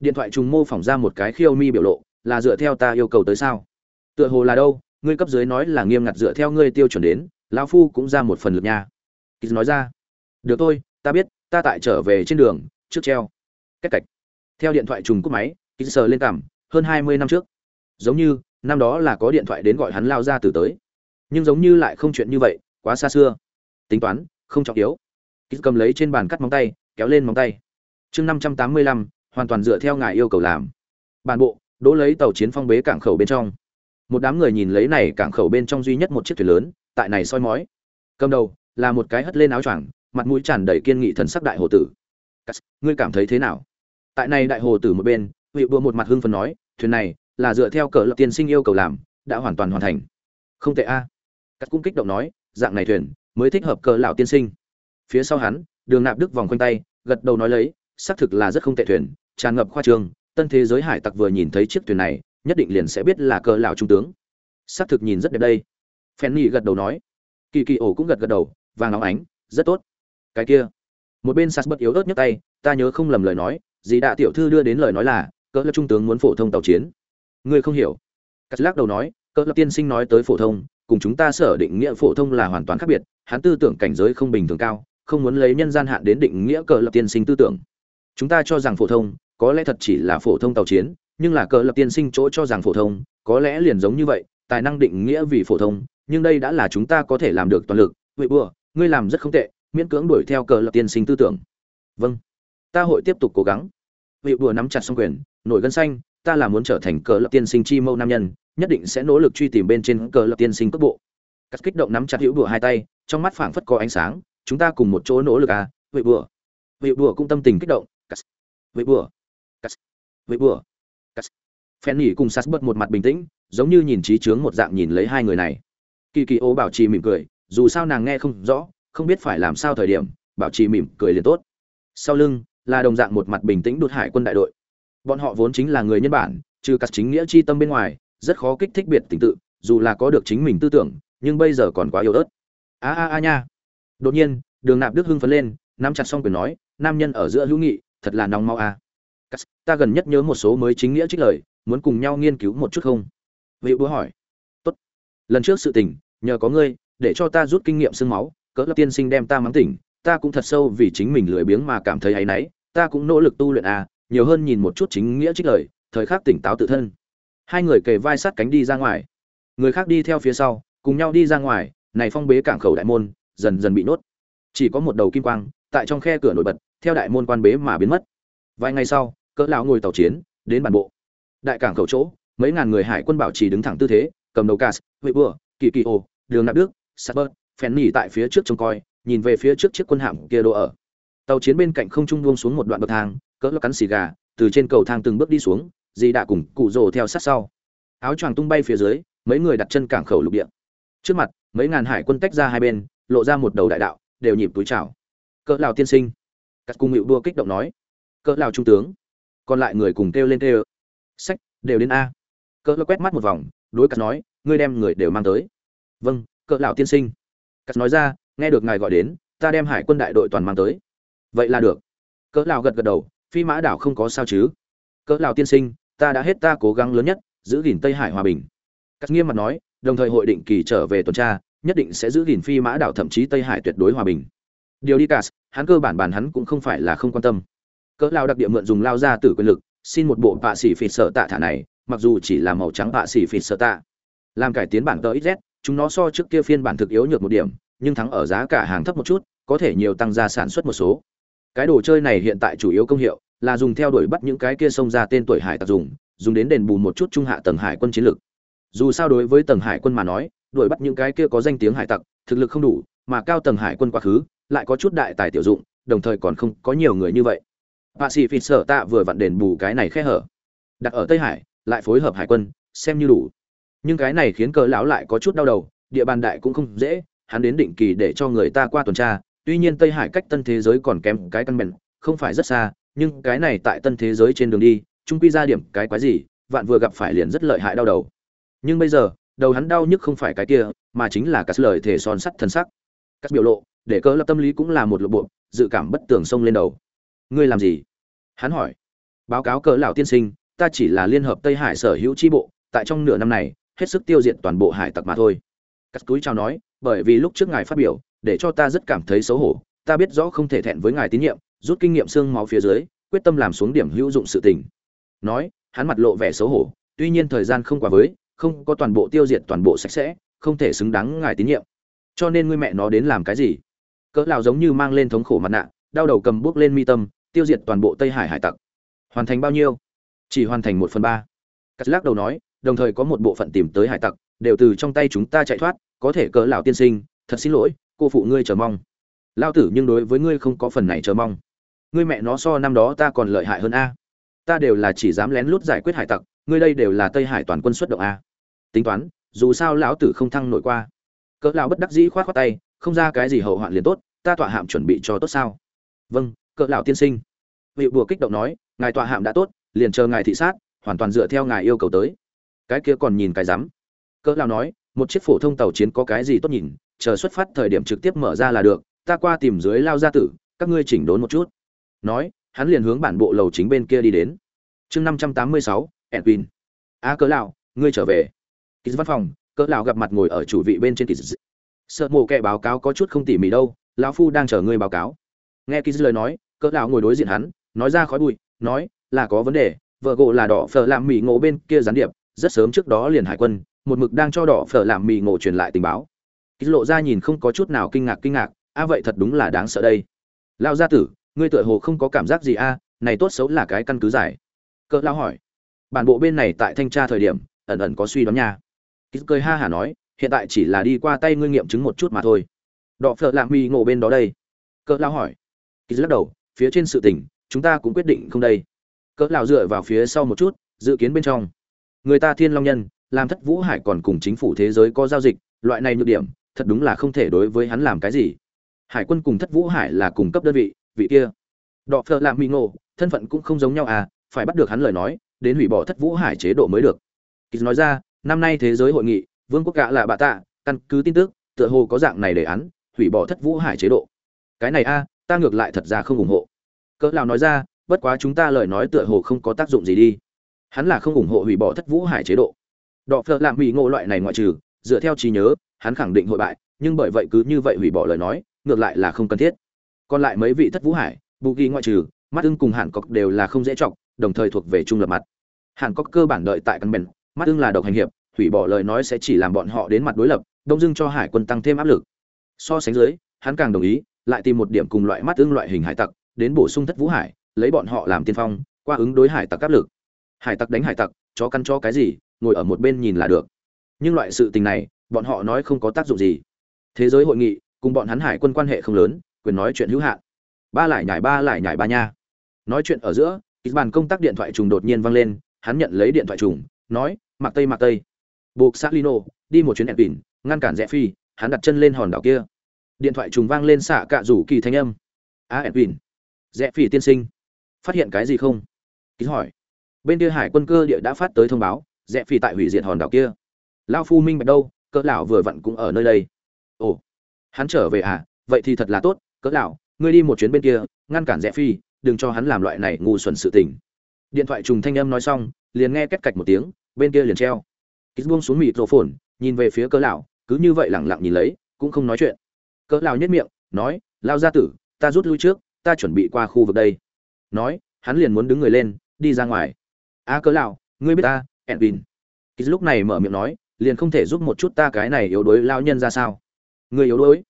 Điện thoại trùng mô phỏng ra một cái khiêu mi biểu lộ, là dựa theo ta yêu cầu tới sao? Tựa hồ là đâu, ngươi cấp dưới nói là nghiêm ngặt dựa theo ngươi tiêu chuẩn đến, lão phu cũng ra một phần lực nha. Kỳ nói ra. Được thôi, ta biết, ta tại trở về trên đường, trước treo. Cách cạch. Theo điện thoại trùng cúp máy kỳ sờ lên cằm hơn hai mươi năm trước. Giống như, năm đó là có điện thoại đến gọi hắn lao ra từ tới nhưng giống như lại không chuyện như vậy, quá xa xưa. Tính toán, không trọng yếu. Kýt cầm lấy trên bàn cắt móng tay, kéo lên móng tay. Chương năm trăm tám mươi lăm, hoàn toàn dựa theo ngài yêu cầu làm. Bản bộ, đỗ lấy tàu chiến phong bế cảng khẩu bên trong. Một đám người nhìn lấy này cảng khẩu bên trong duy nhất một chiếc thuyền lớn, tại này soi mói. Cầm đầu, là một cái hất lên áo choàng, mặt mũi tràn đầy kiên nghị thần sắc đại hồ tử. Ngươi cảm thấy thế nào? Tại này đại hồ tử một bên vị bùa một mặt hưng phấn nói, thuyền này là dựa theo cờ lập tiên sinh yêu cầu làm, đã hoàn toàn hoàn thành. Không tệ a. à cắt cũng kích động nói, dạng này thuyền mới thích hợp cờ lão tiên sinh. Phía sau hắn, đường nạp đức vòng quanh tay, gật đầu nói lấy, xác thực là rất không tệ thuyền, tràn ngập khoa trường, tân thế giới hải tặc vừa nhìn thấy chiếc thuyền này, nhất định liền sẽ biết là cờ lão trung tướng. Xác thực nhìn rất đẹp đây. Phen nhì gật đầu nói. Kỳ kỳ ổ cũng gật gật đầu, vàng óng ánh, rất tốt. Cái kia. Một bên sas bất yếu ớt nhấc tay, ta nhớ không lầm lời nói, dì đạ tiểu thư đưa đến lời nói là cỡ lão trung tướng muốn phổ thông tàu chiến. Ngươi không hiểu. Cắt lắc đầu nói cỡ lão tiên sinh nói tới phổ thông cùng chúng ta sở định nghĩa phổ thông là hoàn toàn khác biệt, hắn tư tưởng cảnh giới không bình thường cao, không muốn lấy nhân gian hạn đến định nghĩa cờ lập tiên sinh tư tưởng. Chúng ta cho rằng phổ thông, có lẽ thật chỉ là phổ thông tàu chiến, nhưng là cờ lập tiên sinh chỗ cho rằng phổ thông, có lẽ liền giống như vậy, tài năng định nghĩa vì phổ thông, nhưng đây đã là chúng ta có thể làm được toàn lực. Vậy bừa ngươi làm rất không tệ, miễn cưỡng đuổi theo cờ lập tiên sinh tư tưởng. Vâng. Ta hội tiếp tục cố gắng. Vị bùa nắm chặt xong quyền, nổi gân xanh, ta là muốn trở thành cờ lập tiên sinh chi mâu nam nhân nhất định sẽ nỗ lực truy tìm bên trên cờ lập tiên sinh cước bộ. Cắt kích động nắm chặt hữu đùa hai tay, trong mắt phảng phất có ánh sáng, chúng ta cùng một chỗ nỗ lực à vậy bừa vị bừa cũng tâm tình kích động, cắt. Vậy bùa, cắt. Vậy bùa, cắt. Phen nhỉ cùng sas bớt một mặt bình tĩnh, giống như nhìn trí chướng một dạng nhìn lấy hai người này. Kỳ kỳ ô bảo trì mỉm cười, dù sao nàng nghe không rõ, không biết phải làm sao thời điểm, bảo trì mỉm cười liền tốt. Sau lưng, là đồng dạng một mặt bình tĩnh đột hải quân đại đội. Bọn họ vốn chính là người nhân bản, trừ cắt chính nghĩa chi tâm bên ngoài rất khó kích thích biệt tình tự, dù là có được chính mình tư tưởng, nhưng bây giờ còn quá yếu ớt. A a a nha. Đột nhiên, đường nạp đức hưng phấn lên, nắm chặt xong quyền nói, nam nhân ở giữa hữu nghị, thật là nóng mau a. À. ta gần nhất nhớ một số mới chính nghĩa trích lời, muốn cùng nhau nghiên cứu một chút không? Vị búa hỏi. Tốt. Lần trước sự tình, nhờ có ngươi, để cho ta rút kinh nghiệm sương máu, cỡ lập tiên sinh đem ta mắng tỉnh, ta cũng thật sâu vì chính mình lười biếng mà cảm thấy áy náy, ta cũng nỗ lực tu luyện à nhiều hơn nhìn một chút chính nghĩa trích lời, thời khắc tỉnh táo tự thân hai người kề vai sát cánh đi ra ngoài. Người khác đi theo phía sau, cùng nhau đi ra ngoài, này phong bế cảng khẩu đại môn, dần dần bị nốt. Chỉ có một đầu kim quang, tại trong khe cửa nổi bật, theo đại môn quan bế mà biến mất. Vài ngày sau, cỡ lão ngồi tàu chiến, đến bản bộ. Đại cảng khẩu chỗ, mấy ngàn người hải quân bảo trì đứng thẳng tư thế, cầm đầu cas huệ bừa kỳ kỳ ô đường nạp đức sapper phèn nỉ tại phía trước trông coi, nhìn về phía trước chiếc quân hạm kia đỗ ở. Tàu chiến bên cạnh không trung buông xuống một đoạn bậc thang, cỡ lão cắn xì gà, từ trên cầu thang từng bước đi xuống dì đã cùng cụ rồ theo sát sau. Áo choàng tung bay phía dưới, mấy người đặt chân cảng khẩu lục địa. Trước mặt, mấy ngàn hải quân tách ra hai bên, lộ ra một đầu đại đạo, đều nhịp túi chào. Cỡ lào tiên sinh. Cắt cung hiệu đua kích động nói. Cỡ lào trung tướng. Còn lại người cùng kêu lên kêu. Sách, đều đến a. Cỡ quét mắt một vòng, đối cắt nói, ngươi đem người đều mang tới. Vâng cỡ lão tiên sinh. Cắt nói ra, nghe được ngài gọi đến, ta đem hải quân đại đội toàn mang tới. Vậy là được. Cỡ lão gật gật đầu, phi mã đảo không có sao chứ. Cỡ lão tiên sinh ta đã hết ta cố gắng lớn nhất, giữ gìn tây hải hòa bình. Cắt nghiêm mặt nói, đồng thời hội định kỳ trở về tuần tra, nhất định sẽ giữ gìn phi mã đảo thậm chí tây hải tuyệt đối hòa bình. Điều đi cả, hắn cơ bản bản hắn cũng không phải là không quan tâm. Cỡ lao đặc địa mượn dùng lao ra từ quyền lực, xin một bộ bạ xỉ phịt sợ tạ thả này, mặc dù chỉ là màu trắng bạ xỉ phịt sợ tạ. Làm cải tiến bản tờ xz chúng nó so trước kia phiên bản thực yếu nhược một điểm, nhưng thắng ở giá cả hàng thấp một chút, có thể nhiều tăng gia sản xuất một số cái đồ chơi này hiện tại chủ yếu công hiệu là dùng theo đuổi bắt những cái kia xông ra tên tuổi hải tặc dùng dùng đến đền bù một chút trung hạ tầng hải quân chiến lược dù sao đối với tầng hải quân mà nói, đuổi bắt những cái kia có danh tiếng hải tặc, thực lực không đủ, mà cao tầng hải quân quá khứ, lại có chút đại tài tiểu dụng, đồng thời còn không có nhiều người như vậy. Bạ sĩ phịt sở tạ vừa vặn đền bù cái này khe hở. Đặt ở tây hải, lại phối hợp hải quân, xem như đủ. Nhưng cái này khiến cỡ lão lại có chút đau đầu, địa bàn đại cũng không dễ, hắn đến định kỳ để cho người ta qua tuần tra tuy nhiên tây hải cách tân thế giới còn kém cái căn bền, không phải rất xa, nhưng cái này tại tân thế giới trên đường đi trung quy ra điểm cái quái gì, vạn vừa gặp phải liền rất lợi hại đau đầu. Nhưng bây giờ, đầu hắn đau nhức không phải cái kia, mà chính là các lời thể son sắt thân sắc. Các biểu lộ, để cỡ lập tâm lý cũng là một lộ bộ, dự cảm bất tường sông lên đầu. Ngươi làm gì? Hắn hỏi. Báo cáo cỡ lão tiên sinh, ta chỉ là liên hợp tây hải sở hữu tri bộ, tại trong nửa năm này, hết sức tiêu diệt toàn bộ hải tặc mà thôi. Cắt túi chào nói, bởi vì lúc trước ngài phát biểu để cho ta rất cảm thấy xấu hổ. Ta biết rõ không thể thẹn với ngài tín nhiệm, rút kinh nghiệm xương máu phía dưới, quyết tâm làm xuống điểm hữu dụng sự tình. Nói, hắn mặt lộ vẻ xấu hổ, tuy nhiên thời gian không quá với, không có toàn bộ tiêu diệt toàn bộ sạch sẽ, không thể xứng đáng ngài tín nhiệm. Cho nên ngươi mẹ nó đến làm cái gì? Cỡ lão giống như mang lên thống khổ mặt nạ, đau đầu cầm bước lên mi tâm, tiêu diệt toàn bộ tây hải hải tặc. Hoàn thành bao nhiêu? Chỉ hoàn thành một phần ba. Cắt lắc đầu nói, đồng thời có một bộ phận tìm tới hải tặc, đều từ trong tay chúng ta chạy thoát, có thể cỡ lão tiên sinh, thật xin lỗi cô phụ ngươi chờ mong. Lao tử nhưng đối với ngươi không có phần này chờ mong. Ngươi mẹ nó so năm đó ta còn lợi hại hơn a. Ta đều là chỉ dám lén lút giải quyết hải tặc, ngươi đây đều là tây hải toàn quân xuất động a. Tính toán, dù sao lão tử không thăng nổi qua. Cỡ lão bất đắc dĩ khoát khoát tay, không ra cái gì hậu hoạn liền tốt, ta tọa hạm chuẩn bị cho tốt sao? Vâng cỡ lão tiên sinh. Vị bùa kích động nói, ngài tọa hạm đã tốt, liền chờ ngài thị sát, hoàn toàn dựa theo ngài yêu cầu tới. Cái kia còn nhìn cái rắm. Cỡ lão nói, một chiếc phổ thông tàu chiến có cái gì tốt nhìn chờ xuất phát thời điểm trực tiếp mở ra là được, ta qua tìm dưới lao gia tử, các ngươi chỉnh đốn một chút. Nói, hắn liền hướng bản bộ lầu chính bên kia đi đến. Chương năm trăm tám mươi sáu, edwin. A, cỡ lão, ngươi trở về. Ký văn phòng, cỡ lão gặp mặt ngồi ở chủ vị bên trên kỳ sợ mồ kệ báo cáo có chút không tỉ mỉ đâu, lão phu đang chờ ngươi báo cáo. Nghe ký lời nói, cỡ lão ngồi đối diện hắn, nói ra khói bụi, nói, là có vấn đề, vợ gỗ là đỏ phở làm mì ngộ bên kia gián điệp, rất sớm trước đó liền hải quân, một mực đang cho đỏ phở làm mì ngộ truyền lại tình báo ký lộ ra nhìn không có chút nào kinh ngạc kinh ngạc, a, vậy thật đúng là đáng sợ đây. Lão gia tử, ngươi tựa hồ không có cảm giác gì a, này tốt xấu là cái căn cứ giải. Cỡ lão hỏi. Bản bộ bên này tại thanh tra thời điểm, ẩn ẩn có suy đoán nha. Ký cười ha hả nói, hiện tại chỉ là đi qua tay ngươi nghiệm chứng một chút mà thôi. Đọ phở lạng mì ngộ bên đó đây. Cỡ lão hỏi. Ký lắc đầu, phía trên sự tình, chúng ta cũng quyết định không đây. Cỡ lão dựa vào phía sau một chút, dự kiến bên trong. Người ta thiên long nhân, làm thất vũ hải còn cùng chính phủ thế giới có giao dịch, loại này nhược điểm thật đúng là không thể đối với hắn làm cái gì hải quân cùng thất vũ hải là cùng cấp đơn vị vị kia đọ phở làm mì ngộ thân phận cũng không giống nhau à phải bắt được hắn lời nói đến hủy bỏ thất vũ hải chế độ mới được kýt nói ra, năm nay thế giới hội nghị, vương quốc gạ là bạ tạ, căn cứ tin tức, tựa hồ có dạng này đề án, hủy bỏ thất vũ hải chế độ. Cái này a, ta ngược lại thật ra không ủng hộ. Cỡ lão nói ra, bất quá chúng ta lời nói tựa hồ không có tác dụng gì đi. Hắn là không ủng hộ hủy bỏ thất vũ hải chế độ. Đọ phở làm hủy ngộ loại này ngoại trừ, dựa theo trí nhớ, hắn khẳng định hội bại, nhưng bởi vậy cứ như vậy hủy bỏ lời nói, ngược lại là không cần thiết. Còn lại mấy vị thất vũ hải, bù ghi ngoại trừ, mắt ưng cùng hàn cọc đều là không dễ trọng, đồng thời thuộc về trung lập mặt. Hàn cọc cơ bản đợi tại căn bền, mắt ưng là độc hành hiệp hủy bỏ lời nói sẽ chỉ làm bọn họ đến mặt đối lập đông dưng cho hải quân tăng thêm áp lực so sánh dưới hắn càng đồng ý lại tìm một điểm cùng loại mắt ưng loại hình hải tặc đến bổ sung thất vũ hải lấy bọn họ làm tiên phong qua ứng đối hải tặc áp lực hải tặc đánh hải tặc chó căn cho cái gì ngồi ở một bên nhìn là được nhưng loại sự tình này bọn họ nói không có tác dụng gì. Thế giới hội nghị, cùng bọn hắn hải quân quan hệ không lớn, quyền nói chuyện hữu hạn. Ba lại nhải ba lại nhải ba nha. Nói chuyện ở giữa, kịch bàn công tác điện thoại trùng đột nhiên vang lên, hắn nhận lấy điện thoại trùng, nói mặc tây mặc tây. Buộc sát lino, đi một chuyến ẹn ngăn cản rẽ phi, hắn đặt chân lên hòn đảo kia. Điện thoại trùng vang lên xạ cạ rủ kỳ thanh âm. A ẹn bỉn rẽ phi tiên sinh. Phát hiện cái gì không? Ký hỏi. Bên kia hải quân cơ địa đã phát tới thông báo, rẽ phi tại hủy diệt hòn đảo kia. Lao phu minh bạch đâu? Cỡ lão vừa vặn cũng ở nơi đây. Ồ hắn trở về à? Vậy thì thật là tốt cỡ lão ngươi đi một chuyến bên kia ngăn cản rẽ phi đừng cho hắn làm loại này ngu xuẩn sự tình. Điện thoại trùng thanh âm nói xong liền nghe két cạch một tiếng bên kia liền treo. Kýt buông xuống mịt rổ phồn nhìn về phía cỡ lão cứ như vậy lẳng lặng nhìn lấy cũng không nói chuyện. Cỡ lão nhất miệng nói lao gia tử ta rút lui trước ta chuẩn bị qua khu vực đây. Nói hắn liền muốn đứng người lên đi ra ngoài. A à, cỡ lão ngươi biết ta edwin. Kýt lúc này mở miệng nói liền không thể giúp một chút ta cái này yếu đuối lao nhân ra sao? Ngươi yếu đuối?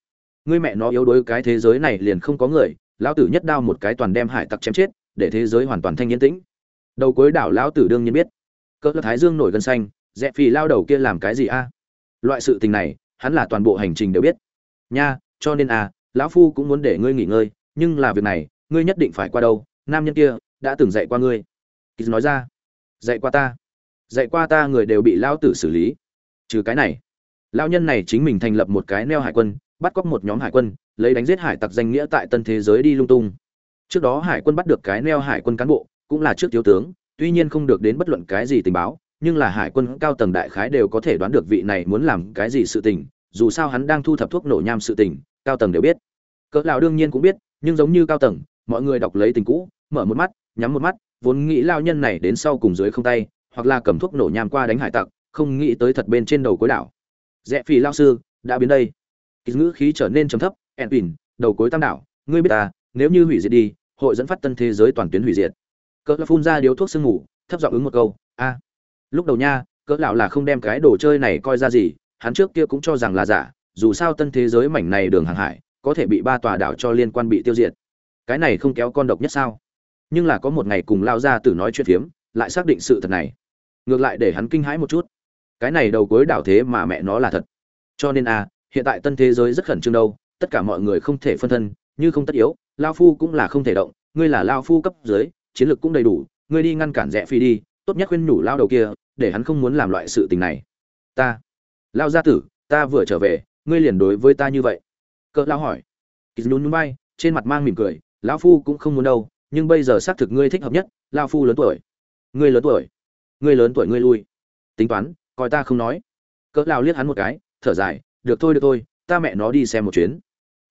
Ngươi mẹ nó yếu đuối cái thế giới này liền không có người, lão tử nhất đao một cái toàn đem hải tặc chém chết, để thế giới hoàn toàn thanh yên tĩnh. Đầu cuối đảo lão tử đương nhiên biết. Cỡ thái dương nổi gân xanh, dẹp phì lao đầu kia làm cái gì a? Loại sự tình này, hắn là toàn bộ hành trình đều biết. Nha, cho nên a lão phu cũng muốn để ngươi nghỉ ngơi, nhưng là việc này, ngươi nhất định phải qua đâu, nam nhân kia, đã từng dạy qua ngươi. Kýt nói ra. Dạy qua ta. Dạy qua ta, người đều bị lão tử xử lý trừ cái này, lão nhân này chính mình thành lập một cái neo hải quân, bắt cóc một nhóm hải quân, lấy đánh giết hải tặc danh nghĩa tại tân thế giới đi lung tung. Trước đó hải quân bắt được cái neo hải quân cán bộ, cũng là trước thiếu tướng, tuy nhiên không được đến bất luận cái gì tình báo, nhưng là hải quân cao tầng đại khái đều có thể đoán được vị này muốn làm cái gì sự tình, dù sao hắn đang thu thập thuốc nổ nham sự tình, cao tầng đều biết. Cỡ lão đương nhiên cũng biết, nhưng giống như cao tầng, mọi người đọc lấy tình cũ, mở một mắt, nhắm một mắt, vốn nghĩ lao nhân này đến sau cùng dưới không tay, hoặc là cầm thuốc nổ nham qua đánh hải tặc không nghĩ tới thật bên trên đầu cuối đảo. Rẽ phi lao sư, đã biến đây. Ký ngữ khí trở nên trầm thấp enpin đầu cuối tam đảo, ngươi biết ta, nếu như hủy diệt đi, hội dẫn phát tân thế giới toàn tuyến hủy diệt. Cỡ phun ra điếu thuốc sương ngủ thấp giọng ứng một câu, a. Lúc đầu nha, cỡ lão là không đem cái đồ chơi này coi ra gì, hắn trước kia cũng cho rằng là giả, dù sao tân thế giới mảnh này đường hàng hải, có thể bị ba tòa đảo cho liên quan bị tiêu diệt. Cái này không kéo con độc nhất sao? Nhưng là có một ngày cùng lao ra tử nói chuyện phiếm, lại xác định sự thật này. Ngược lại để hắn kinh hãi một chút cái này đầu cuối đảo thế mà mẹ nó là thật. Cho nên a hiện tại tân thế giới rất khẩn trương đâu, tất cả mọi người không thể phân thân, như không tất yếu, lao phu cũng là không thể động, ngươi là lao phu cấp dưới, chiến lược cũng đầy đủ, ngươi đi ngăn cản rẽ phi đi, tốt nhất khuyên nhủ lao đầu kia, để hắn không muốn làm loại sự tình này. Ta, lao gia tử, ta vừa trở về, ngươi liền đối với ta như vậy. Cỡ lao hỏi. Kỳ nhún nhún bay trên mặt mang mỉm cười lão phu cũng không muốn đâu, nhưng bây giờ xác thực ngươi thích hợp nhất, lao phu lớn tuổi. Ngươi lớn tuổi. Ngươi lớn tuổi, ngươi lui. Tính toán coi ta không nói. Cỡ lao liếc hắn một cái, thở dài, được thôi được thôi, ta mẹ nó đi xem một chuyến.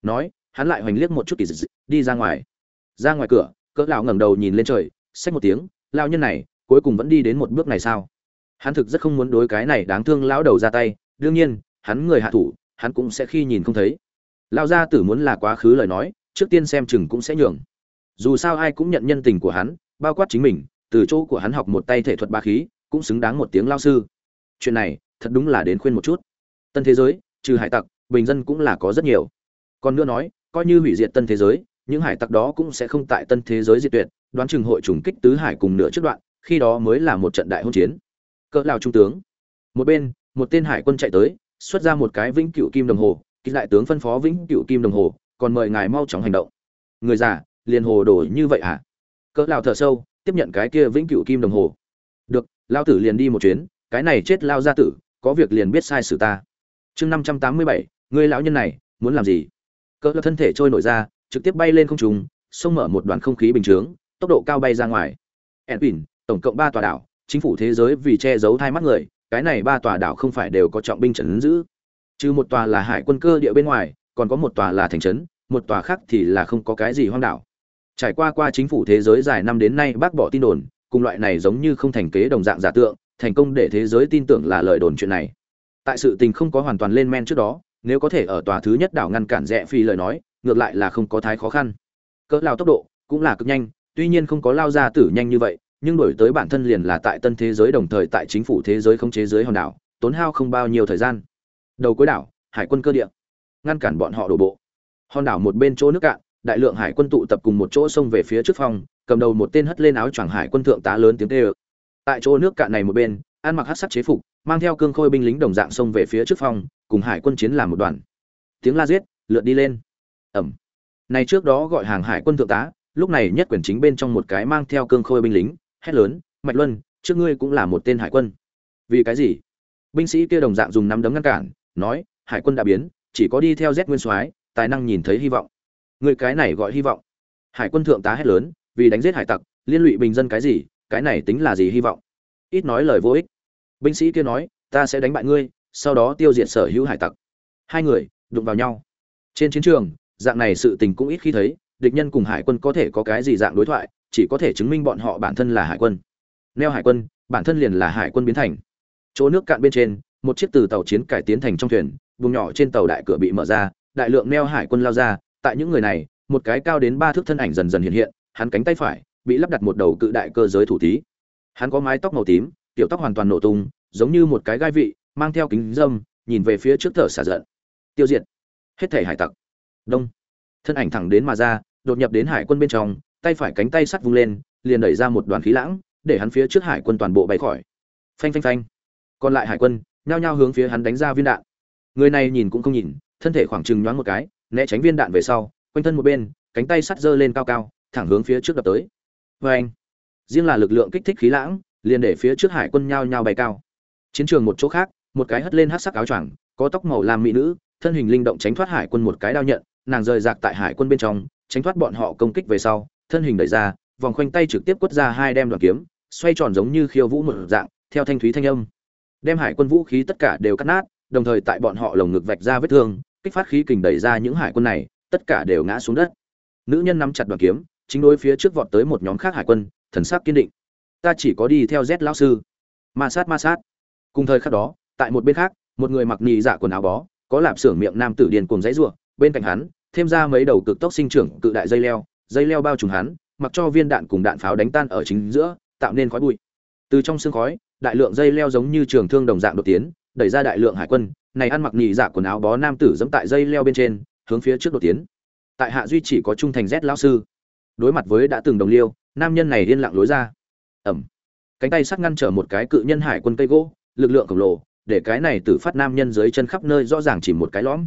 Nói, hắn lại hoành liếc một chút kỳ dị đi ra ngoài. Ra ngoài cửa, cỡ lão ngẩng đầu nhìn lên trời, xách một tiếng lao nhân này, cuối cùng vẫn đi đến một bước này sao? Hắn thực rất không muốn đối cái này đáng thương lão đầu ra tay, đương nhiên, hắn người hạ thủ, hắn cũng sẽ khi nhìn không thấy. Lao gia tử muốn là quá khứ lời nói, trước tiên xem chừng cũng sẽ nhường. Dù sao ai cũng nhận nhân tình của hắn, bao quát chính mình, từ chỗ của hắn học một tay thể thuật ba khí, cũng xứng đáng một tiếng lao sư chuyện này thật đúng là đến khuyên một chút. Tân thế giới, trừ hải tặc, bình dân cũng là có rất nhiều. Còn nữa nói, coi như hủy diệt tân thế giới, những hải tặc đó cũng sẽ không tại tân thế giới diệt tuyệt, đoán chừng hội trùng kích tứ hải cùng nửa trước đoạn, khi đó mới là một trận đại hôn chiến. Cỡ lào trung tướng. Một bên, một tên hải quân chạy tới, xuất ra một cái vĩnh cựu kim đồng hồ, ký đại tướng phân phó vĩnh cựu kim đồng hồ, còn mời ngài mau chóng hành động. Người già, liền hồ đổi như vậy à cỡ lào thở sâu, tiếp nhận cái kia vĩnh cựu kim đồng hồ. Được lao tử liền đi một chuyến cái này chết lao ra tử có việc liền biết sai sự ta. Chương năm trăm tám mươi bảy người lão nhân này muốn làm gì? Cỡ thân thể trôi nổi ra trực tiếp bay lên không trung xông mở một đoàn không khí bình chướng tốc độ cao bay ra ngoài. Enpin, tổng cộng ba tòa đảo chính phủ thế giới vì che giấu hai mắt người cái này ba tòa đảo không phải đều có trọng binh trấn giữ. Trừ một tòa là hải quân cơ địa bên ngoài còn có một tòa là thành trấn một tòa khác thì là không có cái gì hoang đảo. Trải qua qua chính phủ thế giới dài năm đến nay bác bỏ tin đồn cùng loại này giống như không thành kế đồng dạng giả tượng thành công để thế giới tin tưởng là lời đồn chuyện này. Tại sự tình không có hoàn toàn lên men trước đó, nếu có thể ở tòa thứ nhất đảo ngăn cản rẽ phi lời nói, ngược lại là không có thái khó khăn. Cỡ lao tốc độ cũng là cực nhanh, tuy nhiên không có lao ra tử nhanh như vậy, nhưng đổi tới bản thân liền là tại tân thế giới đồng thời tại chính phủ thế giới không chế giới hòn đảo, tốn hao không bao nhiêu thời gian. Đầu cuối đảo, hải quân cơ địa, ngăn cản bọn họ đổ bộ. Hòn đảo một bên chỗ nước cạn, đại lượng hải quân tụ tập cùng một chỗ xông về phía trước phòng cầm đầu một tên hất lên áo choàng hải quân thượng tá lớn tiếng tê tại chỗ nước cạn này một bên, ăn mặc hát sắc chế phục, mang theo cương khôi binh lính đồng dạng xông về phía trước phòng, cùng hải quân chiến làm một đoàn. Tiếng la giết lượt đi lên. Ẩm. Này trước đó gọi hàng hải quân thượng tá, lúc này nhất quyền chính bên trong một cái mang theo cương khôi binh lính, hét lớn mạch luân, trước ngươi cũng là một tên hải quân. Vì cái gì? Binh sĩ kia đồng dạng dùng nắm đấm ngăn cản, nói, hải quân đã biến, chỉ có đi theo z nguyên soái, tài năng nhìn thấy hy vọng. Người cái này gọi hy vọng. Hải quân thượng tá hét lớn, vì đánh giết hải tặc, liên lụy bình dân cái gì cái này tính là gì hy vọng? Ít nói lời vô ích. Binh sĩ kia nói, ta sẽ đánh bại ngươi, sau đó tiêu diệt sở hữu hải tặc. Hai người đụng vào nhau. Trên chiến trường, dạng này sự tình cũng ít khi thấy, địch nhân cùng hải quân có thể có cái gì dạng đối thoại, chỉ có thể chứng minh bọn họ bản thân là hải quân. Neo hải quân, bản thân liền là hải quân biến thành. Chỗ nước cạn bên trên, một chiếc từ tàu chiến cải tiến thành trong thuyền, vùng nhỏ trên tàu đại cửa bị mở ra, đại lượng neo hải quân lao ra, tại những người này, một cái cao đến ba thước thân ảnh dần dần hiện hiện, hắn cánh tay phải bị lắp đặt một đầu cự đại cơ giới thủ tí hắn có mái tóc màu tím, tiểu tóc hoàn toàn nổ tung, giống như một cái gai vị, mang theo kính dâm, nhìn về phía trước thở xả giận. Tiêu diệt. Hết thể hải tặc. Đông. Thân ảnh thẳng đến mà ra, đột nhập đến hải quân bên trong, tay phải cánh tay sắt vung lên, liền đẩy ra một đoàn khí lãng, để hắn phía trước hải quân toàn bộ bay khỏi. Phanh phanh phanh. Còn lại hải quân, nhao nhao hướng phía hắn đánh ra viên đạn. Người này nhìn cũng không nhìn, thân thể khoảng chừng nhoáng một cái, né tránh viên đạn về sau, quanh thân một bên, cánh tay sắt giơ lên cao cao, thẳng hướng phía trước đập tới vê anh, riêng là lực lượng kích thích khí lãng, liền để phía trước hải quân nhao nhao bay cao. Chiến trường một chỗ khác, một cái hất lên hắc sắc áo choàng, có tóc màu làm mỹ nữ, thân hình linh động tránh thoát hải quân một cái đao nhận, nàng rời rạc tại hải quân bên trong, tránh thoát bọn họ công kích về sau, thân hình đẩy ra, vòng khoanh tay trực tiếp quất ra hai đem đoàn kiếm, xoay tròn giống như khiêu vũ một dạng, theo thanh thúy thanh âm. Đem hải quân vũ khí tất cả đều cắt nát, đồng thời tại bọn họ lồng ngực vạch ra vết thương, kích phát khí kình đẩy ra những hải quân này, tất cả đều ngã xuống đất. Nữ nhân nắm chặt đoàn kiếm chính đối phía trước vọt tới một nhóm khác hải quân, thần sắc kiên định. Ta chỉ có đi theo z lão sư. Ma sát ma sát. Cùng thời khắc đó, tại một bên khác, một người mặc nhì dạ quần áo bó, có lạp xưởng miệng nam tử điền cùng dãy ruộng bên cạnh hắn, thêm ra mấy đầu cực tốc sinh trưởng, cự đại dây leo dây leo bao trùm hắn, mặc cho viên đạn cùng đạn pháo đánh tan ở chính giữa, tạo nên khói bụi. Từ trong xương khói, đại lượng dây leo giống như trường thương đồng dạng đột tiến, đẩy ra đại lượng hải quân, này ăn mặc nhì dạ quần áo bó nam tử dẫm tại dây leo bên trên, hướng phía trước đột tiến. Tại hạ duy chỉ có trung thành z lão sư đối mặt với đã từng đồng liêu, nam nhân này yên lặng lối ra. Ẩm. Cánh tay sắt ngăn trở một cái cự nhân hải quân cây gỗ, lực lượng khổng lồ, để cái này tử phát nam nhân dưới chân khắp nơi rõ ràng chỉ một cái lõm.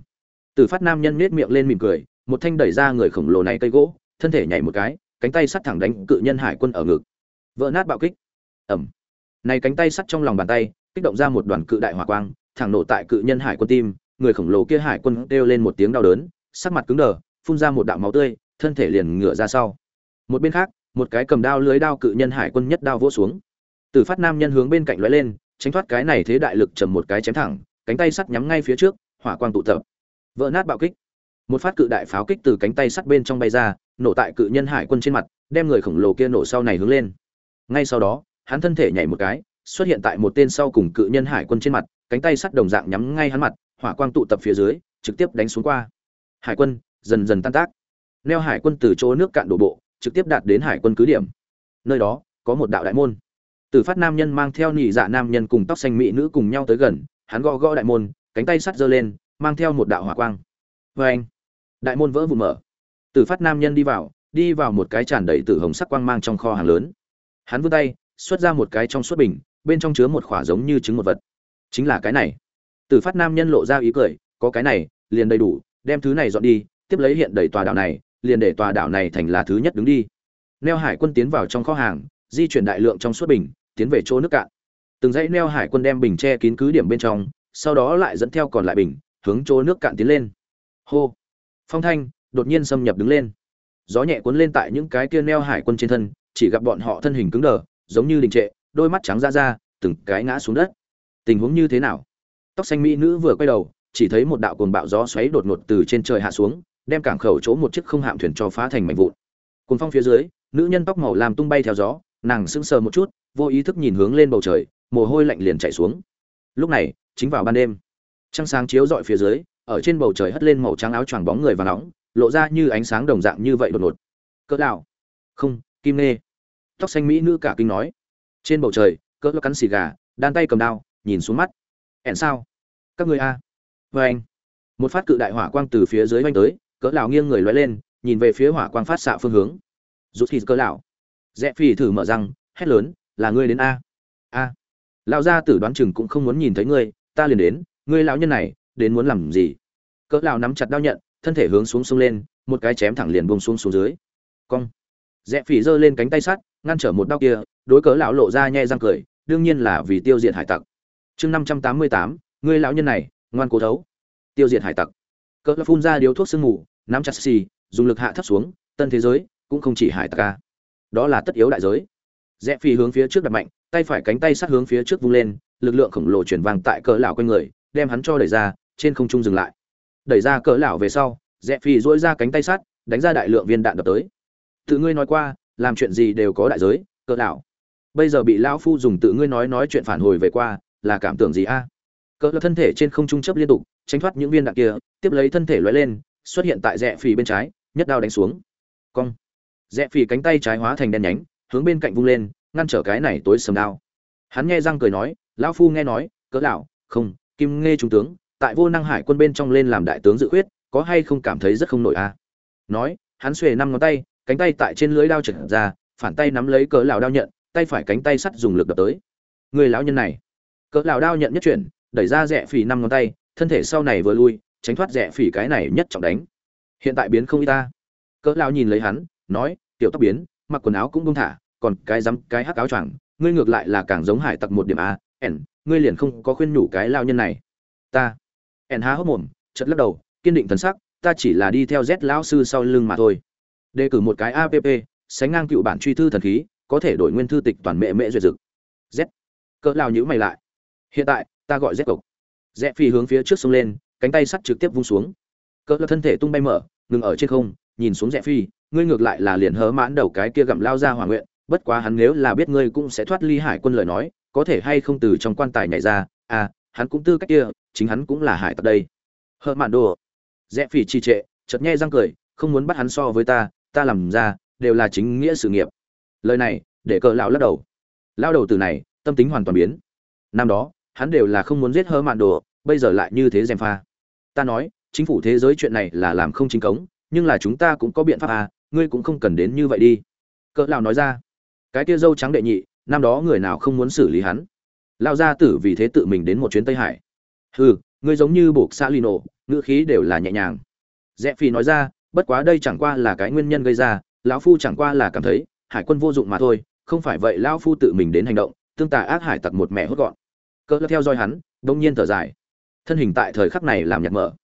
Tử phát nam nhân nết miệng lên mỉm cười, một thanh đẩy ra người khổng lồ này cây gỗ, thân thể nhảy một cái, cánh tay sắt thẳng đánh cự nhân hải quân ở ngực. Vỡ nát bạo kích. Ẩm. Này cánh tay sắt trong lòng bàn tay, kích động ra một đoàn cự đại hỏa quang, thẳng nổ tại cự nhân hải quân tim, người khổng lồ kia hải quân kêu lên một tiếng đau đớn, sắc mặt cứng đờ, phun ra một đạo máu tươi thân thể liền ngửa ra sau. Một bên khác, một cái cầm đao lưới đao cự nhân hải quân nhất đao vỗ xuống. Tử phát nam nhân hướng bên cạnh lóe lên, tránh thoát cái này thế đại lực trầm một cái chém thẳng, cánh tay sắt nhắm ngay phía trước, hỏa quang tụ tập. Vỡ nát bạo kích. Một phát cự đại pháo kích từ cánh tay sắt bên trong bay ra, nổ tại cự nhân hải quân trên mặt, đem người khổng lồ kia nổ sau này hướng lên. Ngay sau đó, hắn thân thể nhảy một cái, xuất hiện tại một tên sau cùng cự nhân hải quân trên mặt, cánh tay sắt đồng dạng nhắm ngay hắn mặt, hỏa quang tụ tập phía dưới, trực tiếp đánh xuống qua. Hải quân, dần dần tan tác neo hải quân từ chỗ nước cạn đổ bộ, trực tiếp đạt đến hải quân cứ điểm. Nơi đó, có một đạo đại môn. Từ phát nam nhân mang theo nhị dạ nam nhân cùng tóc xanh mỹ nữ cùng nhau tới gần, hắn gõ gõ đại môn, cánh tay sắt giơ lên, mang theo một đạo hỏa quang. Vê anh, đại môn vỡ vụn mở. Từ phát nam nhân đi vào đi vào một cái tràn đầy tử hồng sắc quang mang trong kho hàng lớn. Hắn vươn tay, xuất ra một cái trong suốt bình, bên trong chứa một khỏa giống như trứng một vật. Chính là cái này. Từ phát nam nhân lộ ra ý cười, có cái này, liền đầy đủ, đem thứ này dọn đi, tiếp lấy hiện đầy tòa đảo này liền để tòa đảo này thành là thứ nhất đứng đi. Neo hải quân tiến vào trong kho hàng, di chuyển đại lượng trong suốt bình, tiến về chỗ nước cạn. Từng dãy neo hải quân đem bình che kín cứ điểm bên trong, sau đó lại dẫn theo còn lại bình, hướng chỗ nước cạn tiến lên. Hô! Phong thanh đột nhiên xâm nhập đứng lên. Gió nhẹ cuốn lên tại những cái kia neo hải quân trên thân, chỉ gặp bọn họ thân hình cứng đờ, giống như đình trệ, đôi mắt trắng ra ra, từng cái ngã xuống đất. Tình huống như thế nào? Tóc xanh mỹ nữ vừa quay đầu, chỉ thấy một đạo cuồng bạo gió xoáy đột ngột từ trên trời hạ xuống đem cảng khẩu chỗ một chiếc không hạm thuyền cho phá thành mảnh vụn. Cuồng phong phía dưới, nữ nhân tóc màu làm tung bay theo gió, nàng sững sờ một chút, vô ý thức nhìn hướng lên bầu trời, mồ hôi lạnh liền chảy xuống. Lúc này, chính vào ban đêm, trăng sáng chiếu rọi phía dưới, ở trên bầu trời hất lên màu trắng áo choàng bóng người và nóng, lộ ra như ánh sáng đồng dạng như vậy đột ngột. Cỡ đạo không, kim nê tóc xanh mỹ nữ cả kinh nói. Trên bầu trời, cỡ cắn xì gà, đan tay cầm đao, nhìn xuống mắt. Ẹn sao? Các người a. Vê anh một phát cự đại hỏa quang từ phía dưới oanh tới cỡ lão nghiêng người lóe lên, nhìn về phía hỏa quang phát xạ phương hướng. Rút thịt cỡ lão. Rẽ phi thử mở răng, hét lớn, là ngươi đến a. A. Lão gia tử đoán chừng cũng không muốn nhìn thấy ngươi, ta liền đến, ngươi lão nhân này, đến muốn làm gì? Cỡ lão nắm chặt đao nhận, thân thể hướng xuống sông lên, một cái chém thẳng liền buông xuống xuống dưới. Cong. Rẽ phỉ giơ lên cánh tay sắt, ngăn trở một đao kia, đối cỡ lão lộ ra nhe răng cười, đương nhiên là vì tiêu diệt hải tặc. Chương năm trăm tám mươi tám, ngươi lão nhân này, ngoan cố thấu. Tiêu diệt hải tặc. Cỡ phun ra điếu thuốc sương mù nắm chặt xì, dùng lực hạ thấp xuống, tân thế giới, cũng không chỉ hải tặc ca đó là tất yếu đại giới. Rẽ phi hướng phía trước đặt mạnh, tay phải cánh tay sát hướng phía trước vung lên, lực lượng khổng lồ chuyển vàng tại cỡ lão quanh người, đem hắn cho đẩy ra, trên không trung dừng lại. Đẩy ra cỡ lão về sau, rẽ phi dỗi ra cánh tay sát, đánh ra đại lượng viên đạn đập tới. Tự ngươi nói qua, làm chuyện gì đều có đại giới, cỡ lão. Bây giờ bị lão phu dùng tự ngươi nói nói chuyện phản hồi về qua, là cảm tưởng gì a? Cỡ thân thể trên không trung chấp liên tục, tránh thoát những viên đạn kia, tiếp lấy thân thể lóe lên xuất hiện tại rẽ phì bên trái, nhất đao đánh xuống. Cong. Rẽ phì cánh tay trái hóa thành đen nhánh, hướng bên cạnh vung lên, ngăn trở cái này tối sầm đao. Hắn nghe răng cười nói, lão phu nghe nói, cỡ lão, không, kim nghe trung tướng, tại vô năng hải quân bên trong lên làm đại tướng dự khuyết, có hay không cảm thấy rất không nổi a nói, hắn xuề năm ngón tay, cánh tay tại trên lưới đao trượt ra, phản tay nắm lấy cỡ lão đao nhận, tay phải cánh tay sắt dùng lực đập tới. Người lão nhân này. Cỡ lão đao nhận nhất chuyển, đẩy ra rẽ phì năm ngón tay, thân thể sau này vừa lui tránh thoát rẻ phỉ cái này nhất trọng đánh. Hiện tại biến không y ta. Cỡ lão nhìn lấy hắn, nói, tiểu tóc biến, mặc quần áo cũng buông thả, còn cái dám, cái hắc áo choàng, ngươi ngược lại là càng giống hải tặc một điểm a, ẻn, ngươi liền không có khuyên nhủ cái lao nhân này. Ta. Ẻn há hốc mồm, chợt lắc đầu, kiên định thần sắc, ta chỉ là đi theo z lão sư sau lưng mà thôi. Đề cử một cái app sánh ngang cựu bản truy thư thần khí, có thể đổi nguyên thư tịch toàn mẹ mẹ duyệt dực. Z. Cỡ lao nhữ mày lại. Hiện tại, ta gọi z cộc. Rẽ phi hướng phía trước sông lên cánh tay sắt trực tiếp vung xuống. Cỡ là thân thể tung bay mở, ngừng ở trên không, nhìn xuống rẽ phi, ngươi ngược lại là liền hớ mãn đầu cái kia gặm lao ra hỏa nguyện, bất quá hắn nếu là biết ngươi cũng sẽ thoát ly hải quân lời nói, có thể hay không từ trong quan tài nhảy ra à hắn cũng tư cách kia, chính hắn cũng là hải tặc đây. Hơ mạn đồ. Rẽ phỉ trì trệ chật nghe răng cười, không muốn bắt hắn so với ta ta làm ra, đều là chính nghĩa sự nghiệp. Lời này, để cờ lão lắc đầu. Lao đầu từ này, tâm tính hoàn toàn biến. Năm đó, hắn đều là không muốn giết hơ mạn đồ, bây giờ lại như thế dèm pha ta nói, chính phủ thế giới chuyện này là làm không chính cống, nhưng là chúng ta cũng có biện pháp à ngươi cũng không cần đến như vậy đi. Cỡ lão nói ra. Cái kia dâu trắng đệ nhị, năm đó người nào không muốn xử lý hắn? Lao gia tử vì thế tự mình đến một chuyến tây hải. Hừ, ngươi giống như buộc xã lino ngữ khí đều là nhẹ nhàng. Rẽ phi nói ra, bất quá đây chẳng qua là cái nguyên nhân gây ra, lão phu chẳng qua là cảm thấy, hải quân vô dụng mà thôi, không phải vậy lão phu tự mình đến hành động, tương tà ác hải tặc một mẹ hốt gọn. Cỡ theo dõi hắn, đông nhiên thở dài thân hình tại thời khắc này làm nhạt mở.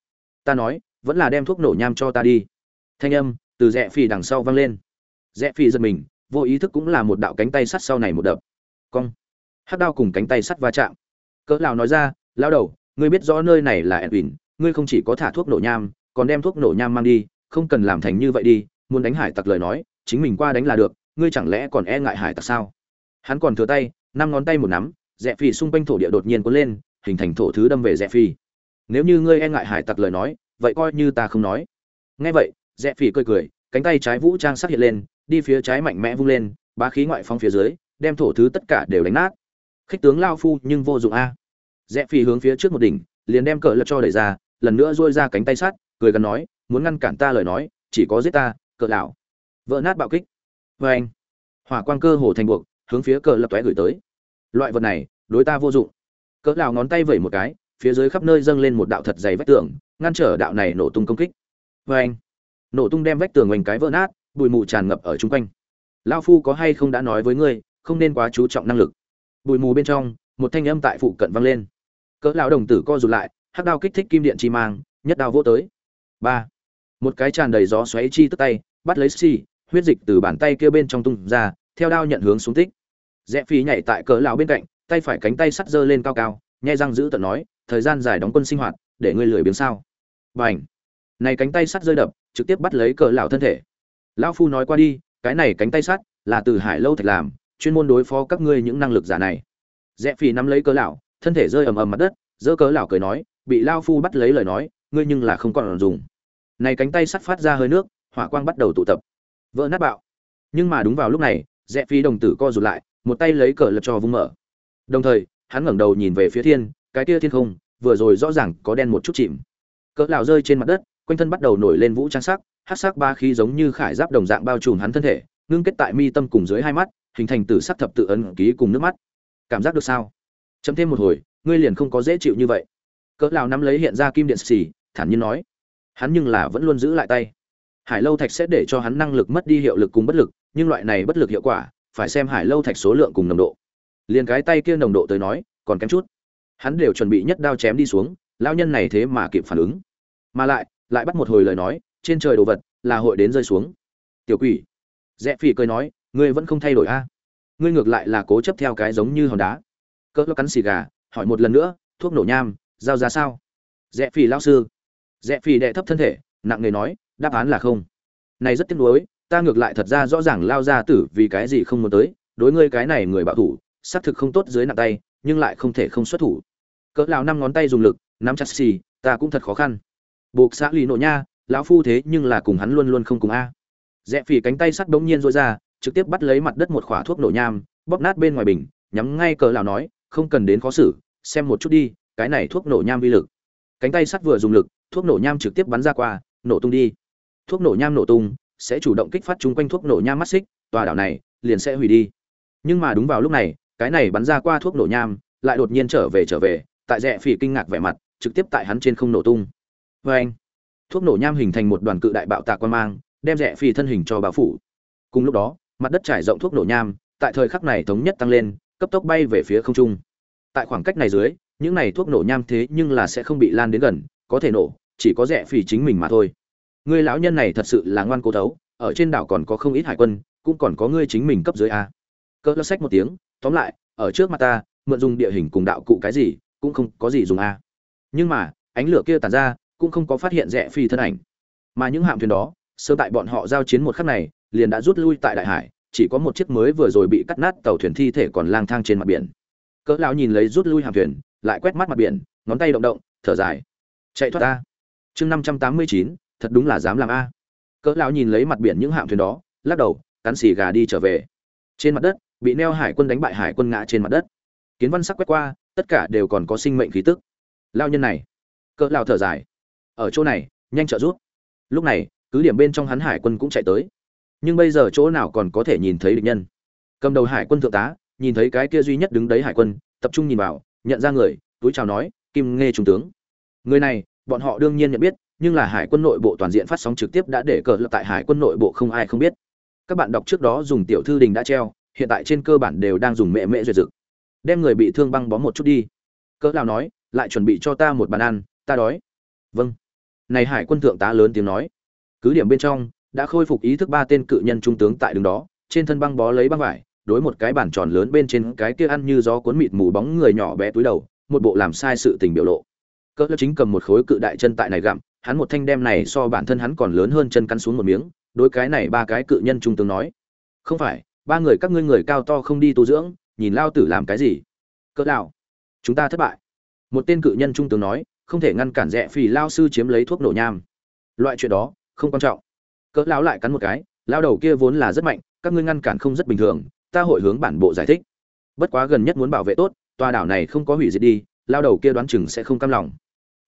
Ta nói, vẫn là đem thuốc nổ nham cho ta đi. Thanh âm, từ rẽ phi đằng sau vang lên. Rẽ phi giật mình, vô ý thức cũng là một đạo cánh tay sắt sau này một đập. Cong. Hát đao cùng cánh tay sắt va chạm. Cỡ lão nói ra lao đầu, ngươi biết rõ nơi này là edwin, ngươi không chỉ có thả thuốc nổ nham, còn đem thuốc nổ nham mang đi, không cần làm thành như vậy đi, muốn đánh hải tặc lời nói, chính mình qua đánh là được, ngươi chẳng lẽ còn e ngại hải tặc sao? Hắn còn thừa tay, năm ngón tay một nắm, rẽ phi xung quanh thổ địa đột nhiên cuốn lên hình thành thổ thứ đâm về rẽ phi nếu như ngươi e ngại hải tặc lời nói, vậy coi như ta không nói. Nghe vậy, rẽ phi cười cười, cánh tay trái vũ trang sắc hiện lên, đi phía trái mạnh mẽ vung lên, bá khí ngoại phong phía dưới, đem thổ thứ tất cả đều đánh nát. Khích tướng lao phu nhưng vô dụng a. Rẽ phi hướng phía trước một đỉnh, liền đem cờ lật cho đẩy ra, lần nữa dôi ra cánh tay sát cười gần nói, muốn ngăn cản ta lời nói, chỉ có giết ta, cờ lão. Vỡ nát bạo kích. Vê anh, hỏa quang cơ hồ thành buộc, hướng phía cờ lập tóe gửi tới. Loại vật này, đối ta vô dụng cỡ lão ngón tay vẩy một cái, phía dưới khắp nơi dâng lên một đạo thật dày vách tường, ngăn trở đạo này nổ tung công kích. Vê anh, nổ tung đem vách tường ngoành cái vỡ nát, bụi mù tràn ngập ở chung quanh. Lao phu có hay không đã nói với ngươi, không nên quá chú trọng năng lực. Bụi mù bên trong, một thanh âm tại phụ cận vang lên. Cỡ lão đồng tử co rụt lại, hắc đao kích thích kim điện chi mang, nhất đao vỗ tới. Ba, một cái tràn đầy gió xoáy chi tức tay, bắt lấy xì, huyết dịch từ bàn tay kia bên trong tung ra, theo đao nhận hướng xuống tích. Rẽ phi nhảy tại cỡ lão bên cạnh tay phải cánh tay sắt giơ lên cao cao nhai răng giữ tận nói, thời gian dài đóng quân sinh hoạt, để ngươi lười biếng sao? Bành! Này cánh tay sắt rơi đập, trực tiếp bắt lấy cỡ lão thân thể. Lão phu nói qua đi, cái này cánh tay sắt là từ hải lâu thạch làm, chuyên môn đối phó các ngươi những năng lực giả này. Rẽ phi nắm lấy cỡ lão, thân thể rơi ầm ầm mặt đất dỡ cỡ lão cười nói, bị lão phu bắt lấy lời nói, ngươi nhưng là không còn dùng. Này cánh tay sắt phát ra hơi nước, hỏa quang bắt đầu tụ tập. Vỡ nát bạo. Nhưng mà đúng vào lúc này, rẽ phi đồng tử co rụt lại, một tay lấy cờ lật cho vung mở đồng thời, hắn ngẩng đầu nhìn về phía thiên, cái kia thiên không, vừa rồi rõ ràng có đen một chút chìm. Cỡ lão rơi trên mặt đất, quanh thân bắt đầu nổi lên vũ trang sắc, hắc sắc ba khí giống như khải giáp đồng dạng bao trùm hắn thân thể, ngưng kết tại mi tâm cùng dưới hai mắt, hình thành tử sắc thập tự ấn ký cùng nước mắt. Cảm giác được sao? Chấm thêm một hồi, ngươi liền không có dễ chịu như vậy. Cỡ lão nắm lấy hiện ra kim điện xì, thản nhiên nói. Hắn nhưng là vẫn luôn giữ lại tay. Hải lâu thạch sẽ để cho hắn năng lực mất đi hiệu lực cùng bất lực, nhưng loại này bất lực hiệu quả, phải xem hải lâu thạch số lượng cùng nồng độ liền cái tay kia nồng độ tới nói, còn kém chút. Hắn đều chuẩn bị nhất đao chém đi xuống lao nhân này thế mà kịp phản ứng. Mà lại lại bắt một hồi lời nói, trên trời đồ vật là hội đến rơi xuống. Tiểu quỷ. Rẽ phi cười nói, ngươi vẫn không thay đổi a. Ngươi ngược lại là cố chấp theo cái giống như hòn đá. Cỡ cắn xì gà, hỏi một lần nữa, thuốc nổ nham, giao ra sao? Rẽ phi lao sư. Rẽ phi đệ thấp thân thể, nặng người nói, đáp án là không. Này rất tiếc nuối, ta ngược lại thật ra rõ ràng lao ra tử vì cái gì không muốn tới, đối ngươi cái này người bảo thủ xác thực không tốt dưới nặng tay, nhưng lại không thể không xuất thủ. Cỡ lão năm ngón tay dùng lực, nắm chặt xì, ta cũng thật khó khăn. Buộc xã lì nổ nha, lão phu thế nhưng là cùng hắn luôn luôn không cùng a. Rẽ phỉ cánh tay sắt bỗng nhiên rối ra, trực tiếp bắt lấy mặt đất một khỏa thuốc nổ nham, bóp nát bên ngoài bình, nhắm ngay cỡ lão nói, không cần đến khó xử, xem một chút đi, cái này thuốc nổ nham vi lực. Cánh tay sắt vừa dùng lực, thuốc nổ nham trực tiếp bắn ra qua, nổ tung đi. Thuốc nổ nham nổ tung, sẽ chủ động kích phát chúng quanh thuốc nổ nham mắt xích, tòa đảo này liền sẽ hủy đi. Nhưng mà đúng vào lúc này cái này bắn ra qua thuốc nổ nham, lại đột nhiên trở về trở về, tại rẽ phỉ kinh ngạc vẻ mặt, trực tiếp tại hắn trên không nổ tung. Vê anh, thuốc nổ nham hình thành một đoàn cự đại bạo tạc quan mang, đem rẽ phỉ thân hình cho bao phủ. Cùng lúc đó, mặt đất trải rộng thuốc nổ nham, tại thời khắc này thống nhất tăng lên, cấp tốc bay về phía không trung. Tại khoảng cách này dưới, những này thuốc nổ nham thế nhưng là sẽ không bị lan đến gần, có thể nổ, chỉ có rẽ phỉ chính mình mà thôi. Người lão nhân này thật sự là ngoan cố thấu, ở trên đảo còn có không ít hải quân, cũng còn có ngươi chính mình cấp dưới a. Cỡ sách một tiếng tóm lại, ở trước mặt ta, mượn dùng địa hình cùng đạo cụ cái gì cũng không có gì dùng a. Nhưng mà, ánh lửa kia tàn ra cũng không có phát hiện rẽ phi thân ảnh. Mà những hạm thuyền đó, sơ tại bọn họ giao chiến một khắc này, liền đã rút lui tại đại hải, chỉ có một chiếc mới vừa rồi bị cắt nát tàu thuyền thi thể còn lang thang trên mặt biển. Cỡ lão nhìn lấy rút lui hạm thuyền, lại quét mắt mặt biển, ngón tay động động, thở dài. Chạy thoát ta. Chương năm trăm tám mươi chín, thật đúng là dám làm a. Cỡ lão nhìn lấy mặt biển những hạm thuyền đó, lắc đầu, cắn xì gà đi trở về. Trên mặt đất bị neo hải quân đánh bại hải quân ngã trên mặt đất. Kiến văn sắc quét qua, tất cả đều còn có sinh mệnh khí tức. Lao nhân này, cỡ lao thở dài. Ở chỗ này, nhanh trợ rút lúc này, cứ điểm bên trong hắn hải quân cũng chạy tới. Nhưng bây giờ chỗ nào còn có thể nhìn thấy địch nhân? Cầm đầu hải quân thượng tá, nhìn thấy cái kia duy nhất đứng đấy hải quân, tập trung nhìn vào, nhận ra người, túi chào nói, kim nghe trung tướng. Người này, bọn họ đương nhiên nhận biết, nhưng là hải quân nội bộ toàn diện phát sóng trực tiếp đã để cờ lập tại hải quân nội bộ không ai không biết. Các bạn đọc trước đó dùng tiểu thư đình đã treo hiện tại trên cơ bản đều đang dùng mẹ mẹ duyệt dực. Đem người bị thương băng bó một chút đi. Cỡ nào nói, lại chuẩn bị cho ta một bàn ăn, ta đói. Vâng. Này hải quân thượng tá lớn tiếng nói. Cứ điểm bên trong, đã khôi phục ý thức ba tên cự nhân trung tướng tại đường đó, trên thân băng bó lấy băng vải, đối một cái bản tròn lớn bên trên cái kia ăn như gió cuốn mịt mù bóng người nhỏ bé túi đầu, một bộ làm sai sự tình biểu lộ. Cỡ chính cầm một khối cự đại chân tại này gặm, hắn một thanh đem này so bản thân hắn còn lớn hơn chân căn xuống một miếng, đối cái này ba cái cự nhân trung tướng nói. Không phải ba người các ngươi người cao to không đi tu dưỡng, nhìn lao tử làm cái gì? Cỡ lão chúng ta thất bại. Một tên cự nhân trung tướng nói, không thể ngăn cản rẽ phì lao sư chiếm lấy thuốc nổ nham. Loại chuyện đó, không quan trọng. Cỡ lão lại cắn một cái, lao đầu kia vốn là rất mạnh, các ngươi ngăn cản không rất bình thường, ta hội hướng bản bộ giải thích. Bất quá gần nhất muốn bảo vệ tốt, tòa đảo này không có hủy diệt đi, lao đầu kia đoán chừng sẽ không cam lòng.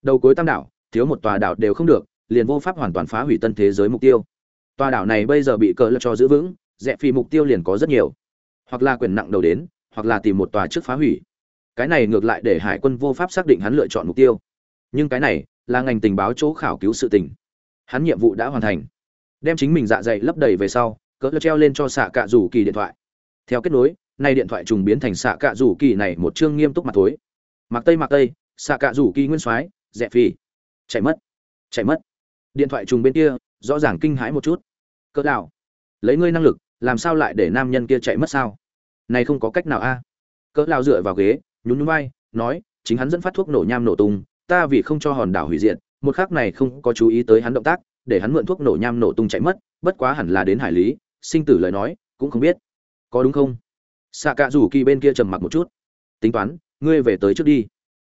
Đầu cuối tam đảo, thiếu một tòa đảo đều không được, liền vô pháp hoàn toàn phá hủy tân thế giới mục tiêu. Tòa đảo này bây giờ bị cỡ lập cho giữ vững rẽ phi mục tiêu liền có rất nhiều. Hoặc là quyền nặng đầu đến, hoặc là tìm một tòa trước phá hủy. Cái này ngược lại để hải quân vô pháp xác định hắn lựa chọn mục tiêu. Nhưng cái này là ngành tình báo chỗ khảo cứu sự tình. Hắn nhiệm vụ đã hoàn thành. Đem chính mình dạ dày lấp đầy về sau, cỡ treo lên cho xạ cạ rủ kỳ điện thoại. Theo kết nối, nay điện thoại trùng biến thành xạ cạ rủ kỳ này một chương nghiêm túc mặt tối mặc tây mặc tây, xạ cạ rủ kỳ nguyên soái rẽ phi. Chạy mất. Chạy mất. Điện thoại trùng bên kia, rõ ràng kinh hãi một chút. Cỡ đạo lấy ngươi năng lực làm sao lại để nam nhân kia chạy mất sao? Này không có cách nào a. Cỡ lao dựa vào ghế, nhún nhún vai, nói, chính hắn dẫn phát thuốc nổ nham nổ tung, ta vì không cho hòn đảo hủy diệt, một khắc này không có chú ý tới hắn động tác, để hắn mượn thuốc nổ nham nổ tung chạy mất, bất quá hẳn là đến hải lý, sinh tử lời nói, cũng không biết. Có đúng không? Xạ cạ rủ kỳ bên kia trầm mặc một chút. Tính toán, ngươi về tới trước đi.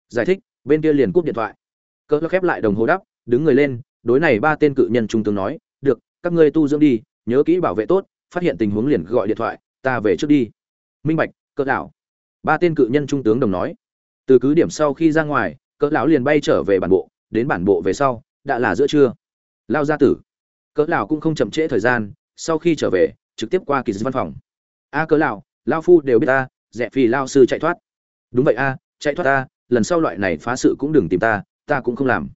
Giải thích, bên kia liền cúp điện thoại. Cỡ khép lại đồng hồ đắp đứng người lên, đối này ba tên cự nhân trung tướng nói, được, các ngươi tu dưỡng đi, nhớ kỹ bảo vệ tốt phát hiện tình huống liền gọi điện thoại ta về trước đi. Minh bạch cỡ Lão, ba tên cự nhân trung tướng đồng nói. Từ cứ điểm sau khi ra ngoài cỡ lão liền bay trở về bản bộ đến bản bộ về sau đã là giữa trưa. Lao gia tử. Cỡ lão cũng không chậm trễ thời gian sau khi trở về trực tiếp qua kỳ văn phòng. A cỡ lão lao phu đều biết ta dẹp phi lao sư chạy thoát. Đúng vậy a chạy thoát ta lần sau loại này phá sự cũng đừng tìm ta ta cũng không làm.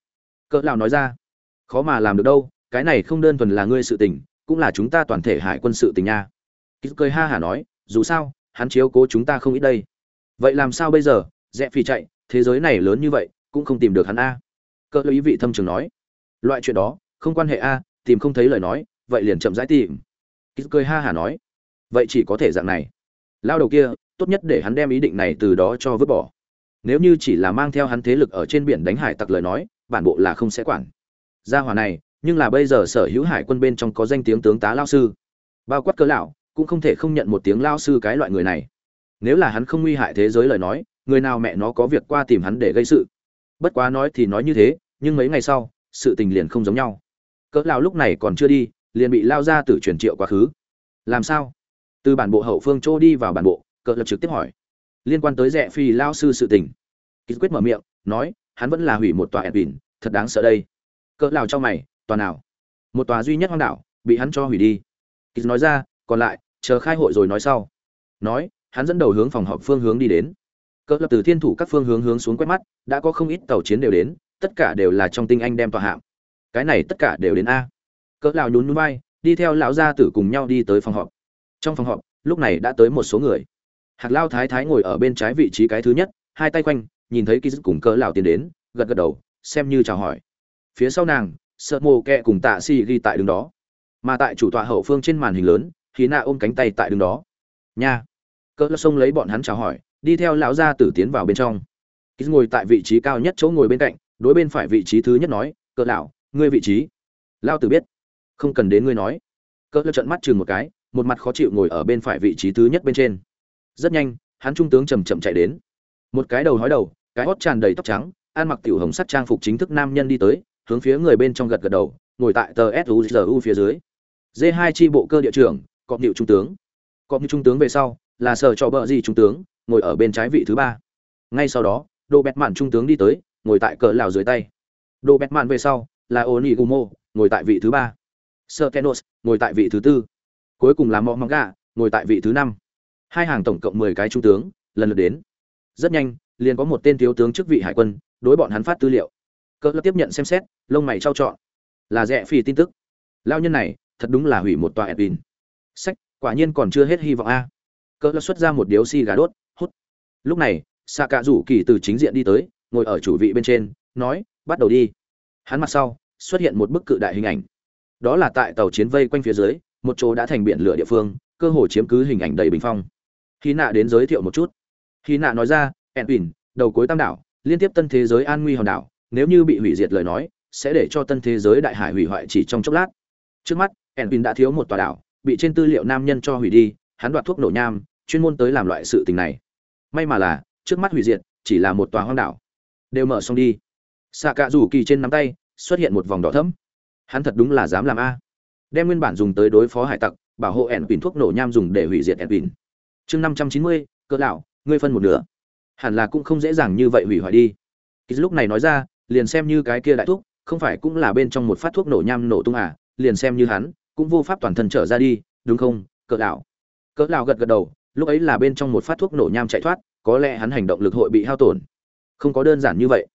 Cỡ lão nói ra. Khó mà làm được đâu cái này không đơn thuần là ngươi sự tình cũng là chúng ta toàn thể hải quân sự tình nha. Kýt cười ha hả nói, dù sao, hắn chiếu cố chúng ta không ít đây. Vậy làm sao bây giờ? Rẽ phi chạy, thế giới này lớn như vậy, cũng không tìm được hắn a. Cỡ ý vị thâm trường nói, loại chuyện đó, không quan hệ a, tìm không thấy lời nói, vậy liền chậm rãi tìm. Kýt cười ha hả nói, vậy chỉ có thể dạng này. Lao đầu kia, tốt nhất để hắn đem ý định này từ đó cho vứt bỏ. Nếu như chỉ là mang theo hắn thế lực ở trên biển đánh hải tặc lời nói, bản bộ là không sẽ quản. Gia hỏa này nhưng là bây giờ sở hữu hải quân bên trong có danh tiếng tướng tá lao sư. Bao quát cơ lão, cũng không thể không nhận một tiếng lao sư cái loại người này. Nếu là hắn không nguy hại thế giới lời nói, người nào mẹ nó có việc qua tìm hắn để gây sự. Bất quá nói thì nói như thế, nhưng mấy ngày sau, sự tình liền không giống nhau. Cỡ lão lúc này còn chưa đi, liền bị lao ra từ truyền triệu quá khứ. Làm sao? Từ bản bộ hậu phương chỗ đi vào bản bộ cỡ lập trực tiếp hỏi. Liên quan tới rẻ phi lao sư sự tình. Ký quyết mở miệng, nói, hắn vẫn là hủy một tòa epin thật đáng sợ đây. Cỡ lão cho mày tòa nào? Một tòa duy nhất hoang đảo, bị hắn cho hủy đi. Kýt nói ra, còn lại, chờ khai hội rồi nói sau. Nói, hắn dẫn đầu hướng phòng họp phương hướng đi đến. Cỡ lập từ thiên thủ các phương hướng hướng xuống quét mắt, đã có không ít tàu chiến đều đến, tất cả đều là trong tinh anh đem tòa hạm. Cái này tất cả đều đến a. Cỡ lão nhún nhún vai, đi theo lão gia tử cùng nhau đi tới phòng họp. Trong phòng họp, lúc này đã tới một số người. Hạc lao thái thái ngồi ở bên trái vị trí cái thứ nhất, hai tay quanh, nhìn thấy ký dứt cùng cỡ lão tiến đến, gật gật đầu, xem như chào hỏi. Phía sau nàng sợ mồ kẹ cùng tạ si ghi tại đứng đó. Mà tại chủ tọa hậu phương trên màn hình lớn khí nạ ôm cánh tay tại đứng đó. Nha. Cỡ lơ sông lấy bọn hắn chào hỏi, đi theo lão gia tử tiến vào bên trong. Ký ngồi tại vị trí cao nhất chỗ ngồi bên cạnh, đối bên phải vị trí thứ nhất nói, cỡ lão, ngươi vị trí? Lao tử biết. Không cần đến ngươi nói. Cỡ lão trợn mắt chừng một cái, một mặt khó chịu ngồi ở bên phải vị trí thứ nhất bên trên. Rất nhanh, hắn trung tướng chầm chậm chạy đến. Một cái đầu hói đầu, cái hót tràn đầy tóc trắng, ăn mặc tiểu hồng sắt trang phục chính thức nam nhân đi tới hướng phía người bên trong gật gật đầu, ngồi tại tờ suzu phía dưới. D 2 tri bộ cơ địa trưởng, cọp điệu trung tướng. Cọp điệu trung tướng về sau, là sở cho bờ gì trung tướng, ngồi ở bên trái vị thứ ba. Ngay sau đó đồ bẹt mạn trung tướng đi tới, ngồi tại cờ lào dưới tay. Đồ bẹt mạn về sau, là oni gumo ngồi tại vị thứ ba. Sơ kenos ngồi tại vị thứ tư. Cuối cùng là mọ mong gà, ngồi tại vị thứ năm. Hai hàng tổng cộng mười cái trung tướng, lần lượt đến. Rất nhanh, liền có một tên thiếu tướng chức vị hải quân, đối bọn hắn phát tư liệu cỡ tiếp nhận xem xét, lông mày trao chọn là rẻ phi tin tức. Lao nhân này, thật đúng là hủy một tòa edwin. Sách, quả nhiên còn chưa hết hy vọng a. Cỡ xuất ra một điếu xi gà đốt, hút. Lúc này xạ cạ rủ kỳ từ chính diện đi tới, ngồi ở chủ vị bên trên, nói, bắt đầu đi. Hắn mặt sau, xuất hiện một bức cự đại hình ảnh. Đó là tại tàu chiến vây quanh phía dưới, một chỗ đã thành biển lửa địa phương, cơ hồ chiếm cứ hình ảnh đầy bình phong. Khi nạ đến giới thiệu một chút. Khi nạ nói ra, edwin, đầu cuối tam đảo, liên tiếp tân thế giới an nguy hòn đảo nếu như bị hủy diệt lời nói, sẽ để cho tân thế giới đại hải hủy hoại chỉ trong chốc lát. Trước mắt, edwin đã thiếu một tòa đảo, bị trên tư liệu nam nhân cho hủy đi, hắn đoạt thuốc nổ nham, chuyên môn tới làm loại sự tình này. May mà là, trước mắt hủy diệt, chỉ là một tòa hoang đảo. Đều mở xong đi. Xạ cạ rủ kỳ trên nắm tay, xuất hiện một vòng đỏ thẫm. Hắn thật đúng là dám làm a. Đem nguyên bản dùng tới đối phó hải tặc, bảo hộ ẻn pin thuốc nổ nham dùng để hủy diệt ẻn pin chương năm trăm chín mươi, cỡ lão, ngươi phân một nửa. Hẳn là cũng không dễ dàng như vậy hủy hoại đi. Kỳ lúc này nói ra liền xem như cái kia đại thuốc không phải cũng là bên trong một phát thuốc nổ nham nổ tung à liền xem như hắn, cũng vô pháp toàn thân trở ra đi, đúng không, cỡ lão? Cỡ lão gật gật đầu, lúc ấy là bên trong một phát thuốc nổ nham chạy thoát, có lẽ hắn hành động lực hội bị hao tổn. Không có đơn giản như vậy.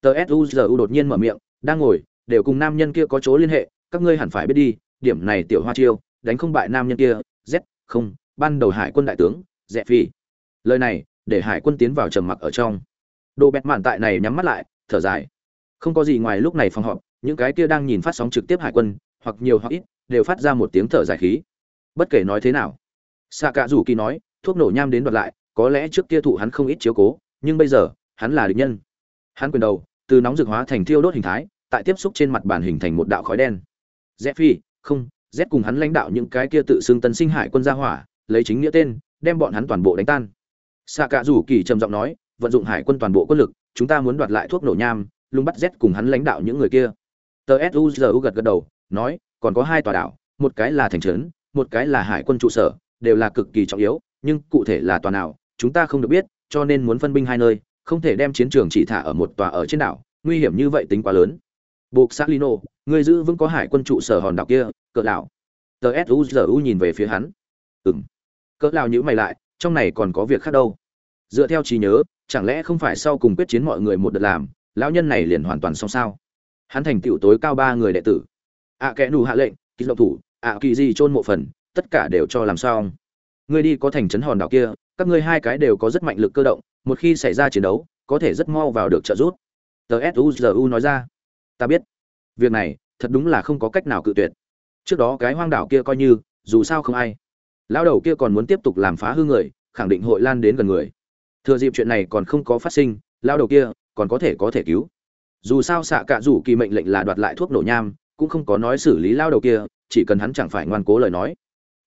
Tờ suzu đột nhiên mở miệng, đang ngồi, đều cùng nam nhân kia có chỗ liên hệ, các ngươi hẳn phải biết đi, điểm này tiểu hoa chiêu, đánh không bại nam nhân kia, z, không, ban đầu hải quân đại tướng dẹp phi. Lời này, để hải quân tiến vào trầm mặc ở trong. Đồ bẹt mạn tại này nhắm mắt lại, thở dài không có gì ngoài lúc này phòng họp, những cái kia đang nhìn phát sóng trực tiếp hải quân, hoặc nhiều hoặc ít, đều phát ra một tiếng thở dài khí. Bất kể nói thế nào xạ cạ rủ kỳ nói, thuốc nổ nham đến đoạt lại, có lẽ trước kia thụ hắn không ít chiếu cố, nhưng bây giờ, hắn là địch nhân. Hắn quyền đầu, từ nóng rực hóa thành thiêu đốt hình thái, tại tiếp xúc trên mặt bàn hình thành một đạo khói đen. Z phi không, z cùng hắn lãnh đạo những cái kia tự xưng tân sinh hải quân gia hỏa, lấy chính nghĩa tên, đem bọn hắn toàn bộ đánh tan. Xạ cạ rủ kỳ trầm giọng nói, vận dụng hải quân toàn bộ quân lực, chúng ta muốn đoạt lại thuốc nổ nham lung bắt z cùng hắn lãnh đạo những người kia. Tờ suzu gật gật đầu, nói, còn có hai tòa đảo, một cái là thành trấn, một cái là hải quân trụ sở, đều là cực kỳ trọng yếu, nhưng cụ thể là tòa nào, chúng ta không được biết, cho nên muốn phân binh hai nơi, không thể đem chiến trường chỉ thả ở một tòa ở trên đảo, nguy hiểm như vậy tính quá lớn. Buộc xác lino người giữ vững có hải quân trụ sở hòn đảo kia, cỡ lão tờ suzu nhìn về phía hắn. Ừm. Cỡ lão nhíu mày lại, trong này còn có việc khác đâu. Dựa theo trí nhớ, chẳng lẽ không phải sau cùng quyết chiến mọi người một đợt làm lão nhân này liền hoàn toàn xong sao? Hắn thành tựu tối cao ba người đệ tử. Ạ à, kẽ nù hạ lệnh ký động thủ ạ kỳ di chôn mộ phần tất cả đều cho làm sao ngươi đi có thành trấn hòn đảo kia các ngươi hai cái đều có rất mạnh lực cơ động một khi xảy ra chiến đấu có thể rất mau vào được trợ giúp. Tờ suzu nói ra. Ta biết. Việc này thật đúng là không có cách nào cự tuyệt. Trước đó cái hoang đảo kia coi như dù sao không ai. Lão đầu kia còn muốn tiếp tục làm phá hư người khẳng định hội lan đến gần người. Thừa dịp chuyện này còn không có phát sinh lão đầu kia còn có thể có thể cứu. Dù sao xạ cạ rủ kỳ mệnh lệnh là đoạt lại thuốc nổ nham, cũng không có nói xử lý lao đầu kia, chỉ cần hắn chẳng phải ngoan cố lời nói.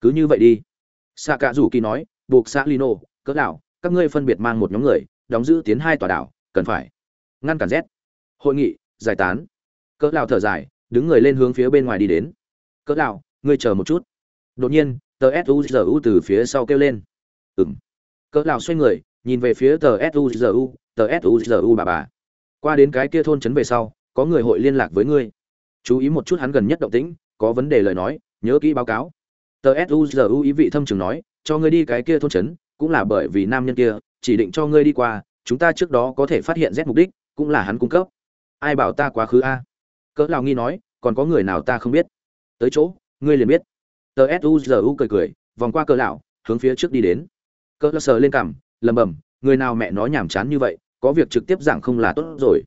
Cứ như vậy đi. Xạ cạ rủ kỳ nói, buộc xã lino, cỡ đảo các ngươi phân biệt mang một nhóm người, đóng giữ tiến hai tòa đảo, cần phải ngăn cản rét hội nghị, giải tán. Cỡ đảo thở dài, đứng người lên hướng phía bên ngoài đi đến. Cỡ đảo ngươi chờ một chút. Đột nhiên, tờ suzu từ phía sau kêu lên. Ừng cỡ đảo xoay người, nhìn về phía tờ suzu tờ suzu bà bà. Qua đến cái kia thôn trấn về sau, có người hội liên lạc với ngươi. Chú ý một chút hắn gần nhất động tĩnh, có vấn đề lời nói, nhớ kỹ báo cáo. Tờ suzu ý vị thâm trường nói, cho ngươi đi cái kia thôn trấn, cũng là bởi vì nam nhân kia, chỉ định cho ngươi đi qua, chúng ta trước đó có thể phát hiện z mục đích, cũng là hắn cung cấp. Ai bảo ta quá khứ a? Cỡ lào nghi nói, còn có người nào ta không biết? Tới chỗ, ngươi liền biết. Tờ suzu cười cười, vòng qua cỡ lão hướng phía trước đi đến. Cỡ sờ lên cằm lầm bầm người nào mẹ nó nhảm chán như vậy có việc trực tiếp giảng không là tốt rồi.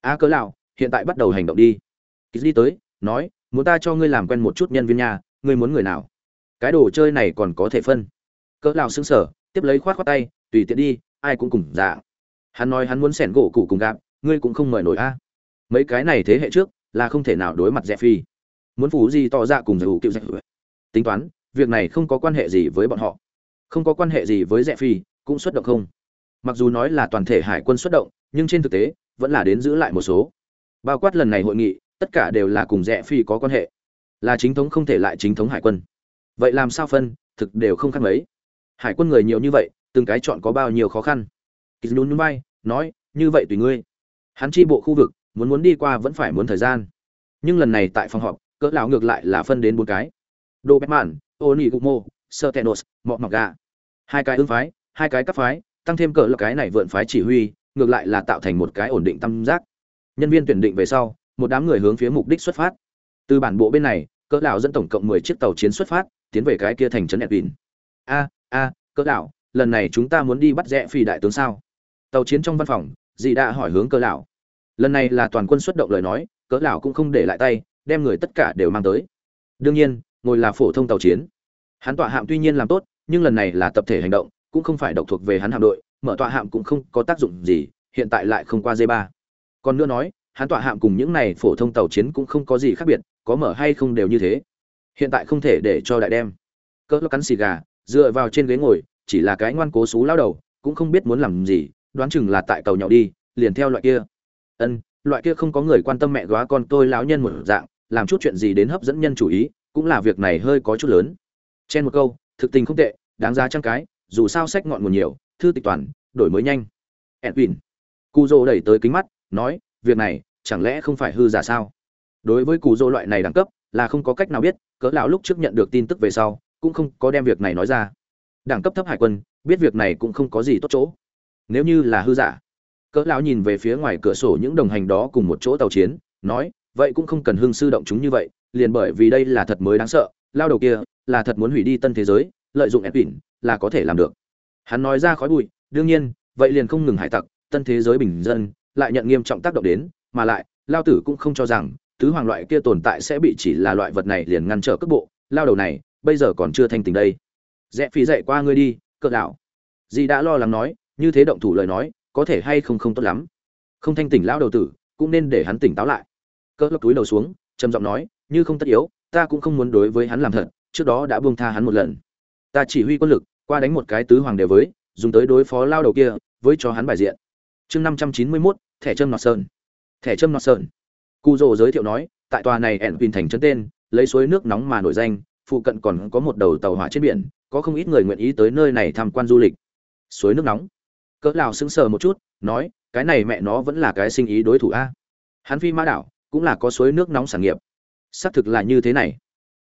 A cỡ lão, hiện tại bắt đầu hành động đi. Kýt đi tới, nói, muốn ta cho ngươi làm quen một chút nhân viên nhà, ngươi muốn người nào? Cái đồ chơi này còn có thể phân. Cỡ lão sững sờ, tiếp lấy khoát khoát tay, tùy tiện đi, ai cũng cùng dạ. Hắn nói hắn muốn xẻn gỗ cụ cùng gặp ngươi cũng không mời nổi a. Mấy cái này thế hệ trước, là không thể nào đối mặt rẻ phi. Muốn phủ gì tỏ ra cùng giải cựu dạy tính toán, việc này không có quan hệ gì với bọn họ. Không có quan hệ gì với rẻ phi, cũng xuất động không mặc dù nói là toàn thể hải quân xuất động, nhưng trên thực tế, vẫn là đến giữ lại một số. Bao quát lần này hội nghị, tất cả đều là cùng rẽ phi có quan hệ. Là chính thống không thể lại chính thống hải quân. Vậy làm sao phân, thực đều không khác mấy. Hải quân người nhiều như vậy, từng cái chọn có bao nhiêu khó khăn. Kýt nhún bay nói, như vậy tùy ngươi. Hắn chi bộ khu vực, muốn muốn đi qua vẫn phải muốn thời gian. Nhưng lần này tại phòng họp, cỡ lão ngược lại là phân đến bốn cái. Đô bét mạn oni gumo sơ tenos mọ mọc gà. Hai cái ứng phái, hai cái cấp phái tăng thêm cỡ là cái này vượn phái chỉ huy, ngược lại là tạo thành một cái ổn định tâm giác. Nhân viên tuyển định về sau, một đám người hướng phía mục đích xuất phát. Từ bản bộ bên này, cỡ đảo dẫn tổng cộng 10 chiếc tàu chiến xuất phát, tiến về cái kia thành trấn Edwin. A a, cỡ đảo lần này chúng ta muốn đi bắt rẽ phi đại tướng sao? Tàu chiến trong văn phòng, dì đã hỏi hướng cỡ đảo lần này là toàn quân xuất động lời nói, cỡ đảo cũng không để lại tay, đem người tất cả đều mang tới. Đương nhiên, ngồi là phổ thông tàu chiến. Hắn tọa hạm tuy nhiên làm tốt, nhưng lần này là tập thể hành động cũng không phải độc thuộc về hắn hạm đội, mở tọa hạm cũng không có tác dụng gì, hiện tại lại không qua dây ba. Còn nữa nói, hắn tọa hạm cùng những này phổ thông tàu chiến cũng không có gì khác biệt, có mở hay không đều như thế. Hiện tại không thể để cho đại đem. Cỡ cắn xì gà, dựa vào trên ghế ngồi, chỉ là cái ngoan cố sú lao đầu, cũng không biết muốn làm gì, đoán chừng là tại tàu nhậu đi, liền theo loại kia. Ân, loại kia không có người quan tâm mẹ góa con tôi lão nhân một dạng, làm chút chuyện gì đến hấp dẫn nhân chủ ý, cũng là việc này hơi có chút lớn. Chen một câu, thực tình không tệ, đáng giá trăm cái dù sao sách ngọn nguồn nhiều, thư tịch toàn, đổi mới nhanh. Edwin. Cụ dô đẩy tới kính mắt, nói, việc này, chẳng lẽ không phải hư giả sao? Đối với cụ dô loại này đẳng cấp, là không có cách nào biết, cỡ lão lúc trước nhận được tin tức về sau, cũng không có đem việc này nói ra. Đẳng cấp thấp hải quân, biết việc này cũng không có gì tốt chỗ. Nếu như là hư giả, cỡ lão nhìn về phía ngoài cửa sổ những đồng hành đó cùng một chỗ tàu chiến, nói, vậy cũng không cần hương sư động chúng như vậy, liền bởi vì đây là thật mới đáng sợ, lao đầu kia là thật muốn hủy đi tân thế giới lợi dụng ép ỉn là có thể làm được. Hắn nói ra khói bụi, đương nhiên, vậy liền không ngừng hải tặc, tân thế giới bình dân, lại nhận nghiêm trọng tác động đến, mà lại, lao tử cũng không cho rằng, tứ hoàng loại kia tồn tại sẽ bị chỉ là loại vật này liền ngăn trở cước bộ, lao đầu này, bây giờ còn chưa thanh tình đây. Rẽ phí dậy qua ngươi đi, cỡ đạo dì đã lo lắng nói, như thế động thủ lời nói, có thể hay không không tốt lắm. Không thanh tỉnh lão đầu tử, cũng nên để hắn tỉnh táo lại. Cỡ lấp túi đầu xuống, trầm giọng nói, như không tất yếu, ta cũng không muốn đối với hắn làm thật, trước đó đã buông tha hắn một lần ta chỉ huy quân lực, qua đánh một cái tứ hoàng đều với, dùng tới đối phó lao đầu kia, với cho hắn bài diện. Chương năm trăm chín mươi mốt, thẻ châm nọt sơn. Thẻ châm nọt sơn. Cụ rồ giới thiệu nói, tại tòa này ẻn quỳnh thành chân tên, lấy suối nước nóng mà nổi danh, phụ cận còn có một đầu tàu hỏa trên biển, có không ít người nguyện ý tới nơi này tham quan du lịch. Suối nước nóng. Cỡ lào sững sờ một chút, nói, cái này mẹ nó vẫn là cái sinh ý đối thủ a. Hắn phi mã đảo, cũng là có suối nước nóng sản nghiệp. Xác thực là như thế này.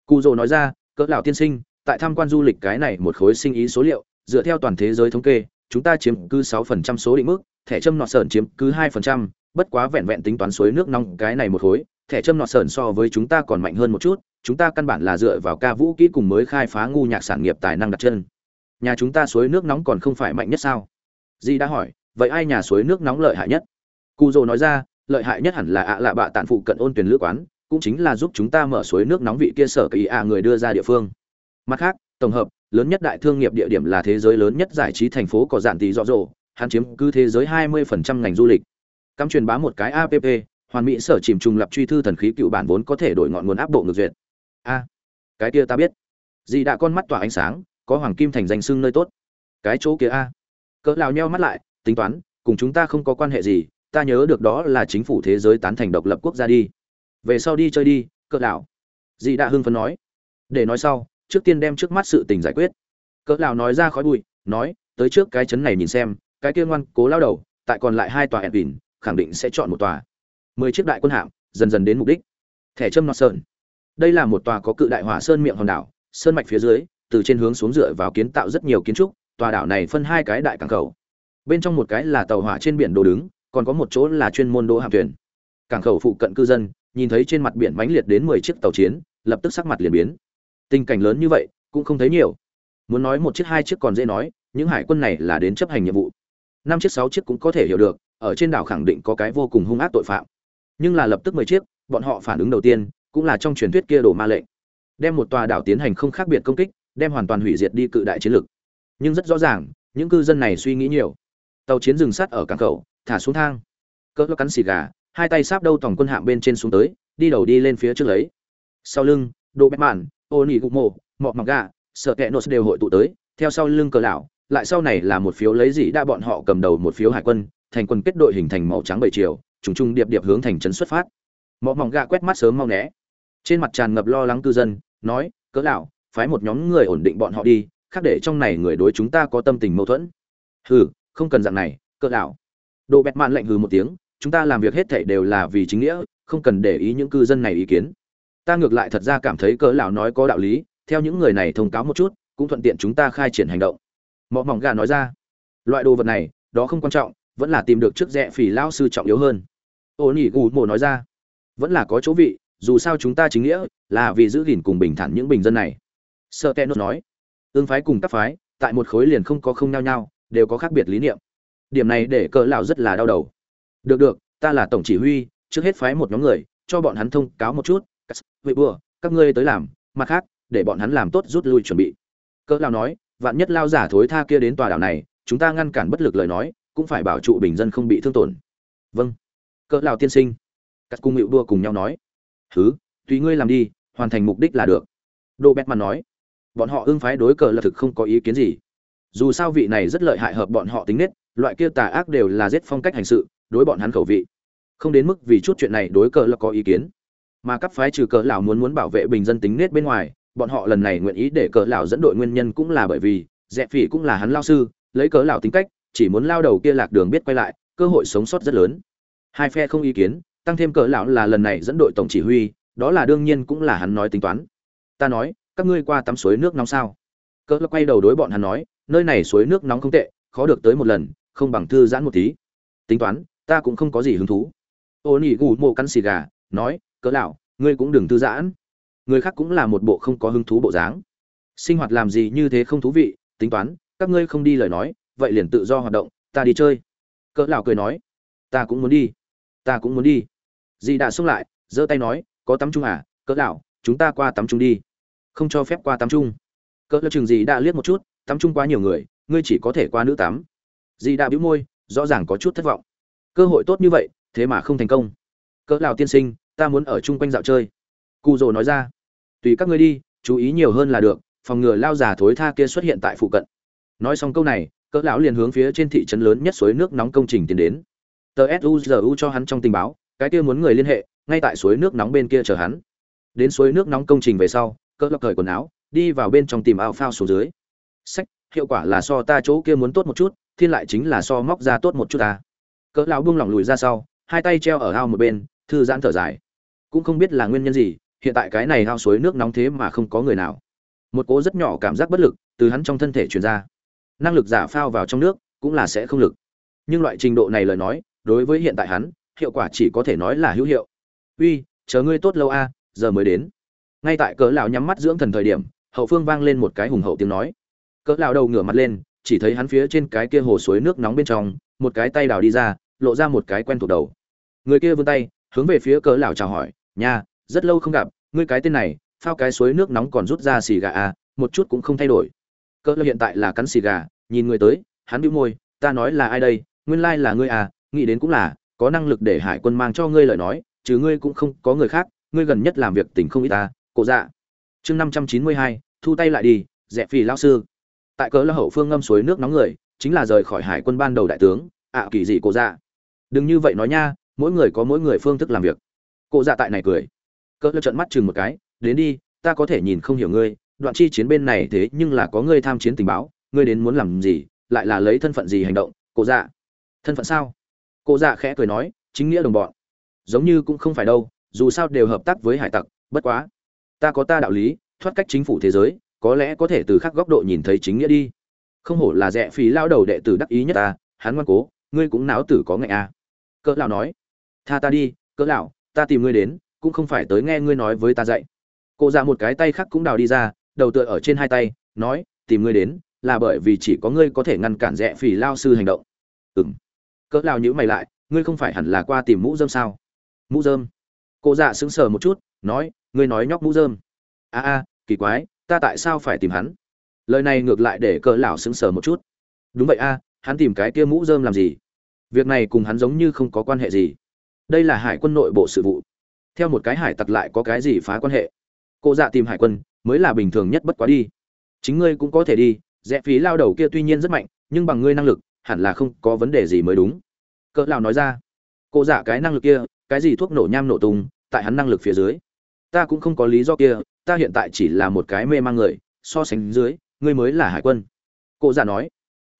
Cụ rồ nói ra, cỡ lào tiên sinh tại tham quan du lịch cái này một khối sinh ý số liệu dựa theo toàn thế giới thống kê chúng ta chiếm cứ 6% số định mức thẻ châm nọt sởn chiếm cứ 2%, bất quá vẹn vẹn tính toán suối nước nóng cái này một khối thẻ châm nọt sởn so với chúng ta còn mạnh hơn một chút chúng ta căn bản là dựa vào ca vũ kỹ cùng mới khai phá ngu nhạc sản nghiệp tài năng đặt chân. Nhà chúng ta suối nước nóng còn không phải mạnh nhất sao? Di đã hỏi vậy ai nhà suối nước nóng lợi hại nhất? Cụ dồ nói ra lợi hại nhất hẳn là ạ lạ bạ tạn phụ cận ôn tuyển lữ quán cũng chính là giúp chúng ta mở suối nước nóng vị kia sở kỳ ạ người đưa ra địa phương mặt khác, tổng hợp, lớn nhất đại thương nghiệp địa điểm là thế giới lớn nhất giải trí thành phố có dạn tỷ rõ rồ, hắn chiếm cứ thế giới 20% ngành du lịch. Cắm truyền bá một cái app hoàn mỹ sở chìm trùng lập truy thư thần khí cựu bản vốn có thể đổi ngọn nguồn áp độ ngược duyệt. A, cái kia ta biết. Dì đã con mắt tỏa ánh sáng, có hoàng kim thành danh xưng nơi tốt. Cái chỗ kia a. Cỡ lào nheo mắt lại, tính toán, cùng chúng ta không có quan hệ gì, ta nhớ được đó là chính phủ thế giới tán thành độc lập quốc gia đi. Về sau đi chơi đi, cỡ lão. Dì đã hưng phấn nói. Để nói sau trước tiên đem trước mắt sự tình giải quyết. Cỡ lão nói ra khói bụi, nói, tới trước cái chấn này nhìn xem, cái kia ngoan cố lao đầu, tại còn lại hai tòa hẹn đỉnh khẳng định sẽ chọn một tòa. Mười chiếc đại quân hạm, dần dần đến mục đích. Thẻ châm nọt sơn. Đây là một tòa có cự đại hỏa sơn miệng hòn đảo, sơn mạch phía dưới, từ trên hướng xuống dựa vào kiến tạo rất nhiều kiến trúc, tòa đảo này phân hai cái đại cảng khẩu. Bên trong một cái là tàu hỏa trên biển đồ đứng, còn có một chỗ là chuyên môn đỗ hạm thuyền. Cảng khẩu phụ cận cư dân, nhìn thấy trên mặt biển mãnh liệt đến mười chiếc tàu chiến, lập tức sắc mặt liền biến tình cảnh lớn như vậy, cũng không thấy nhiều. Muốn nói một chiếc hai chiếc còn dễ nói, những hải quân này là đến chấp hành nhiệm vụ. Năm chiếc, sáu chiếc cũng có thể hiểu được, ở trên đảo khẳng định có cái vô cùng hung ác tội phạm. Nhưng là lập tức mười chiếc, bọn họ phản ứng đầu tiên, cũng là trong truyền thuyết kia đổ ma lệnh. Đem một tòa đảo tiến hành không khác biệt công kích, đem hoàn toàn hủy diệt đi cự đại chiến lược. nhưng rất rõ ràng, những cư dân này suy nghĩ nhiều. Tàu chiến dừng sát ở cảng khẩu, thả xuống thang. Cỡ cắn xì gà, hai tay sáp đâu tổng quân hạm bên trên xuống tới, đi đầu đi lên phía trước lấy. Sau lưng đồ bẹp mạn ô nỉ gục mộ mọ mặc gà sợ kẹ nốt đều hội tụ tới, theo sau lưng cờ lão, lại sau này là một phiếu lấy gì đa bọn họ cầm đầu một phiếu hải quân, thành quân kết đội hình thành màu trắng bảy chiều, trùng trùng điệp điệp hướng thành trấn xuất phát. Mọ mỏng gà quét mắt sớm mau né. Trên mặt tràn ngập lo lắng cư dân, nói cỡ lão, phái một nhóm người ổn định bọn họ đi, khác để trong này người đối chúng ta có tâm tình mâu thuẫn. Hừ, không cần dạng này cỡ lão. Đồ bẹt mạn lạnh hừ một tiếng, chúng ta làm việc hết thảy đều là vì chính nghĩa, không cần để ý những cư dân này ý kiến ta ngược lại thật ra cảm thấy cỡ lão nói có đạo lý, theo những người này thông cáo một chút, cũng thuận tiện chúng ta khai triển hành động. Mọ mỏng gà nói ra. Loại đồ vật này, đó không quan trọng, vẫn là tìm được trước rẽ phỉ lao sư trọng yếu hơn. Ô nỉ gù mồ nói ra. Vẫn là có chỗ vị, dù sao chúng ta chính nghĩa, là vì giữ gìn cùng bình thản những bình dân này. Sợ tệ nốt nói. Ương phái cùng các phái, tại một khối liền không có không nhau nhau, đều có khác biệt lý niệm. Điểm này để cỡ lão rất là đau đầu. Được được, ta là tổng chỉ huy, trước hết phái một nhóm người, cho bọn hắn thông cáo một chút vậy bùa, các ngươi tới làm, mặt khác, để bọn hắn làm tốt rút lui chuẩn bị. Cỡ lão nói, vạn nhất lao giả thối tha kia đến tòa đảo này, chúng ta ngăn cản bất lực lời nói, cũng phải bảo trụ bình dân không bị thương tổn. Vâng. Cỡ lão tiên sinh. Cắt cung hiệu đua cùng nhau nói. Thứ tùy ngươi làm đi, hoàn thành mục đích là được. Đô bét mặt nói. Bọn họ ưng phái đối cờ là thực không có ý kiến gì. Dù sao vị này rất lợi hại hợp bọn họ tính nết, loại kia tà ác đều là giết phong cách hành sự, đối bọn hắn khẩu vị. Không đến mức vì chút chuyện này đối cờ là có ý kiến mà các phái trừ cờ lão muốn muốn bảo vệ bình dân tính nết bên ngoài, bọn họ lần này nguyện ý để cờ lão dẫn đội nguyên nhân cũng là bởi vì dẹp phỉ cũng là hắn lao sư, lấy cờ lão tính cách, chỉ muốn lao đầu kia lạc đường biết quay lại, cơ hội sống sót rất lớn. Hai phe không ý kiến, tăng thêm cờ lão là lần này dẫn đội tổng chỉ huy, đó là đương nhiên cũng là hắn nói tính toán. Ta nói, các ngươi qua tắm suối nước nóng sao? Cỡ quay đầu đối bọn hắn nói, nơi này suối nước nóng không tệ, khó được tới một lần, không bằng thư giãn một tí. Tính toán, ta cũng không có gì hứng thú. Ô nỉ gù mộ cắn xì gà, nói cỡ lão, ngươi cũng đừng thư giãn. Người khác cũng là một bộ không có hứng thú bộ dáng. Sinh hoạt làm gì như thế không thú vị, tính toán, các ngươi không đi lời nói, vậy liền tự do hoạt động, ta đi chơi. Cỡ lão cười nói, ta cũng muốn đi, ta cũng muốn đi. Dì đã xông lại, giơ tay nói, có tắm chung à cỡ lão, chúng ta qua tắm chung đi. Không cho phép qua tắm chung. Cỡ lão chừng dì đã liếc một chút, tắm chung quá nhiều người, ngươi chỉ có thể qua nữ tắm. Dì đã bĩu môi, rõ ràng có chút thất vọng. Cơ hội tốt như vậy, thế mà không thành công. Cỡ lão tiên sinh ta muốn ở chung quanh dạo chơi. Cụ rồ nói ra, tùy các ngươi đi, chú ý nhiều hơn là được, phòng ngừa lao già thối tha kia xuất hiện tại phụ cận. Nói xong câu này, cỡ lão liền hướng phía trên thị trấn lớn nhất suối nước nóng công trình tiến đến. Tờ suzu cho hắn trong tình báo, cái kia muốn người liên hệ, ngay tại suối nước nóng bên kia chờ hắn. Đến suối nước nóng công trình về sau, cỡ lão cởi quần áo, đi vào bên trong tìm ao phao xuống dưới. Sách, hiệu quả là so ta chỗ kia muốn tốt một chút, thiên lại chính là so móc ra tốt một chút ta. Cỡ lão buông lỏng lùi ra sau, hai tay treo ở ao một bên, thư giãn thở dài cũng không biết là nguyên nhân gì, hiện tại cái này ao suối nước nóng thế mà không có người nào. Một cố rất nhỏ cảm giác bất lực từ hắn trong thân thể truyền ra. Năng lực giả phao vào trong nước cũng là sẽ không lực. Nhưng loại trình độ này lời nói, đối với hiện tại hắn, hiệu quả chỉ có thể nói là hữu hiệu. Uy, chờ ngươi tốt lâu a, giờ mới đến. Ngay tại cỡ lão nhắm mắt dưỡng thần thời điểm, hậu phương vang lên một cái hùng hậu tiếng nói. Cỡ lão đầu ngửa mặt lên, chỉ thấy hắn phía trên cái kia hồ suối nước nóng bên trong, một cái tay đào đi ra, lộ ra một cái quen thuộc đầu. Người kia vươn tay hướng về phía cỡ lão chào hỏi, nha, rất lâu không gặp, ngươi cái tên này, phao cái suối nước nóng còn rút ra xì gà à một chút cũng không thay đổi. Cỡ lão hiện tại là cắn xì gà, nhìn người tới, hắn bĩu môi, ta nói là ai đây, nguyên lai là ngươi à nghĩ đến cũng là, có năng lực để hải quân mang cho ngươi lời nói, chứ ngươi cũng không có người khác, ngươi gần nhất làm việc tình không ít ta, cổ dạ. Chương năm trăm chín mươi hai, thu tay lại đi dẹ phì lao sư. Tại cớ là hậu phương ngâm suối nước nóng người, chính là rời khỏi hải quân ban đầu đại tướng, ạ kỳ dị cổ dạ. Đừng như vậy nói nha mỗi người có mỗi người phương thức làm việc. Cụ dạ tại này cười. Cỡ lơ trận mắt chừng một cái, đến đi, ta có thể nhìn không hiểu ngươi, đoạn chi chiến bên này thế nhưng là có ngươi tham chiến tình báo, ngươi đến muốn làm gì, lại là lấy thân phận gì hành động cụ dạ. Thân phận sao? Cụ dạ khẽ cười nói, chính nghĩa đồng bọn. Giống như cũng không phải đâu, dù sao đều hợp tác với hải tặc, bất quá. Ta có ta đạo lý, thoát cách chính phủ thế giới, có lẽ có thể từ khác góc độ nhìn thấy chính nghĩa đi. Không hổ là rẻ phí lao đầu đệ tử đắc ý nhất ta, hắn ngoan cố, ngươi cũng náo tử có ngại a à. cỡ lão nói tha ta đi, cỡ lão, ta tìm ngươi đến, cũng không phải tới nghe ngươi nói với ta dạy. Cô ra một cái tay khác cũng đào đi ra, đầu tựa ở trên hai tay, nói, tìm ngươi đến, là bởi vì chỉ có ngươi có thể ngăn cản rẽ phỉ lao sư hành động. Ừm. Cỡ lão nhíu mày lại, ngươi không phải hẳn là qua tìm mũ dơm sao? Mũ dơm. Cô dạ sững sờ một chút, nói, ngươi nói nhóc mũ dơm. A a, kỳ quái, ta tại sao phải tìm hắn? Lời này ngược lại để cỡ lão sững sờ một chút. Đúng vậy a, hắn tìm cái kia mũ dơm làm gì? Việc này cùng hắn giống như không có quan hệ gì đây là hải quân nội bộ sự vụ. Theo một cái hải tặc lại có cái gì phá quan hệ? Cô dạ tìm hải quân, mới là bình thường nhất bất quá đi. Chính ngươi cũng có thể đi, rẽ phí lao đầu kia tuy nhiên rất mạnh, nhưng bằng ngươi năng lực, hẳn là không có vấn đề gì mới đúng. Cỡ lao nói ra. Cô dạ cái năng lực kia, cái gì thuốc nổ nham nổ tung, tại hắn năng lực phía dưới. Ta cũng không có lý do kia, ta hiện tại chỉ là một cái mê mang người, so sánh dưới, ngươi mới là hải quân. Cô dạ nói.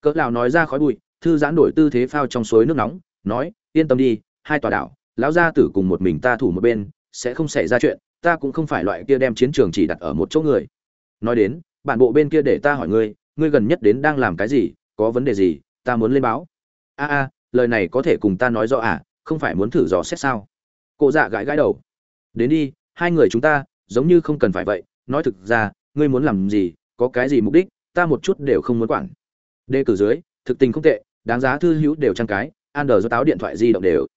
Cỡ lao nói ra khói bụi, thư giãn đổi tư thế phao trong suối nước nóng, nói, yên tâm đi, hai tòa đảo lão gia tử cùng một mình ta thủ một bên, sẽ không xảy ra chuyện, ta cũng không phải loại kia đem chiến trường chỉ đặt ở một chỗ người. Nói đến, bản bộ bên kia để ta hỏi ngươi ngươi gần nhất đến đang làm cái gì, có vấn đề gì, ta muốn lên báo. A a, lời này có thể cùng ta nói rõ à không phải muốn thử dò xét sao? Cụ dạ gãi gãi đầu. Đến đi, hai người chúng ta, giống như không cần phải vậy, nói thực ra, ngươi muốn làm gì, có cái gì mục đích, ta một chút đều không muốn quản. Đề cử dưới, thực tình không tệ, đáng giá thư hữu đều trang cái an đờ do táo điện thoại di động đều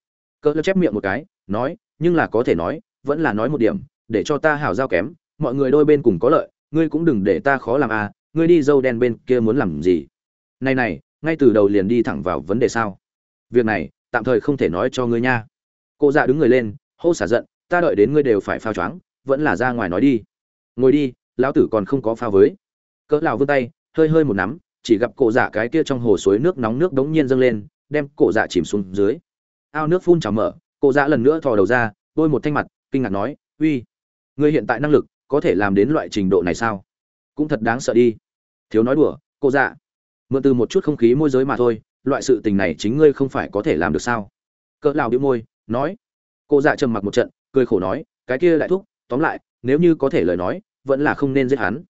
cỡ chép miệng một cái, nói, nhưng là có thể nói, vẫn là nói một điểm, để cho ta hảo giao kém, mọi người đôi bên cùng có lợi, ngươi cũng đừng để ta khó làm à ngươi đi dâu đen bên kia muốn làm gì? Này này, ngay từ đầu liền đi thẳng vào vấn đề sao? Việc này, tạm thời không thể nói cho ngươi nha. Cô dạ đứng người lên, hô xả giận, ta đợi đến ngươi đều phải phao choáng, vẫn là ra ngoài nói đi. Ngồi đi, lão tử còn không có phao với. Cỡ lão vươn tay, hơi hơi một nắm, chỉ gặp cổ dạ cái kia trong hồ suối nước nóng nước đống nhiên dâng lên, đem cổ dạ chìm xuống dưới ao nước phun trào mở, cô dạ lần nữa thò đầu ra, đôi một thanh mặt, kinh ngạc nói, uy, ngươi hiện tại năng lực có thể làm đến loại trình độ này sao? Cũng thật đáng sợ đi. Thiếu nói đùa, cô dạ mượn từ một chút không khí môi giới mà thôi, loại sự tình này chính ngươi không phải có thể làm được sao? Cỡ lào đĩu môi, nói. Cô dạ trầm mặc một trận, cười khổ nói, cái kia đại thúc, tóm lại, nếu như có thể lời nói, vẫn là không nên giết hắn.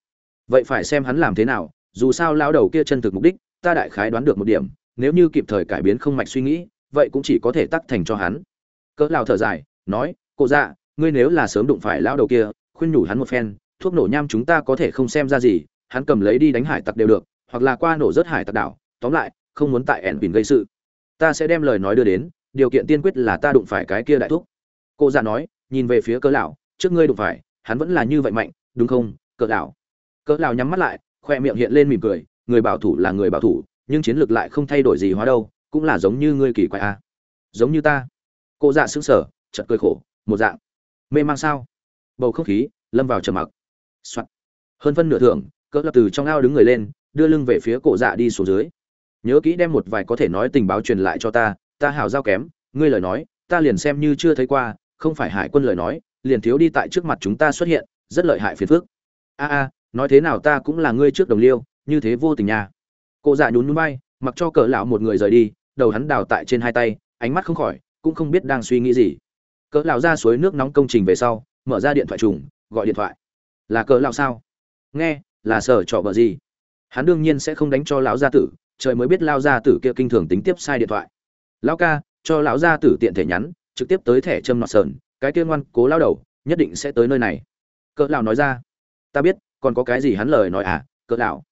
Vậy phải xem hắn làm thế nào, dù sao lao đầu kia chân thực mục đích, ta đại khái đoán được một điểm, nếu như kịp thời cải biến không mạch suy nghĩ vậy cũng chỉ có thể tắc thành cho hắn. Cỡ lao thở dài, nói, cô dạ ngươi nếu là sớm đụng phải lao đầu kia, khuyên nhủ hắn một phen, thuốc nổ nham chúng ta có thể không xem ra gì, hắn cầm lấy đi đánh hải tặc đều được, hoặc là qua nổ rớt hải tặc đảo, tóm lại, không muốn tại ẻn bình gây sự. Ta sẽ đem lời nói đưa đến, điều kiện tiên quyết là ta đụng phải cái kia đại thúc. Cô dạ nói, nhìn về phía cỡ lão trước ngươi đụng phải, hắn vẫn là như vậy mạnh, đúng không, cỡ lão cỡ lão nhắm mắt lại, khoe miệng hiện lên mỉm cười, người bảo thủ là người bảo thủ, nhưng chiến lược lại không thay đổi gì hóa đâu cũng là giống như ngươi kỳ quái a à. giống như ta. Cô dạ sững sờ, chợt cười khổ, một dạng. Mê mang sao? Bầu không khí, lâm vào trầm mặc. Soạn. hơn phân nửa thưởng, cỡ lập từ trong ao đứng người lên, đưa lưng về phía cổ dạ đi xuống dưới. Nhớ kỹ đem một vài có thể nói tình báo truyền lại cho ta ta hảo giao kém, ngươi lời nói, ta liền xem như chưa thấy qua, không phải hải quân lời nói, liền thiếu đi tại trước mặt chúng ta xuất hiện, rất lợi hại phiền phức. A a, nói thế nào ta cũng là ngươi trước đồng liêu, như thế vô tình nha. Cô dạ nhún nhún bay mặc cho cỡ lão một người rời đi đầu hắn đào tại trên hai tay, ánh mắt không khỏi, cũng không biết đang suy nghĩ gì. Cỡ lão ra suối nước nóng công trình về sau, mở ra điện thoại trùng, gọi điện thoại. Là cỡ lão sao? Nghe, là sở trọ bờ gì? Hắn đương nhiên sẽ không đánh cho lão gia tử, trời mới biết lao gia tử kia kinh thường tính tiếp sai điện thoại. Lão ca, cho lão gia tử tiện thể nhắn, trực tiếp tới thẻ châm nọt sờn, cái kia ngoan cố lao đầu, nhất định sẽ tới nơi này. Cỡ lão nói ra. Ta biết, còn có cái gì hắn lời nói à cỡ lão.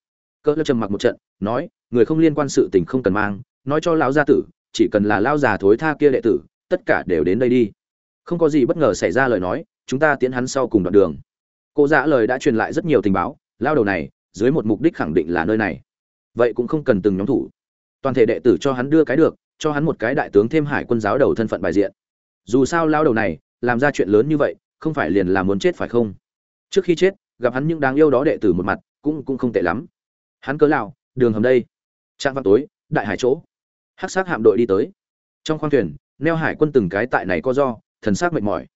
Cỡ lão trầm mặc một trận, nói, người không liên quan sự tình không cần mang nói cho lão gia tử, chỉ cần là lao già thối tha kia đệ tử, tất cả đều đến đây đi. Không có gì bất ngờ xảy ra lời nói, chúng ta tiến hắn sau cùng đoạn đường. Cô dạ lời đã truyền lại rất nhiều tình báo lao đầu này, dưới một mục đích khẳng định là nơi này. Vậy cũng không cần từng nhóm thủ. Toàn thể đệ tử cho hắn đưa cái được, cho hắn một cái đại tướng thêm hải quân giáo đầu thân phận bài diện. Dù sao lao đầu này, làm ra chuyện lớn như vậy, không phải liền là muốn chết phải không? Trước khi chết, gặp hắn những đáng yêu đó đệ tử một mặt, cũng cũng không tệ lắm. Hắn cớ lào đường hầm đây. Trạng văn tối, đại hải chỗ hắc sát hạm đội đi tới. Trong khoang thuyền, neo hải quân từng cái tại này có do, thần sắc mệt mỏi.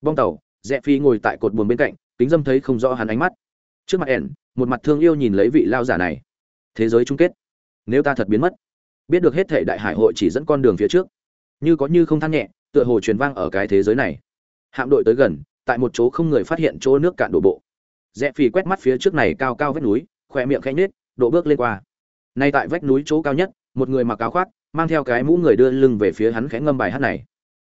Bong tàu rẽ phi ngồi tại cột buồn bên cạnh, kính dâm thấy không rõ hắn ánh mắt. Trước mặt ẻn, một mặt thương yêu nhìn lấy vị lao giả này. Thế giới chung kết. Nếu ta thật biến mất, biết được hết thể đại hải hội chỉ dẫn con đường phía trước, như có như không than nhẹ, tựa hồ truyền vang ở cái thế giới này. Hạm đội tới gần, tại một chỗ không người phát hiện chỗ nước cạn đổ bộ. Rẽ phi quét mắt phía trước này cao cao vách núi khỏe miệng khẽ nết độ bước lên qua. Nay tại vách núi chỗ cao nhất, một người mặc áo khoác mang theo cái mũ người đưa lưng về phía hắn khẽ ngâm bài hát này.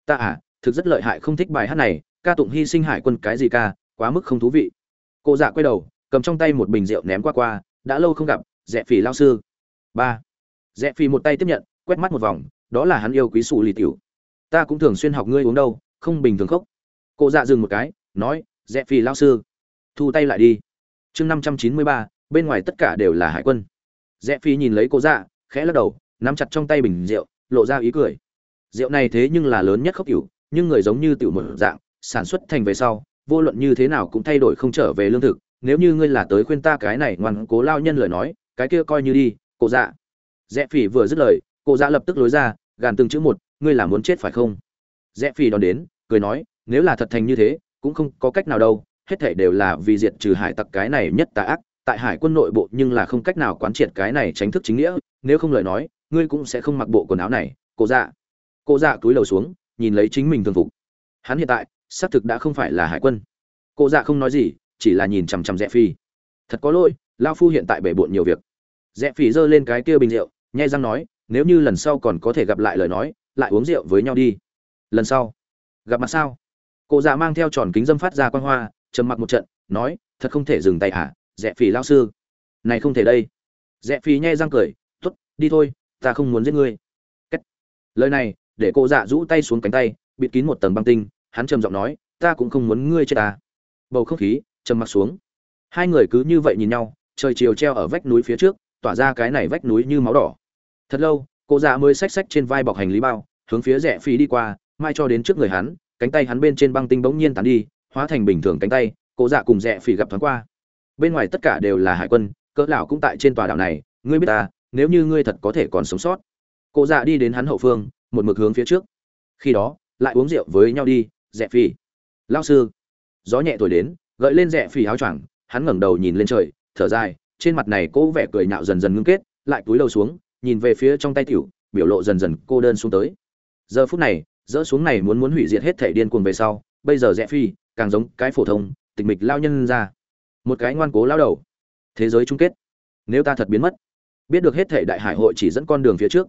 Ta à thực rất lợi hại không thích bài hát này, ca tụng hy sinh hải quân cái gì ca, quá mức không thú vị. Cụ dạ quay đầu, cầm trong tay một bình rượu ném qua qua, đã lâu không gặp, rẽ phì lao sư. Ba. Rẽ phì một tay tiếp nhận, quét mắt một vòng, đó là hắn yêu quý Sủ lì tiểu. Ta cũng thường xuyên học ngươi uống đâu, không bình thường khốc. Cụ dạ dừng một cái, nói, rẽ phì lao sư. Thu tay lại đi. Chương năm trăm chín mươi ba, bên ngoài tất cả đều là hải quân. Rẽ phi nhìn lấy cụ dạ khẽ lắc đầu nắm chặt trong tay bình rượu, lộ ra ý cười. Rượu này thế nhưng là lớn nhất khốc cửu, nhưng người giống như tiểu một dạng, sản xuất thành về sau, vô luận như thế nào cũng thay đổi không trở về lương thực. Nếu như ngươi là tới khuyên ta cái này ngoan cố lao nhân lời nói, cái kia coi như đi, cô dạ. Rẽ phỉ vừa dứt lời, cô dạ lập tức lối ra, gàn từng chữ một, ngươi là muốn chết phải không? Rẽ phỉ đón đến, cười nói, nếu là thật thành như thế, cũng không có cách nào đâu, hết thể đều là vì diệt trừ hải tặc cái này nhất tà ác. Tại hải quân nội bộ nhưng là không cách nào quán triệt cái này tránh thức chính nghĩa, nếu không lời nói ngươi cũng sẽ không mặc bộ quần áo này, cô dạ. Cô dạ túi lầu xuống, nhìn lấy chính mình thường phục. Hắn hiện tại, xác thực đã không phải là hải quân. Cô dạ không nói gì, chỉ là nhìn chằm chằm rẽ phi. Thật có lỗi lao phu hiện tại bể bộn nhiều việc. Rẽ phi giơ lên cái kia bình rượu, nhai răng nói, nếu như lần sau còn có thể gặp lại lời nói, lại uống rượu với nhau đi. Lần sau? Gặp mặt sao? Cô dạ mang theo tròn kính dâm phát ra quan hoa, trầm mặc một trận, nói, thật không thể dừng tay hả rẽ phi lao sư? Này không thể đây. Rẽ phi nhai răng cười t ố t đi thôi ta không muốn giết ngươi. Cách. lời này, để cô dạ rũ tay xuống cánh tay, bịt kín một tầng băng tinh, hắn trầm giọng nói, ta cũng không muốn ngươi chết ta. Bầu không khí, trầm mặc xuống. Hai người cứ như vậy nhìn nhau, trời chiều treo ở vách núi phía trước, tỏa ra cái này vách núi như máu đỏ. Thật lâu, cô dạ mới xách xách trên vai bọc hành lý bao, hướng phía rẽ phi đi qua, mai cho đến trước người hắn, cánh tay hắn bên trên băng tinh bỗng nhiên tan đi, hóa thành bình thường cánh tay, cô dạ cùng rẽ phi gặp thoáng qua. Bên ngoài tất cả đều là hải quân, cỡ lão cũng tại trên tòa đảo này, ngươi biết ta nếu như ngươi thật có thể còn sống sót. Cô dạ đi đến hắn hậu phương, một mực hướng phía trước. Khi đó, lại uống rượu với nhau đi rẽ phi lao sư. Gió nhẹ thổi đến, gợi lên rẽ phi áo choàng, hắn ngẩng đầu nhìn lên trời, thở dài, trên mặt này cố vẻ cười nhạo dần dần ngưng kết, lại cúi đầu xuống, nhìn về phía trong tay tiểu, biểu lộ dần dần cô đơn xuống tới. Giờ phút này, dỡ xuống này muốn muốn hủy diệt hết thể điên cuồng về sau, bây giờ rẽ phi càng giống cái phổ thông, tịch mịch lao nhân ra. Một cái ngoan cố lao đầu. Thế giới chung kết. Nếu ta thật biến mất biết được hết thể đại hải hội chỉ dẫn con đường phía trước.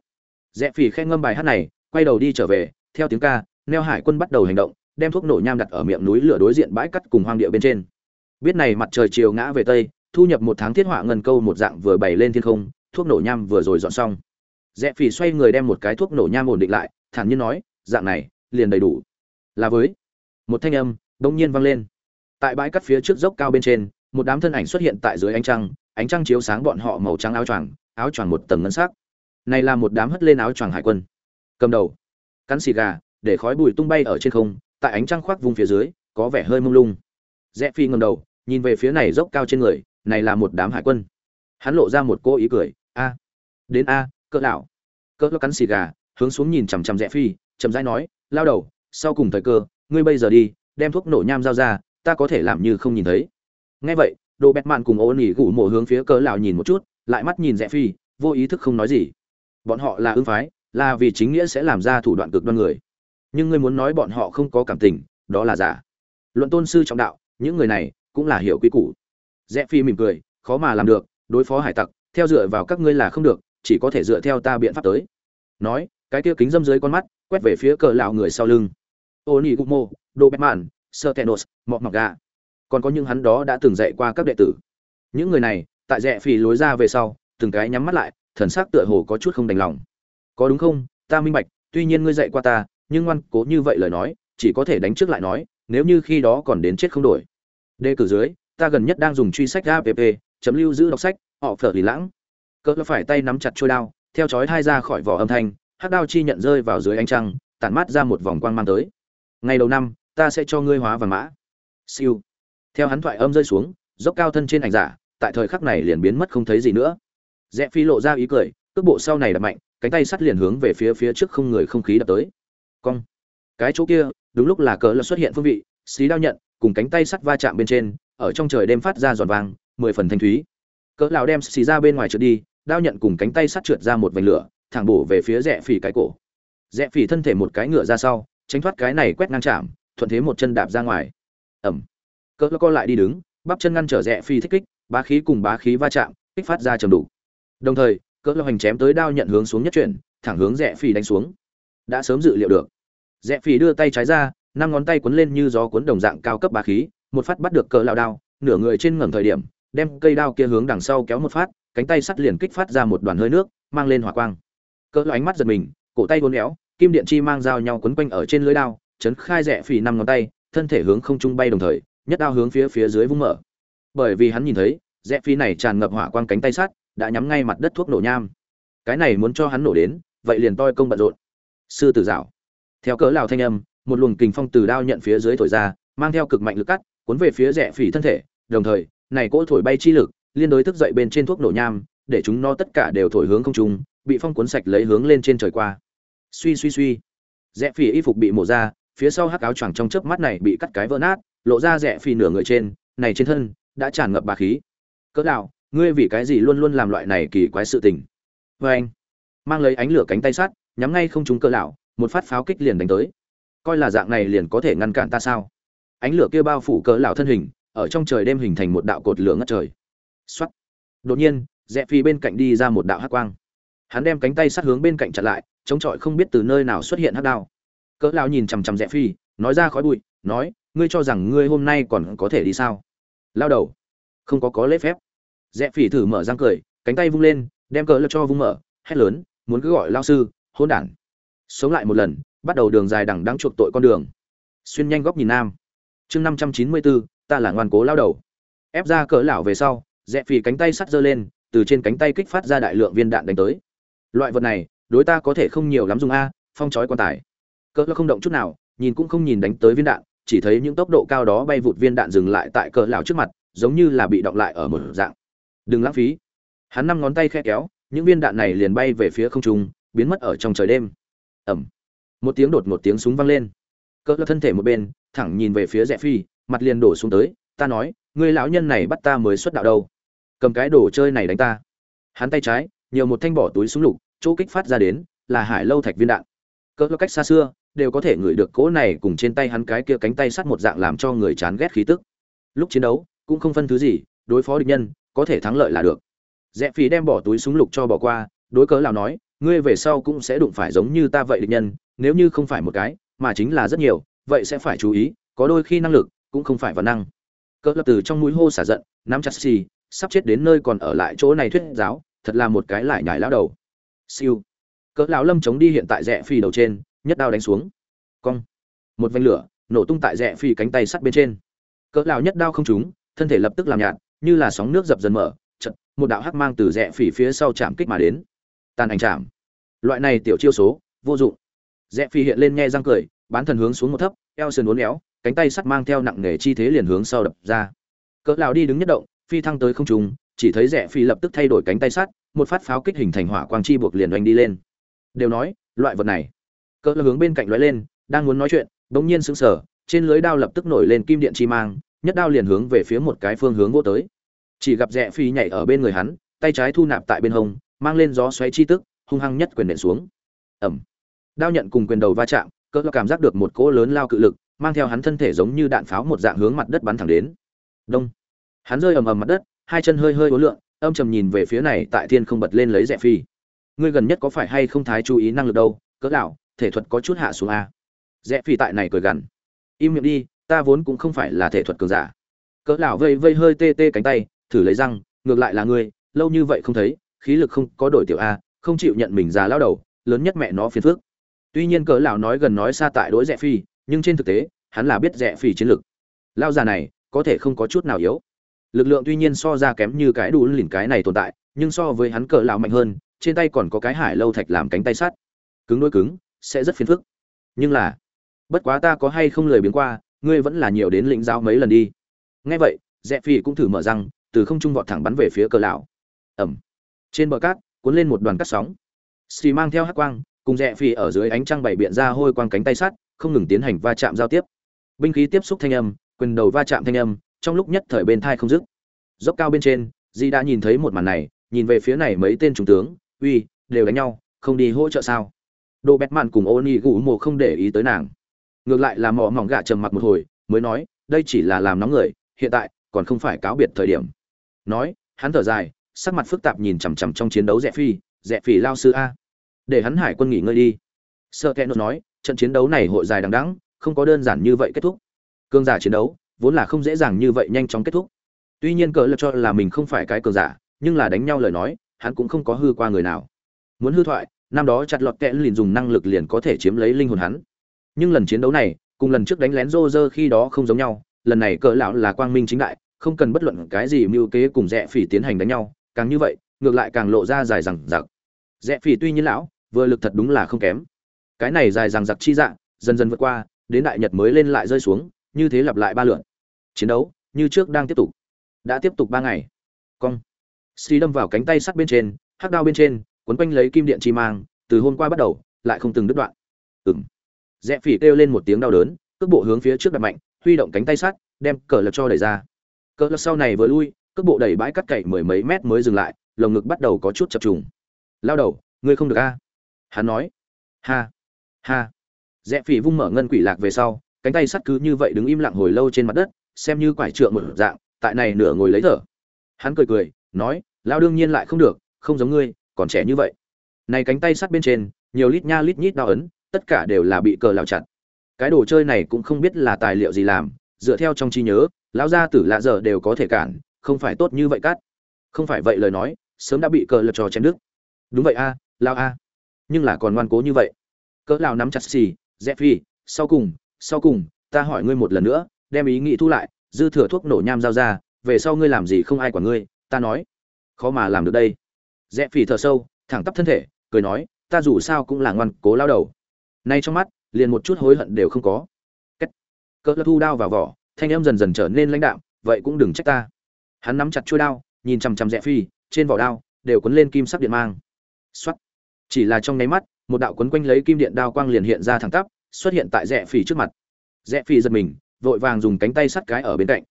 Rẽ phì khen ngâm bài hát này, quay đầu đi trở về, theo tiếng ca, neo hải quân bắt đầu hành động, đem thuốc nổ nham đặt ở miệng núi lửa đối diện bãi cắt cùng hoang địa bên trên. Biết này mặt trời chiều ngã về tây, thu nhập một tháng thiết họa ngân câu một dạng vừa bày lên thiên không, thuốc nổ nham vừa rồi dọn xong. Rẽ phì xoay người đem một cái thuốc nổ nham ổn định lại, thản nhiên nói, dạng này, liền đầy đủ. Là với một thanh âm đông nhiên vang lên. Tại bãi cắt phía trước dốc cao bên trên, một đám thân ảnh xuất hiện tại dưới ánh trăng ánh trăng chiếu sáng bọn họ màu trắng áo choàng áo choàng một tầng ngân sắc. Này là một đám hất lên áo choàng hải quân. Cầm đầu. Cắn xì gà, để khói bụi tung bay ở trên không, tại ánh trăng khoác vùng phía dưới, có vẻ hơi mông lung. Rẽ phi ngẩng đầu, nhìn về phía này dốc cao trên người, này là một đám hải quân. Hắn lộ ra một cô ý cười, a, đến a, cỡ lão. Cỡ lão cắn xì gà, hướng xuống nhìn chằm chằm rẽ phi, chậm rãi nói, lao đầu, sau cùng thời cơ, ngươi bây giờ đi, đem thuốc nổ nham giao ra, ta có thể làm như không nhìn thấy. Nghe vậy, đồ bẹt mạn cùng Ôn Nghị gù mộ hướng phía cỡ lão nhìn một chút lại mắt nhìn rẽ phi, vô ý thức không nói gì. Bọn họ là ưng phái, là vì chính nghĩa sẽ làm ra thủ đoạn cực đoan người. Nhưng ngươi muốn nói bọn họ không có cảm tình, đó là giả. Luận tôn sư trọng đạo, những người này cũng là hiểu quy củ. Rẽ phi mỉm cười, khó mà làm được, đối phó hải tặc, theo dựa vào các ngươi là không được, chỉ có thể dựa theo ta biện pháp tới. Nói, cái kia kính dâm dưới con mắt, quét về phía cờ lão người sau lưng. Oni gumo sơ tenos mọc mọc gà. Còn có những hắn đó đã từng dạy qua các đệ tử. Những người này tại rẽ phì lối ra về sau, từng cái nhắm mắt lại, thần sắc tựa hồ có chút không đành lòng. Có đúng không? Ta minh bạch, tuy nhiên ngươi dạy qua ta, nhưng ngoan cố như vậy lời nói, chỉ có thể đánh trước lại nói, nếu như khi đó còn đến chết không đổi. Đề cử dưới, ta gần nhất đang dùng truy sách app chấm lưu giữ đọc sách, họ phở lì lãng. Cỡ phải tay nắm chặt trôi đao, theo chói thai ra khỏi vỏ âm thanh, hắc đao chi nhận rơi vào dưới ánh trăng, tản mát ra một vòng quang mang tới. Ngày đầu năm, ta sẽ cho ngươi hóa vàng mã. Siêu. Theo hắn thoại âm rơi xuống, dốc cao thân trên ảnh giả tại thời khắc này liền biến mất không thấy gì nữa. Rẽ phi lộ ra ý cười, cước bộ sau này đập mạnh, cánh tay sắt liền hướng về phía phía trước không người không khí đập tới. Cong. Cái chỗ kia, đúng lúc là cỡ là xuất hiện phương vị, xí đao nhận, cùng cánh tay sắt va chạm bên trên, ở trong trời đêm phát ra giòn vàng, mười phần thanh thúy. Cỡ lão đem xì ra bên ngoài trượt đi, đao nhận cùng cánh tay sắt trượt ra một vành lửa, thẳng bổ về phía rẽ phỉ cái cổ. Rẽ phỉ thân thể một cái ngựa ra sau, tránh thoát cái này quét ngang chạm, thuận thế một chân đạp ra ngoài. Ẩm cỡ co lại đi đứng, bắp chân ngăn trở rẽ phi thích kích bá khí cùng bá khí va chạm, kích phát ra trầm đủ. Đồng thời, cỡ hành chém tới đao nhận hướng xuống nhất chuyển, thẳng hướng rẽ phi đánh xuống. Đã sớm dự liệu được. Rẽ phi đưa tay trái ra, năm ngón tay quấn lên như gió cuốn đồng dạng cao cấp bá khí, một phát bắt được cỡ lão đao, nửa người trên ngẩng thời điểm, đem cây đao kia hướng đằng sau kéo một phát, cánh tay sắt liền kích phát ra một đoàn hơi nước, mang lên hỏa quang. Cỡ ánh mắt giật mình, cổ tay uốn éo, kim điện chi mang dao nhau quấn quanh ở trên lưới đao, chấn khai rẽ phì năm ngón tay, thân thể hướng không trung bay đồng thời, nhất đao hướng phía phía dưới vung mở bởi vì hắn nhìn thấy, rẽ phi này tràn ngập hỏa quang cánh tay sắt, đã nhắm ngay mặt đất thuốc nổ nham. Cái này muốn cho hắn nổ đến, vậy liền toi công bận rộn. Sư tử dạo. Theo cỡ lào thanh âm, một luồng kình phong từ đao nhận phía dưới thổi ra, mang theo cực mạnh lực cắt, cuốn về phía rẽ phỉ thân thể, đồng thời, này cỗ thổi bay chi lực, liên đối thức dậy bên trên thuốc nổ nham, để chúng nó tất cả đều thổi hướng không trung, bị phong cuốn sạch lấy hướng lên trên trời qua. Suy suy suy. Rẽ phỉ y phục bị mổ ra, phía sau hắc áo choàng trong chớp mắt này bị cắt cái vỡ nát, lộ ra rẽ phỉ nửa người trên, này trên thân đã tràn ngập bà khí. Cỡ đạo ngươi vì cái gì luôn luôn làm loại này kỳ quái sự tình? Vê anh. Mang lấy ánh lửa cánh tay sát nhắm ngay không trúng cỡ lão một phát pháo kích liền đánh tới. Coi là dạng này liền có thể ngăn cản ta sao? Ánh lửa kia bao phủ cỡ lão thân hình, ở trong trời đêm hình thành một đạo cột lửa ngất trời. Xoát. Đột nhiên rẽ phi bên cạnh đi ra một đạo hắc quang. Hắn đem cánh tay sát hướng bên cạnh chặn lại, chống chọi không biết từ nơi nào xuất hiện hắc đao. Cỡ lão nhìn chằm chằm rẽ phi, nói ra khói bụi, nói, ngươi cho rằng ngươi hôm nay còn có thể đi sao? Lao đầu. Không có có lễ phép. Rẽ phỉ thử mở răng cười, cánh tay vung lên, đem cỡ lật cho vung mở, hét lớn, muốn cứ gọi lao sư hôn đản. Sống lại một lần, bắt đầu đường dài đẳng đáng chuộc tội con đường. Xuyên nhanh góc nhìn nam. Chương năm trăm chín mươi bốn ta là ngoan cố lao đầu. Ép ra cỡ lão về sau, rẽ phỉ cánh tay sắt giơ lên, từ trên cánh tay kích phát ra đại lượng viên đạn đánh tới. Loại vật này, đối ta có thể không nhiều lắm dùng a, phong chói quan tài. Cỡ không động chút nào, nhìn cũng không nhìn đánh tới viên đạn chỉ thấy những tốc độ cao đó bay vụt viên đạn dừng lại tại cỡ lão trước mặt giống như là bị động lại ở một dạng. Đừng lãng phí. Hắn năm ngón tay khẽ kéo những viên đạn này liền bay về phía không trung biến mất ở trong trời đêm. Ầm, một tiếng đột một tiếng súng vang lên. Cỡ thân thể một bên thẳng nhìn về phía Dạ phi mặt liền đổ xuống tới ta nói người lão nhân này bắt ta mới xuất đạo đâu? Cầm cái đồ chơi này đánh ta. Hắn tay trái nhiều một thanh bỏ túi súng lục chỗ kích phát ra đến là hải lâu thạch viên đạn. Cỡ cách xa xưa đều có thể ngửi được cỗ này cùng trên tay hắn cái kia cánh tay sắt một dạng làm cho người chán ghét khí tức. Lúc chiến đấu, cũng không phân thứ gì, đối phó địch nhân, có thể thắng lợi là được. Rẽ Phỉ đem bỏ túi súng lục cho bỏ qua, đối cớ lão nói, ngươi về sau cũng sẽ đụng phải giống như ta vậy địch nhân, nếu như không phải một cái, mà chính là rất nhiều, vậy sẽ phải chú ý, có đôi khi năng lực cũng không phải vấn năng. Cỡ lập từ trong mũi hô xả giận, nắm chặt xì, sắp chết đến nơi còn ở lại chỗ này thuyết giáo, thật là một cái lại nhảy lão đầu. Siêu. Cỡ lão lâm chống đi hiện tại rẽ phi đầu trên nhất đao đánh xuống. Cong. Một vành lửa nổ tung tại rẽ phi cánh tay sắt bên trên. Cỡ lão nhất đao không trúng, thân thể lập tức làm nhạt, như là sóng nước dập dần mở chật một đạo hắc mang từ rẽ phỉ phía sau chạm kích mà đến. Tàn ảnh chạm. Loại này tiểu chiêu số, vô dụng. Rẽ phi hiện lên nghe răng cười, bán thần hướng xuống một thấp, eo sườn uốn éo, cánh tay sắt mang theo nặng nghề chi thế liền hướng sau đập ra. Cỡ lão đi đứng nhất động, phi thăng tới không trung chỉ thấy rẽ phi lập tức thay đổi cánh tay sắt, một phát pháo kích hình thành hỏa quang chi buộc liền oanh đi lên. Đều nói, loại vật này cỡ hướng bên cạnh lóe lên, đang muốn nói chuyện, bỗng nhiên sững sờ, trên lưới đao lập tức nổi lên kim điện chi mang, nhất đao liền hướng về phía một cái phương hướng vô tới. Chỉ gặp rẽ phi nhảy ở bên người hắn, tay trái thu nạp tại bên hông, mang lên gió xoáy chi tức, hung hăng nhất quyền nện xuống. Ẩm đao nhận cùng quyền đầu va chạm, cỡ cảm giác được một cỗ lớn lao cự lực, mang theo hắn thân thể giống như đạn pháo một dạng hướng mặt đất bắn thẳng đến. Đông. Hắn rơi ầm ầm mặt đất, hai chân hơi hơi uốn lượn, âm trầm nhìn về phía này tại thiên không bật lên lấy rẽ phi. Ngươi gần nhất có phải hay không thái chú ý năng lực đâu, cỡ lão thể thuật có chút hạ xuống a. Rẽ phi tại này cười gằn. Im miệng đi, ta vốn cũng không phải là thể thuật cường giả. Cỡ lão vây vây hơi tê tê cánh tay, thử lấy răng, ngược lại là ngươi, lâu như vậy không thấy, khí lực không có đổi tiểu a, không chịu nhận mình già lão đầu, lớn nhất mẹ nó phiền phức. Tuy nhiên cỡ lão nói gần nói xa tại đối rẽ phi nhưng trên thực tế, hắn là biết rẽ phi chiến lực. Lão già này, có thể không có chút nào yếu. Lực lượng tuy nhiên so ra kém như cái đủ lỉnh cái này tồn tại, nhưng so với hắn cỡ lão mạnh hơn, trên tay còn có cái hải lâu thạch làm cánh tay sắt. Cứng đối cứng sẽ rất phiền phức. Nhưng là, bất quá ta có hay không lời biến qua, ngươi vẫn là nhiều đến lĩnh giáo mấy lần đi. Nghe vậy rẽ phi cũng thử mở răng, từ không trung vọt thẳng bắn về phía cờ lão. Ẩm trên bờ cát, cuốn lên một đoàn cát sóng. Xì mang theo hắc quang, cùng rẽ phi ở dưới ánh trăng bảy biện ra hôi quang cánh tay sắt, không ngừng tiến hành va chạm giao tiếp. Binh khí tiếp xúc thanh âm, quyền đầu va chạm thanh âm, trong lúc nhất thời bên thai không dứt. Dốc cao bên trên, di đã nhìn thấy một màn này, nhìn về phía này mấy tên trung tướng, uy, đều đánh nhau, không đi hỗ trợ sao? Đồ bẹt mạn cùng ô ni gù mồ không để ý tới nàng. Ngược lại là mỏ mỏng gạ trầm mặc một hồi, mới nói, đây chỉ là làm nóng người, hiện tại còn không phải cáo biệt thời điểm. Nói, hắn thở dài, sắc mặt phức tạp nhìn chằm chằm trong chiến đấu rẽ phi rẽ phi lao sư a, để hắn hải quân nghỉ ngơi đi. Sợ kẽ nốt nói, trận chiến đấu này hội dài đằng đẵng, không có đơn giản như vậy kết thúc. Cương giả chiến đấu, vốn là không dễ dàng như vậy nhanh chóng kết thúc. Tuy nhiên cỡ lập cho là mình không phải cái cường giả, nhưng là đánh nhau lời nói, hắn cũng không có hư qua người nào. Muốn hư thoại năm đó chặt lọt kẽn liền dùng năng lực liền có thể chiếm lấy linh hồn hắn. Nhưng lần chiến đấu này, cùng lần trước đánh lén rô rơ khi đó không giống nhau, lần này cỡ lão là quang minh chính đại, không cần bất luận cái gì mưu kế cùng rẽ phỉ tiến hành đánh nhau, càng như vậy, ngược lại càng lộ ra dài rằng giặc rẽ phỉ tuy nhiên lão, vừa lực thật đúng là không kém. Cái này dài rằng giặc chi dạng, dần dần vượt qua, đến đại nhật mới lên lại rơi xuống, như thế lặp lại ba lượt. Chiến đấu, như trước đang tiếp tục. Đã tiếp tục ba ngày. Cong. Xì đâm vào cánh tay sắt bên trên, hắc đao bên trên quấn quanh lấy kim điện chi mang, từ hôm qua bắt đầu, lại không từng đứt đoạn. Ừng rẽ phỉ kêu lên một tiếng đau đớn, cước bộ hướng phía trước đặt mạnh, huy động cánh tay sắt, đem cờ lật cho đẩy ra. Cờ lật sau này vừa lui, cước bộ đẩy bãi cắt cậy mười mấy mét mới dừng lại, lồng ngực bắt đầu có chút chập trùng. Lao đầu, ngươi không được a? Hắn nói. Ha ha. Rẽ phỉ vung mở ngân quỷ lạc về sau, cánh tay sắt cứ như vậy đứng im lặng hồi lâu trên mặt đất, xem như quải trượng một dạng, tại này nửa ngồi lấy thở. Hắn cười cười, nói, lao đương nhiên lại không được, không giống ngươi còn trẻ như vậy. Này cánh tay sắt bên trên nhiều lít nha lít nhít đau ấn tất cả đều là bị cờ lào chặt. Cái đồ chơi này cũng không biết là tài liệu gì làm dựa theo trong trí nhớ lão gia tử lạ giờ đều có thể cản không phải tốt như vậy cắt. Không phải vậy lời nói sớm đã bị cờ lật trò chém đức đúng vậy a à, lao a. Nhưng là còn ngoan cố như vậy. Cỡ lao nắm chặt xì dẹp phi sau cùng sau cùng ta hỏi ngươi một lần nữa đem ý nghĩ thu lại dư thừa thuốc nổ nham giao ra về sau ngươi làm gì không ai quản ngươi ta nói. Khó mà làm được đây. Rẽ phi thở sâu thẳng tắp thân thể cười nói ta dù sao cũng là ngoan cố lao đầu. Nay trong mắt liền một chút hối hận đều không có. Cất, cỡ thu đao vào vỏ thanh em dần dần trở nên lãnh đạm vậy cũng đừng trách ta. Hắn nắm chặt chuôi đao nhìn chằm chằm rẽ phi trên vỏ đao đều cuốn lên kim sắc điện mang. Xuất chỉ là trong nháy mắt một đạo quấn quanh lấy kim điện đao quang liền hiện ra thẳng tắp xuất hiện tại rẽ phi trước mặt. Rẽ phi giật mình vội vàng dùng cánh tay sắt cái ở bên cạnh.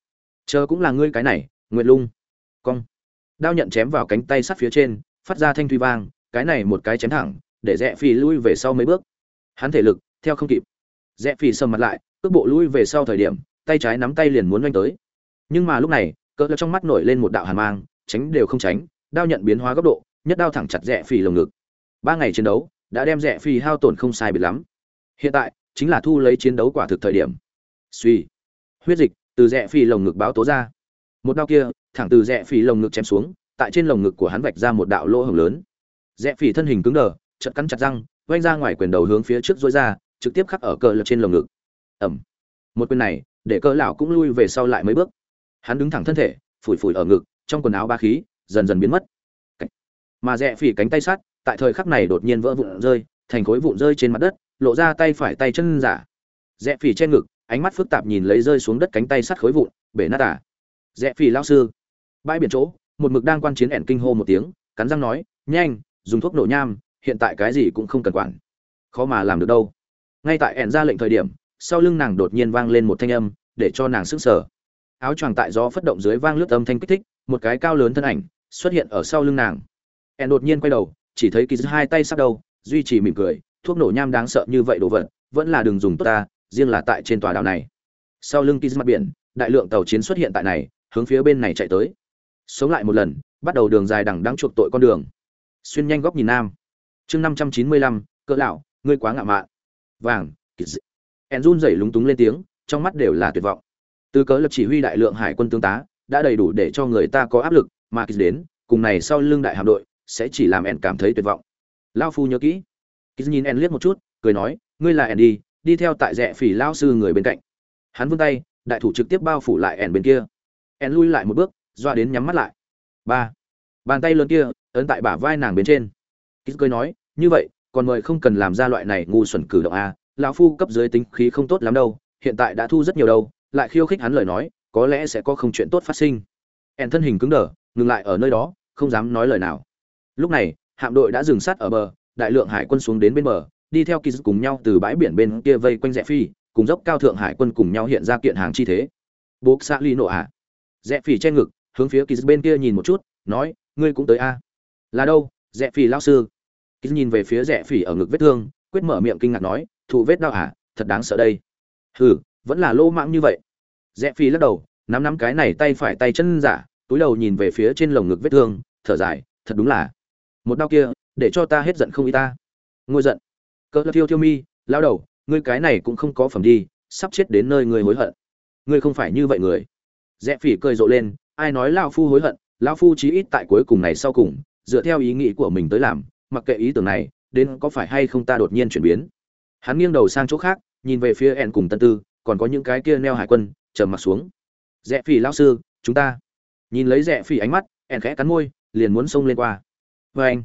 Chờ cũng là ngươi cái này nguyệt lung. Cong. Đao nhận chém vào cánh tay sắt phía trên phát ra thanh thủy vang, cái này một cái chém thẳng, để rẽ phi lui về sau mấy bước. Hắn thể lực, theo không kịp. Rẽ phi sầm mặt lại, cước bộ lui về sau thời điểm, tay trái nắm tay liền muốn oanh tới. Nhưng mà lúc này, cỡ trong mắt nổi lên một đạo hàn mang, tránh đều không tránh, đao nhận biến hóa góc độ, nhất đao thẳng chặt rẽ phi lồng ngực. Ba ngày chiến đấu, đã đem rẽ phi hao tổn không sai biệt lắm. Hiện tại, chính là thu lấy chiến đấu quả thực thời điểm. Suy. Huyết dịch từ rẽ phi lồng ngực báo tố ra. Một đao kia, thẳng từ rẽ phi lồng ngực chém xuống tại trên lồng ngực của hắn vạch ra một đạo lỗ hổng lớn. Rẽ phỉ thân hình cứng đờ chật cắn chặt răng oanh ra ngoài quyền đầu hướng phía trước dối ra, trực tiếp khắc ở cờ lật trên lồng ngực. Ẩm một quyền này, để cỡ lão cũng lui về sau lại mấy bước. Hắn đứng thẳng thân thể, phủi phủi ở ngực, trong quần áo ba khí, dần dần biến mất. Mà rẽ phỉ cánh tay sát, tại thời khắc này đột nhiên vỡ vụn rơi, thành khối vụn rơi trên mặt đất, lộ ra tay phải tay chân giả. Rẽ phỉ trên ngực, ánh mắt phức tạp nhìn lấy rơi xuống đất cánh tay sắt khối vụn, bể nát à. rẽ phỉ lao sư, bãi biển chỗ một mực đang quan chiến ẻn kinh hô một tiếng, cắn răng nói, nhanh, dùng thuốc nổ nham, hiện tại cái gì cũng không cần quản. Khó mà làm được đâu. Ngay tại ẻn ra lệnh thời điểm, sau lưng nàng đột nhiên vang lên một thanh âm, để cho nàng sững sờ. Áo choàng tại gió phất động dưới vang lướt âm thanh kích thích, một cái cao lớn thân ảnh xuất hiện ở sau lưng nàng. Ẻn đột nhiên quay đầu, chỉ thấy kỳ hai tay sắp đầu, duy trì mỉm cười, thuốc nổ nham đáng sợ như vậy đồ vật, vẫn là đường dùng tốt ta, riêng là tại trên tòa đảo này. Sau lưng kỳ mặt biển, đại lượng tàu chiến xuất hiện tại này, hướng phía bên này chạy tới sống lại một lần, bắt đầu đường dài đằng đang chuộc tội con đường. Xuyên nhanh góc nhìn nam. Chương năm trăm chín mươi lăm, cỡ lão, ngươi quá ngạo mạn. Vàng en run dậy lúng túng lên tiếng, trong mắt đều là tuyệt vọng. Từ cớ lập chỉ huy đại lượng hải quân tướng tá, đã đầy đủ để cho người ta có áp lực, mà kýt đến, cùng này sau lưng đại hạm đội, sẽ chỉ làm en cảm thấy tuyệt vọng. Lao phu nhớ kỹ. Kýt nhìn en liếc một chút, cười nói, ngươi là en đi đi theo tại rẽ phỉ lao sư người bên cạnh. Hắn vươn tay, đại thủ trực tiếp bao phủ lại en bên kia. En lui lại một bước doa đến nhắm mắt lại. Ba. Bàn tay lớn kia ấn tại bả vai nàng bên trên. Kýt cười nói, như vậy, còn mời không cần làm ra loại này ngu xuẩn cử động a lão phu cấp dưới tính khí không tốt lắm đâu, hiện tại đã thu rất nhiều đâu, lại khiêu khích hắn lời nói, có lẽ sẽ có không chuyện tốt phát sinh. En thân hình cứng đờ, ngừng lại ở nơi đó, không dám nói lời nào. Lúc này, hạm đội đã dừng sát ở bờ, đại lượng hải quân xuống đến bên bờ, đi theo kỳ cùng nhau từ bãi biển bên kia vây quanh rẽ phi cùng dốc cao thượng hải quân cùng nhau hiện ra kiện hàng chi thế. Bố xã ly nộ ạ rẽ phi che ngực hướng phía kỳ bên kia nhìn một chút, nói, ngươi cũng tới a? Là đâu? Rẽ phi lao sư. Kỳ nhìn về phía rẽ phi ở ngực vết thương, quyết mở miệng kinh ngạc nói, thụ vết đau à? Thật đáng sợ đây. Hừ, vẫn là lô mạng như vậy. Rẽ phi lắc đầu, nắm nắm cái này tay phải tay chân giả, túi đầu nhìn về phía trên lồng ngực vết thương, thở dài, thật đúng là một đau kia, để cho ta hết giận không y ta. Ngôi giận. Cỡ thiêu thiêu mi lao đầu, ngươi cái này cũng không có phẩm đi, sắp chết đến nơi ngươi hối hận. Ngươi không phải như vậy người. Rẽ phỉ cười rộ lên ai nói lao phu hối hận lao phu chí ít tại cuối cùng này sau cùng, dựa theo ý nghĩ của mình tới làm, mặc kệ ý tưởng này, đến có phải hay không ta đột nhiên chuyển biến. Hắn nghiêng đầu sang chỗ khác, nhìn về phía ẻn cùng tân tư, còn có những cái kia neo hải quân, trầm mặt xuống. Rẽ phỉ lao sư, chúng ta. Nhìn lấy rẽ phỉ ánh mắt ẻn khẽ cắn môi, liền muốn xông lên qua. Vê anh.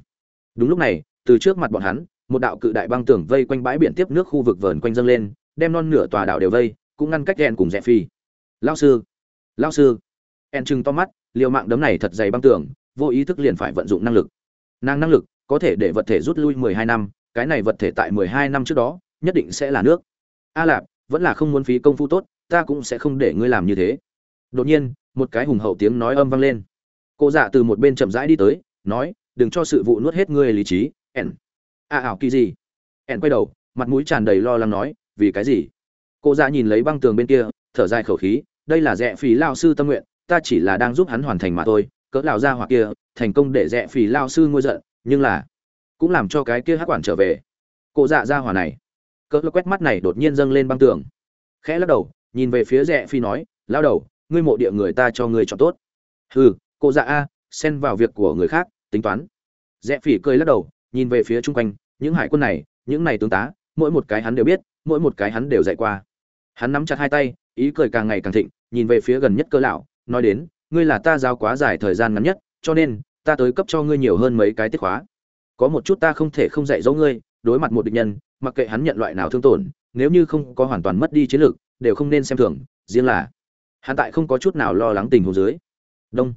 Đúng lúc này, từ trước mặt bọn hắn, một đạo cự đại băng tường vây quanh bãi biển tiếp nước khu vực vờn quanh dâng lên, đem non nửa tòa đảo đều vây, cũng ngăn cách ẻn cùng rẽ phi lao sư. Lao sư. En trừng to mắt, liều mạng đấm này thật dày băng tường, vô ý thức liền phải vận dụng năng lực. Năng năng lực có thể để vật thể rút lui mười hai năm, cái này vật thể tại mười hai năm trước đó, nhất định sẽ là nước. A lạp, vẫn là không muốn phí công phu tốt, ta cũng sẽ không để ngươi làm như thế. Đột nhiên, một cái hùng hậu tiếng nói âm vang lên. Cô dạ từ một bên chậm rãi đi tới, nói, đừng cho sự vụ nuốt hết ngươi lý trí ẻn a ảo kỳ gì? Ẻn quay đầu, mặt mũi tràn đầy lo lắng nói, vì cái gì? Cô dạ nhìn lấy băng tường bên kia, thở dài khẩu khí, đây là rẽ phí lao sư tâm nguyện ta chỉ là đang giúp hắn hoàn thành mà thôi, cỡ lão gia hỏa kia, thành công để rẽ phí lao sư ngôi giận, nhưng là cũng làm cho cái kia hắc quản trở về. Cô dạ gia hỏa này, cỡ quét mắt này đột nhiên dâng lên băng tường, khẽ lắc đầu, nhìn về phía rẽ phi nói lao đầu, ngươi mộ địa người ta cho ngươi chọn tốt. Hừ, cô dạ a, xen vào việc của người khác, tính toán. Rẽ phỉ cười lắc đầu, nhìn về phía chung quanh, những hải quân này, những này tướng tá, mỗi một cái hắn đều biết, mỗi một cái hắn đều dạy qua. Hắn nắm chặt hai tay, ý cười càng ngày càng thịnh, nhìn về phía gần nhất cơ lão nói đến, ngươi là ta giao quá dài thời gian ngắn nhất, cho nên, ta tới cấp cho ngươi nhiều hơn mấy cái tiết khóa. Có một chút ta không thể không dạy dỗ ngươi, đối mặt một địch nhân, mặc kệ hắn nhận loại nào thương tổn, nếu như không có hoàn toàn mất đi chiến lược, đều không nên xem thường, riêng là, hắn tại không có chút nào lo lắng tình huống dưới. Đông.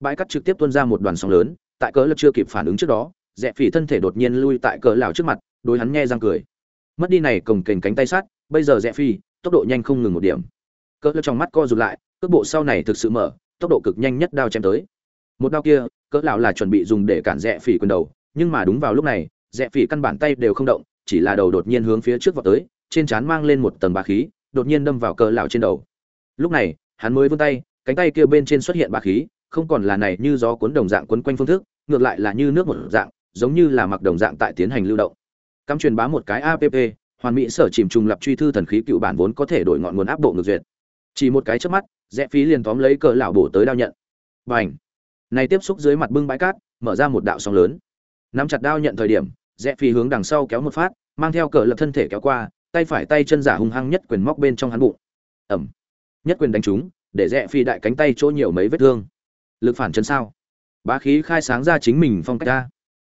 Bãi cắt trực tiếp tuôn ra một đoàn sóng lớn, tại cỡ lập chưa kịp phản ứng trước đó dẹp phỉ thân thể đột nhiên lui tại cỡ lào trước mặt, đối hắn nghe răng cười. Mất đi này cồng kềnh cánh tay sát, bây giờ dẹp phi tốc độ nhanh không ngừng một điểm. Cỡ lập trong mắt co rụt lại cước bộ sau này thực sự mở, tốc độ cực nhanh nhất đao chém tới. Một đao kia, cỡ lão là chuẩn bị dùng để cản rẽ phỉ quyền đầu, nhưng mà đúng vào lúc này, rẽ phỉ căn bản tay đều không động, chỉ là đầu đột nhiên hướng phía trước vọt tới, trên trán mang lên một tầng bá khí, đột nhiên đâm vào cỡ lão trên đầu. Lúc này, hắn mới vươn tay, cánh tay kia bên trên xuất hiện bá khí, không còn là này như gió cuốn đồng dạng quấn quanh phương thức, ngược lại là như nước một dạng, giống như là mặc đồng dạng tại tiến hành lưu động. Cắm truyền bá một cái app hoàn mỹ sở chìm trùng lập truy thư thần khí cựu bản vốn có thể đổi ngọn nguồn áp độ ngược duyệt. Chỉ một cái chớp mắt rẽ phí liền tóm lấy cờ lão bổ tới đao nhận. Bành! Này tiếp xúc dưới mặt bưng bãi cát, mở ra một đạo sóng lớn. Nắm chặt đao nhận thời điểm, rẽ phí hướng đằng sau kéo một phát, mang theo cờ lập thân thể kéo qua, tay phải tay chân giả hung hăng nhất quyền móc bên trong hắn bụng. Ẩm! Nhất quyền đánh trúng, để rẽ phi đại cánh tay chỗ nhiều mấy vết thương. Lực phản chân sao? Bá khí khai sáng ra chính mình phong cách ra.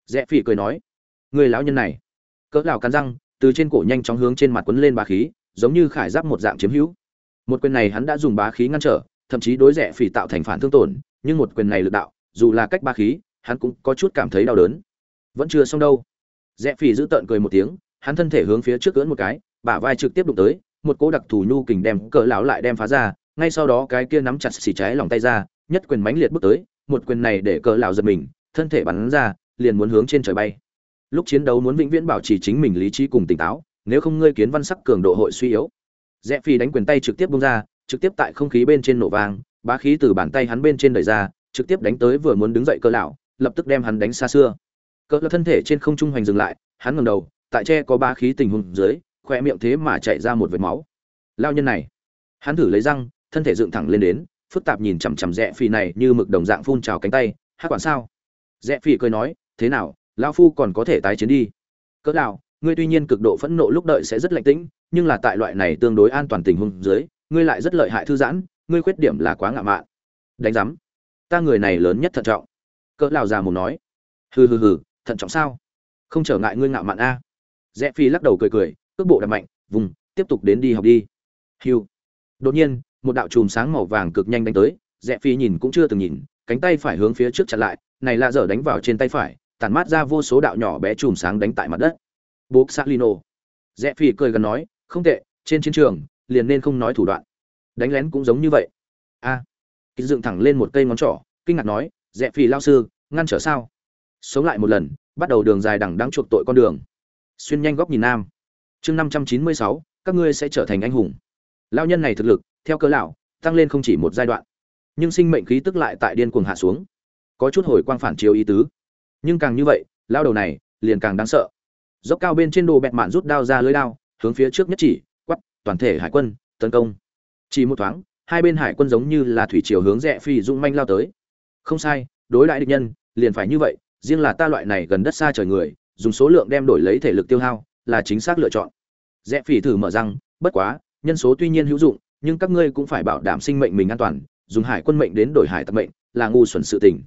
Rẽ phí cười nói, người lão nhân này. Cỡ lão cắn răng, từ trên cổ nhanh chóng hướng trên mặt quấn lên bá khí, giống như khải giáp một dạng chiếm hữu một quyền này hắn đã dùng bá khí ngăn trở thậm chí đối rẻ phỉ tạo thành phản thương tổn nhưng một quyền này lực đạo dù là cách bá khí hắn cũng có chút cảm thấy đau đớn vẫn chưa xong đâu rẽ phỉ giữ tợn cười một tiếng hắn thân thể hướng phía trước cưỡn một cái bả vai trực tiếp đụng tới một cỗ đặc thù nhu kình đem cỡ lão lại đem phá ra ngay sau đó cái kia nắm chặt xì trái lòng tay ra nhất quyền mãnh liệt bước tới, một quyền này để cỡ lão giật mình, thân thể bắn ra, liền muốn hướng trên trời bay. Lúc chiến đấu muốn vĩnh viễn bảo trì chính mình lý trí cùng tỉnh táo, nếu không ngươi kiến văn sắc cường độ hội suy yếu. Rẽ Phi đánh quyền tay trực tiếp bung ra, trực tiếp tại không khí bên trên nổ vang, bá khí từ bàn tay hắn bên trên đẩy ra, trực tiếp đánh tới vừa muốn đứng dậy cơ lão, lập tức đem hắn đánh xa xưa. Cỡ lão thân thể trên không trung hoành dừng lại, hắn ngẩng đầu, tại che có bá khí tình huống dưới, khoe miệng thế mà chảy ra một vệt máu. Lao nhân này, hắn thử lấy răng, thân thể dựng thẳng lên đến, phức tạp nhìn chằm chằm rẽ phi này như mực đồng dạng phun trào cánh tay hát quản sao rẽ phi cười nói thế nào lão phu còn có thể tái chiến đi cỡ lão, ngươi tuy nhiên cực độ phẫn nộ lúc đợi sẽ rất lạnh tĩnh nhưng là tại loại này tương đối an toàn tình huống dưới, ngươi lại rất lợi hại thư giãn, ngươi khuyết điểm là quá ngạo mạn. Đánh rắm. ta người này lớn nhất thận trọng. Cỡ lão già mồm nói. Hừ hừ hừ, thận trọng sao? Không trở ngại ngươi ngạo mạn a. Rẽ phi lắc đầu cười cười, cước bộ đạp mạnh, vùng, tiếp tục đến đi học đi. Hiu. Đột nhiên, một đạo chùm sáng màu vàng cực nhanh đánh tới, rẽ phi nhìn cũng chưa từng nhìn, cánh tay phải hướng phía trước chặn lại, này là giờ đánh vào trên tay phải tàn mát ra vô số đạo nhỏ bé chùm sáng đánh tại mặt đất. Bố salino rẽ phi cười gần nói không tệ trên chiến trường liền nên không nói thủ đoạn. Đánh lén cũng giống như vậy. A. À, dựng thẳng lên một cây ngón trỏ kinh ngạc nói rẽ phì lao sư ngăn trở sao? Sống lại một lần bắt đầu đường dài đằng đang chuộc tội con đường. Xuyên nhanh góc nhìn nam. Chương năm trăm chín mươi sáu các ngươi sẽ trở thành anh hùng. Lao nhân này thực lực theo cơ lão tăng lên không chỉ một giai đoạn. Nhưng sinh mệnh khí tức lại tại điên cuồng hạ xuống. Có chút hồi quang phản chiếu ý tứ. Nhưng càng như vậy lao đầu này liền càng đáng sợ. Dốc cao bên trên đồ bẹt mạn rút đao ra lưới đao hướng phía trước nhất chỉ quắp toàn thể hải quân, tấn công. Chỉ một thoáng, hai bên hải quân giống như là thủy chiều hướng rẽ phi dũng manh lao tới. Không sai, đối lại địch nhân, liền phải như vậy, riêng là ta loại này gần đất xa trời người, dùng số lượng đem đổi lấy thể lực tiêu hao, là chính xác lựa chọn. Rẽ phi thử mở răng, bất quá, nhân số tuy nhiên hữu dụng, nhưng các ngươi cũng phải bảo đảm sinh mệnh mình an toàn, dùng hải quân mệnh đến đổi hải tặc mệnh, là ngu xuẩn sự tình.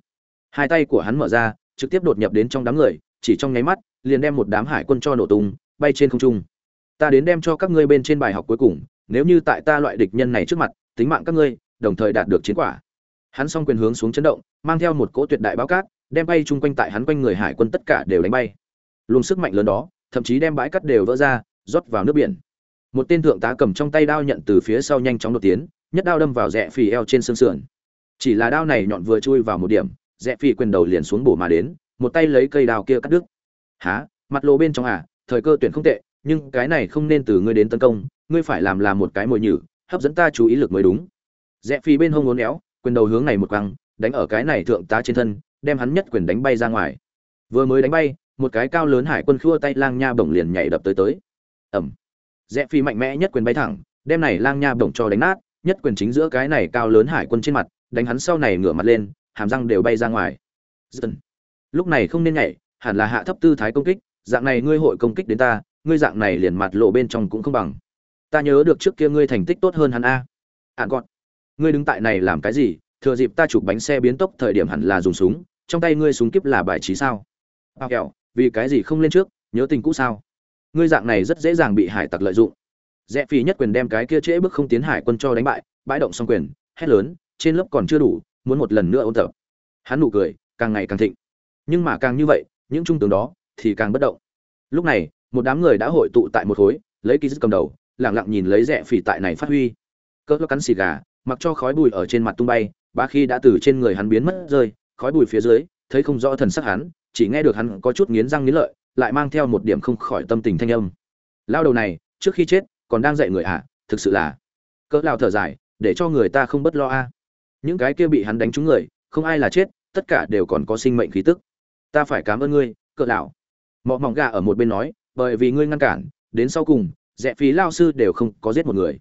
Hai tay của hắn mở ra, trực tiếp đột nhập đến trong đám người, chỉ trong nháy mắt, liền đem một đám hải quân cho nổ tung, bay trên không trung ta đến đem cho các ngươi bên trên bài học cuối cùng, nếu như tại ta loại địch nhân này trước mặt, tính mạng các ngươi, đồng thời đạt được chiến quả. Hắn s quyền hướng xuống chấn động, mang theo một cỗ tuyệt đại báo cát, đem bay chung quanh tại hắn quanh người hải quân tất cả đều đánh bay. Luồng sức mạnh lớn đó, thậm chí đem bãi cát đều vỡ ra, rót vào nước biển. Một tên thượng tá cầm trong tay đao nhận từ phía sau nhanh chóng đột tiến, nhất đao đâm vào rẽ phì eo trên xương sườn. Chỉ là đao này nhọn vừa chui vào một điểm, rẽ phì quyền đầu liền xuống bổ mà đến, một tay lấy cây đao kia cắt đứt. Há mặt lộ bên trong à? Thời cơ tuyển không tệ nhưng cái này không nên từ ngươi đến tấn công, ngươi phải làm là một cái mồi nhử, hấp dẫn ta chú ý lực mới đúng. Rẽ phi bên hông uốn éo, quyền đầu hướng này một quăng, đánh ở cái này thượng tá trên thân, đem hắn nhất quyền đánh bay ra ngoài. Vừa mới đánh bay, một cái cao lớn hải quân khua tay lang nha bổng liền nhảy đập tới tới. Ẩm. Rẽ phi mạnh mẽ nhất quyền bay thẳng, đem này lang nha bổng cho đánh nát, nhất quyền chính giữa cái này cao lớn hải quân trên mặt, đánh hắn sau này ngửa mặt lên, hàm răng đều bay ra ngoài. Dần. lúc này không nên nhảy, hẳn là hạ thấp tư thái công kích, dạng này ngươi hội công kích đến ta ngươi dạng này liền mặt lộ bên trong cũng không bằng. Ta nhớ được trước kia ngươi thành tích tốt hơn hắn a. Hạn gọn. Ngươi đứng tại này làm cái gì? Thừa dịp ta chụp bánh xe biến tốc thời điểm hẳn là dùng súng, trong tay ngươi súng kíp là bài trí sao? Bao kẹo, vì cái gì không lên trước? Nhớ tình cũ sao? Ngươi dạng này rất dễ dàng bị hải tặc lợi dụng. Rẽ phi nhất quyền đem cái kia trễ bước không tiến hải quân cho đánh bại, bãi động xong quyền, hét lớn, trên lớp còn chưa đủ, muốn một lần nữa ôn tập. Hắn nụ cười, càng ngày càng thịnh. Nhưng mà càng như vậy, những trung tướng đó thì càng bất động. Lúc này một đám người đã hội tụ tại một khối lấy ký dứt cầm đầu lẳng lặng nhìn lấy rẽ phỉ tại này phát huy. Cỡ cắn xì gà mặc cho khói bụi ở trên mặt tung bay ba khi đã từ trên người hắn biến mất rơi khói bụi phía dưới thấy không rõ thần sắc hắn chỉ nghe được hắn có chút nghiến răng nghiến lợi lại mang theo một điểm không khỏi tâm tình thanh âm. Lao đầu này trước khi chết còn đang dạy người ạ à, thực sự là. Cỡ lao thở dài để cho người ta không bất lo a. Những cái kia bị hắn đánh trúng người không ai là chết tất cả đều còn có sinh mệnh khí tức. Ta phải cảm ơn ngươi cỡ lão. Mọ mỏng gà ở một bên nói bởi vì ngươi ngăn cản, đến sau cùng rẽ phí lao sư đều không có giết một người.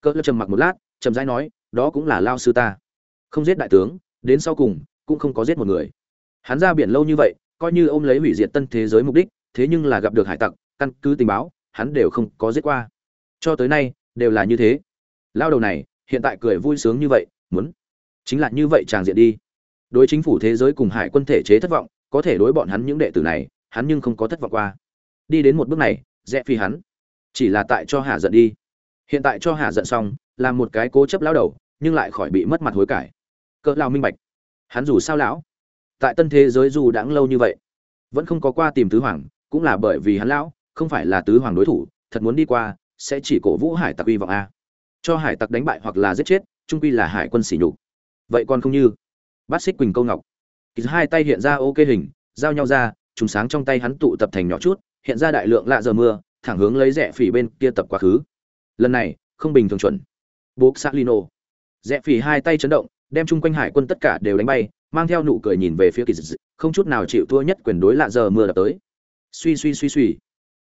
Cỡ lão trầm mặc một lát trầm rãi nói, đó cũng là lao sư ta. Không giết đại tướng, đến sau cùng, cũng không có giết một người. Hắn ra biển lâu như vậy, coi như ôm lấy hủy diệt tân thế giới mục đích, thế nhưng là gặp được hải tặc, căn cứ tình báo, hắn đều không có giết qua. Cho tới nay, đều là như thế. Lao đầu này, hiện tại cười vui sướng như vậy, muốn chính là như vậy chàng diện đi. Đối chính phủ thế giới cùng hải quân thể chế thất vọng, có thể đối bọn hắn những đệ tử này, hắn nhưng không có thất vọng qua đi đến một bước này, rẽ phi hắn. Chỉ là tại cho hạ giận đi. Hiện tại cho hạ giận xong làm một cái cố chấp lão đầu, nhưng lại khỏi bị mất mặt hối cải. Cỡ lao minh bạch. Hắn dù sao lão, tại tân thế giới dù đãng lâu như vậy, vẫn không có qua tìm tứ hoàng, cũng là bởi vì hắn lão, không phải là tứ hoàng đối thủ, thật muốn đi qua, sẽ chỉ cổ vũ hải tặc uy vọng a. Cho hải tặc đánh bại hoặc là giết chết, trung quy là hải quân xỉ nhục. Vậy còn không như? Bát xích quỳnh câu ngọc. Kỳ hai tay hiện ra ok hình, giao nhau ra, trùng sáng trong tay hắn tụ tập thành nhỏ chút hiện ra đại lượng lạ giờ mưa, thẳng hướng lấy rẽ phỉ bên kia tập quá khứ. Lần này, không bình thường chuẩn. Bố lino. Rẽ phỉ hai tay chấn động, đem chung quanh hải quân tất cả đều đánh bay, mang theo nụ cười nhìn về phía kỳ dị không chút nào chịu thua nhất quyền đối lạ giờ mưa đập tới. Suy suy suy suy.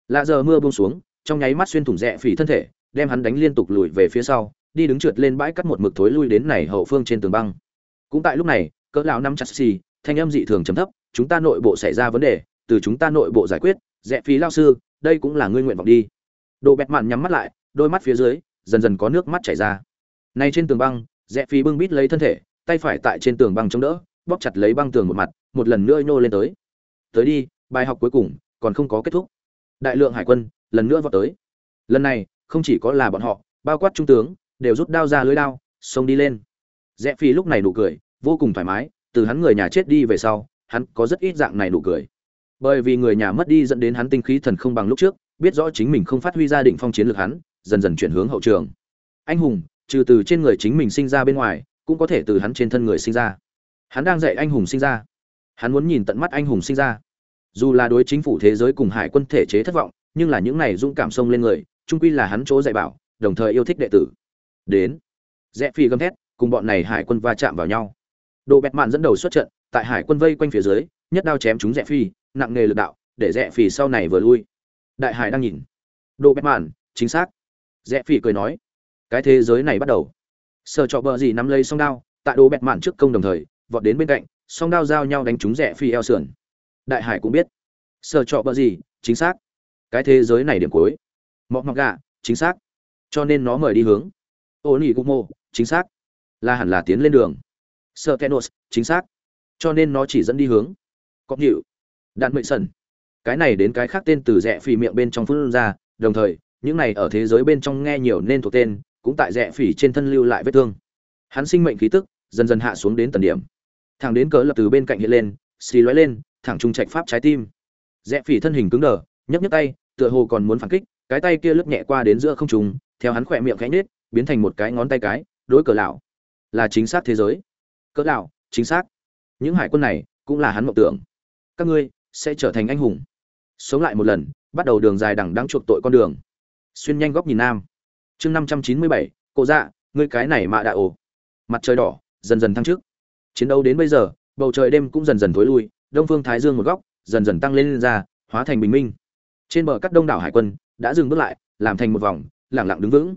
Lạ giờ mưa buông xuống, trong nháy mắt xuyên thủng rẽ phỉ thân thể, đem hắn đánh liên tục lùi về phía sau, đi đứng trượt lên bãi cắt một mực thối lui đến này hậu phương trên tường băng. Cũng tại lúc này, cỡ lão năm chặt xì, thanh âm dị thường trầm thấp, chúng ta nội bộ xảy ra vấn đề, từ chúng ta nội bộ giải quyết rẽ phí lao sư, đây cũng là ngươi nguyện vọng đi. Đồ bẹt mạn nhắm mắt lại, đôi mắt phía dưới, dần dần có nước mắt chảy ra. Nay trên tường băng rẽ phí bưng bít lấy thân thể, tay phải tại trên tường băng chống đỡ, bóp chặt lấy băng tường một mặt, một lần nữa nhô lên tới. Tới đi, bài học cuối cùng, còn không có kết thúc. Đại lượng hải quân, lần nữa vào tới. Lần này, không chỉ có là bọn họ, bao quát trung tướng, đều rút đao ra lưới đao, xông đi lên. Rẽ phi lúc này nụ cười, vô cùng thoải mái, từ hắn người nhà chết đi về sau, hắn có rất ít dạng này nụ cười bởi vì người nhà mất đi dẫn đến hắn tinh khí thần không bằng lúc trước, biết rõ chính mình không phát huy gia đình phong chiến lược hắn, dần dần chuyển hướng hậu trường. Anh hùng, trừ từ trên người chính mình sinh ra bên ngoài, cũng có thể từ hắn trên thân người sinh ra. Hắn đang dạy anh hùng sinh ra. Hắn muốn nhìn tận mắt anh hùng sinh ra. Dù là đối chính phủ thế giới cùng hải quân thể chế thất vọng, nhưng là những này dũng cảm sông lên người trung quy là hắn chỗ dạy bảo, đồng thời yêu thích đệ tử. Đến. Rẽ phi gầm thét, cùng bọn này hải quân va chạm vào nhau. Đồ bẹt mạn dẫn đầu xuất trận, tại hải quân vây quanh phía dưới, nhất đao chém chúng rẽ phi nặng nghề lực đạo, để rẽ phi sau này vừa lui. Đại hải đang nhìn. Đồ bẹt mạn, chính xác. Rẽ phi cười nói, cái thế giới này bắt đầu. Sợ trọ bờ gì nắm lấy song đao, tại đồ bẹt mạn trước công đồng thời, vọt đến bên cạnh, song đao giao nhau đánh trúng rẽ phi eo sườn. Đại hải cũng biết. Sợ trọ bờ gì chính xác. Cái thế giới này điểm cuối. Mọc mọc gà, chính xác. Cho nên nó mời đi hướng. Ô nỉ cung mô, chính xác. Là hẳn là tiến lên đường. Sợ kenos chính xác. Cho nên nó chỉ dẫn đi hướng. Cọc hiệu đạn mệnh sần cái này đến cái khác tên từ rẽ phì miệng bên trong phương ra, đồng thời, những này ở thế giới bên trong nghe nhiều nên thuộc tên, cũng tại rẽ phỉ trên thân lưu lại vết thương. Hắn sinh mệnh khí tức, dần dần hạ xuống đến tần điểm. Thẳng đến cỡ lập từ bên cạnh hiện lên, xì lóe lên, thẳng trung trạch pháp trái tim. Rẽ phỉ thân hình cứng đờ, nhấc nhấc tay, tựa hồ còn muốn phản kích, cái tay kia lướt nhẹ qua đến giữa không trung, theo hắn khỏe miệng khẽ nết biến thành một cái ngón tay cái, đối cỡ lão. Là chính xác thế giới. Cỡ lão, chính xác. Những hải quân này cũng là hắn mộng tưởng. Các ngươi sẽ trở thành anh hùng. Sống lại một lần bắt đầu đường dài đằng đang chuộc tội con đường. Xuyên nhanh góc nhìn nam. Chương năm trăm chín mươi bảy cộ dạ ngươi cái này mạ đạ ổ. Mặt trời đỏ dần dần thăng trước. Chiến đấu đến bây giờ bầu trời đêm cũng dần dần thối lui đông phương thái dương một góc dần dần tăng lên, lên ra hóa thành bình minh. Trên bờ cắt đông đảo hải quân đã dừng bước lại làm thành một vòng lẳng lặng đứng vững.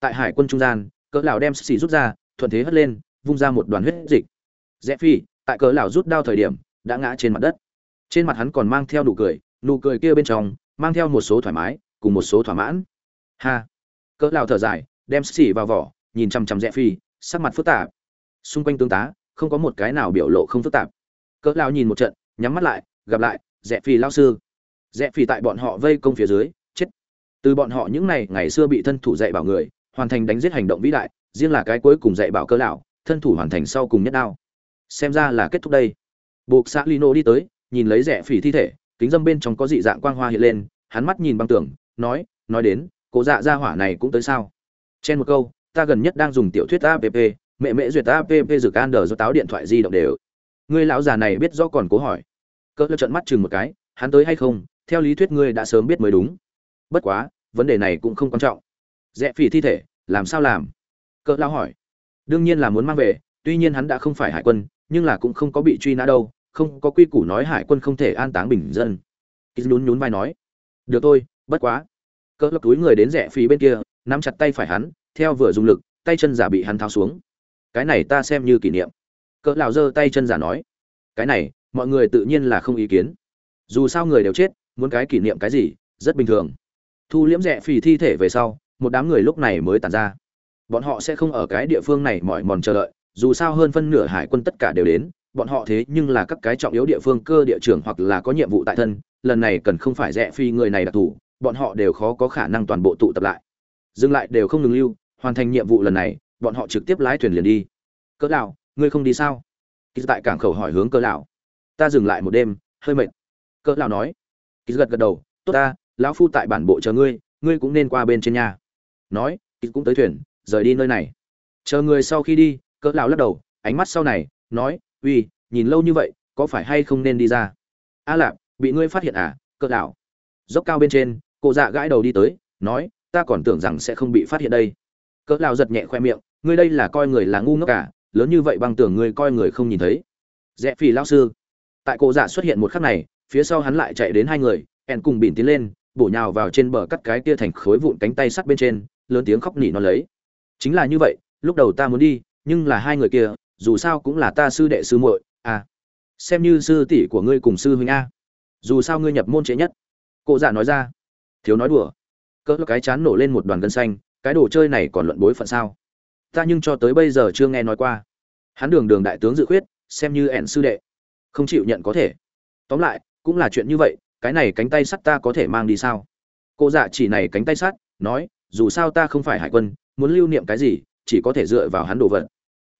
Tại hải quân trung gian cỡ lão đem xì rút ra thuận thế hất lên vung ra một đoàn huyết dịch. Rẽ phi tại cỡ lão rút đao thời điểm đã ngã trên mặt đất trên mặt hắn còn mang theo nụ cười nụ cười kia bên trong mang theo một số thoải mái, cùng một số thỏa mãn. Ha! Cỡ lão thở dài, đem xì vào vỏ, nhìn chằm chằm rẽ phi, sắc mặt phức tạp. Xung quanh tướng tá, không có một cái nào biểu lộ không phức tạp. Cỡ lão nhìn một trận, nhắm mắt lại, gặp lại rẽ phi lão sư. Rẽ phi tại bọn họ vây công phía dưới, chết. Từ bọn họ những ngày ngày xưa bị thân thủ dạy bảo người, hoàn thành đánh giết hành động vĩ đại, riêng là cái cuối cùng dạy bảo cỡ lão, thân thủ hoàn thành sau cùng nhất đao. Xem ra là kết thúc đây. Buộc xã lino đi tới nhìn lấy rẻ phỉ thi thể, kính dâm bên trong có dị dạng quang hoa hiện lên, hắn mắt nhìn băng tường, nói nói đến cố dạ ra hỏa này cũng tới sao? Trên một câu, ta gần nhất đang dùng tiểu thuyết app mẹ mẹ duyệt app dược an đờ do táo điện thoại di động đều. Ngươi lão già này biết rõ còn cố hỏi. Cỡ trận mắt chừng một cái, hắn tới hay không? Theo lý thuyết ngươi đã sớm biết mới đúng. Bất quá, vấn đề này cũng không quan trọng. Rẽ phỉ thi thể, làm sao làm? Cỡ lao hỏi. Đương nhiên là muốn mang về, tuy nhiên hắn đã không phải hải quân, nhưng là cũng không có bị truy nã đâu không có quy củ nói hải quân không thể an táng bình dân. Kýt nhún nhún vai nói, được thôi, bất quá. Cỡ lập túi người đến rẽ phí bên kia, nắm chặt tay phải hắn, theo vừa dùng lực, tay chân giả bị hắn tháo xuống. Cái này ta xem như kỷ niệm. Cỡ lão giơ tay chân giả nói, cái này, mọi người tự nhiên là không ý kiến. Dù sao người đều chết, muốn cái kỷ niệm cái gì, rất bình thường. Thu liễm rẽ phì thi thể về sau, một đám người lúc này mới tàn ra. Bọn họ sẽ không ở cái địa phương này mỏi mòn chờ đợi, dù sao hơn phân nửa hải quân tất cả đều đến bọn họ thế nhưng là các cái trọng yếu địa phương cơ địa trưởng hoặc là có nhiệm vụ tại thân, lần này cần không phải rẽ phi người này đặc thù, bọn họ đều khó có khả năng toàn bộ tụ tập lại. Dừng lại đều không ngừng lưu, hoàn thành nhiệm vụ lần này, bọn họ trực tiếp lái thuyền liền đi. Cỡ lão ngươi không đi sao? Kỳ tại cảng khẩu hỏi hướng cỡ lão ta dừng lại một đêm, hơi mệt. Cỡ lão nói. Kỳ gật gật đầu. Tốt ta, lão phu tại bản bộ chờ ngươi ngươi cũng nên qua bên trên nhà. Nói kỳ cũng tới thuyền, rời đi nơi này. Chờ người sau khi đi, cỡ lão lắc đầu, ánh mắt sau này, nói uy nhìn lâu như vậy có phải hay không nên đi ra? A lạp bị ngươi phát hiện à cỡ đảo dốc cao bên trên cô dạ gãi đầu đi tới nói ta còn tưởng rằng sẽ không bị phát hiện đây. Cỡ đảo giật nhẹ khoe miệng ngươi đây là coi người là ngu ngốc cả à, lớn như vậy băng tưởng ngươi coi người không nhìn thấy. Rẽ phi lão sư. Tại cô dạ xuất hiện một khắc này phía sau hắn lại chạy đến hai người ẹn cùng bỉn tiến lên bổ nhào vào trên bờ cắt cái kia thành khối vụn cánh tay sắt bên trên lớn tiếng khóc nỉ nó lấy. Chính là như vậy lúc đầu ta muốn đi nhưng là hai người kia dù sao cũng là ta sư đệ sư muội à. Xem như sư tỷ của ngươi cùng sư huynh a. Dù sao ngươi nhập môn trễ nhất. Cụ dạ nói ra. Thiếu nói đùa. Cỡ cái chán nổ lên một đoàn gân xanh, cái đồ chơi này còn luận bối phận sao? Ta nhưng cho tới bây giờ chưa nghe nói qua. Hắn đường đường đại tướng dự khuyết, xem như ẻn sư đệ. Không chịu nhận có thể. Tóm lại, cũng là chuyện như vậy, cái này cánh tay sắt ta có thể mang đi sao? Cô dạ chỉ này cánh tay sắt, nói, dù sao ta không phải hải quân, muốn lưu niệm cái gì, chỉ có thể dựa vào hắn đồ vật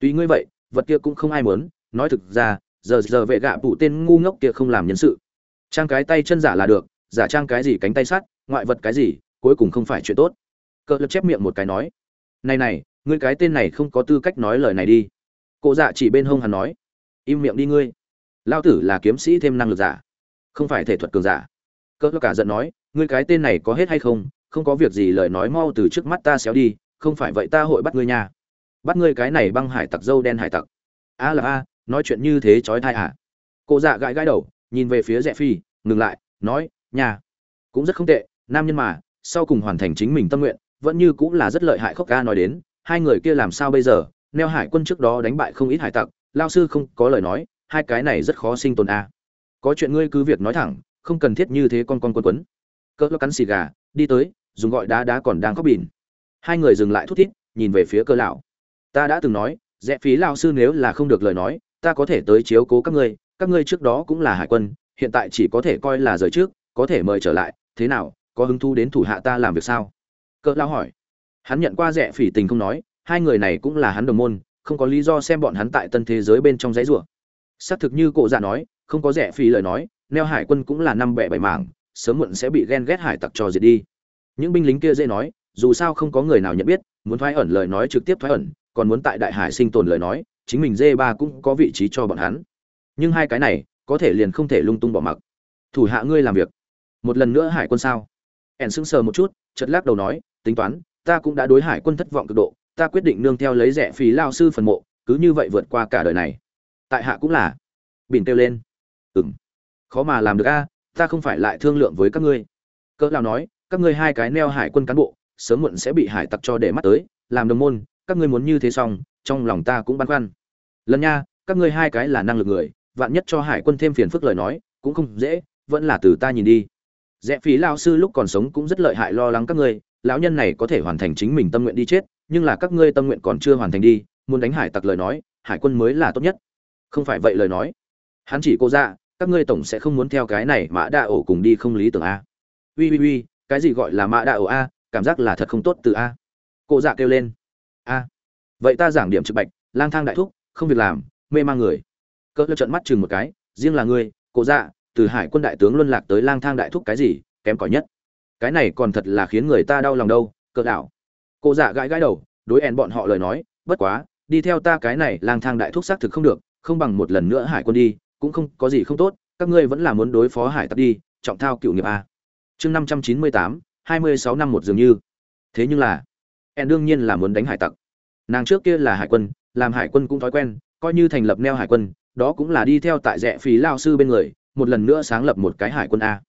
tuy ngươi vậy vật kia cũng không ai muốn, nói thực ra, giờ giờ vệ gạ bụ tên ngu ngốc kia không làm nhân sự. Trang cái tay chân giả là được, giả trang cái gì cánh tay sắt, ngoại vật cái gì, cuối cùng không phải chuyện tốt. Cỡ lập chép miệng một cái nói, này này, ngươi cái tên này không có tư cách nói lời này đi. Cụ dạ chỉ bên hông hắn nói, im miệng đi ngươi. Lao tử là kiếm sĩ thêm năng lực giả, không phải thể thuật cường giả. Cỡ cả giận nói, ngươi cái tên này có hết hay không? Không có việc gì lời nói mau từ trước mắt ta xéo đi, không phải vậy ta hội bắt ngươi nha bắt ngươi cái này băng hải tặc dâu đen hải tặc. A là a, nói chuyện như thế trói thai à? Cụ dạ gãi gãi đầu, nhìn về phía rẽ phi, ngừng lại, nói, nhà, cũng rất không tệ, nam nhân mà, sau cùng hoàn thành chính mình tâm nguyện, vẫn như cũng là rất lợi hại khóc ca nói đến, hai người kia làm sao bây giờ? Neo hải quân trước đó đánh bại không ít hải tặc, lao sư không có lời nói, hai cái này rất khó sinh tồn a có chuyện ngươi cứ việc nói thẳng, không cần thiết như thế con con quân quấn. Cỡ cắn xì gà, đi tới, dùng gọi đá đá còn đang khóc bìn hai người dừng lại thút thít, nhìn về phía cơ lão ta đã từng nói rẽ phí lao sư nếu là không được lời nói, ta có thể tới chiếu cố các ngươi các ngươi trước đó cũng là hải quân, hiện tại chỉ có thể coi là rời trước, có thể mời trở lại, thế nào, có hứng thú đến thủ hạ ta làm việc sao? Cỡ lao hỏi. Hắn nhận qua rẻ phỉ tình không nói, hai người này cũng là hắn đồng môn, không có lý do xem bọn hắn tại tân thế giới bên trong giấy rủa. Xác thực như cụ dạ nói, không có rẻ phỉ lời nói, neo hải quân cũng là năm bẻ bảy mảng, sớm muộn sẽ bị ghen ghét hải tặc trò diệt đi. Những binh lính kia dễ nói, dù sao không có người nào nhận biết, muốn thoái ẩn lời nói trực tiếp thoái ẩn còn muốn tại đại hải sinh tồn lời nói, chính mình dê ba cũng có vị trí cho bọn hắn. Nhưng hai cái này, có thể liền không thể lung tung bỏ mặc. Thủ hạ ngươi làm việc. Một lần nữa hải quân sao? Ẻn sững sờ một chút chật lắc đầu nói, tính toán, ta cũng đã đối hải quân thất vọng cực độ, ta quyết định nương theo lấy rẻ phí lao sư phần mộ, cứ như vậy vượt qua cả đời này. Tại hạ cũng là. Bỉn kêu lên. Ừng khó mà làm được a, ta không phải lại thương lượng với các ngươi. Cỡ lao nói, các ngươi hai cái neo hải quân cán bộ, sớm muộn sẽ bị hải tặc cho để mắt tới, làm đồng môn các ngươi muốn như thế xong, trong lòng ta cũng băn khoăn. Lần nha, các ngươi hai cái là năng lực người, vạn nhất cho hải quân thêm phiền phức lời nói, cũng không dễ, vẫn là từ ta nhìn đi. Rẽ phí lao sư lúc còn sống cũng rất lợi hại lo lắng các ngươi, lão nhân này có thể hoàn thành chính mình tâm nguyện đi chết, nhưng là các ngươi tâm nguyện còn chưa hoàn thành đi, muốn đánh hải tặc lời nói, hải quân mới là tốt nhất. Không phải vậy lời nói. Hắn chỉ cô ra các ngươi tổng sẽ không muốn theo cái này mã đa ổ cùng đi không lý tưởng a. Ui ui ui, cái gì gọi là mã đa ổ a, cảm giác là thật không tốt từ a. Cô dạ kêu lên a vậy ta giảng điểm trực bạch, lang thang đại thúc, không việc làm, mê mang người. Cỡ trận mắt chừng một cái, riêng là ngươi cổ dạ từ hải quân đại tướng luân lạc tới lang thang đại thúc cái gì, kém cỏi nhất. Cái này còn thật là khiến người ta đau lòng đâu cỡ đảo cổ dạ gãi gãi đầu, đối en bọn họ lời nói, bất quá, đi theo ta cái này, lang thang đại thúc xác thực không được, không bằng một lần nữa hải quân đi, cũng không, có gì không tốt, các ngươi vẫn là muốn đối phó hải tặc đi, trọng thao cựu nghiệp a. Chương năm trăm chín mươi tám, hai mươi sáu năm một dường như. Thế nhưng là en đương nhiên là muốn đánh hải tặc. Nàng trước kia là hải quân, làm hải quân cũng thói quen, coi như thành lập neo hải quân, đó cũng là đi theo tại rẽ phí lao sư bên người, một lần nữa sáng lập một cái hải quân a.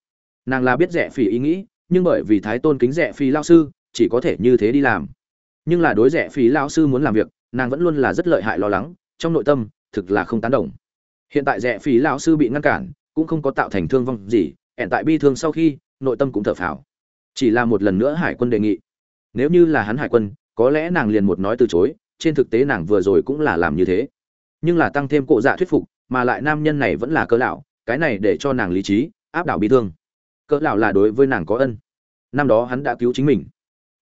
Nàng là biết rẽ phí ý nghĩ, nhưng bởi vì thái tôn kính rẽ phí lao sư, chỉ có thể như thế đi làm. Nhưng là đối rẽ phí lao sư muốn làm việc, nàng vẫn luôn là rất lợi hại lo lắng, trong nội tâm, thực là không tán đồng. Hiện tại rẽ phí lao sư bị ngăn cản, cũng không có tạo thành thương vong gì hiện tại bi thương sau khi, nội tâm cũng thở phào. Chỉ là một lần nữa hải quân đề nghị nếu như là hắn hải quân, có lẽ nàng liền một nói từ chối, trên thực tế nàng vừa rồi cũng là làm như thế. Nhưng là tăng thêm cộ dạ thuyết phục, mà lại nam nhân này vẫn là cỡ lão, cái này để cho nàng lý trí, áp đảo bị thương. Cỡ lão là đối với nàng có ân. Năm đó hắn đã cứu chính mình.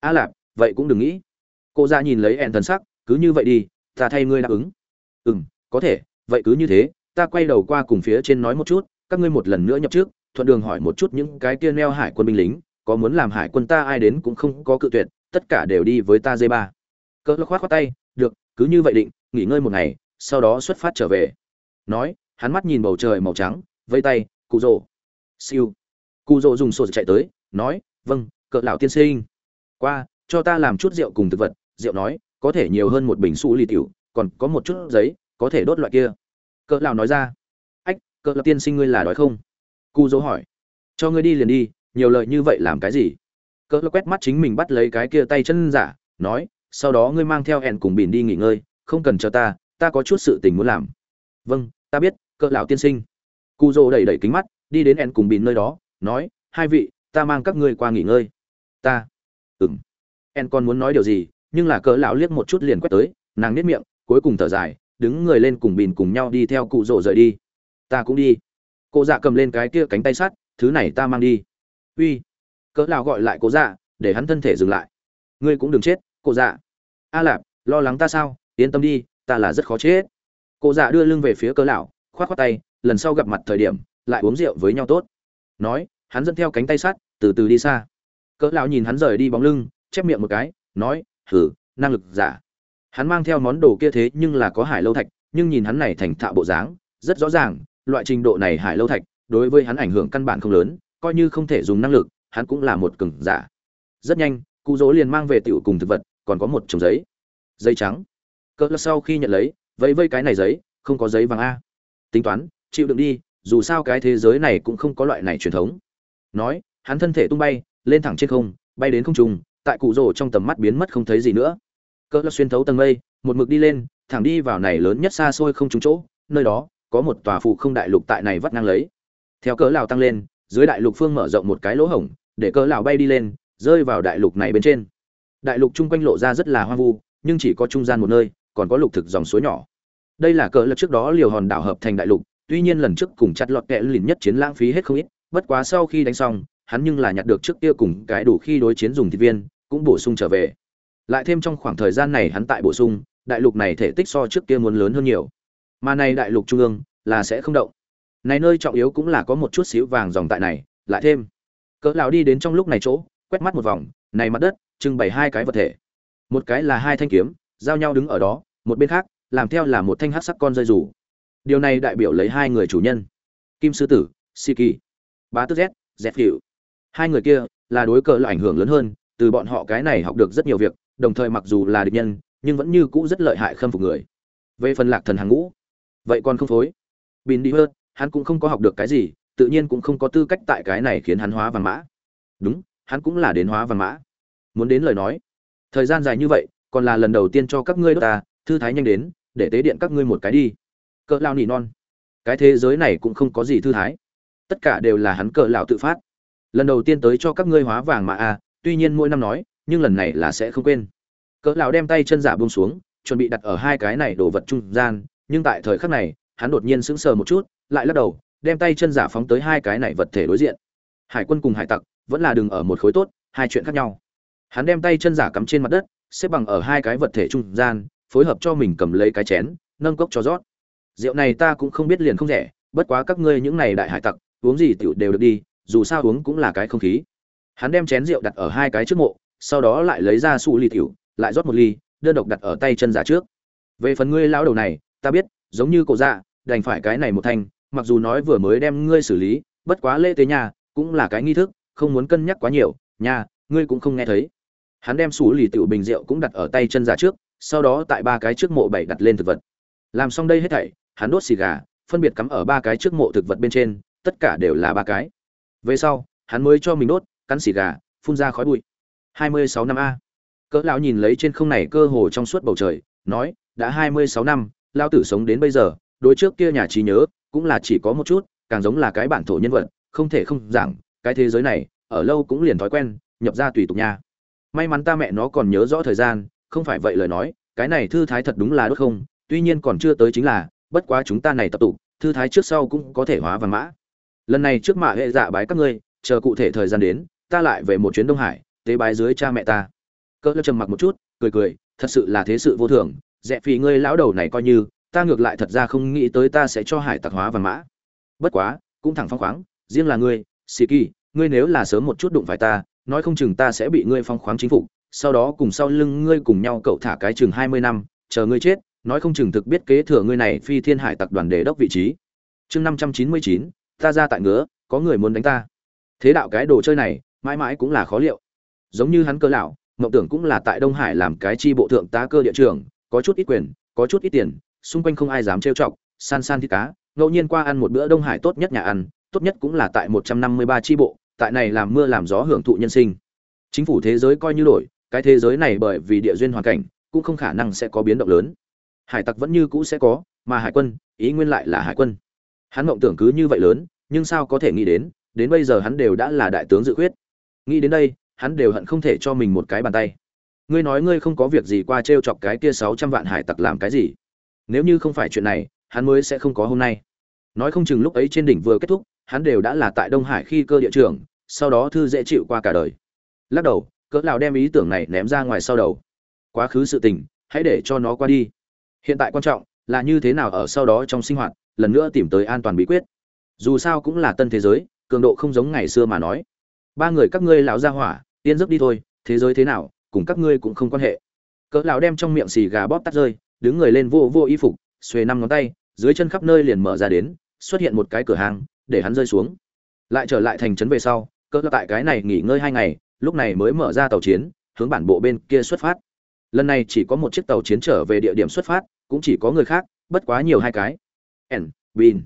A à lạp, vậy cũng đừng nghĩ. Cô ra dạ nhìn lấy ẹn thần sắc, cứ như vậy đi, ta thay ngươi đáp ứng. Ừ m có thể, vậy cứ như thế, ta quay đầu qua cùng phía trên nói một chút, các ngươi một lần nữa nhập trước, thuận đường hỏi một chút những cái kia neo hải quân binh lính, có muốn làm hải quân ta ai đến cũng không có cự tuyệt tất cả đều đi với ta dây ba cỡ khoát khoát tay, được, cứ như vậy định, nghỉ ngơi một ngày, sau đó xuất phát trở về. Nói, hắn mắt nhìn bầu trời màu trắng, vây tay, cụ rồ siêu. Cụ rồ dùng sổ chạy tới, nói vâng cỡ lão tiên sinh. Qua, cho ta làm chút rượu cùng thực vật. Rượu nói, có thể nhiều hơn một bình su ly tiểu, còn có một chút giấy, có thể đốt loại kia. Cỡ lão nói ra, ách, cỡ lão tiên sinh ngươi là đói không? Cụ rồ hỏi, cho ngươi đi liền đi, nhiều lời như vậy làm cái gì? Cỡ lão quét mắt chính mình bắt lấy cái kia tay chân giả, nói, sau đó ngươi mang theo hẹn cùng bỉn đi nghỉ ngơi, không cần chờ ta ta có chút sự tình muốn làm. Vâng ta biết cỡ lão tiên sinh. Cụ rồ đẩy đẩy kính mắt, đi đến hẹn cùng bỉn nơi đó, nói, hai vị, ta mang các ngươi qua nghỉ ngơi. Ta. Ừm. Hẹn còn muốn nói điều gì, nhưng là cỡ lão liếc một chút liền quét tới, nàng nít miệng, cuối cùng thở dài, đứng người lên cùng bìn cùng nhau đi theo cụ rồ rời đi. Ta cũng đi. Cô dạ cầm lên cái kia cánh tay sắt, thứ này ta mang đi. Uy cỡ lão gọi lại Cố dạ để hắn thân thể dừng lại. Ngươi cũng đừng chết cô dạ. A lạp, lo lắng ta sao? Yên tâm đi, ta là rất khó chết. Cô dạ đưa lưng về phía cỡ lão, khoát khoát tay, lần sau gặp mặt thời điểm, lại uống rượu với nhau tốt. Nói, hắn dẫn theo cánh tay sắt, từ từ đi xa. Cỡ lão nhìn hắn rời đi bóng lưng, chép miệng một cái, nói, hử, năng lực giả. Hắn mang theo món đồ kia thế nhưng là có hải lâu thạch, nhưng nhìn hắn này thành thạo bộ dáng, rất rõ ràng, loại trình độ này hải lâu thạch, đối với hắn ảnh hưởng căn bản không lớn, coi như không thể dùng năng lực hắn cũng là một cường giả. Rất nhanh cụ dỗ liền mang về tiểu cùng thực vật, còn có một chồng giấy. Giấy trắng. Cỡ sau khi nhận lấy vây vây cái này giấy, không có giấy vàng a. Tính toán, chịu đựng đi, dù sao cái thế giới này cũng không có loại này truyền thống. Nói, hắn thân thể tung bay, lên thẳng trên không, bay đến không trung, tại cụ rồ trong tầm mắt biến mất không thấy gì nữa. Cỡ xuyên thấu tầng mây, một mực đi lên, thẳng đi vào này lớn nhất xa xôi không trúng chỗ, nơi đó, có một tòa phụ không đại lục tại này vắt ngang lấy. Theo cỡ lão tăng lên, dưới đại lục phương mở rộng một cái lỗ hổng để cỡ lão bay đi lên, rơi vào đại lục này bên trên. Đại lục chung quanh lộ ra rất là hoang vu, nhưng chỉ có trung gian một nơi, còn có lục thực dòng suối nhỏ. Đây là cỡ lực trước đó liều hòn đảo hợp thành đại lục, tuy nhiên lần trước cùng chặt lọt kẻ lìn nhất chiến lãng phí hết không ít, bất quá sau khi đánh xong, hắn nhưng là nhặt được trước kia cùng cái đủ khi đối chiến dùng thịt viên, cũng bổ sung trở về. Lại thêm trong khoảng thời gian này hắn tại bổ sung, đại lục này thể tích so trước kia muốn lớn hơn nhiều. Mà này đại lục trung ương, là sẽ không động. Này nơi trọng yếu cũng là có một chút xíu vàng dòng tại này, lại thêm cỡ lão đi đến trong lúc này chỗ, quét mắt một vòng, này mặt đất, trưng bày hai cái vật thể. Một cái là hai thanh kiếm, giao nhau đứng ở đó, một bên khác, làm theo là một thanh hắc sắc con rơi rủ. Điều này đại biểu lấy hai người chủ nhân. Kim sư tử, siki, bá tước z z hiệu hai người kia là đối cờ là ảnh hưởng lớn hơn, từ bọn họ cái này học được rất nhiều việc, đồng thời mặc dù là địch nhân, nhưng vẫn như cũ rất lợi hại khâm phục người. Về phần lạc thần hàng ngũ, vậy còn không phối? Bin đi hơn hắn cũng không có học được cái gì tự nhiên cũng không có tư cách tại cái này khiến hắn hóa vàng mã. Đúng hắn cũng là đến hóa vàng mã. Muốn đến lời nói. Thời gian dài như vậy còn là lần đầu tiên cho các ngươi đốt ta thư thái nhanh đến để tế điện các ngươi một cái đi. Cỡ lao nỉ non. Cái thế giới này cũng không có gì thư thái. Tất cả đều là hắn cỡ lão tự phát. Lần đầu tiên tới cho các ngươi hóa vàng mà a à, tuy nhiên mỗi năm nói nhưng lần này là sẽ không quên. Cỡ lão đem tay chân giả buông xuống chuẩn bị đặt ở hai cái này đồ vật trung gian nhưng tại thời khắc này hắn đột nhiên sững sờ một chút lại lắc đầu đem tay chân giả phóng tới hai cái này vật thể đối diện. Hải quân cùng hải tặc vẫn là đừng ở một khối tốt, hai chuyện khác nhau. Hắn đem tay chân giả cắm trên mặt đất, xếp bằng ở hai cái vật thể trung gian, phối hợp cho mình cầm lấy cái chén, nâng cốc cho rót. Rượu này ta cũng không biết liền không rẻ, bất quá các ngươi những này đại hải tặc, uống gì tiểu đều được đi, dù sao uống cũng là cái không khí. Hắn đem chén rượu đặt ở hai cái trước mộ, sau đó lại lấy ra su ly tiểu, lại rót một ly, đơn độc đặt ở tay chân giả trước. Về phần ngươi lão đầu này, ta biết, giống như cổ dạ đành phải cái này một thanh mặc dù nói vừa mới đem ngươi xử lý bất quá lễ tế nhà cũng là cái nghi thức không muốn cân nhắc quá nhiều nhà, ngươi cũng không nghe thấy. Hắn đem xù lì tiểu bình rượu cũng đặt ở tay chân giả trước sau đó tại ba cái trước mộ bảy đặt lên thực vật. Làm xong đây hết thảy hắn đốt xì gà phân biệt cắm ở ba cái trước mộ thực vật bên trên tất cả đều là ba cái. Về sau hắn mới cho mình đốt cắn xì gà phun ra khói bụi. Hai mươi sáu năm a. Cỡ lão nhìn lấy trên không này cơ hồ trong suốt bầu trời nói đã hai mươi sáu năm lao tử sống đến bây giờ đối trước kia nhà trí nhớ cũng là chỉ có một chút, càng giống là cái bản thổ nhân vật, không thể không giảng, cái thế giới này, ở lâu cũng liền thói quen, nhập ra tùy tục nha. May mắn ta mẹ nó còn nhớ rõ thời gian, không phải vậy lời nói, cái này thư thái thật đúng là đốt không, tuy nhiên còn chưa tới chính là, bất quá chúng ta này tập tụ thư thái trước sau cũng có thể hóa vàng mã. Lần này trước mạ hệ dạ bái các ngươi, chờ cụ thể thời gian đến, ta lại về một chuyến đông hải, tế bái dưới cha mẹ ta. Cỡ trầm mặc một chút, cười cười, thật sự là thế sự vô thường dẹp phì ngươi lão đầu này coi như ta ngược lại thật ra không nghĩ tới ta sẽ cho hải tặc hóa vàng mã. Bất quá, cũng thẳng phong khoáng, riêng là ngươi xì kỳ, ngươi nếu là sớm một chút đụng phải ta, nói không chừng ta sẽ bị ngươi phong khoáng chính phủ. sau đó cùng sau lưng ngươi cùng nhau cậu thả cái chừng hai mươi năm, chờ ngươi chết, nói không chừng thực biết kế thừa ngươi này phi thiên hải tặc đoàn đề đốc vị trí. Chương năm trăm chín mươi chín, ta ra tại ngứa, có người muốn đánh ta. Thế đạo cái đồ chơi này, mãi mãi cũng là khó liệu. Giống như hắn cơ lão, mộng tưởng cũng là tại đông hải làm cái chi bộ thượng tá cơ địa trường có chút ít quyền, có chút ít tiền xung quanh không ai dám trêu chọc san san thịt cá ngẫu nhiên qua ăn một bữa đông hải tốt nhất nhà ăn tốt nhất cũng là tại một trăm năm mươi ba chi bộ tại này làm mưa làm gió hưởng thụ nhân sinh. Chính phủ thế giới coi như đổi cái thế giới này bởi vì địa duyên hoàn cảnh cũng không khả năng sẽ có biến động lớn. Hải tặc vẫn như cũ sẽ có mà hải quân ý nguyên lại là hải quân. Hắn mộng tưởng cứ như vậy lớn nhưng sao có thể nghĩ đến đến bây giờ hắn đều đã là đại tướng dự quyết, nghĩ đến đây hắn đều hận không thể cho mình một cái bàn tay. Ngươi nói ngươi không có việc gì qua trêu chọc cái kia sáu trăm vạn hải tặc làm cái gì? Nếu như không phải chuyện này, hắn mới sẽ không có hôm nay. Nói không chừng lúc ấy trên đỉnh vừa kết thúc, hắn đều đã là tại đông hải khi cơ địa trường sau đó thư dễ chịu qua cả đời. Lắc đầu, cỡ nào đem ý tưởng này ném ra ngoài sau đầu. Quá khứ sự tình, hãy để cho nó qua đi. Hiện tại quan trọng là như thế nào ở sau đó trong sinh hoạt, lần nữa tìm tới an toàn bí quyết. Dù sao cũng là tân thế giới, cường độ không giống ngày xưa mà nói. Ba người các ngươi lão ra hỏa, yên giấc đi thôi, thế giới thế nào, cùng các ngươi cũng không quan hệ. Cỡ lão đem trong miệng xì gà bóp tắt rơi đứng người lên vô vô y phục, xuề năm ngón tay, dưới chân khắp nơi liền mở ra đến, xuất hiện một cái cửa hàng, để hắn rơi xuống. Lại trở lại thành trấn về sau cỡ tại cái này nghỉ ngơi hai ngày, lúc này mới mở ra tàu chiến, hướng bản bộ bên kia xuất phát. Lần này chỉ có một chiếc tàu chiến trở về địa điểm xuất phát, cũng chỉ có người khác, bất quá nhiều hai cái. Ẩn bin.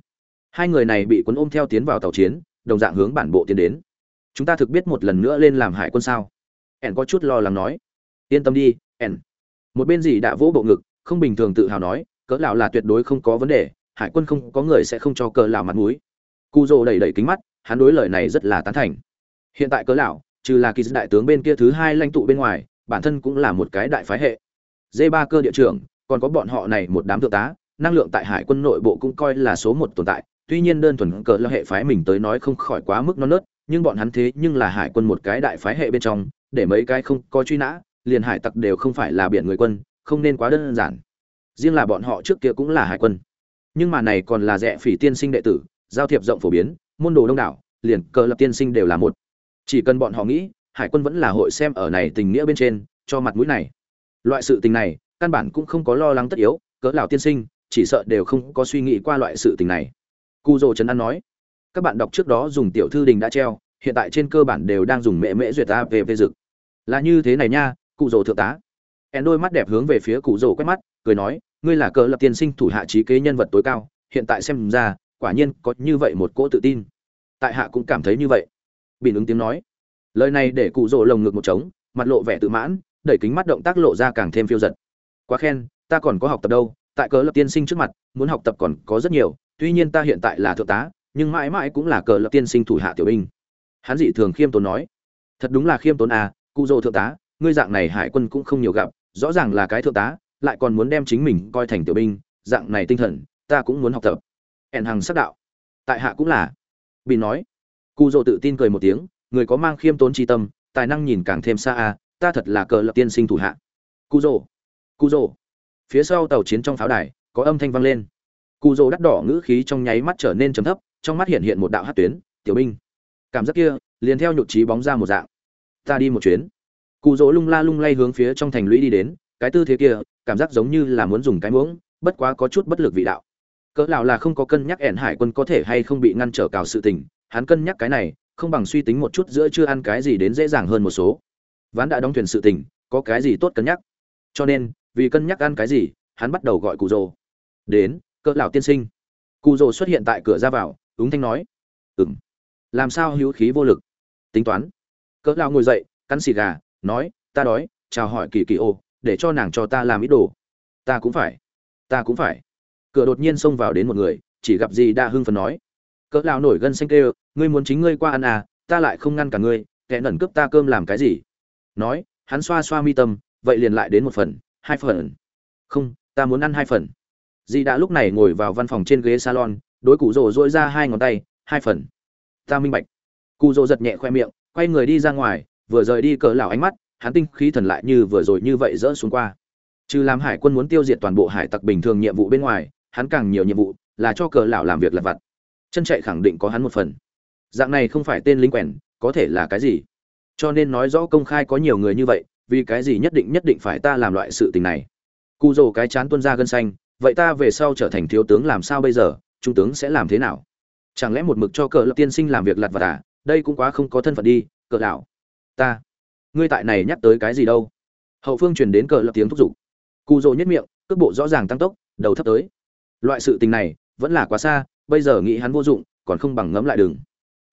Hai người này bị cuốn ôm theo tiến vào tàu chiến, đồng dạng hướng bản bộ tiến đến. Chúng ta thực biết một lần nữa lên làm hải quân sao? Ẩn có chút lo lắng nói. Yên tâm đi ẩn một bên gì đã vỗ bộ ngực không bình thường tự hào nói, cỡ lão là tuyệt đối không có vấn đề, hải quân không có người sẽ không cho cỡ lão mặt mũi. Cu dô đẩy đẩy kính mắt, hắn đối lời này rất là tán thành. Hiện tại cỡ lão, trừ là kỳ đại tướng bên kia thứ hai lãnh tụ bên ngoài, bản thân cũng là một cái đại phái hệ. D ba cơ địa trưởng, còn có bọn họ này một đám thượng tá, năng lượng tại hải quân nội bộ cũng coi là số một tồn tại, tuy nhiên đơn thuần cỡ lão hệ phái mình tới nói không khỏi quá mức non nớt, nhưng bọn hắn thế nhưng là hải quân một cái đại phái hệ bên trong, để mấy cái không có truy nã, liền hải tặc đều không phải là biển người quân không nên quá đơn giản. Riêng là bọn họ trước kia cũng là hải quân. Nhưng mà này còn là rẻ phỉ tiên sinh đệ tử, giao thiệp rộng phổ biến, môn đồ đông đảo, liền cờ lập tiên sinh đều là một. Chỉ cần bọn họ nghĩ, hải quân vẫn là hội xem ở này tình nghĩa bên trên, cho mặt mũi này. Loại sự tình này, căn bản cũng không có lo lắng tất yếu, cỡ lão tiên sinh, chỉ sợ đều không có suy nghĩ qua loại sự tình này. Cu dô trấn an nói, các bạn đọc trước đó dùng tiểu thư đình đã treo, hiện tại trên cơ bản đều đang dùng mẹ mễ duyệt ta về về dực. Là như thế này nha cụ dô thượng tá hẹn đôi mắt đẹp hướng về phía cụ rồ quét mắt, cười nói, ngươi là cờ lập tiên sinh thủ hạ trí kế nhân vật tối cao, hiện tại xem ra, quả nhiên có như vậy một cỗ tự tin. Tại hạ cũng cảm thấy như vậy. Bình ứng tiếng nói. Lời này để cụ rồ lồng ngực một trống, mặt lộ vẻ tự mãn, đẩy kính mắt động tác lộ ra càng thêm phiêu giật. Quá khen, ta còn có học tập đâu, tại cờ lập tiên sinh trước mặt, muốn học tập còn có rất nhiều, tuy nhiên ta hiện tại là thượng tá, nhưng mãi mãi cũng là cờ lập tiên sinh thủ hạ tiểu binh. Hắn dị thường khiêm tốn nói. Thật đúng là khiêm tốn à cụ rồ thượng tá, ngươi dạng này hải quân cũng không nhiều gặp rõ ràng là cái thượng tá, lại còn muốn đem chính mình coi thành tiểu binh, dạng này tinh thần, ta cũng muốn học tập. Ẻn hằng sắc đạo. Tại hạ cũng là. Bị nói. Cụ rỗ tự tin cười một tiếng, người có mang khiêm tốn tri tâm, tài năng nhìn càng thêm xa a, ta thật là cờ lập tiên sinh thủ hạ. Cụ rồ cụ rồ phía sau tàu chiến trong pháo đài, có âm thanh vang lên. Cụ rồ đắt đỏ ngữ khí trong nháy mắt trở nên trầm thấp, trong mắt hiện hiện một đạo hát tuyến, tiểu binh. Cảm giác kia, liền theo nhụt trí bóng ra một dạng. Ta đi một chuyến cụ Dỗ lung la lung lay hướng phía trong thành lũy đi đến, cái tư thế kia, cảm giác giống như là muốn dùng cái muỗng, bất quá có chút bất lực vị đạo. Cỡ lão là không có cân nhắc ẻn hải quân có thể hay không bị ngăn trở cào sự tình, hắn cân nhắc cái này, không bằng suy tính một chút giữa chưa ăn cái gì đến dễ dàng hơn một số. Ván đã đóng thuyền sự tình, có cái gì tốt cân nhắc? Cho nên, vì cân nhắc ăn cái gì, hắn bắt đầu gọi cụ rồ đến, cỡ lão tiên sinh. Cụ rồ xuất hiện tại cửa ra vào, ứng thanh nói. Ừm. Làm sao hữu khí vô lực? Tính toán. Cỡ lão ngồi dậy, cắn xì gà nói, ta đói, chào hỏi kỳ kỳ ô, để cho nàng cho ta làm ít đồ. Ta cũng phải, ta cũng phải. Cửa đột nhiên xông vào đến một người, chỉ gặp gì đa hưng phấn nói, cỡ lão nổi gân xanh kêu, ngươi muốn chính ngươi qua ăn à ta lại không ngăn cả ngươi, kẻ nẩn cướp ta cơm làm cái gì? Nói, hắn xoa xoa mi tâm, vậy liền lại đến một phần, hai phần. Không, ta muốn ăn hai phần. Dì đã lúc này ngồi vào văn phòng trên ghế salon, đối cụ rồ dỗi ra hai ngón tay, hai phần. Ta minh bạch. Cụ rồ giật nhẹ khoe miệng, quay người đi ra ngoài vừa rời đi cỡ lão ánh mắt, hắn tinh khí thần lại như vừa rồi như vậy rỡ xuống qua. Trừ làm hải quân muốn tiêu diệt toàn bộ hải tặc bình thường nhiệm vụ bên ngoài, hắn càng nhiều nhiệm vụ là cho cỡ lão làm việc lặt vặt. Chân chạy khẳng định có hắn một phần. Dạng này không phải tên lính quèn, có thể là cái gì? Cho nên nói rõ công khai có nhiều người như vậy, vì cái gì nhất định nhất định phải ta làm loại sự tình này? Cụ rồ cái chán tuân ra gân xanh, vậy ta về sau trở thành thiếu tướng làm sao bây giờ? Trung tướng sẽ làm thế nào? Chẳng lẽ một mực cho cờ lập tiên sinh làm việc lặt vặt à? Đây cũng quá không có thân phận đi cờ lão ta, ngươi tại này nhắc tới cái gì đâu? Hậu phương truyền đến cờ lập tiếng thúc giục. Cụ rồ nhất miệng, cước bộ rõ ràng tăng tốc, đầu thấp tới. Loại sự tình này, vẫn là quá xa, bây giờ nghĩ hắn vô dụng, còn không bằng ngẫm lại đường.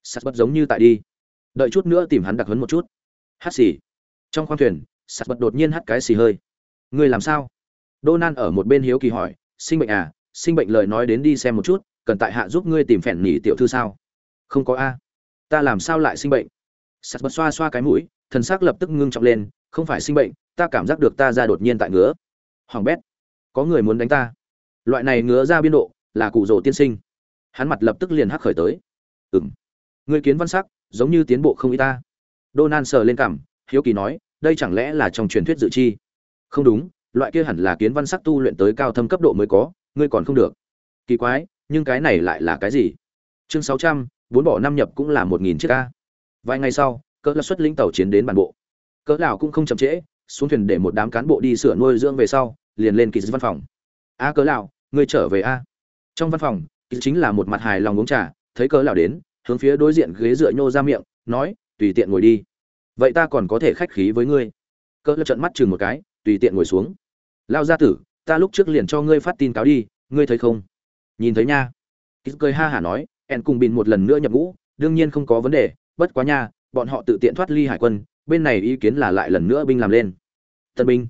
Sắt bất giống như tại đi. Đợi chút nữa tìm hắn đặc hấn một chút. Hát xì. Trong khoang thuyền, sắt bật đột nhiên hắt cái xì hơi. Người làm sao? Donan ở một bên hiếu kỳ hỏi, sinh bệnh à? Sinh bệnh lời nói đến đi xem một chút, cần tại hạ giúp ngươi tìm phèn nhỉ tiểu thư sao? Không có a. Ta làm sao lại sinh bệnh sắt bật xoa xoa cái mũi thần xác lập tức ngưng trọng lên không phải sinh bệnh ta cảm giác được ta ra đột nhiên tại ngứa hoàng bét có người muốn đánh ta loại này ngứa ra biên độ là cụ rồ tiên sinh hắn mặt lập tức liền hắc khởi tới ừng người kiến văn sắc giống như tiến bộ không y ta Donan sờ lên cằm, hiếu kỳ nói, đây chẳng lẽ là trong truyền thuyết dự chi? Không đúng, loại kia hẳn là kiến văn sắc tu luyện tới cao thâm cấp độ mới có, ngươi còn không được. Kỳ quái, nhưng cái này lại là cái gì? Chương 600, bốn bỏ năm nhập cũng là 1000 chiếc a. Vài ngày sau, cỡ là xuất lĩnh tàu chiến đến bản bộ. Cỡ lão cũng không chậm trễ, xuống thuyền để một đám cán bộ đi sửa nuôi dưỡng về sau, liền lên kỳ văn phòng. "A cỡ lão, ngươi trở về a?" Trong văn phòng, kỳ chính là một mặt hài lòng uống trà, thấy cỡ lão đến, hướng phía đối diện ghế dựa nhô ra miệng, nói, tùy tiện ngồi đi vậy ta còn có thể khách khí với ngươi cỡ lão trợn mắt chừng một cái tùy tiện ngồi xuống lao gia tử ta lúc trước liền cho ngươi phát tin cáo đi ngươi thấy không nhìn thấy nha kỳ cười ha hả nói ẹn cùng bình một lần nữa nhập ngũ đương nhiên không có vấn đề bất quá nha, bọn họ tự tiện thoát ly hải quân, bên này ý kiến là lại lần nữa binh làm lên. Tân binh.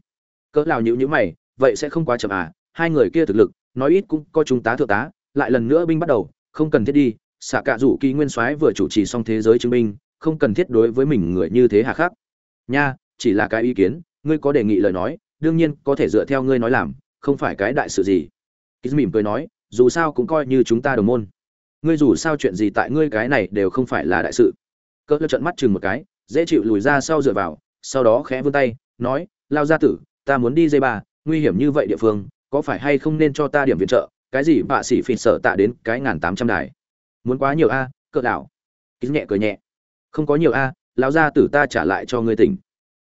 Cỡ lào nhữ nhữ mày, vậy sẽ không quá chậm à hai người kia thực lực, nói ít cũng có trung tá thượng tá, lại lần nữa binh bắt đầu, không cần thiết đi, xạ cạ rủ kỳ nguyên soái vừa chủ trì xong thế giới chứng minh, không cần thiết đối với mình người như thế hà khắc. Nha, chỉ là cái ý kiến, ngươi có đề nghị lời nói, đương nhiên có thể dựa theo ngươi nói làm, không phải cái đại sự gì. Kýt mỉm cười nói, dù sao cũng coi như chúng ta đồng môn. Ngươi dù sao chuyện gì tại ngươi cái này đều không phải là đại sự cỡ lơ trận mắt chừng một cái, dễ chịu lùi ra sau dựa vào, sau đó khẽ vươn tay, nói, lao ra tử, ta muốn đi dây ba nguy hiểm như vậy địa phương, có phải hay không nên cho ta điểm viện trợ? Cái gì bạ sĩ phìn sợ tạ đến cái ngàn tám trăm đài? Muốn quá nhiều a, cỡ đảo kín nhẹ cười nhẹ. Không có nhiều a, lão gia tử ta trả lại cho ngươi tỉnh.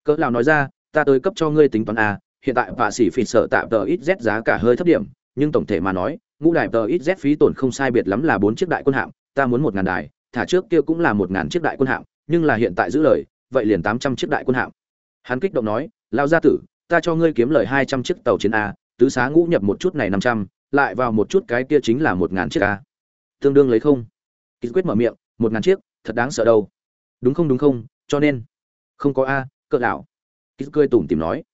Cỡ lão nói ra, ta tới cấp cho ngươi tính toán a, hiện tại vạ sĩ phìn sợ tạ tờ ít z giá cả hơi thấp điểm, nhưng tổng thể mà nói, ngũ đài tờ ít z phí tổn không sai biệt lắm là bốn chiếc đại quân hạm, ta muốn một ngàn đài thả trước kia cũng là một ngàn chiếc đại quân hạm, nhưng là hiện tại giữ lời, vậy liền tám trăm chiếc đại quân hạm. Hắn kích động nói lao gia tử, ta cho ngươi kiếm lời hai trăm chiếc tàu chiến a, tứ xá ngũ nhập một chút này năm trăm, lại vào một chút cái kia chính là một ngàn chiếc a. Tương đương lấy không? Ký quyết mở miệng, một ngàn chiếc, thật đáng sợ đâu. Đúng không đúng không, cho nên. Không có a, cỡ lão. Ký cười tủm tìm nói.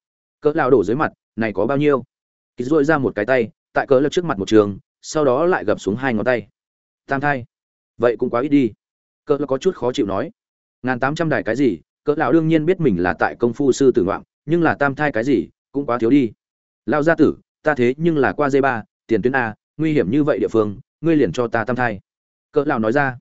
Cỡ lão đổ dưới mặt, này có bao nhiêu? Ký duỗi ra một cái tay, tại cỡ lão trước mặt một trường, sau đó lại gập xuống hai ngón tay. Tam thai vậy cũng quá ít đi. Cỡ có chút khó chịu nói. Ngàn tám trăm đài cái gì, cỡ lão đương nhiên biết mình là tại công phu sư tử ngoạn, nhưng là tam thai cái gì, cũng quá thiếu đi. Lão gia tử, ta thế nhưng là qua dây ba, tiền tuyến a, nguy hiểm như vậy địa phương, ngươi liền cho ta tam thai. Cỡ lão nói ra.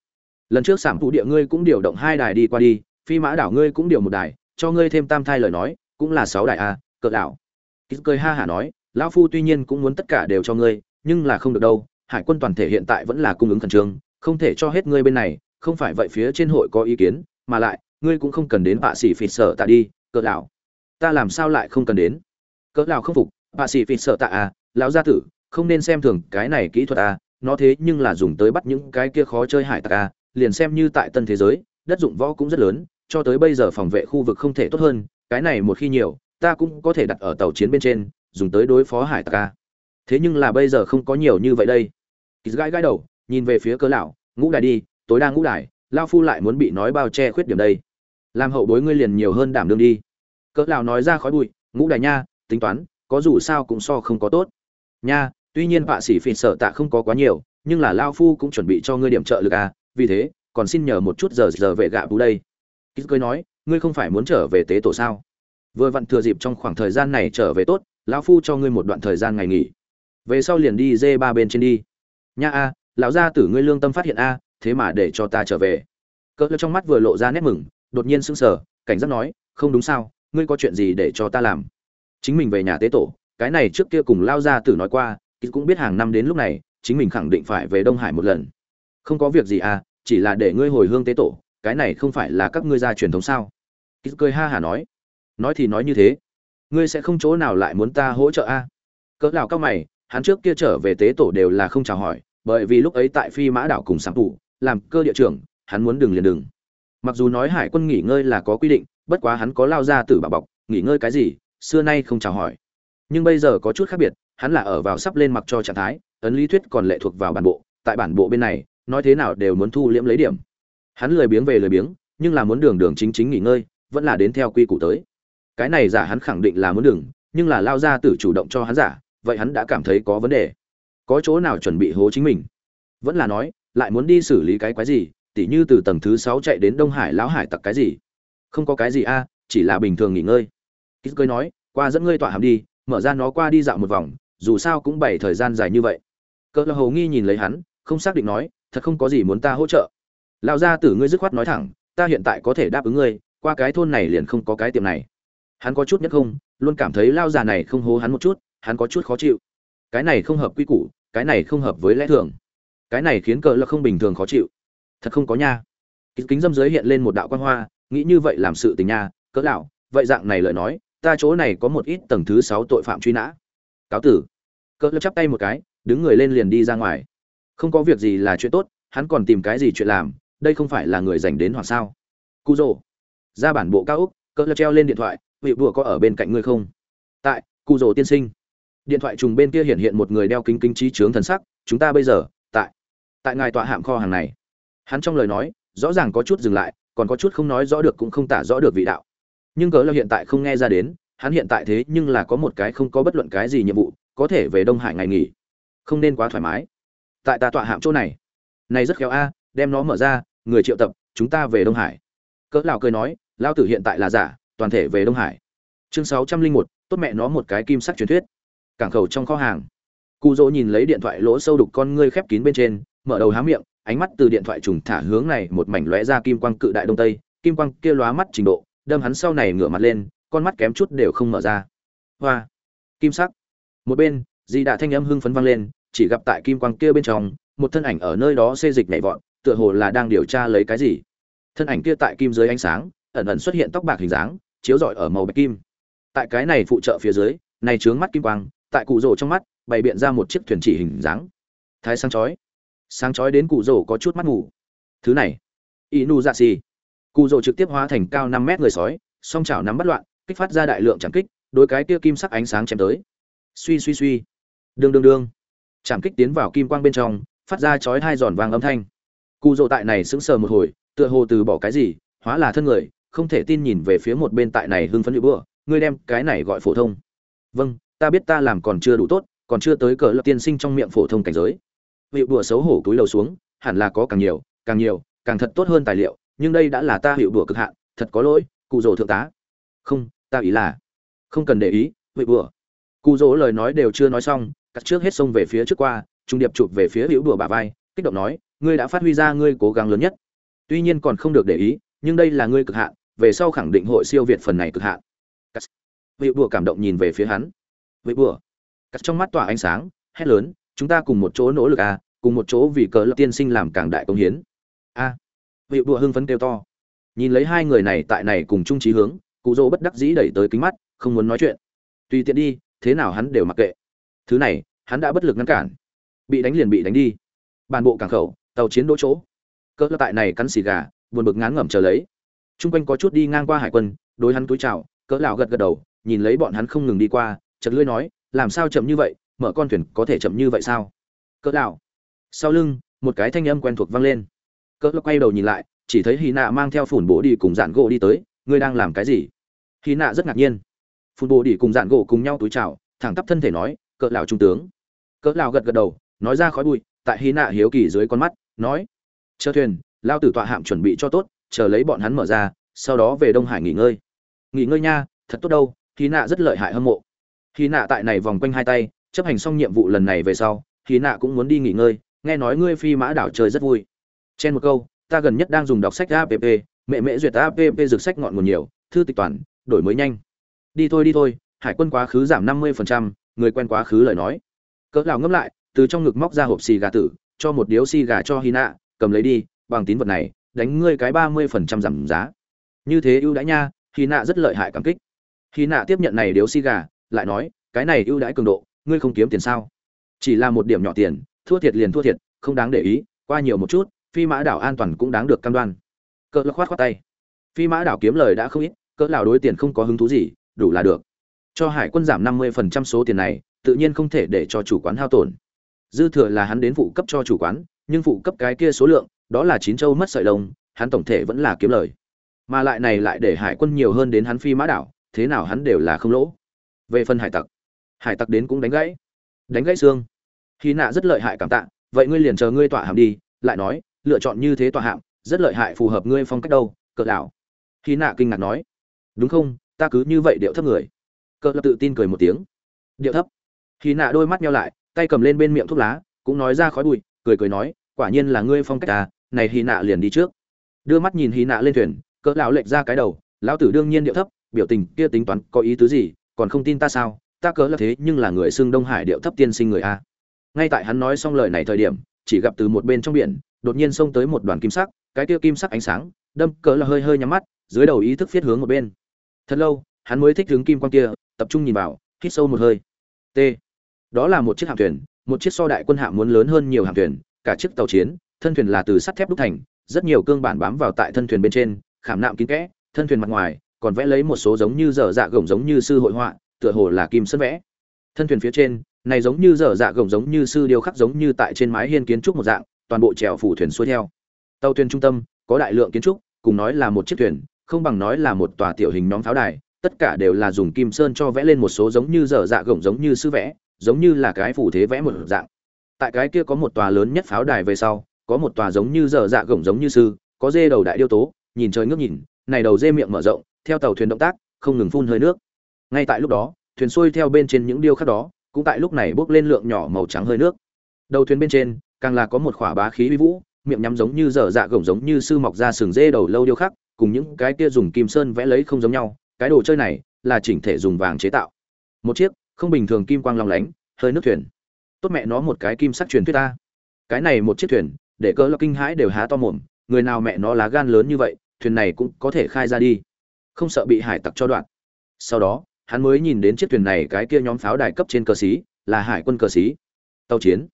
Lần trước sản phụ địa ngươi cũng điều động hai đài đi qua đi, phi mã đảo ngươi cũng điều một đài, cho ngươi thêm tam thai lời nói, cũng là sáu đài a, cỡ đảo kýt cười ha hả nói, lão phu tuy nhiên cũng muốn tất cả đều cho ngươi, nhưng là không được đâu, hải quân toàn thể hiện tại vẫn là cung ứng khẩn trương không thể cho hết ngươi bên này, không phải vậy phía trên hội có ý kiến, mà lại, ngươi cũng không cần đến bạ sĩ phịt sợ tạ đi, cỡ lão. Ta làm sao lại không cần đến? Cỡ lão không phục bạ sĩ phịt sợ tạ à lão gia tử, không nên xem thường cái này kỹ thuật à nó thế nhưng là dùng tới bắt những cái kia khó chơi hải tặc à liền xem như tại tân thế giới, đất dụng võ cũng rất lớn, cho tới bây giờ phòng vệ khu vực không thể tốt hơn, cái này một khi nhiều, ta cũng có thể đặt ở tàu chiến bên trên, dùng tới đối phó hải tặc à? thế nhưng là bây giờ không có nhiều như vậy đây. Kỳ gãi gãi đầu nhìn về phía cơ lão, ngũ đài đi, tối đa ngũ đài lao phu lại muốn bị nói bao che khuyết điểm đây. Làm hậu bối ngươi liền nhiều hơn đảm đương đi. Cỡ lão nói ra khói bụi, ngũ đài nha, tính toán, có dù sao cũng so không có tốt. Nha, tuy nhiên vạ sĩ phỉ sợ tạ không có quá nhiều, nhưng là lao phu cũng chuẩn bị cho ngươi điểm trợ lực à vì thế, còn xin nhờ một chút giờ giờ vệ gạ bú đây. Kýt cười nói, ngươi không phải muốn trở về tế tổ sao? Vừa vặn thừa dịp trong khoảng thời gian này trở về tốt, lão phu cho ngươi một đoạn thời gian ngày nghỉ. Về sau liền đi dê ba bên trên đi. Nha a lão gia tử ngươi lương tâm phát hiện a, thế mà để cho ta trở về. Cỡ trong mắt vừa lộ ra nét mừng, đột nhiên sững sờ, cảnh giác nói, không đúng sao, ngươi có chuyện gì để cho ta làm? Chính mình về nhà tế tổ, cái này trước kia cùng lao gia tử nói qua cũng biết hàng năm đến lúc này, chính mình khẳng định phải về đông hải một lần. Không có việc gì à chỉ là để ngươi hồi hương tế tổ, cái này không phải là các ngươi gia truyền thống sao? Kýt cười ha hả nói. Nói thì nói như thế. Ngươi sẽ không chỗ nào lại muốn ta hỗ trợ a? À? cỡ nào cao mày, hắn trước kia trở về tế tổ đều là không chào hỏi bởi vì lúc ấy tại phi mã đảo cùng sắm thủ làm cơ địa trưởng, hắn muốn đừng liền đừng. Mặc dù nói hải quân nghỉ ngơi là có quy định, bất quá hắn có lao ra từ bà bọc, nghỉ ngơi cái gì, xưa nay không chào hỏi. Nhưng bây giờ có chút khác biệt, hắn là ở vào sắp lên mặc cho trạng thái, ấn lý thuyết còn lệ thuộc vào bản bộ, tại bản bộ bên này, nói thế nào đều muốn thu liễm lấy điểm. Hắn lười biếng về lười biếng, nhưng là muốn đường đường chính chính nghỉ ngơi, vẫn là đến theo quy củ tới. Cái này giả hắn khẳng định là muốn đường, nhưng là lao ra tử chủ động cho hắn giả, vậy hắn đã cảm thấy có vấn đề có chỗ nào chuẩn bị hố chính mình. Vẫn là nói, lại muốn đi xử lý cái quái gì, tỉ như từ tầng thứ sáu chạy đến đông hải, lão hải tặc cái gì. Không có cái gì a, chỉ là bình thường nghỉ ngơi. Kýt cười nói, qua dẫn ngươi tọa hàm đi, mở ra nó qua đi dạo một vòng, dù sao cũng bảy thời gian dài như vậy. Cỡ Hồ hầu nghi nhìn lấy hắn, không xác định nói, thật không có gì muốn ta hỗ trợ. Lão gia tử ngươi dứt khoát nói thẳng, ta hiện tại có thể đáp ứng ngươi, qua cái thôn này liền không có cái tiệm này. Hắn có chút nhất không, luôn cảm thấy lao già này không hố hắn một chút, hắn có chút khó chịu. Cái này không hợp quy củ cái này không hợp với lẽ thường. Cái này khiến cỡ là không bình thường khó chịu. Thật không có nha. Kính kính dâm giới hiện lên một đạo quan hoa, nghĩ như vậy làm sự tình nha, cỡ lão, vậy dạng này lời nói, ta chỗ này có một ít tầng thứ sáu tội phạm truy nã. Cáo tử. Cỡ chắp tay một cái, đứng người lên liền đi ra ngoài. Không có việc gì là chuyện tốt, hắn còn tìm cái gì chuyện làm, đây không phải là người dành đến hoặc sao. Cu rồ ra bản bộ cao úc, cỡ treo lên điện thoại, vị đùa có ở bên cạnh ngươi không? Tại cu rồ tiên sinh điện thoại trùng bên kia hiện hiện một người đeo kính kính trí trướng thần sắc, chúng ta bây giờ, tại tại ngài tọa hạm kho hàng này. Hắn trong lời nói, rõ ràng có chút dừng lại, còn có chút không nói rõ được cũng không tả rõ được vị đạo. Nhưng cỡ là hiện tại không nghe ra đến, hắn hiện tại thế nhưng là có một cái không có bất luận cái gì nhiệm vụ, có thể về đông hải ngày nghỉ. Không nên quá thoải mái. Tại ta tọa hạm chỗ này. Này rất khéo a, đem nó mở ra, người triệu tập, chúng ta về đông hải. Cỡ lão cười nói lao tử hiện tại là giả, toàn thể về đông hải. Chương sáu trăm linh một, tốt mẹ nó một cái kim sắc truyền thuyết cảng khẩu trong kho hàng. Cụ dỗ nhìn lấy điện thoại lỗ sâu đục con ngươi khép kín bên trên, mở đầu há miệng, ánh mắt từ điện thoại trùng thả hướng này một mảnh lóe ra kim quang cự đại đông tây, kim quang kia lóa mắt trình độ, đâm hắn sau này ngửa mặt lên, con mắt kém chút đều không mở ra. Hoa! Kim sắc. Một bên, di đạ thanh âm hưng phấn vang lên, chỉ gặp tại kim quang kia bên trong, một thân ảnh ở nơi đó xê dịch nhảy vọt, tựa hồ là đang điều tra lấy cái gì. Thân ảnh kia tại kim dưới ánh sáng, ẩn ẩn xuất hiện tóc bạc hình dáng, chiếu rọi ở màu bạch kim. Tại cái này phụ trợ phía dưới, này trướng mắt kim quang tại cụ rổ trong mắt, bày biện ra một chiếc thuyền chỉ hình dáng. Thái sáng chói. Sáng chói đến cụ rổ có chút mắt ngủ thứ này. Inu dạ xì cụ rổ trực tiếp hóa thành cao năm mét người sói, song chảo nắm bắt loạn, kích phát ra đại lượng chẳng kích đôi cái kia kim sắc ánh sáng chém tới. Suy suy suy. Đương đương đương. Chạm kích tiến vào kim quang bên trong, phát ra chói hai giòn vàng âm thanh. Cụ rổ tại này sững sờ một hồi, tựa hồ từ bỏ cái gì, hóa là thân người, không thể tin nhìn về phía một bên tại này hưng phấn hữu bữa. Ngươi đem cái này gọi phổ thông. Vâng ta biết ta làm còn chưa đủ tốt, còn chưa tới cờ lập tiên sinh trong miệng phổ thông cảnh giới. Hiệu đùa xấu hổ túi lầu xuống, hẳn là có càng nhiều càng nhiều, càng thật tốt hơn tài liệu, nhưng đây đã là ta hiệu đùa cực hạn, thật có lỗi, cụ rồ thượng tá. Không, ta ý là, không cần để ý hiệu đùa cụ rỗ lời nói đều chưa nói xong, cắt trước hết sông về phía trước qua, trung điệp chụp về phía hiệu đùa bà vai, kích động nói, ngươi đã phát huy ra ngươi cố gắng lớn nhất. Tuy nhiên còn không được để ý, nhưng đây là ngươi cực hạn, về sau khẳng định hội siêu việt phần này cực hạn. Hiệu đùa cảm động nhìn về phía hắn với bùa cắt trong mắt tỏa ánh sáng hét lớn chúng ta cùng một chỗ nỗ lực à cùng một chỗ vì cờ lập tiên sinh làm càng đại công hiến. A. À, vị bùa hưng phấn kêu to. Nhìn lấy hai người này tại này cùng chung trí hướng cụ dỗ bất đắc dĩ đẩy tới kính mắt không muốn nói chuyện. Tùy tiện đi thế nào hắn đều mặc kệ. Thứ này hắn đã bất lực ngăn cản. Bị đánh liền bị đánh đi. Bàn bộ cảng khẩu tàu chiến đỗ chỗ. Cỡ tại này cắn xì gà buồn bực ngán ngẩm chờ lấy. Chung quanh có chút đi ngang qua hải quân đối hắn túi chào cỡ lão gật gật đầu nhìn lấy bọn hắn không ngừng đi qua chật lưỡi nói, làm sao chậm như vậy? Mở con thuyền có thể chậm như vậy sao? Cỡ lão. sau lưng, một cái thanh âm quen thuộc vang lên. Cỡ quay đầu nhìn lại, chỉ thấy hy nạ mang theo phủn bố đi cùng dạn gỗ đi tới, ngươi đang làm cái gì? Hy nạ rất ngạc nhiên. Phủn bố đi cùng dạn gỗ cùng nhau túi chào, thẳng tắp thân thể nói, cỡ lão trung tướng. Cỡ lão gật gật đầu, nói ra khói bụi, tại hy nạ hiếu kỳ dưới con mắt, nói, chờ thuyền, lao tử tọa hạm chuẩn bị cho tốt, chờ lấy bọn hắn mở ra, sau đó về đông hải nghỉ ngơi. Nghỉ ngơi nha, thật tốt đâu. Hy nạ rất lợi hại hâm mộ. Hy nạ tại này vòng quanh hai tay, chấp hành xong nhiệm vụ lần này về sau, Hy nạ cũng muốn đi nghỉ ngơi, nghe nói ngươi phi mã đảo chơi rất vui. Trên một câu, ta gần nhất đang dùng đọc sách app, mẹ mẹ duyệt app dược sách ngọn nguồn nhiều, thư tịch toàn, đổi mới nhanh. Đi thôi đi thôi, hải quân quá khứ giảm 50%, người quen quá khứ lời nói. Cỡ lão ngâm lại, từ trong ngực móc ra hộp xì gà tử, cho một điếu xì gà cho Hy nạ, cầm lấy đi, bằng tín vật này, đánh ngươi cái 30% giảm giá. Như thế ưu đãi nha, Hy nạ rất lợi hại cảm kích. Hy nạ tiếp nhận này điếu xì gà, lại nói, cái này ưu đãi cường độ, ngươi không kiếm tiền sao? Chỉ là một điểm nhỏ tiền, thua thiệt liền thua thiệt, không đáng để ý, qua nhiều một chút, phi mã đảo an toàn cũng đáng được cam đoan. Cỡ lắc khoát khoát tay. Phi mã đảo kiếm lời đã không ít, cỡ lão đối tiền không có hứng thú gì, đủ là được. Cho hải quân giảm năm mươi phần trăm số tiền này, tự nhiên không thể để cho chủ quán hao tổn. Dư thừa là hắn đến phụ cấp cho chủ quán, nhưng phụ cấp cái kia số lượng, đó là chín châu mất sợi lông, hắn tổng thể vẫn là kiếm lời. Mà lại này lại để hải quân nhiều hơn đến hắn phi mã đảo, thế nào hắn đều là không lỗ về phần hải tặc. Hải tặc đến cũng đánh gãy. Đánh gãy xương. Hy nạ rất lợi hại cảm tạ, vậy ngươi liền chờ ngươi tọa hàm đi, lại nói, lựa chọn như thế tọa hạm rất lợi hại phù hợp ngươi phong cách đâu cỡ đảo. khi nạ kinh ngạc nói, đúng không, ta cứ như vậy điệu thấp người. Cỡ lập tự tin cười một tiếng. Điệu thấp. Khi nạ đôi mắt nhau lại, tay cầm lên bên miệng thuốc lá, cũng nói ra khói bụi, cười cười nói, quả nhiên là ngươi phong cách à này hy nạ liền đi trước. Đưa mắt nhìn hy nạ lên thuyền, cỡ lão lệch ra cái đầu, lão tử đương nhiên điệu thấp, biểu tình kia tính toán có ý tứ gì còn không tin ta sao? Ta cỡ là thế nhưng là người xưng đông hải điệu thấp tiên sinh người a. Ngay tại hắn nói xong lời này thời điểm, chỉ gặp từ một bên trong biển, đột nhiên xông tới một đoàn kim sắc, cái kia kim sắc ánh sáng, đâm cỡ là hơi hơi nhắm mắt, dưới đầu ý thức viết hướng một bên. Thật lâu, hắn mới thích hướng kim quang kia, tập trung nhìn vào, hít sâu một hơi. T. Đó là một chiếc hạm thuyền, một chiếc so đại quân hạm muốn lớn hơn nhiều hạm thuyền, cả chiếc tàu chiến, thân thuyền là từ sắt thép đúc thành, rất nhiều cương bản bám vào tại thân thuyền bên trên, khảm nạm kín kẽ, thân thuyền mặt ngoài còn vẽ lấy một số giống như dở dạ gồng giống như sư hội họa tựa hồ là kim sơn vẽ thân thuyền phía trên này giống như dở dạ gồng giống như sư điêu khắc giống như tại trên mái hiên kiến trúc một dạng toàn bộ trèo phủ thuyền xuôi theo tàu thuyền trung tâm có đại lượng kiến trúc cùng nói là một chiếc thuyền không bằng nói là một tòa tiểu hình nhóm pháo đài tất cả đều là dùng kim sơn cho vẽ lên một số giống như dở dạ gồng giống như sư vẽ giống như là cái phủ thế vẽ một dạng tại cái kia có một tòa lớn nhất pháo đài về sau có một tòa giống như dở dạ gồng giống như sư có dê đầu đại điêu tố nhìn trời ngước nhìn này đầu dê miệng mở rộng theo tàu thuyền động tác, không ngừng phun hơi nước. Ngay tại lúc đó, thuyền xuôi theo bên trên những điêu khắc đó, cũng tại lúc này bốc lên lượng nhỏ màu trắng hơi nước. Đầu thuyền bên trên, càng là có một khỏa bá khí uy vũ, miệng nhắm giống như dở dạ gồng giống như sư mọc ra sừng dê đầu lâu điêu khắc, cùng những cái kia dùng kim sơn vẽ lấy không giống nhau, cái đồ chơi này là chỉnh thể dùng vàng chế tạo. Một chiếc, không bình thường kim quang long lánh, hơi nước thuyền. Tốt mẹ nó một cái kim sắc truyền thuyết ta. Cái này một chiếc thuyền, để cỡ lo kinh hãi đều há to mồm, người nào mẹ nó lá gan lớn như vậy, thuyền này cũng có thể khai ra đi không sợ bị hải tặc cho đoạn. Sau đó, hắn mới nhìn đến chiếc thuyền này cái kia nhóm pháo đài cấp trên cờ xí, là hải quân cờ xí. Tàu chiến.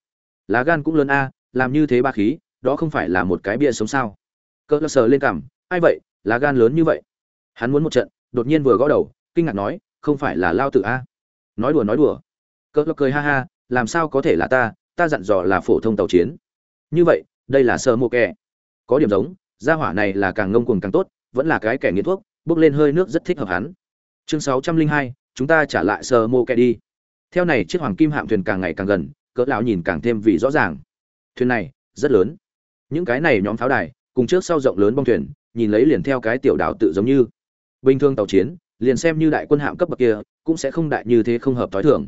Lá gan cũng lớn a, làm như thế ba khí, đó không phải là một cái bia sống sao. Cỡ lo sờ lên cằm, ai vậy? Lá gan lớn như vậy. Hắn muốn một trận, đột nhiên vừa gõ đầu, kinh ngạc nói, không phải là lao tử a? Nói đùa nói đùa. Cỡ lo cười ha ha, làm sao có thể là ta? Ta dặn dò là phổ thông tàu chiến. Như vậy, đây là sơ mô kẻ. Có điểm giống, gia hỏa này là càng ngông cuồng càng tốt, vẫn là cái kẻ nghiện thuốc bước lên hơi nước rất thích hợp hắn. Chương sáu trăm linh hai, chúng ta trả lại sơ mô kẹ đi. Theo này, chiếc hoàng kim hạm thuyền càng ngày càng gần, cỡ lão nhìn càng thêm vì rõ ràng. Thuyền này, rất lớn. Những cái này nhóm pháo đài, cùng trước sau rộng lớn bong thuyền, nhìn lấy liền theo cái tiểu đảo tự giống như. Bình thường tàu chiến, liền xem như đại quân hạm cấp bậc kia, cũng sẽ không đại như thế không hợp thói thường.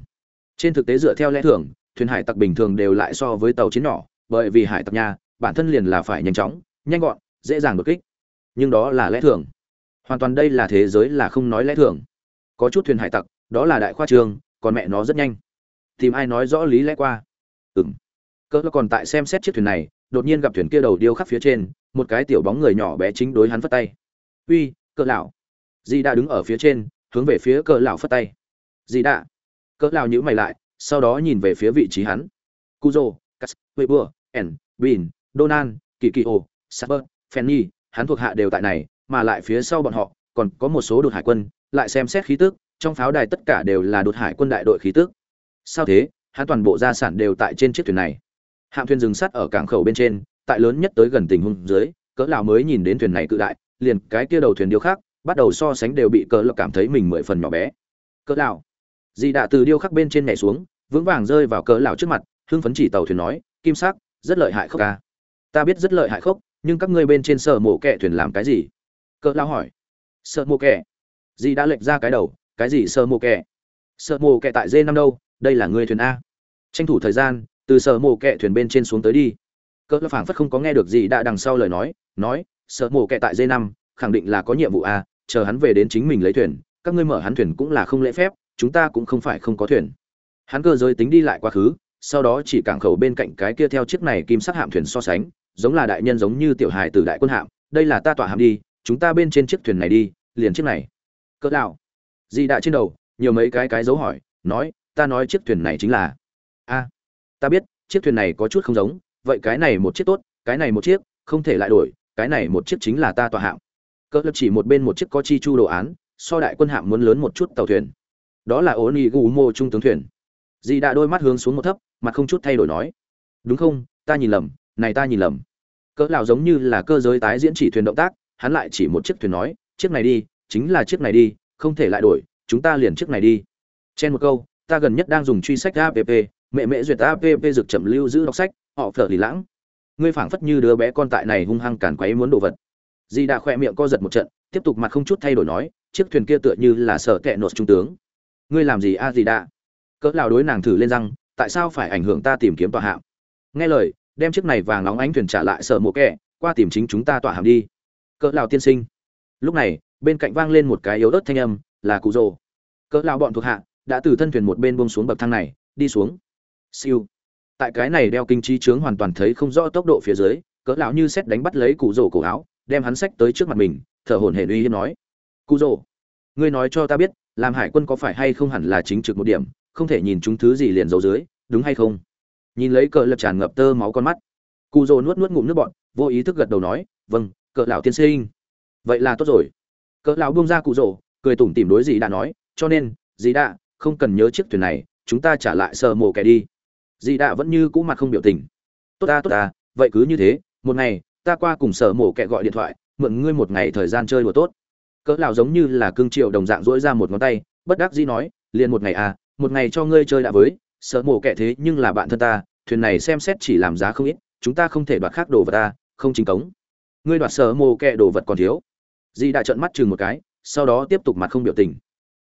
Trên thực tế dựa theo lẽ thường, thuyền hải tặc bình thường đều lại so với tàu chiến nhỏ, bởi vì hải tặc nha bản thân liền là phải nhanh chóng, nhanh gọn, dễ dàng đột kích. Nhưng đó là lẽ thường hoàn toàn đây là thế giới là không nói lẽ thường. Có chút thuyền hải tặc, đó là đại khoa trường, còn mẹ nó rất nhanh. Tìm ai nói rõ lý lẽ qua? Ừng cỡ còn tại xem xét chiếc thuyền này, đột nhiên gặp thuyền kia đầu điêu khắc phía trên, một cái tiểu bóng người nhỏ bé chính đối hắn phất tay. Uy cỡ lão. Di đã đứng ở phía trên, hướng về phía cỡ lão phất tay. Di đã cỡ lão nhíu mày lại, sau đó nhìn về phía vị trí hắn. Kuzo cắt weber en, bin, donan kỳ kỳ ô saber fanny hắn thuộc hạ đều tại này mà lại phía sau bọn họ, còn có một số đột hải quân, lại xem xét khí tức, trong pháo đài tất cả đều là đột hải quân đại đội khí tức. Sao thế? Hắn toàn bộ gia sản đều tại trên chiếc thuyền này. Hạm thuyền dừng sắt ở cảng khẩu bên trên, tại lớn nhất tới gần tình huống dưới, cỡ lão mới nhìn đến thuyền này cự đại, liền cái kia đầu thuyền điêu khắc, bắt đầu so sánh đều bị cỡ lão cảm thấy mình mười phần nhỏ bé. Cỡ lão. Dị đã từ điêu khắc bên trên nhảy xuống, vững vàng rơi vào cỡ lão trước mặt, hưng phấn chỉ tàu thuyền nói, kim sắc, rất lợi hại khốc ca. Ta biết rất lợi hại khốc, nhưng các ngươi bên trên sở mổ kẹ thuyền làm cái gì? Cỡ lão hỏi. Sợ mổ kẻ. Dì đã lệch ra cái đầu, cái gì sợ mổ kẻ? Sợ mổ kẻ tại dê năm đâu, đây là người thuyền a. Tranh thủ thời gian, từ sợ mổ kẻ thuyền bên trên xuống tới đi. Cỡ lão phảng phất không có nghe được gì đã đằng sau lời nói nói, sợ mổ kẻ tại dê năm, khẳng định là có nhiệm vụ a, chờ hắn về đến chính mình lấy thuyền, các ngươi mở hắn thuyền cũng là không lễ phép, chúng ta cũng không phải không có thuyền. Hắn cơ giới tính đi lại quá khứ, sau đó chỉ cảng khẩu bên cạnh cái kia theo chiếc này kim sắc hạm thuyền so sánh, giống là đại nhân giống như tiểu hài từ đại quân hạm, đây là ta tọa hạm đi chúng ta bên trên chiếc thuyền này đi, liền chiếc này. Cỡ đạo di đại trên đầu, nhiều mấy cái cái dấu hỏi, nói, ta nói chiếc thuyền này chính là. A, ta biết, chiếc thuyền này có chút không giống, vậy cái này một chiếc tốt, cái này một chiếc, không thể lại đổi, cái này một chiếc chính là ta tòa hạng. Cỡ lập chỉ một bên một chiếc có chi chu đồ án, so đại quân hạm muốn lớn một chút tàu thuyền. Đó là ố nị gù mô trung tướng thuyền. Dì đã đôi mắt hướng xuống một thấp, mặt không chút thay đổi nói, đúng không? Ta nhìn lầm, này ta nhìn lầm. Cỡ lão giống như là cơ giới tái diễn chỉ thuyền động tác hắn lại chỉ một chiếc thuyền nói, chiếc này đi, chính là chiếc này đi, không thể lại đổi, chúng ta liền chiếc này đi. Trên một câu, ta gần nhất đang dùng truy sách app mẹ mẹ duyệt app dược chậm lưu giữ đọc sách, họ phở lì lãng. Ngươi phảng phất như đứa bé con tại này hung hăng cản quấy muốn đồ vật. Di đã khỏe miệng co giật một trận, tiếp tục mặt không chút thay đổi nói, chiếc thuyền kia tựa như là sở kệ nột trung tướng. Ngươi làm gì a gì đã cỡ lão đối nàng thử lên răng, tại sao phải ảnh hưởng ta tìm kiếm tòa hạm? Nghe lời, đem chiếc này vàng nóng ánh thuyền trả lại sở mộ kẻ qua tìm chính chúng ta tòa hạm đi cỡ lão tiên sinh. Lúc này, bên cạnh vang lên một cái yếu ớt thanh âm, là cụ rồ. Cỡ lão bọn thuộc hạ đã từ thân thuyền một bên buông xuống bậc thang này, đi xuống. Siêu. Tại cái này đeo kinh trí trướng hoàn toàn thấy không rõ tốc độ phía dưới, cỡ lão như xét đánh bắt lấy cụ rồ cổ áo, đem hắn sách tới trước mặt mình, thở hổn hển uy hiếp nói. Cụ rồ, ngươi nói cho ta biết, làm hải quân có phải hay không hẳn là chính trực một điểm, không thể nhìn chúng thứ gì liền giấu dưới, đúng hay không? Nhìn lấy cỡ lập tràn ngập tơ máu con mắt. Cụ rồ nuốt nuốt ngụm nước bọt, vô ý thức gật đầu nói vâng cỡ lão tiên sinh. Vậy là tốt rồi. Cỡ lão buông ra cụ rổ, cười tủm tỉm đối gì đã nói, cho nên, dì đã không cần nhớ chiếc thuyền này, chúng ta trả lại sờ mộ kẻ đi. Dì đã vẫn như cũ mặt không biểu tình. Tốt ta tốt ta, vậy cứ như thế, một ngày, ta qua cùng sở mổ kẻ gọi điện thoại, mượn ngươi một ngày thời gian chơi đùa tốt. Cỡ lão giống như là cương triệu đồng dạng dỗi ra một ngón tay, bất đắc dĩ nói, liền một ngày à một ngày cho ngươi chơi đã với sở mổ kẻ thế nhưng là bạn thân ta, thuyền này xem xét chỉ làm giá không ít, chúng ta không thể đoạt khác đồ vào ta, không chính cống ngươi đoạt sở mổ kẹ đồ vật còn thiếu. Dì đã trợn mắt chừng một cái, sau đó tiếp tục mặt không biểu tình.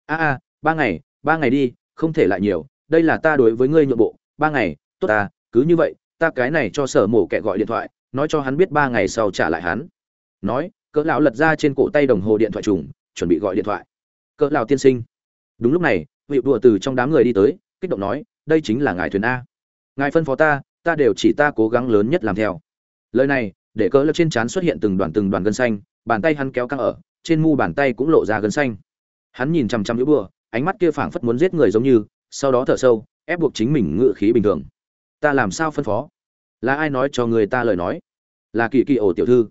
A a, ba ngày ba ngày đi, không thể lại nhiều, đây là ta đối với ngươi nhượng bộ, ba ngày, tốt ta, cứ như vậy, ta cái này cho sở mổ kẹ gọi điện thoại, nói cho hắn biết ba ngày sau trả lại hắn. Nói, cỡ lão lật ra trên cổ tay đồng hồ điện thoại trùng, chuẩn bị gọi điện thoại. Cỡ lão tiên sinh. Đúng lúc này, vị đùa từ trong đám người đi tới, kích động nói, đây chính là ngài thuyền a. Ngài phân phó ta ta đều chỉ ta cố gắng lớn nhất làm theo. Lời này để cỡ lão trên trán xuất hiện từng đoàn từng đoàn gân xanh, bàn tay hắn kéo căng ở, trên mu bàn tay cũng lộ ra gân xanh. Hắn nhìn chằm chằm lũ bừa ánh mắt kia phảng phất muốn giết người giống như, sau đó thở sâu, ép buộc chính mình ngự khí bình thường. Ta làm sao phân phó? Là ai nói cho người ta lời nói? Là kỳ kỳ ổ tiểu thư.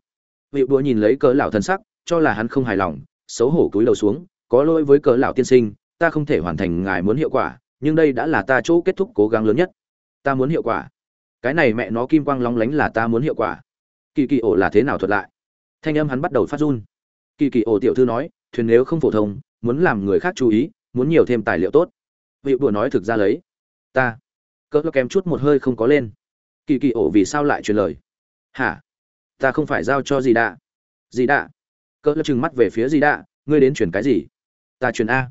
Vị búa nhìn lấy cỡ lão thân sắc, cho là hắn không hài lòng, xấu hổ cúi đầu xuống, có lỗi với cỡ lão tiên sinh, ta không thể hoàn thành ngài muốn hiệu quả, nhưng đây đã là ta chỗ kết thúc cố gắng lớn nhất. Ta muốn hiệu quả. Cái này mẹ nó kim quang long lánh là ta muốn hiệu quả kỳ kỳ ổ là thế nào thuật lại? Thanh âm hắn bắt đầu phát run. Kỳ kỳ ổ tiểu thư nói, thuyền nếu không phổ thông, muốn làm người khác chú ý, muốn nhiều thêm tài liệu tốt. Vị bùa nói thực ra lấy, ta. Cỡ kém chút một hơi không có lên. Kỳ kỳ ổ vì sao lại truyền lời? Hả? Ta không phải giao cho gì đạ. Gì đạ? Cỡ trừng mắt về phía gì đạ, ngươi đến truyền cái gì? Ta truyền a.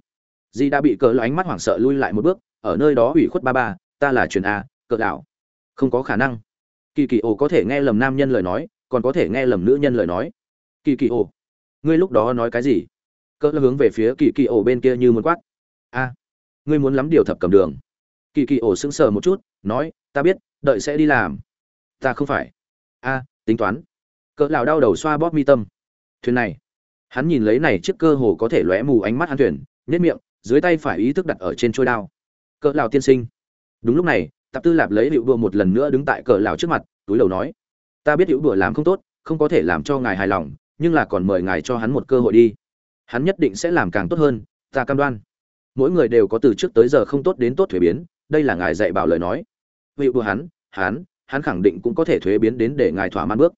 Gì đã bị cỡ ánh mắt hoảng sợ lui lại một bước, ở nơi đó ủy khuất ba ba, ta là truyền a, cỡ đảo không có khả năng kỳ kỳ ổ có thể nghe lầm nam nhân lời nói, còn có thể nghe lầm nữ nhân lời nói. Kỳ kỳ ổ ngươi lúc đó nói cái gì? Cỡ hướng về phía kỳ kỳ ổ bên kia như muốn quát. A, ngươi muốn lắm điều thập cầm đường. Kỳ kỳ ổ sững sờ một chút, nói, ta biết, đợi sẽ đi làm. Ta không phải. A, tính toán. Cỡ lão đau đầu xoa bóp mi tâm. Thuyền này. Hắn nhìn lấy này chiếc cơ hồ có thể lóe mù ánh mắt hắn thuyền nhất miệng, dưới tay phải ý thức đặt ở trên trôi đao. Cỡ lão tiên sinh. Đúng lúc này tạp tư lạp lấy hữu đùa một lần nữa đứng tại cờ lão trước mặt, túi đầu nói, ta biết hữu đùa làm không tốt, không có thể làm cho ngài hài lòng, nhưng là còn mời ngài cho hắn một cơ hội đi. Hắn nhất định sẽ làm càng tốt hơn, ta cam đoan. Mỗi người đều có từ trước tới giờ không tốt đến tốt thuế biến, đây là ngài dạy bảo lời nói. Hữu đùa hắn hắn hắn khẳng định cũng có thể thuế biến đến để ngài thỏa mãn bước.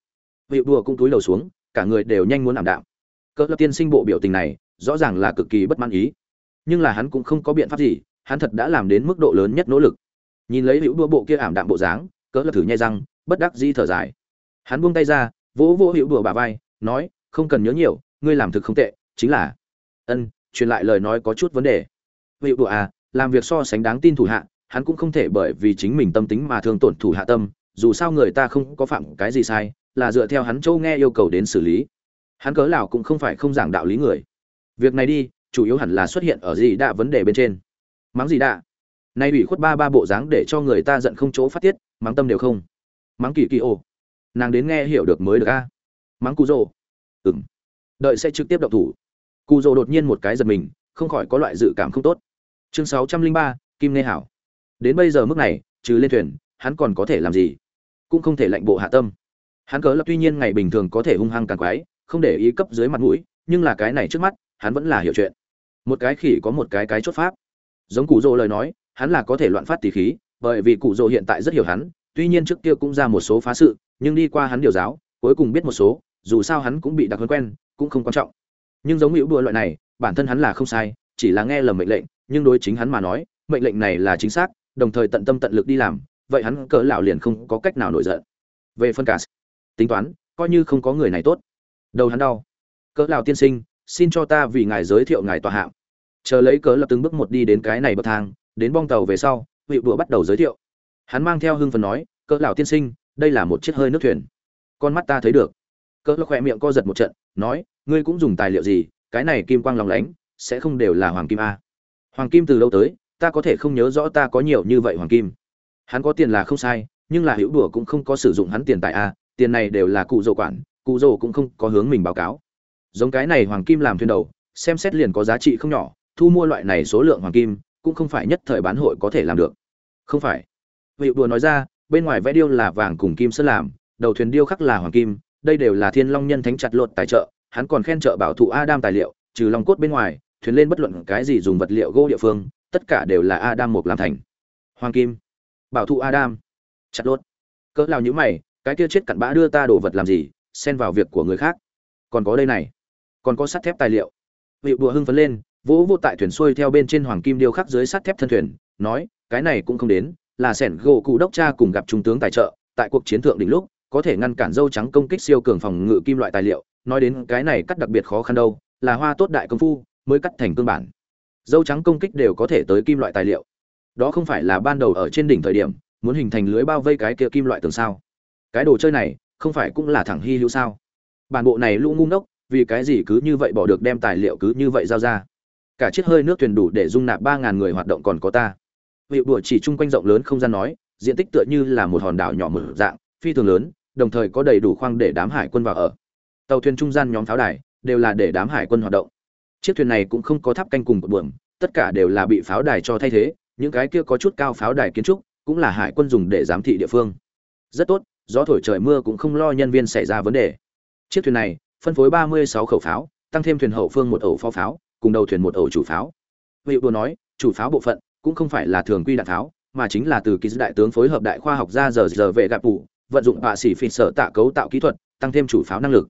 Hữu đùa cũng túi đầu xuống, cả người đều nhanh muốn ảm đạm. Cỡ lập tiên sinh bộ biểu tình này, rõ ràng là cực kỳ bất mãn ý. Nhưng là hắn cũng không có biện pháp gì, hắn thật đã làm đến mức độ lớn nhất nỗ lực nhìn lấy hữu đua bộ kia ảm đạm bộ dáng, cỡ là thử nhai răng, bất đắc dĩ thở dài. Hắn buông tay ra, vỗ vỗ hữu đùa bà vai, nói, không cần nhớ nhiều, ngươi làm thực không tệ, chính là ân, truyền lại lời nói có chút vấn đề. Hữu đùa à làm việc so sánh đáng tin thủ hạ, hắn cũng không thể bởi vì chính mình tâm tính mà thường tổn thủ hạ tâm, dù sao người ta không có phạm cái gì sai, là dựa theo hắn châu nghe yêu cầu đến xử lý. Hắn cớ nào cũng không phải không giảng đạo lý người. Việc này đi, chủ yếu hẳn là xuất hiện ở gì đạ vấn đề bên trên. Mắng gì đạ? Nay ủy khuất ba ba bộ dáng để cho người ta giận không chỗ phát tiết, mắng tâm đều không. Mắng kỳ kỳ ô nàng đến nghe hiểu được mới được a. Mắng cụ rồ ừng đợi sẽ trực tiếp động thủ. Cụ rồ đột nhiên một cái giật mình, không khỏi có loại dự cảm không tốt. Chương sáu trăm linh ba, kim nê hảo. Đến bây giờ mức này, trừ lên thuyền, hắn còn có thể làm gì? Cũng không thể lạnh bộ hạ tâm. Hắn cớ là tuy nhiên ngày bình thường có thể hung hăng càng quái, không để ý cấp dưới mặt mũi, nhưng là cái này trước mắt, hắn vẫn là hiểu chuyện. Một cái khỉ có một cái cái chốt pháp. Giống cụ rồ lời nói hắn là có thể loạn phát tỷ khí, bởi vì cụ rồ hiện tại rất hiểu hắn, tuy nhiên trước kia cũng ra một số phá sự, nhưng đi qua hắn điều giáo, cuối cùng biết một số, dù sao hắn cũng bị đặc huấn quen, cũng không quan trọng. Nhưng giống hữu đùa loại này, bản thân hắn là không sai, chỉ là nghe lầm mệnh lệnh, nhưng đối chính hắn mà nói, mệnh lệnh này là chính xác, đồng thời tận tâm tận lực đi làm, vậy hắn cỡ lão liền không có cách nào nổi giận. Về phân cả tính toán, coi như không có người này tốt. Đầu hắn đau. Cỡ lão tiên sinh, xin cho ta vì ngài giới thiệu ngài tòa hạng chờ lấy cớ lập từng bước một đi đến cái này bậc thang đến bong tàu về sau, vị đũa bắt đầu giới thiệu. Hắn mang theo hưng phần nói, cỡ lão tiên sinh, đây là một chiếc hơi nước thuyền. Con mắt ta thấy được. Cỡ lão khỏe miệng co giật một trận, nói, ngươi cũng dùng tài liệu gì, cái này kim quang lòng lánh, sẽ không đều là hoàng kim a? Hoàng kim từ lâu tới, ta có thể không nhớ rõ ta có nhiều như vậy hoàng kim. Hắn có tiền là không sai, nhưng là hữu đùa cũng không có sử dụng hắn tiền tại a, tiền này đều là cụ dầu quản, cụ dầu cũng không có hướng mình báo cáo. Giống cái này hoàng kim làm thuyền đầu, xem xét liền có giá trị không nhỏ, thu mua loại này số lượng hoàng kim cũng không phải nhất thời bán hội có thể làm được. Không phải. Vị đùa nói ra, bên ngoài vẽ điêu là vàng cùng kim sơn làm, đầu thuyền điêu khắc là hoàng kim, đây đều là thiên long nhân thánh chặt lột tài trợ, hắn còn khen trợ bảo thụ adam tài liệu, trừ long cốt bên ngoài, thuyền lên bất luận cái gì dùng vật liệu gỗ địa phương, tất cả đều là adam một làm thành. Hoàng kim. Bảo thụ adam. Chặt lột. Cỡ lao nhữ mày, cái kia chết cặn bã đưa ta đồ vật làm gì, xen vào việc của người khác. Còn có đây này. Còn có sắt thép tài liệu. Vị đùa hưng phấn lên vỗ vô tại thuyền xuôi theo bên trên hoàng kim điêu khắc dưới sắt thép thân thuyền, nói, cái này cũng không đến, là sẻn gỗ cụ đốc cha cùng gặp trung tướng tài trợ, tại cuộc chiến thượng đỉnh lúc, có thể ngăn cản dâu trắng công kích siêu cường phòng ngự kim loại tài liệu, nói đến cái này cắt đặc biệt khó khăn đâu, là hoa tốt đại công phu, mới cắt thành cương bản. Dâu trắng công kích đều có thể tới kim loại tài liệu. Đó không phải là ban đầu ở trên đỉnh thời điểm, muốn hình thành lưới bao vây cái kia kim loại tường sao? Cái đồ chơi này, không phải cũng là thẳng hy hữu sao? Bản bộ này lũ ngu ngốc, vì cái gì cứ như vậy bỏ được đem tài liệu cứ như vậy giao ra? Cả chiếc hơi nước thuyền đủ để dung nạp ba ngàn người hoạt động còn có ta. Vị đùa chỉ chung quanh rộng lớn không gian nói, diện tích tựa như là một hòn đảo nhỏ mở dạng, phi thường lớn, đồng thời có đầy đủ khoang để đám hải quân vào ở. Tàu thuyền trung gian nhóm pháo đài đều là để đám hải quân hoạt động. Chiếc thuyền này cũng không có tháp canh cùng một buồng tất cả đều là bị pháo đài cho thay thế, những cái kia có chút cao pháo đài kiến trúc cũng là hải quân dùng để giám thị địa phương. Rất tốt, gió thổi trời mưa cũng không lo nhân viên xảy ra vấn đề. Chiếc thuyền này phân phối ba mươi sáu khẩu pháo, tăng thêm thuyền hậu phương một ổ pháo pháo cùng đầu thuyền một ổ chủ pháo. Vị đùa nói chủ pháo bộ phận cũng không phải là thường quy đạn tháo, mà chính là từ ký đại tướng phối hợp đại khoa học ra giờ giờ về gặp phủ vận dụng bạ sĩ phi sở tạ cấu tạo kỹ thuật tăng thêm chủ pháo năng lực.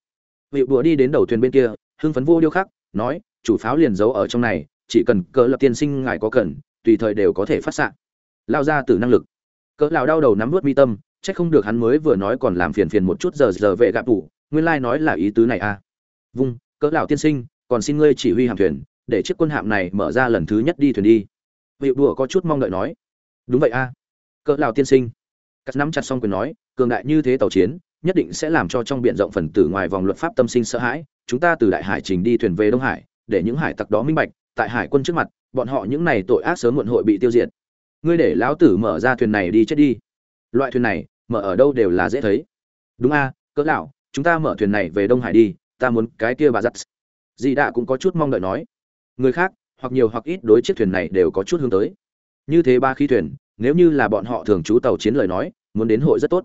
Vị đùa đi đến đầu thuyền bên kia hưng phấn vô điêu khắc nói chủ pháo liền giấu ở trong này chỉ cần cỡ lập tiên sinh ngài có cần tùy thời đều có thể phát xạ. Lao ra từ năng lực. Cỡ lão đau đầu nắm nuốt mi tâm chắc không được hắn mới vừa nói còn làm phiền phiền một chút giờ giờ vệ gặp phủ nguyên lai nói là ý tứ này à. Vung cỡ lão tiên sinh còn xin ngươi chỉ huy hạm thuyền, để chiếc quân hạm này mở ra lần thứ nhất đi thuyền đi. Vị đùa có chút mong đợi nói. Đúng vậy a. À. cỡ lão tiên sinh. Cắt nắm chặt xong quyền nói, cường đại như thế tàu chiến, nhất định sẽ làm cho trong biển rộng phần tử ngoài vòng luật pháp tâm sinh sợ hãi. Chúng ta từ đại hải trình đi thuyền về đông hải, để những hải tặc đó minh bạch, tại hải quân trước mặt, bọn họ những này tội ác sớm muộn hội bị tiêu diệt. Ngươi để lão tử mở ra thuyền này đi chết đi. Loại thuyền này, mở ở đâu đều là dễ thấy. Đúng a, cỡ lão chúng ta mở thuyền này về đông hải đi, ta muốn cái kia bà giắt dì đạ cũng có chút mong đợi nói, người khác, hoặc nhiều hoặc ít đối chiếc thuyền này đều có chút hướng tới. Như thế ba khí thuyền, nếu như là bọn họ thường trú tàu chiến lời nói, muốn đến hội rất tốt.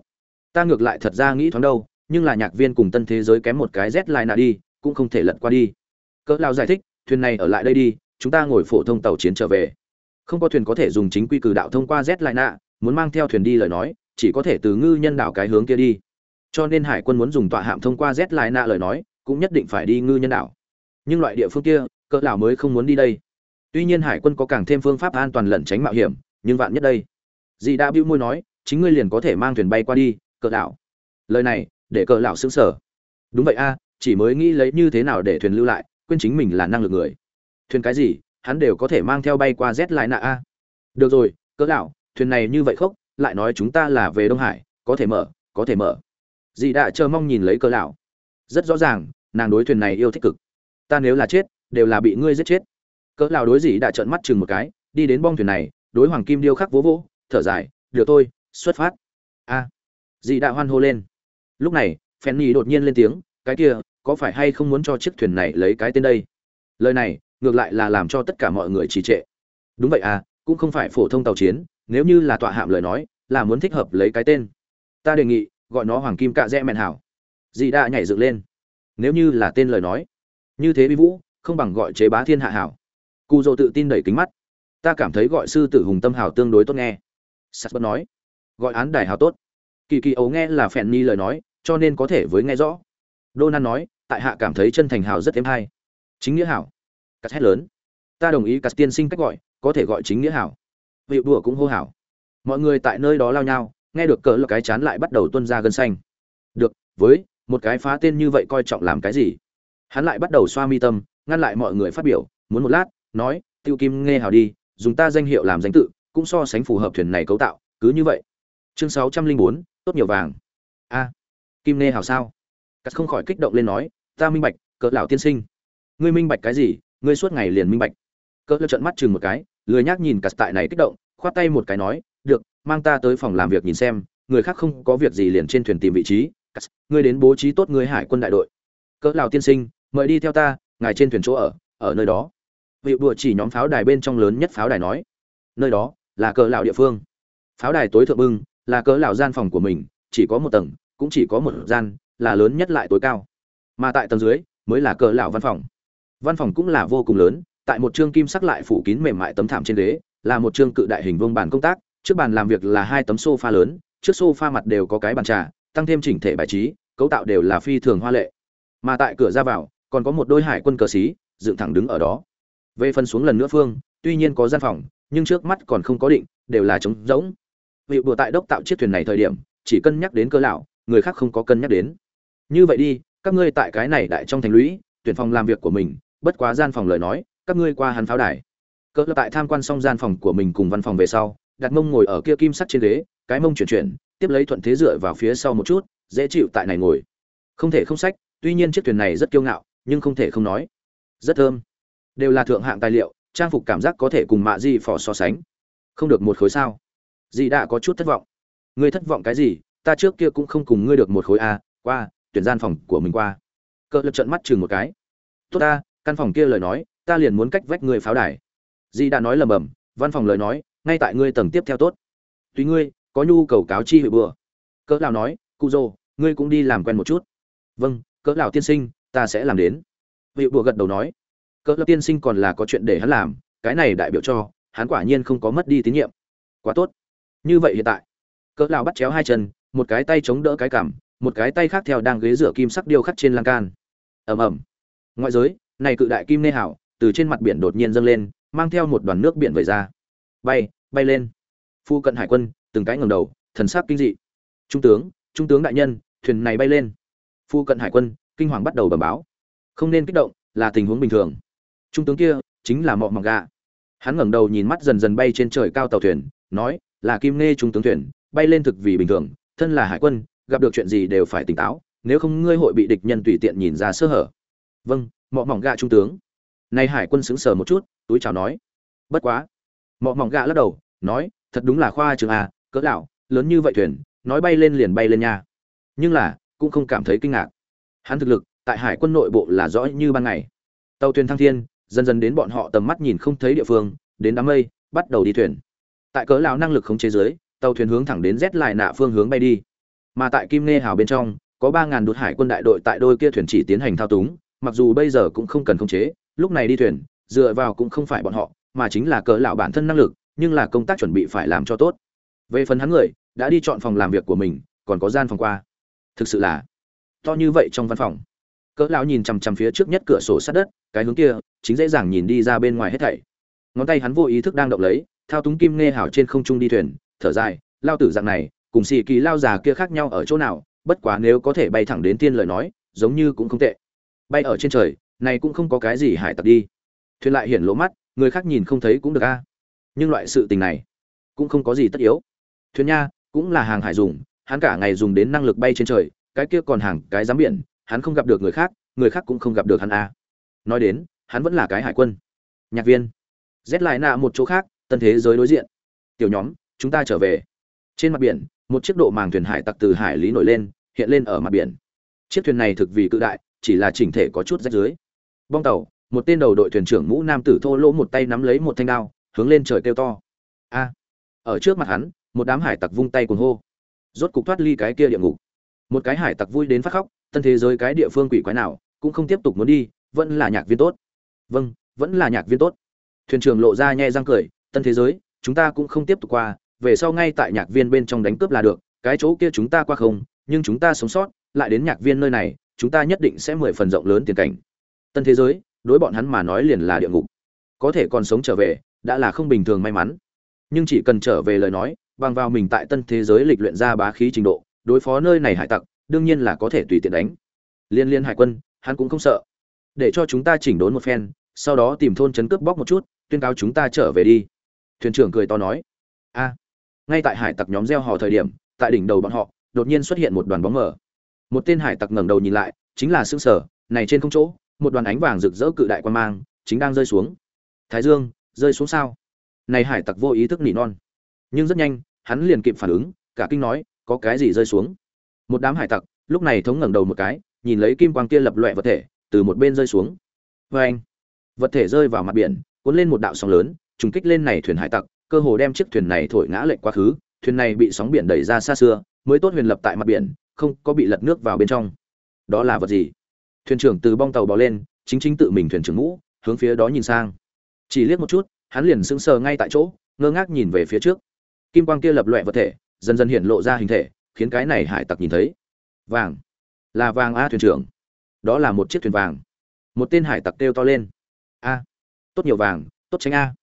Ta ngược lại thật ra nghĩ thoáng đâu, nhưng là nhạc viên cùng tân thế giới kém một cái z lại nạ đi, cũng không thể lật qua đi. Cỡ lao giải thích, thuyền này ở lại đây đi, chúng ta ngồi phổ thông tàu chiến trở về. Không có thuyền có thể dùng chính quy cử đạo thông qua z lại nạ muốn mang theo thuyền đi lời nói, chỉ có thể từ ngư nhân đảo cái hướng kia đi. Cho nên hải quân muốn dùng tọa hạm thông qua z lại nạ lời nói, cũng nhất định phải đi ngư nhân đảo nhưng loại địa phương kia, cỡ lão mới không muốn đi đây? Tuy nhiên hải quân có càng thêm phương pháp an toàn lẩn tránh mạo hiểm, nhưng vạn nhất đây? Dì đã bĩu môi nói, chính ngươi liền có thể mang thuyền bay qua đi, cỡ lão lời này, để cỡ lão sững sờ. Đúng vậy a, chỉ mới nghĩ lấy như thế nào để thuyền lưu lại, quên chính mình là năng lực người. Thuyền cái gì, hắn đều có thể mang theo bay qua z lại nạ a. Được rồi, cỡ lão thuyền này như vậy khốc, lại nói chúng ta là về đông hải, có thể mở, có thể mở. Dì đã chờ mong nhìn lấy cỡ lão rất rõ ràng, nàng đối thuyền này yêu thích cực ta nếu là chết, đều là bị ngươi giết chết. Cỡ lão đối gì đã trợn mắt chừng một cái, đi đến bong thuyền này, đối hoàng kim điêu khắc vỗ vỗ, thở dài, được tôi xuất phát. A. À. dì đã hoan hô lên. Lúc này, Fanny đột nhiên lên tiếng, cái kia, có phải hay không muốn cho chiếc thuyền này lấy cái tên đây? Lời này, ngược lại là làm cho tất cả mọi người trì trệ. Đúng vậy à cũng không phải phổ thông tàu chiến, nếu như là tọa hạm lời nói, là muốn thích hợp lấy cái tên. Ta đề nghị, gọi nó hoàng kim cạ rẽ mẹn hảo. Dì đã nhảy dựng lên. Nếu như là tên lời nói như thế bi vũ không bằng gọi chế bá thiên hạ hảo cụ dỗ tự tin đẩy kính mắt ta cảm thấy gọi sư tử hùng tâm hảo tương đối tốt nghe sắt bất nói gọi án đài hảo tốt kỳ kỳ ấu nghe là phèn ni lời nói cho nên có thể với nghe rõ Donan nói, tại hạ cảm thấy chân thành hảo rất êm hay. Chính nghĩa hảo. Cắt hét lớn. Ta đồng ý cắt tiên sinh cách gọi, có thể gọi chính nghĩa hảo. Vị đùa cũng hô hảo. Mọi người tại nơi đó lao nhau, nghe được cỡ là cái chán lại bắt đầu tuôn ra gân xanh. được với một cái phá tên như vậy coi trọng làm cái gì hắn lại bắt đầu xoa mi tâm, ngăn lại mọi người phát biểu, muốn một lát, nói, tiêu kim, nghe hào đi, dùng ta danh hiệu làm danh tự, cũng so sánh phù hợp thuyền này cấu tạo, cứ như vậy. Chương sáu trăm linh bốn, tốt nhiều vàng. A, kim nghe hào sao? Cắt không khỏi kích động lên nói, ta minh bạch, cỡ lão tiên sinh. Ngươi minh bạch cái gì? Ngươi suốt ngày liền minh bạch. Cỡ lão trợn mắt chừng một cái, lười nhác nhìn cắt tại này kích động, khoát tay một cái nói, được, mang ta tới phòng làm việc nhìn xem, người khác không có việc gì liền trên thuyền tìm vị trí. Cắt ngươi đến bố trí tốt ngươi hải quân đại đội. Cỡ lão tiên sinh mời đi theo ta, ngài trên thuyền chỗ ở ở nơi đó. Vị đùa chỉ nhóm pháo đài bên trong lớn nhất pháo đài nói, nơi đó là cỡ lão địa phương. Pháo đài tối thượng bưng, là cỡ lão gian phòng của mình, chỉ có một tầng, cũng chỉ có một gian, là lớn nhất lại tối cao. Mà tại tầng dưới, mới là cỡ lão văn phòng. Văn phòng cũng là vô cùng lớn, tại một trương kim sắc lại phủ kín mềm mại tấm thảm trên ghế, là một trương cự đại hình vuông bàn công tác, trước bàn làm việc là hai tấm sofa lớn, trước sofa mặt đều có cái bàn trà, tăng thêm chỉnh thể bài trí, cấu tạo đều là phi thường hoa lệ. Mà tại cửa ra vào còn có một đôi hải quân cờ xí, dựng thẳng đứng ở đó. Về phần xuống lần nữa phương, tuy nhiên có gian phòng, nhưng trước mắt còn không có định, đều là trống rỗng. Vị bùa tại đốc tạo chiếc thuyền này thời điểm, chỉ cân nhắc đến cơ lão, người khác không có cân nhắc đến. Như vậy đi, các ngươi tại cái này đại trong thành lũy, tuyển phòng làm việc của mình, bất quá gian phòng lời nói, các ngươi qua hắn pháo đài. Cỡ tại tham quan xong gian phòng của mình cùng văn phòng về sau, đặt mông ngồi ở kia kim sắt trên ghế, cái mông chuyển chuyển, tiếp lấy thuận thế dựa vào phía sau một chút, dễ chịu tại này ngồi. Không thể không sách, tuy nhiên chiếc thuyền này rất kiêu ngạo nhưng không thể không nói. Rất thơm. Đều là thượng hạng tài liệu, trang phục cảm giác có thể cùng mạ di phò so sánh. Không được một khối sao? Dì đã có chút thất vọng. Ngươi thất vọng cái gì? Ta trước kia cũng không cùng ngươi được một khối a, qua, tuyển gian phòng của mình qua. Cỡ lập trận mắt chừng một cái. Tốt ta, căn phòng kia lời nói, ta liền muốn cách vách ngươi pháo đài. Dì đã nói lầm bầm, văn phòng lời nói, ngay tại ngươi tầng tiếp theo tốt. Tùy ngươi, có nhu cầu cáo chi hủy bừa. Cỡ lão nói cụ dô, ngươi cũng đi làm quen một chút. Vâng cỡ lão tiên sinh ta sẽ làm đến. Vị bùa gật đầu nói. Cỡ lão tiên sinh còn là có chuyện để hắn làm, cái này đại biểu cho, hắn quả nhiên không có mất đi tín nhiệm. Quá tốt. Như vậy hiện tại, cỡ lão bắt chéo hai chân, một cái tay chống đỡ cái cằm, một cái tay khác theo đang ghế rửa kim sắc điêu khắc trên lan can. Ầm ầm. Ngoại giới, này cự đại kim nê hảo, từ trên mặt biển đột nhiên dâng lên, mang theo một đoàn nước biển vẩy ra. Bay bay lên. Phu cận hải quân, từng cái ngẩng đầu, thần sắc kinh dị. Trung tướng trung tướng đại nhân, thuyền này bay lên. Phu cận hải quân kinh hoàng bắt đầu bẩm báo. Không nên kích động, là tình huống bình thường. Trung tướng kia chính là mọ mọc gà. Hắn ngẩng đầu nhìn mắt dần dần bay trên trời cao tàu thuyền, nói, là kim nghe trung tướng thuyền, bay lên thực vì bình thường, thân là hải quân, gặp được chuyện gì đều phải tỉnh táo, nếu không ngươi hội bị địch nhân tùy tiện nhìn ra sơ hở. Vâng mọ mỏng gạ trung tướng. Nay hải quân sững sờ một chút, túi chào nói. Bất quá. Mọ mỏng gạ lắc đầu, nói, thật đúng là khoa trường à cỡ lão, lớn như vậy thuyền, nói bay lên liền bay lên nha. Nhưng là, cũng không cảm thấy kinh ngạc hắn thực lực, tại hải quân nội bộ là rõ như ban ngày. Tàu thuyền thăng thiên, dần dần đến bọn họ tầm mắt nhìn không thấy địa phương, đến đám mây, bắt đầu đi thuyền. Tại cỡ lão năng lực khống chế dưới, tàu thuyền hướng thẳng đến rét lại nạ phương hướng bay đi. Mà tại kim nê hào bên trong, có ba ngàn đột hải quân đại đội tại đôi kia thuyền chỉ tiến hành thao túng, mặc dù bây giờ cũng không cần khống chế, lúc này đi thuyền, dựa vào cũng không phải bọn họ, mà chính là cỡ lão bản thân năng lực, nhưng là công tác chuẩn bị phải làm cho tốt. Về phần hắn người, đã đi chọn phòng làm việc của mình, còn có gian phòng qua. Thực sự là to như vậy trong văn phòng. Cỡ lão nhìn chằm chằm phía trước nhất cửa sổ sát đất, cái hướng kia, chính dễ dàng nhìn đi ra bên ngoài hết thảy. Ngón tay hắn vô ý thức đang động lấy, thao túng kim nghe hảo trên không trung đi thuyền, thở dài lao tử dạng này, cùng xì kỳ lao già kia khác nhau ở chỗ nào, bất quá nếu có thể bay thẳng đến tiên lời nói, giống như cũng không tệ. Bay ở trên trời, này cũng không có cái gì hải tặc đi. Thuyền lại hiển lỗ mắt, người khác nhìn không thấy cũng được a. Nhưng loại sự tình này, cũng không có gì tất yếu. Thuyền nha, cũng là hàng hải dùng, hắn cả ngày dùng đến năng lực bay trên trời cái kia còn hàng cái giám biển, hắn không gặp được người khác người khác cũng không gặp được hắn a nói đến, hắn vẫn là cái hải quân. Nhạc viên. Rét lại nạ một chỗ khác, tân thế giới đối diện. Tiểu nhóm, chúng ta trở về. Trên mặt biển, một chiếc độ màng thuyền hải tặc từ hải lý nổi lên, hiện lên ở mặt biển. Chiếc thuyền này thực vì cự đại, chỉ là chỉnh thể có chút rách dưới. Bong tàu, một tên đầu đội thuyền trưởng mũ nam tử thô lỗ một tay nắm lấy một thanh đao, hướng lên trời kêu to. A. Ở trước mặt hắn, một đám hải tặc vung tay cuồng hô. Rốt cục thoát ly cái kia địa ngục một cái hải tặc vui đến phát khóc, tân thế giới cái địa phương quỷ quái nào, cũng không tiếp tục muốn đi, vẫn là nhạc viên tốt. Vâng vẫn là nhạc viên tốt. Thuyền trưởng lộ ra nhẹ răng cười, tân thế giới, chúng ta cũng không tiếp tục qua, về sau ngay tại nhạc viên bên trong đánh cướp là được, cái chỗ kia chúng ta qua không, nhưng chúng ta sống sót, lại đến nhạc viên nơi này, chúng ta nhất định sẽ mười phần rộng lớn tiền cảnh. Tân thế giới, đối bọn hắn mà nói liền là địa ngục, có thể còn sống trở về, đã là không bình thường may mắn. Nhưng chỉ cần trở về lời nói, bằng vào mình tại tân thế giới lịch luyện ra bá khí trình độ đối phó nơi này hải tặc, đương nhiên là có thể tùy tiện đánh. Liên liên hải quân, hắn cũng không sợ. Để cho chúng ta chỉnh đốn một phen, sau đó tìm thôn trấn cướp bóc một chút, tuyên cáo chúng ta trở về đi. Thuyền trưởng cười to nói. A. Ngay tại hải tặc nhóm gieo hò thời điểm, tại đỉnh đầu bọn họ, đột nhiên xuất hiện một đoàn bóng mờ. Một tên hải tặc ngẩng đầu nhìn lại, chính là xương sở, này trên không chỗ, một đoàn ánh vàng rực rỡ cự đại quan mang, chính đang rơi xuống. Thái dương, rơi xuống sao? Này hải tặc vô ý thức nỉ non. Nhưng rất nhanh, hắn liền kịp phản ứng, cả kinh nói có cái gì rơi xuống. Một đám hải tặc, lúc này thống ngẩng đầu một cái, nhìn lấy kim quang kia lập loẹ vật thể, từ một bên rơi xuống. Vê anh, vật thể rơi vào mặt biển, cuốn lên một đạo sóng lớn, trùng kích lên này thuyền hải tặc, cơ hồ đem chiếc thuyền này thổi ngã lệch quá khứ. Thuyền này bị sóng biển đẩy ra xa xưa, mới tốt huyền lập tại mặt biển, không có bị lật nước vào bên trong. Đó là vật gì? Thuyền trưởng từ bong tàu bò lên, chính chính tự mình thuyền trưởng mũ hướng phía đó nhìn sang. Chỉ liếc một chút, hắn liền sững sờ ngay tại chỗ, ngơ ngác nhìn về phía trước. Kim quang kia lập loẹ vật thể dần dần hiện lộ ra hình thể, khiến cái này hải tặc nhìn thấy. Vàng. Là vàng a thuyền trưởng. Đó là một chiếc thuyền vàng. Một tên hải tặc kêu to lên. A. Tốt nhiều vàng, tốt tránh a.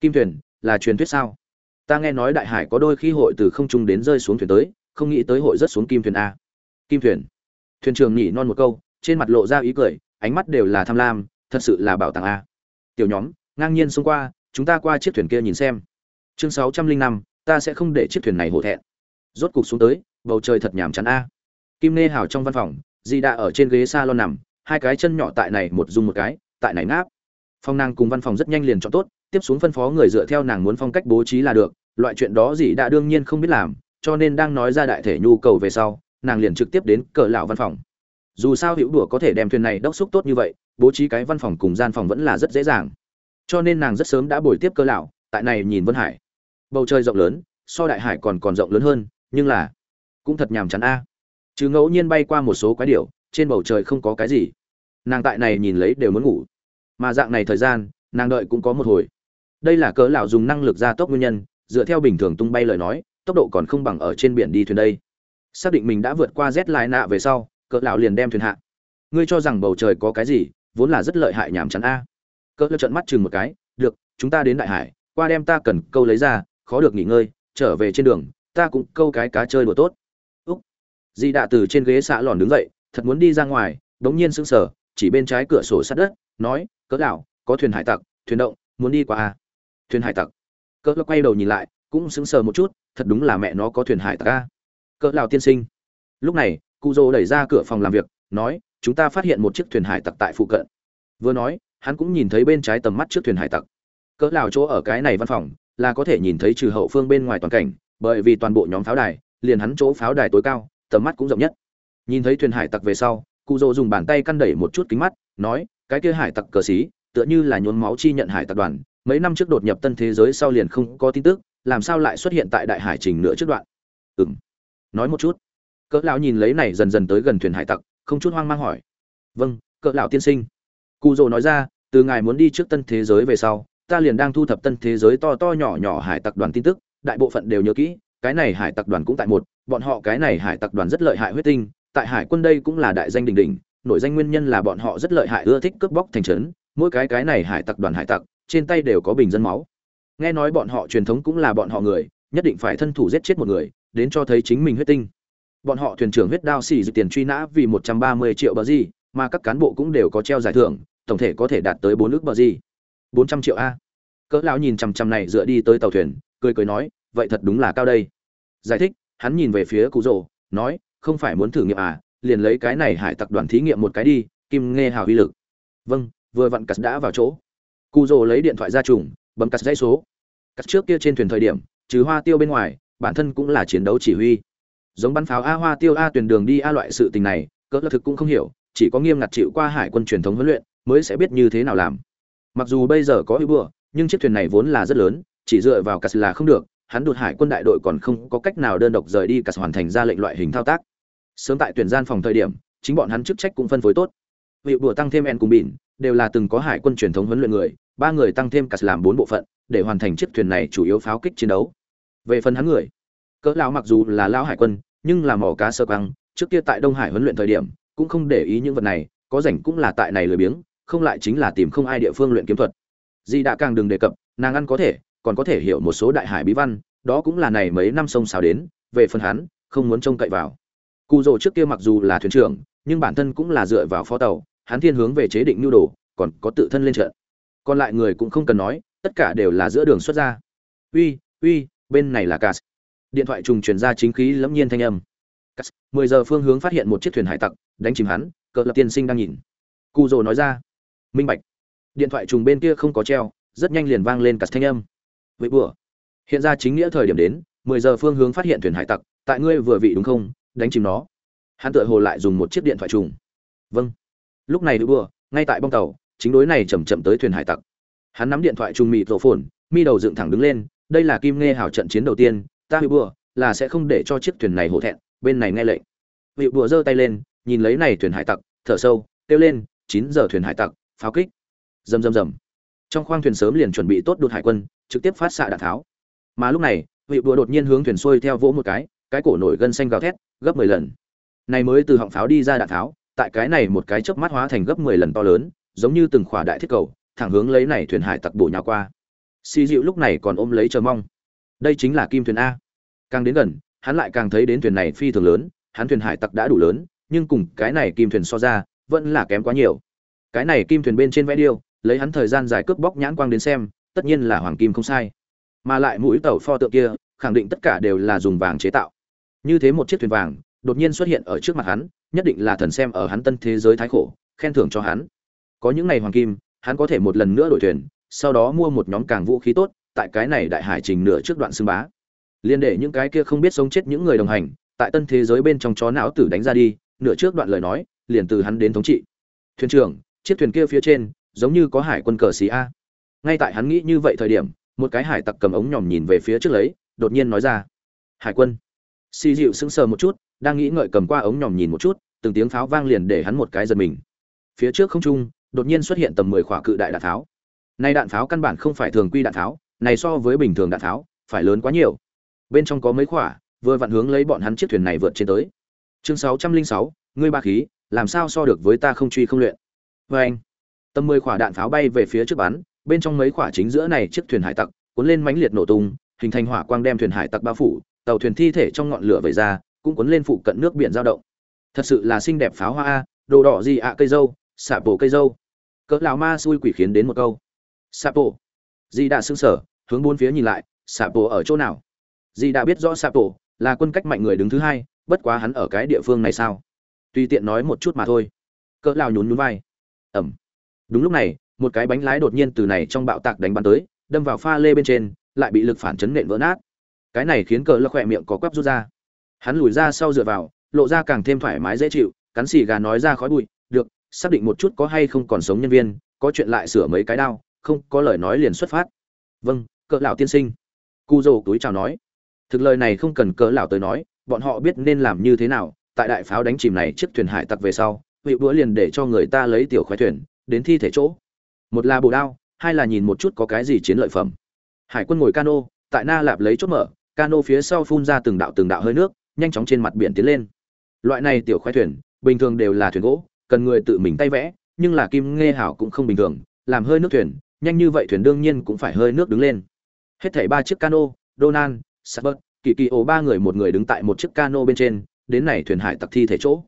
Kim thuyền, là truyền thuyết sao? Ta nghe nói đại hải có đôi khi hội từ không trung đến rơi xuống thuyền tới, không nghĩ tới hội rất xuống kim thuyền a. Kim thuyền. Thuyền trưởng nhỉ non một câu, trên mặt lộ ra ý cười, ánh mắt đều là tham lam, thật sự là bảo tàng a. Tiểu nhóm, ngang nhiên xông qua, chúng ta qua chiếc thuyền kia nhìn xem. Chương sáu trăm linh năm ta sẽ không để chiếc thuyền này hổ thẹn. Rốt cục xuống tới, bầu trời thật nhàm chán a. Kim nê hào trong văn phòng, di đã ở trên ghế s a lon nằm, hai cái chân nhỏ tại này một dùng một cái, tại này ngáp. Phong nàng cùng văn phòng rất nhanh liền chọn tốt, tiếp xuống phân phó người dựa theo nàng muốn phong cách bố trí là được, loại chuyện đó dì đã đương nhiên không biết làm, cho nên đang nói ra đại thể nhu cầu về sau, nàng liền trực tiếp đến cờ lão văn phòng. Dù sao hữu đùa có thể đem thuyền này đốc xúc tốt như vậy, bố trí cái văn phòng cùng gian phòng vẫn là rất dễ dàng. Cho nên nàng rất sớm đã bồi tiếp cơ lão, tại này nhìn vân hải bầu trời rộng lớn, so đại hải còn còn rộng lớn hơn, nhưng là cũng thật nhàm chán a. À. chứ ngẫu nhiên bay qua một số quái điểu, trên bầu trời không có cái gì. Nàng tại này nhìn lấy đều muốn ngủ. Mà dạng này thời gian, nàng đợi cũng có một hồi. Đây là cớ lão dùng năng lực gia tốc nguyên nhân, dựa theo bình thường tung bay lời nói, tốc độ còn không bằng ở trên biển đi thuyền đây. Xác định mình đã vượt qua rét lại nạ về sau cỡ lão liền đem thuyền hạ. Ngươi cho rằng bầu trời có cái gì, vốn là rất lợi hại nhảm chán a. Cỡ lão trợn mắt chừng một cái, được, chúng ta đến đại hải, qua đem ta cần câu lấy ra khó được nghỉ ngơi, trở về trên đường, ta cũng câu cái cá chơi đùa tốt. Úc. Di đạ từ trên ghế xạ lòn đứng dậy, thật muốn đi ra ngoài đống nhiên sững sờ, chỉ bên trái cửa sổ sát đất, nói, cỡ đảo có thuyền hải tặc, thuyền động, muốn đi qua à? thuyền hải tặc? Cỡ lão quay đầu nhìn lại, cũng sững sờ một chút, thật đúng là mẹ nó có thuyền hải tặc a cỡ lão tiên sinh. Lúc này, cụ dô đẩy ra cửa phòng làm việc, nói, chúng ta phát hiện một chiếc thuyền hải tặc tại phụ cận. Vừa nói, hắn cũng nhìn thấy bên trái tầm mắt trước thuyền hải tặc. Cỡ lão chỗ ở cái này văn phòng là có thể nhìn thấy trừ hậu phương bên ngoài toàn cảnh, bởi vì toàn bộ nhóm pháo đài, liền hắn chỗ pháo đài tối cao, tầm mắt cũng rộng nhất. Nhìn thấy thuyền hải tặc về sau, cụ dô dùng bàn tay căn đẩy một chút kính mắt, nói, cái kia hải tặc cờ xí tựa như là nhốn máu chi nhận hải tặc đoàn, mấy năm trước đột nhập tân thế giới sau liền không có tin tức, làm sao lại xuất hiện tại đại hải trình nữa trước đoạn? Ừ nói một chút. Cỡ lão nhìn lấy này dần dần tới gần thuyền hải tặc, không chút hoang mang hỏi. Vâng cỡ lão tiên sinh. Cụ dỗ nói ra, từ ngài muốn đi trước tân thế giới về sau ta liền đang thu thập tân thế giới to to nhỏ nhỏ hải tặc đoàn tin tức, đại bộ phận đều nhớ kỹ, cái này hải tặc đoàn cũng tại một, bọn họ cái này hải tặc đoàn rất lợi hại huyết tinh, tại hải quân đây cũng là đại danh đỉnh đỉnh, nổi danh nguyên nhân là bọn họ rất lợi hại ưa thích cướp bóc thành trấn, mỗi cái cái này hải tặc đoàn hải tặc, trên tay đều có bình dân máu. Nghe nói bọn họ truyền thống cũng là bọn họ người, nhất định phải thân thủ giết chết một người, đến cho thấy chính mình huyết tinh. Bọn họ thuyền trưởng huyết đao xỉ dự tiền truy nã vì một trăm ba mươi triệu bờ gì, mà các cán bộ cũng đều có treo giải thưởng, tổng thể có thể đạt tới bốn ước bờ gì bốn trăm triệu a. Cỡ lão nhìn chằm chằm này dựa đi tới tàu thuyền, cười cười nói, vậy thật đúng là cao đây. Giải thích, hắn nhìn về phía cụ rồ, nói, không phải muốn thử nghiệm à liền lấy cái này hải tặc đoàn thí nghiệm một cái đi, kim nghe hào uy lực. Vâng vừa vặn cắt đã vào chỗ. Cụ rồ lấy điện thoại ra trùng, bấm cắt dãy số. Cắt trước kia trên thuyền thời điểm, trừ hoa tiêu bên ngoài, bản thân cũng là chiến đấu chỉ huy. Giống bắn pháo a hoa tiêu a tuyển đường đi a loại sự tình này, cỡ lão thực cũng không hiểu, chỉ có nghiêm ngặt chịu qua hải quân truyền thống huấn luyện, mới sẽ biết như thế nào làm mặc dù bây giờ có hữu bừa nhưng chiếc thuyền này vốn là rất lớn, chỉ dựa vào cắt là không được, hắn đột hải quân đại đội còn không có cách nào đơn độc rời đi cắt hoàn thành ra lệnh loại hình thao tác. Sớm tại tuyển gian phòng thời điểm, chính bọn hắn chức trách cũng phân phối tốt. Vị đùa tăng thêm en cùng bỉn, đều là từng có hải quân truyền thống huấn luyện người, ba người tăng thêm cắt làm bốn bộ phận, để hoàn thành chiếc thuyền này chủ yếu pháo kích chiến đấu. Về phần hắn người, cỡ lão mặc dù là lão hải quân, nhưng là mỏ cá sơ quăng, trước kia tại đông hải huấn luyện thời điểm, cũng không để ý những vật này, có rảnh cũng là tại này lười biếng không lại chính là tìm không ai địa phương luyện kiếm thuật. Di đã càng đừng đề cập, nàng ăn có thể, còn có thể hiểu một số đại hải bí văn, đó cũng là này mấy năm sông xào đến, về phần hắn, không muốn trông cậy vào. Cụ rồ trước kia mặc dù là thuyền trưởng, nhưng bản thân cũng là dựa vào phó tàu, hắn thiên hướng về chế định nhu đồ, còn có tự thân lên trận. Còn lại người cũng không cần nói, tất cả đều là giữa đường xuất ra. Uy uy, bên này là cas điện thoại trùng truyền ra chính khí lẫm nhiên thanh âm. Cas mười giờ phương hướng phát hiện một chiếc thuyền hải tặc, đánh chìm hắn, cờ lập tiên sinh đang nhìn. Cụ rồ nói ra minh bạch. Điện thoại trùng bên kia không có treo, rất nhanh liền vang lên cả thanh âm. Vậy bữa hiện ra chính nghĩa thời điểm đến, mười giờ phương hướng phát hiện thuyền hải tặc, tại ngươi vừa vị đúng không? Đánh chìm nó. Hắn tựa hồ lại dùng một chiếc điện thoại trùng. Vâng. Lúc này bữa ngay tại bong tàu, chính đối này chậm chậm tới thuyền hải tặc. Hắn nắm điện thoại trùng mịt rộ phồn, mi đầu dựng thẳng đứng lên, đây là kim nghe hảo trận chiến đầu tiên, ta hữu bùa, là sẽ không để cho chiếc thuyền này hổ thẹn, bên này nghe lệnh. Hữu bùa giơ tay lên, nhìn lấy này thuyền hải tặc, thở sâu, kêu lên, chín giờ thuyền hải tặc pháo kích. Rầm rầm rầm. Trong khoang thuyền sớm liền chuẩn bị tốt đột hải quân, trực tiếp phát xạ đạn tháo. Mà lúc này, vị đùa đột nhiên hướng thuyền xuôi theo vỗ một cái cái cổ nổi gân xanh gào thét, gấp mười lần. Này mới từ họng pháo đi ra đạn tháo, tại cái này một cái chớp mắt hóa thành gấp mười lần to lớn, giống như từng khỏa đại thiết cầu, thẳng hướng lấy này thuyền hải tặc bổ nhào qua. Xì dịu lúc này còn ôm lấy chờ mong. Đây chính là kim thuyền a. Càng đến gần, hắn lại càng thấy đến thuyền này phi thường lớn, hắn thuyền hải tặc đã đủ lớn, nhưng cùng cái này kim thuyền so ra, vẫn là kém quá nhiều cái này kim thuyền bên trên vẽ điêu, lấy hắn thời gian dài cướp bóc nhãn quang đến xem, tất nhiên là hoàng kim không sai. Mà lại mũi tàu pho tượng kia, khẳng định tất cả đều là dùng vàng chế tạo. Như thế một chiếc thuyền vàng, đột nhiên xuất hiện ở trước mặt hắn, nhất định là thần xem ở hắn tân thế giới thái khổ, khen thưởng cho hắn. Có những ngày hoàng kim, hắn có thể một lần nữa đổi thuyền, sau đó mua một nhóm càng vũ khí tốt, tại cái này đại hải trình nửa trước đoạn xương bá. Liên để những cái kia không biết sống chết những người đồng hành, tại tân thế giới bên trong chó não tử đánh ra đi, nửa trước đoạn lời nói, liền từ hắn đến thống trị. Thuyền trưởng chiếc thuyền kia phía trên, giống như có hải quân cờ xì a. Ngay tại hắn nghĩ như vậy thời điểm, một cái hải tặc cầm ống nhòm nhìn về phía trước lấy, đột nhiên nói ra. Hải quân. Xì dịu sững sờ một chút, đang nghĩ ngợi cầm qua ống nhòm nhìn một chút, từng tiếng pháo vang liền để hắn một cái giật mình. Phía trước không trung, đột nhiên xuất hiện tầm mười khỏa cự đại đạn pháo. Nay đạn pháo căn bản không phải thường quy đạn pháo, này so với bình thường đạn pháo, phải lớn quá nhiều. Bên trong có mấy khỏa, vừa vặn hướng lấy bọn hắn chiếc thuyền này vượt trên tới. Chương sáu trăm linh sáu, ngươi ba khí, làm sao so được với ta không truy không luyện? Vê anh, tầm mười quả đạn pháo bay về phía trước bắn, bên trong mấy quả chính giữa này chiếc thuyền hải tặc cuốn lên mãnh liệt nổ tung, hình thành hỏa quang đem thuyền hải tặc bao phủ, tàu thuyền thi thể trong ngọn lửa vẩy ra, cũng cuốn lên phụ cận nước biển giao động. Thật sự là xinh đẹp pháo hoa a, đồ đỏ gì ạ, cây dâu xạ bộ cây dâu. Cỡ lão ma xui quỷ khiến đến một câu. Xạ bộ di đã sững sờ, hướng bốn phía nhìn lại xạ bộ ở chỗ nào? Di đã biết rõ xạ bộ là quân cách mạnh người đứng thứ hai, bất quá hắn ở cái địa phương này sao? Tùy tiện nói một chút mà thôi. Cỡ lão nhún nhún vai ẩm. Đúng lúc này, một cái bánh lái đột nhiên từ này trong bạo tạc đánh bắn tới, đâm vào pha lê bên trên, lại bị lực phản chấn nện vỡ nát. Cái này khiến cỡ lơ khỏe miệng có quắp rút ra. Hắn lùi ra sau dựa vào, lộ ra càng thêm thoải mái dễ chịu, cắn xì gà nói ra khói bụi, được, xác định một chút có hay không còn sống nhân viên, có chuyện lại sửa mấy cái đao, không có lời nói liền xuất phát. Vâng cỡ lão tiên sinh. Cu dô túi chào nói. Thực lời này không cần cỡ lão tới nói, bọn họ biết nên làm như thế nào, tại đại pháo đánh chìm này chiếc thuyền hải tặc về sau vị búa liền để cho người ta lấy tiểu khoái thuyền, đến thi thể chỗ. Một là bồ đao, hai là nhìn một chút có cái gì chiến lợi phẩm. Hải quân ngồi cano, tại na lạp lấy chốt mở, cano phía sau phun ra từng đạo từng đạo hơi nước, nhanh chóng trên mặt biển tiến lên. Loại này tiểu khoái thuyền, bình thường đều là thuyền gỗ, cần người tự mình tay vẽ, nhưng là kim nghe hảo cũng không bình thường, làm hơi nước thuyền, nhanh như vậy thuyền đương nhiên cũng phải hơi nước đứng lên. Hết thảy ba chiếc cano donan sabert kỳ kỳ ổ ba người một người đứng tại một chiếc cano bên trên, đến này thuyền hải tặc thi thể chỗ.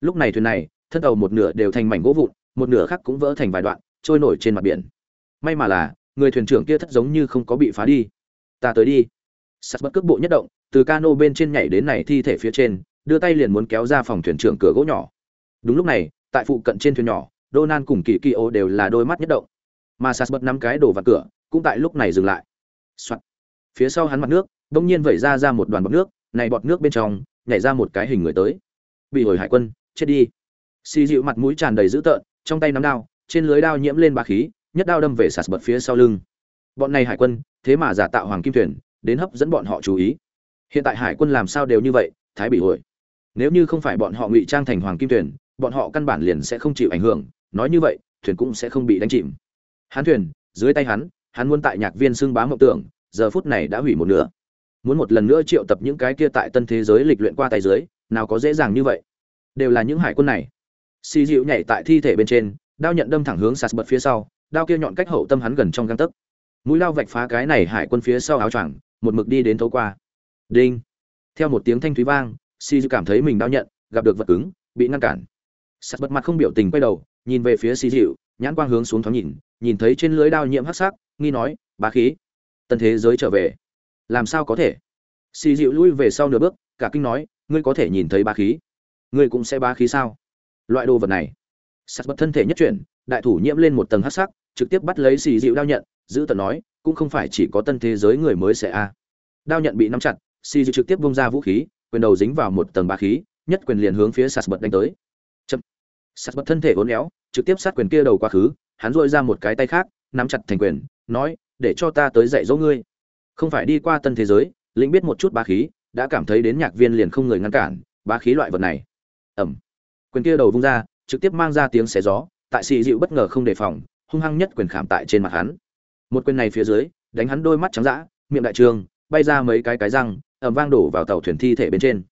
Lúc này thuyền này thân tàu một nửa đều thành mảnh gỗ vụn một nửa khác cũng vỡ thành vài đoạn trôi nổi trên mặt biển may mà là người thuyền trưởng kia thất giống như không có bị phá đi ta tới đi sắt bất cước bộ nhất động từ cano bên trên nhảy đến này thi thể phía trên đưa tay liền muốn kéo ra phòng thuyền trưởng cửa gỗ nhỏ đúng lúc này tại phụ cận trên thuyền nhỏ Donan cùng Kỳ Kỳ ô đều là đôi mắt nhất động. Mà Sas bật năm cái đổ vào cửa, cũng tại lúc này dừng lại. Soạn. Phía sau hắn mặt nước, bỗng nhiên vẩy ra ra một đoàn bọt nước, này bọt nước bên trong, nhảy ra một cái hình người tới. Bị hồi hải quân, chết đi. Xi dịu mặt mũi tràn đầy dữ tợn, trong tay nắm đao, trên lưới đao nhiễm lên bá khí, nhất đao đâm về sạt bật phía sau lưng. Bọn này hải quân, thế mà giả tạo hoàng kim thuyền, đến hấp dẫn bọn họ chú ý. Hiện tại hải quân làm sao đều như vậy, thái bị hồi. Nếu như không phải bọn họ ngụy trang thành hoàng kim thuyền, bọn họ căn bản liền sẽ không chịu ảnh hưởng, nói như vậy thuyền cũng sẽ không bị đánh chìm hắn thuyền dưới tay hắn hắn muốn tại nhạc viên xưng bá mộng tưởng giờ phút này đã hủy một nửa muốn một lần nữa triệu tập những cái kia tại tân thế giới lịch luyện qua tay dưới nào có dễ dàng như vậy đều là những hải quân này xì dịu nhảy tại thi thể bên trên, đao nhận đâm thẳng hướng sạt bật phía sau, đao kia nhọn cách hậu tâm hắn gần trong găng tấc. Mũi lao vạch phá cái này hải quân phía sau áo choàng, một mực đi đến thấu qua. Đinh! Theo một tiếng thanh thúy vang, xì dịu cảm thấy mình đao nhận, gặp được vật cứng, bị ngăn cản. Sạt bật mặt không biểu tình quay đầu, nhìn về phía xì dịu, nhãn quang hướng xuống thoáng nhìn nhìn thấy trên lưới đao nhiễm hắc sắc, nghi nói, bá khí, tân thế giới trở về. Làm sao có thể? Xì dịu lui về sau nửa bước, cả kinh nói, ngươi có thể nhìn thấy bá khí. Ngươi cũng sẽ bá khí sao? Loại đồ vật này. Sắt bật thân thể nhất chuyển, đại thủ nhiễm lên một tầng hắc sắc, trực tiếp bắt lấy xì dịu đao nhận, giữ tận nói, cũng không phải chỉ có tân thế giới người mới sẽ a. Đao nhận bị nắm chặt, xì dịu trực tiếp bông ra vũ khí, quyền đầu dính vào một tầng bá khí, nhất quyền liền hướng phía sạt bật đánh tới. Chậm. Sạt bật thân thể uốn éo, trực tiếp sát quyền kia đầu quá khứ, hắn dội ra một cái tay khác, nắm chặt thành quyền, nói, để cho ta tới dạy dỗ ngươi. Không phải đi qua tân thế giới, lĩnh biết một chút bá khí, đã cảm thấy đến nhạc viên liền không người ngăn cản, bá khí loại vật này. Ẩm quyền kia đầu vung ra, trực tiếp mang ra tiếng xé gió, tại xì dịu bất ngờ không đề phòng, hung hăng nhất quyền khảm tại trên mặt hắn. Một quyền này phía dưới, đánh hắn đôi mắt trắng dã, miệng đại trường, bay ra mấy cái cái răng ẩm vang đổ vào tàu thuyền thi thể bên trên.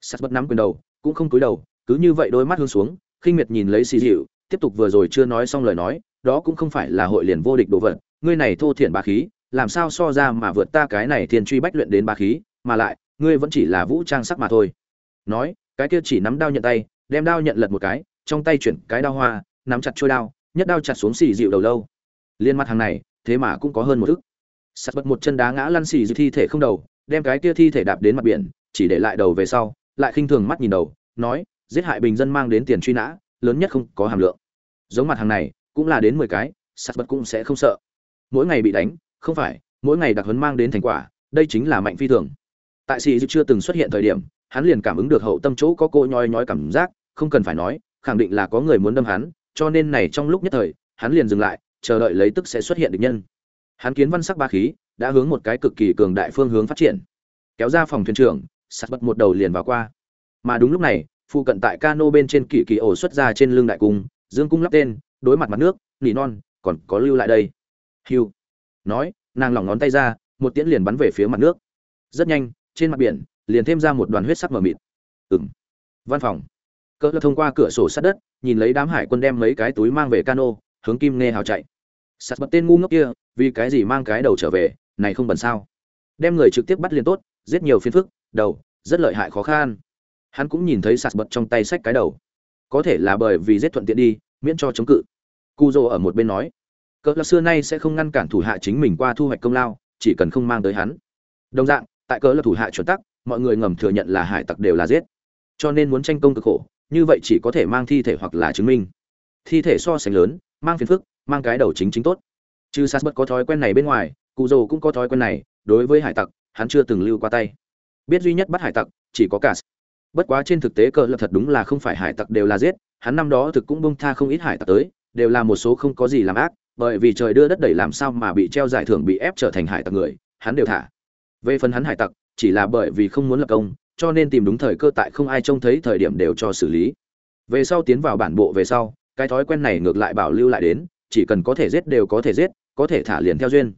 Sắt bất nắm quyền đầu, cũng không cúi đầu, cứ như vậy đôi mắt hướng xuống, khinh miệt nhìn lấy xì dịu tiếp tục vừa rồi chưa nói xong lời nói, đó cũng không phải là hội liền vô địch đồ vật, ngươi này thô thiển bá khí, làm sao so ra mà vượt ta cái này thiên truy bách luyện đến bá khí, mà lại, ngươi vẫn chỉ là vũ trang sắc mà thôi. Nói, cái kia chỉ nắm đao nhận tay đem đao nhận lật một cái, trong tay chuyển cái đao hoa, nắm chặt trôi đao, nhất đao chặt xuống xì dịu đầu lâu. Liên mặt hàng này, thế mà cũng có hơn một thức. Sắt bật một chân đá ngã lăn xì dịu thi thể không đầu, đem cái kia thi thể đạp đến mặt biển, chỉ để lại đầu về sau, lại khinh thường mắt nhìn đầu, nói, giết hại bình dân mang đến tiền truy nã, lớn nhất không có hàm lượng. Giống mặt hàng này, cũng là đến mười cái, sắt bật cũng sẽ không sợ. Mỗi ngày bị đánh, không phải, mỗi ngày đặc huấn mang đến thành quả, đây chính là mạnh phi thường. Tại sĩ dịu chưa từng xuất hiện thời điểm hắn liền cảm ứng được hậu tâm chỗ có cô nhoi nhói cảm giác, không cần phải nói, khẳng định là có người muốn đâm hắn, cho nên này trong lúc nhất thời, hắn liền dừng lại, chờ đợi lấy tức sẽ xuất hiện địch nhân. Hắn kiến văn sắc ba khí, đã hướng một cái cực kỳ cường đại phương hướng phát triển. Kéo ra phòng thuyền trưởng sạt bật một đầu liền vào qua. Mà đúng lúc này, phụ cận tại cano bên trên kỳ kỳ ổ xuất ra trên lưng đại cung, dương cung lắp tên, đối mặt mặt nước, nỉ non, còn có lưu lại đây. Hiu. Nói, nàng lỏng ngón tay ra, một tiễn liền bắn về phía mặt nước. Rất nhanh, trên mặt biển liền thêm ra một đoàn huyết sắc mờ mịt. Ừng văn phòng. Cỡ thông qua cửa sổ sát đất, nhìn lấy đám hải quân đem mấy cái túi mang về cano, hướng kim nghe hào chạy. Sắt bật tên ngu ngốc kia, vì cái gì mang cái đầu trở về, này không bẩn sao? Đem người trực tiếp bắt liền tốt, giết nhiều phiền phức, đầu, rất lợi hại khó khăn. Hắn cũng nhìn thấy sạt bật trong tay sách cái đầu. Có thể là bởi vì giết thuận tiện đi, miễn cho chống cự. Cu dô ở một bên nói. Cỡ là xưa nay sẽ không ngăn cản thủ hạ chính mình qua thu hoạch công lao, chỉ cần không mang tới hắn. Đồng dạng, tại cỡ là thủ hạ chuẩn tắc mọi người ngầm thừa nhận là hải tặc đều là giết. Cho nên muốn tranh công cực khổ, như vậy chỉ có thể mang thi thể hoặc là chứng minh. Thi thể so sánh lớn, mang phiền phức, mang cái đầu chính chính tốt. Chứ sas bất có thói quen này bên ngoài, cụ dồ cũng có thói quen này, đối với hải tặc, hắn chưa từng lưu qua tay. Biết duy nhất bắt hải tặc, chỉ có cả bất quá trên thực tế cờ lập thật đúng là không phải hải tặc đều là giết, hắn năm đó thực cũng bông tha không ít hải tặc tới, đều là một số không có gì làm ác, bởi vì trời đưa đất đẩy làm sao mà bị treo giải thưởng bị ép trở thành hải tặc người, hắn đều thả. Về phần hắn hải tặc chỉ là bởi vì không muốn lập công, cho nên tìm đúng thời cơ tại không ai trông thấy thời điểm đều cho xử lý. Về sau tiến vào bản bộ về sau, cái thói quen này ngược lại bảo lưu lại đến, chỉ cần có thể giết đều có thể giết, có thể thả liền theo duyên.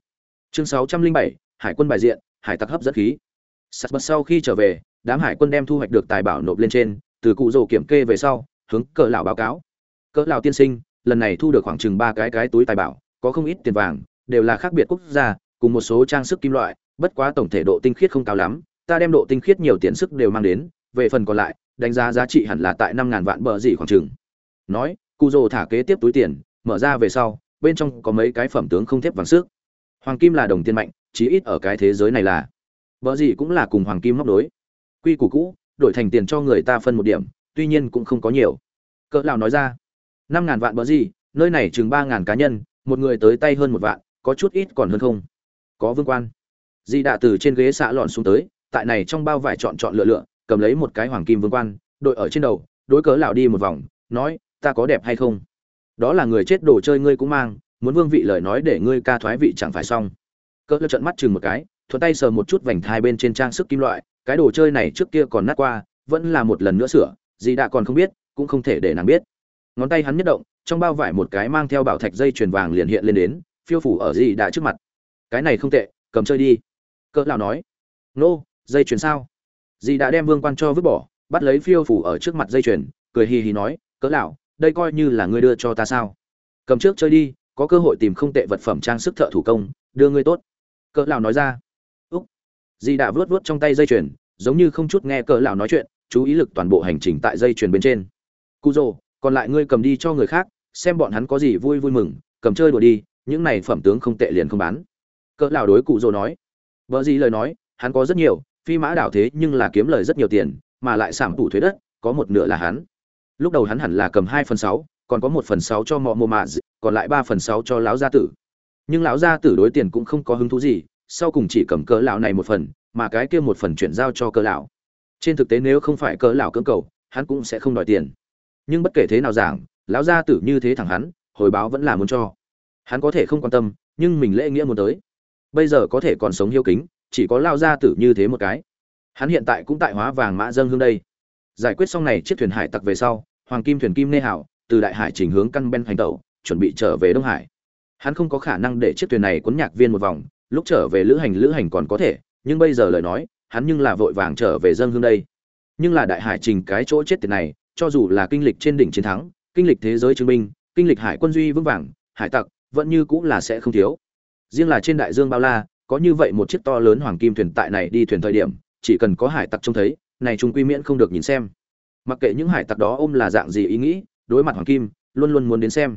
Chương sáu trăm linh bảy, hải quân bài diện, hải tặc hấp dẫn khí. Sắt bật sau khi trở về, đám hải quân đem thu hoạch được tài bảo nộp lên trên, từ cụ rồ kiểm kê về sau, hướng cỡ lão báo cáo. Cỡ lão tiên sinh, lần này thu được khoảng chừng ba cái cái túi tài bảo, có không ít tiền vàng, đều là khác biệt quốc gia, cùng một số trang sức kim loại bất quá tổng thể độ tinh khiết không cao lắm, ta đem độ tinh khiết nhiều tiền sức đều mang đến, về phần còn lại, đánh giá giá trị hẳn là tại năm ngàn vạn bờ gì khoảng chừng. Nói cụ rồ thả kế tiếp túi tiền, mở ra về sau, bên trong có mấy cái phẩm tướng không thép vàng sức. Hoàng kim là đồng tiền mạnh, chí ít ở cái thế giới này là. Vợ gì cũng là cùng hoàng kim móc đối quy củ cũ, đổi thành tiền cho người ta phân một điểm, tuy nhiên cũng không có nhiều. Cỡ lão nói ra? Năm ngàn vạn bờ gì, nơi này chừng ba ngàn cá nhân, một người tới tay hơn một vạn, có chút ít còn hơn không? Có vương quan di đạ từ trên ghế xạ lọn xuống tới, tại này trong bao vải chọn chọn lựa lựa, cầm lấy một cái hoàng kim vương quan, đội ở trên đầu, đối cỡ lão đi một vòng, nói, ta có đẹp hay không? Đó là người chết đồ chơi ngươi cũng mang, muốn vương vị lời nói để ngươi ca thoái vị chẳng phải xong. Cỡ lão trợn mắt chừng một cái, thuận tay sờ một chút vành thai bên trên trang sức kim loại, cái đồ chơi này trước kia còn nát qua, vẫn là một lần nữa sửa gì đã còn không biết, cũng không thể để nàng biết. Ngón tay hắn nhất động, trong bao vải một cái mang theo bảo thạch dây chuyền vàng liền hiện lên đến, phiêu phủ ở gì đã trước mặt. Cái này không tệ, cầm chơi đi cỡ lão nói? Nô, dây chuyền sao? Dì đã đem vương quan cho vứt bỏ, bắt lấy phiêu phủ ở trước mặt dây chuyền, cười hì hì nói, cỡ lão, đây coi như là ngươi đưa cho ta sao? Cầm trước chơi đi, có cơ hội tìm không tệ vật phẩm trang sức thợ thủ công, đưa ngươi tốt. Cỡ lão nói ra. Úc. Dì đã vớt vớt trong tay dây chuyền, giống như không chút nghe cỡ lão nói chuyện, chú ý lực toàn bộ hành trình tại dây chuyền bên trên. Cụ rồ còn lại ngươi cầm đi cho người khác, xem bọn hắn có gì vui vui mừng, cầm chơi đùa đi, những này phẩm tướng không tệ liền không bán. Cỡ lão đối cụ rồ nói. Bở gì lời nói, hắn có rất nhiều, phi mã đảo thế nhưng là kiếm lời rất nhiều tiền, mà lại giảm tủ thuế đất, có một nửa là hắn. Lúc đầu hắn hẳn là cầm hai phần sáu, còn có một phần sáu cho mọ mồ mạ còn lại ba phần sáu cho lão gia tử. Nhưng lão gia tử đối tiền cũng không có hứng thú gì, sau cùng chỉ cầm cỡ lão này một phần, mà cái kia một phần chuyển giao cho cỡ lão. Trên thực tế nếu không phải cỡ lão cưỡng cầu, hắn cũng sẽ không đòi tiền. Nhưng bất kể thế nào giảng, lão gia tử như thế thẳng hắn, hồi báo vẫn là muốn cho. Hắn có thể không quan tâm, nhưng mình lễ nghĩa muốn tới bây giờ có thể còn sống hiếu kính, chỉ có lao gia tử như thế một cái. Hắn hiện tại cũng tại hóa vàng mã dâng hương đây. Giải quyết xong này, chiếc thuyền hải tặc về sau, hoàng kim thuyền kim nê hảo, từ đại hải chỉnh hướng căn ben hành tẩu, chuẩn bị trở về đông hải. Hắn không có khả năng để chiếc thuyền này cuốn nhạc viên một vòng, lúc trở về lữ hành lữ hành còn có thể, nhưng bây giờ lời nói, hắn nhưng là vội vàng trở về dân hương đây. Nhưng là đại hải trình cái chỗ chết tiền này, cho dù là kinh lịch trên đỉnh chiến thắng, kinh lịch thế giới chứng minh, kinh lịch hải quân duy vững vàng, hải tặc vẫn như cũng là sẽ không thiếu riêng là trên đại dương bao la, có như vậy một chiếc to lớn hoàng kim thuyền tại này đi thuyền thời điểm, chỉ cần có hải tặc trông thấy, này chúng quy miễn không được nhìn xem. Mặc kệ những hải tặc đó ôm là dạng gì ý nghĩ, đối mặt hoàng kim, luôn luôn muốn đến xem.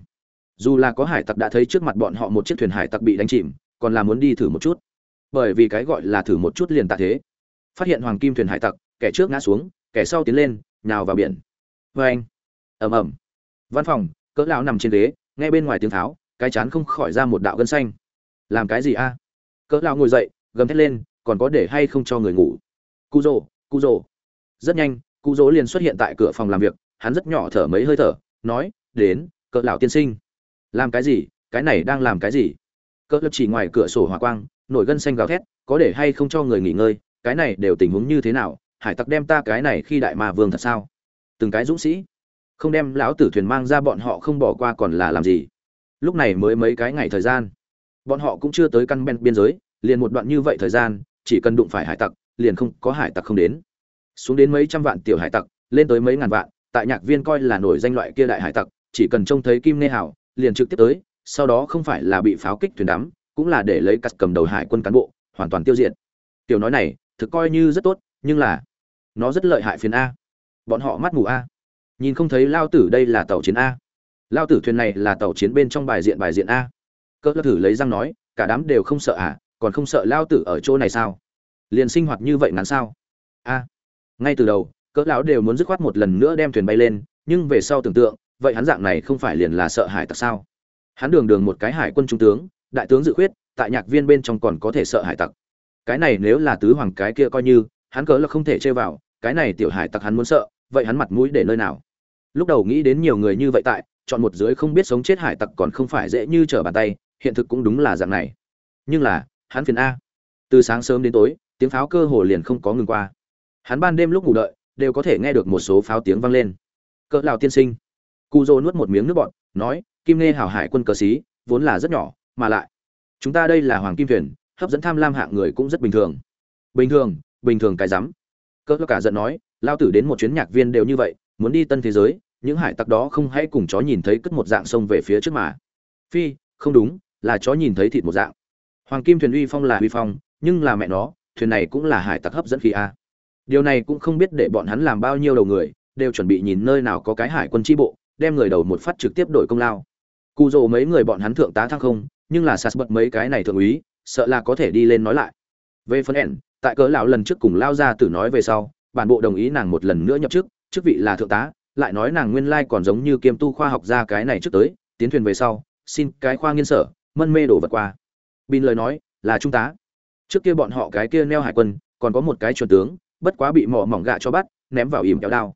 Dù là có hải tặc đã thấy trước mặt bọn họ một chiếc thuyền hải tặc bị đánh chìm, còn là muốn đi thử một chút. Bởi vì cái gọi là thử một chút liền tạ thế. Phát hiện hoàng kim thuyền hải tặc, kẻ trước ngã xuống, kẻ sau tiến lên, nhào vào biển. Vê anh. Ầm ầm. Văn phòng, cỡ lão nằm trên ghế, nghe bên ngoài tiếng tháo, cái chán không khỏi ra một đạo gân xanh làm cái gì a? Cỡ lão ngồi dậy, gầm thét lên, còn có để hay không cho người ngủ? Cu rồ cu rồ rất nhanh cụ rỗ liền xuất hiện tại cửa phòng làm việc, hắn rất nhỏ thở mấy hơi thở, nói, đến, cỡ lão tiên sinh. Làm cái gì? Cái này đang làm cái gì? Cỡ lập chỉ ngoài cửa sổ hỏa quang, nổi gân xanh gào thét, có để hay không cho người nghỉ ngơi? Cái này đều tình huống như thế nào? Hải tặc đem ta cái này khi đại ma vương thật sao? Từng cái dũng sĩ. Không đem lão tử thuyền mang ra bọn họ không bỏ qua còn là làm gì? Lúc này mới mấy cái ngày thời gian bọn họ cũng chưa tới căn bên biên giới, liền một đoạn như vậy thời gian, chỉ cần đụng phải hải tặc, liền không có hải tặc không đến. Xuống đến mấy trăm vạn tiểu hải tặc, lên tới mấy ngàn vạn, tại nhạc viên coi là nổi danh loại kia đại hải tặc, chỉ cần trông thấy kim nê hảo liền trực tiếp tới, sau đó không phải là bị pháo kích thuyền đắm, cũng là để lấy cắt cầm đầu hải quân cán bộ, hoàn toàn tiêu diệt. Tiểu nói này, thực coi như rất tốt, nhưng là nó rất lợi hại phiền a. Bọn họ mắt mù a. Nhìn không thấy lao tử đây là tàu chiến a. Lao tử thuyền này là tàu chiến bên trong bài diện bài diện a cỡ thử lấy răng nói, cả đám đều không sợ à còn không sợ lao tử ở chỗ này sao? Liền sinh hoạt như vậy ngắn sao? A. Ngay từ đầu, cỡ lão đều muốn dứt khoát một lần nữa đem thuyền bay lên, nhưng về sau tưởng tượng, vậy hắn dạng này không phải liền là sợ hải tặc sao? Hắn đường đường một cái hải quân trung tướng, đại tướng dự khuyết, tại nhạc viên bên trong còn có thể sợ hải tặc. Cái này nếu là tứ hoàng cái kia coi như, hắn cỡ là không thể chơi vào, cái này tiểu hải tặc hắn muốn sợ, vậy hắn mặt mũi để nơi nào? Lúc đầu nghĩ đến nhiều người như vậy tại, chọn một dưới không biết sống chết hải tặc còn không phải dễ như trở bàn tay hiện thực cũng đúng là dạng này. Nhưng là, hắn phiền a. Từ sáng sớm đến tối, tiếng pháo cơ hồ liền không có ngừng qua. Hắn ban đêm lúc ngủ đợi, đều có thể nghe được một số pháo tiếng vang lên. Cỡ lào tiên sinh. Cu dô nuốt một miếng nước bọt, nói, kim nghe hảo hải quân cờ xí vốn là rất nhỏ, mà lại, chúng ta đây là hoàng kim thuyền, hấp dẫn tham lam hạng người cũng rất bình thường. Bình thường bình thường cái rắm. Cỡ cả giận nói lao tử đến một chuyến nhạc viên đều như vậy, muốn đi tân thế giới, những hải tặc đó không hãy cùng chó nhìn thấy cất một dạng sông về phía trước mà. Phi, không đúng là chó nhìn thấy thịt một dạng. Hoàng kim thuyền uy phong là uy phong, nhưng là mẹ nó, thuyền này cũng là hải tặc hấp dẫn khí a. Điều này cũng không biết để bọn hắn làm bao nhiêu đầu người, đều chuẩn bị nhìn nơi nào có cái hải quân tri bộ, đem người đầu một phát trực tiếp đổi công lao. Cụ rồ mấy người bọn hắn thượng tá thăng không, nhưng là sạt bật mấy cái này thượng úy, sợ là có thể đi lên nói lại. Về phần ẻn, tại cớ lão lần trước cùng lao ra tử nói về sau, bản bộ đồng ý nàng một lần nữa nhập chức chức vị là thượng tá, lại nói nàng nguyên lai còn giống như kiêm tu khoa học ra cái này trước tới, tiến thuyền về sau, xin cái khoa nghiên sở mân mê đổ vật qua. Bin lời nói, là trung tá trước kia bọn họ cái kia neo hải quân, còn có một cái chuẩn tướng, bất quá bị mỏ mỏng gạ cho bắt, ném vào ỉm kéo đao.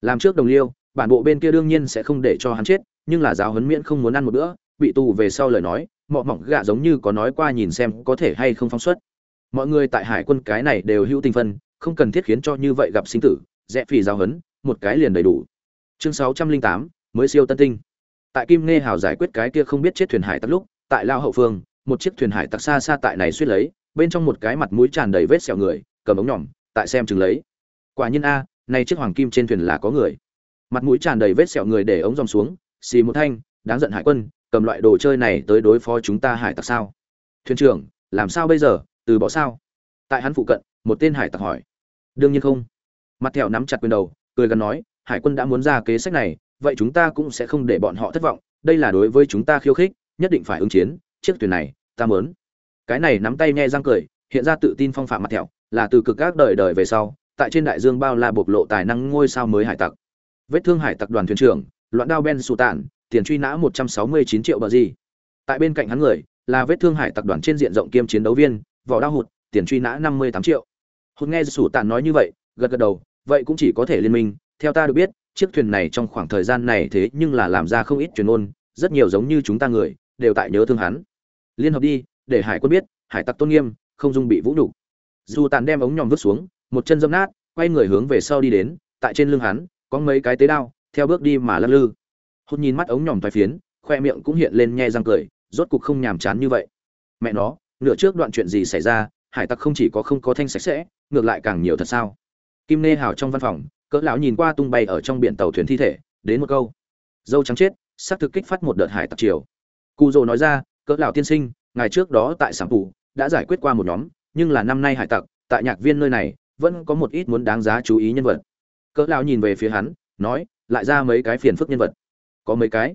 Làm trước đồng liêu, bản bộ bên kia đương nhiên sẽ không để cho hắn chết, nhưng là giáo huấn miễn không muốn ăn một bữa, bị tù về sau lời nói, mỏ mỏng gạ giống như có nói qua nhìn xem có thể hay không phóng xuất. Mọi người tại hải quân cái này đều hữu tình phân, không cần thiết khiến cho như vậy gặp sinh tử, rẽ phì giáo huấn, một cái liền đầy đủ. Chương sáu trăm linh tám, mới siêu tân tinh. Tại kim nghe hào giải quyết cái kia không biết chết thuyền hải tặc lúc tại lao hậu phương, một chiếc thuyền hải tặc xa xa tại này suýt lấy, bên trong một cái mặt mũi tràn đầy vết sẹo người, cầm ống nhỏm tại xem chừng lấy. Quả nhiên a, này chiếc hoàng kim trên thuyền là có người. Mặt mũi tràn đầy vết sẹo người để ống dòng xuống, xì một thanh, đáng giận hải quân, cầm loại đồ chơi này tới đối phó chúng ta hải tặc sao? Thuyền trưởng, làm sao bây giờ, từ bỏ sao? Tại hắn phụ cận, một tên hải tặc hỏi. Đương nhiên không. Mặt thẹo nắm chặt quyền đầu, cười gần nói, hải quân đã muốn ra kế sách này, vậy chúng ta cũng sẽ không để bọn họ thất vọng, đây là đối với chúng ta khiêu khích nhất định phải ứng chiến, chiếc thuyền này, ta mớn cái này nắm tay nghe răng cười, hiện ra tự tin phong phạm mặt thẹo, là từ cực các đời đời về sau, tại trên đại dương bao la bộc lộ tài năng ngôi sao mới hải tặc. Vết thương hải tặc đoàn thuyền trưởng, loạn đao ben sù tản tiền truy nã một trăm sáu mươi chín triệu bờ gì. Tại bên cạnh hắn người, là vết thương hải tặc đoàn trên diện rộng kiêm chiến đấu viên, vỏ đao hụt, tiền truy nã năm mươi tám triệu. Hụt nghe sù tản nói như vậy, gật gật đầu, vậy cũng chỉ có thể liên minh. Theo ta được biết, chiếc thuyền này trong khoảng thời gian này thế nhưng là làm ra không ít truyền ôn rất nhiều giống như chúng ta người đều tại nhớ thương hắn. Liên hợp đi, để hải quân biết, hải tặc tôn nghiêm, không dung bị vũ nhục. Dù tàn đem ống nhòm vứt xuống, một chân dâm nát, quay người hướng về sau đi đến, tại trên lưng hắn, có mấy cái tế đao, theo bước đi mà lắc lư. Hôn nhìn mắt ống nhòm thoái phiến, khoe miệng cũng hiện lên nhe răng cười, rốt cục không nhàm chán như vậy. Mẹ nó, nửa trước đoạn chuyện gì xảy ra, hải tặc không chỉ có không có thanh sạch sẽ, ngược lại càng nhiều thật sao? Kim nê hào trong văn phòng, cỡ lão nhìn qua tung bay ở trong biển tàu thuyền thi thể, đến một câu. Dâu trắng chết xác thực kích phát một đợt hải tặc triều cụ dồ nói ra, cỡ lão tiên sinh ngày trước đó tại sản phủ đã giải quyết qua một nhóm, nhưng là năm nay hải tặc, tại nhạc viên nơi này, vẫn có một ít muốn đáng giá chú ý nhân vật. Cỡ lão nhìn về phía hắn, nói, lại ra mấy cái phiền phức nhân vật. Có mấy cái?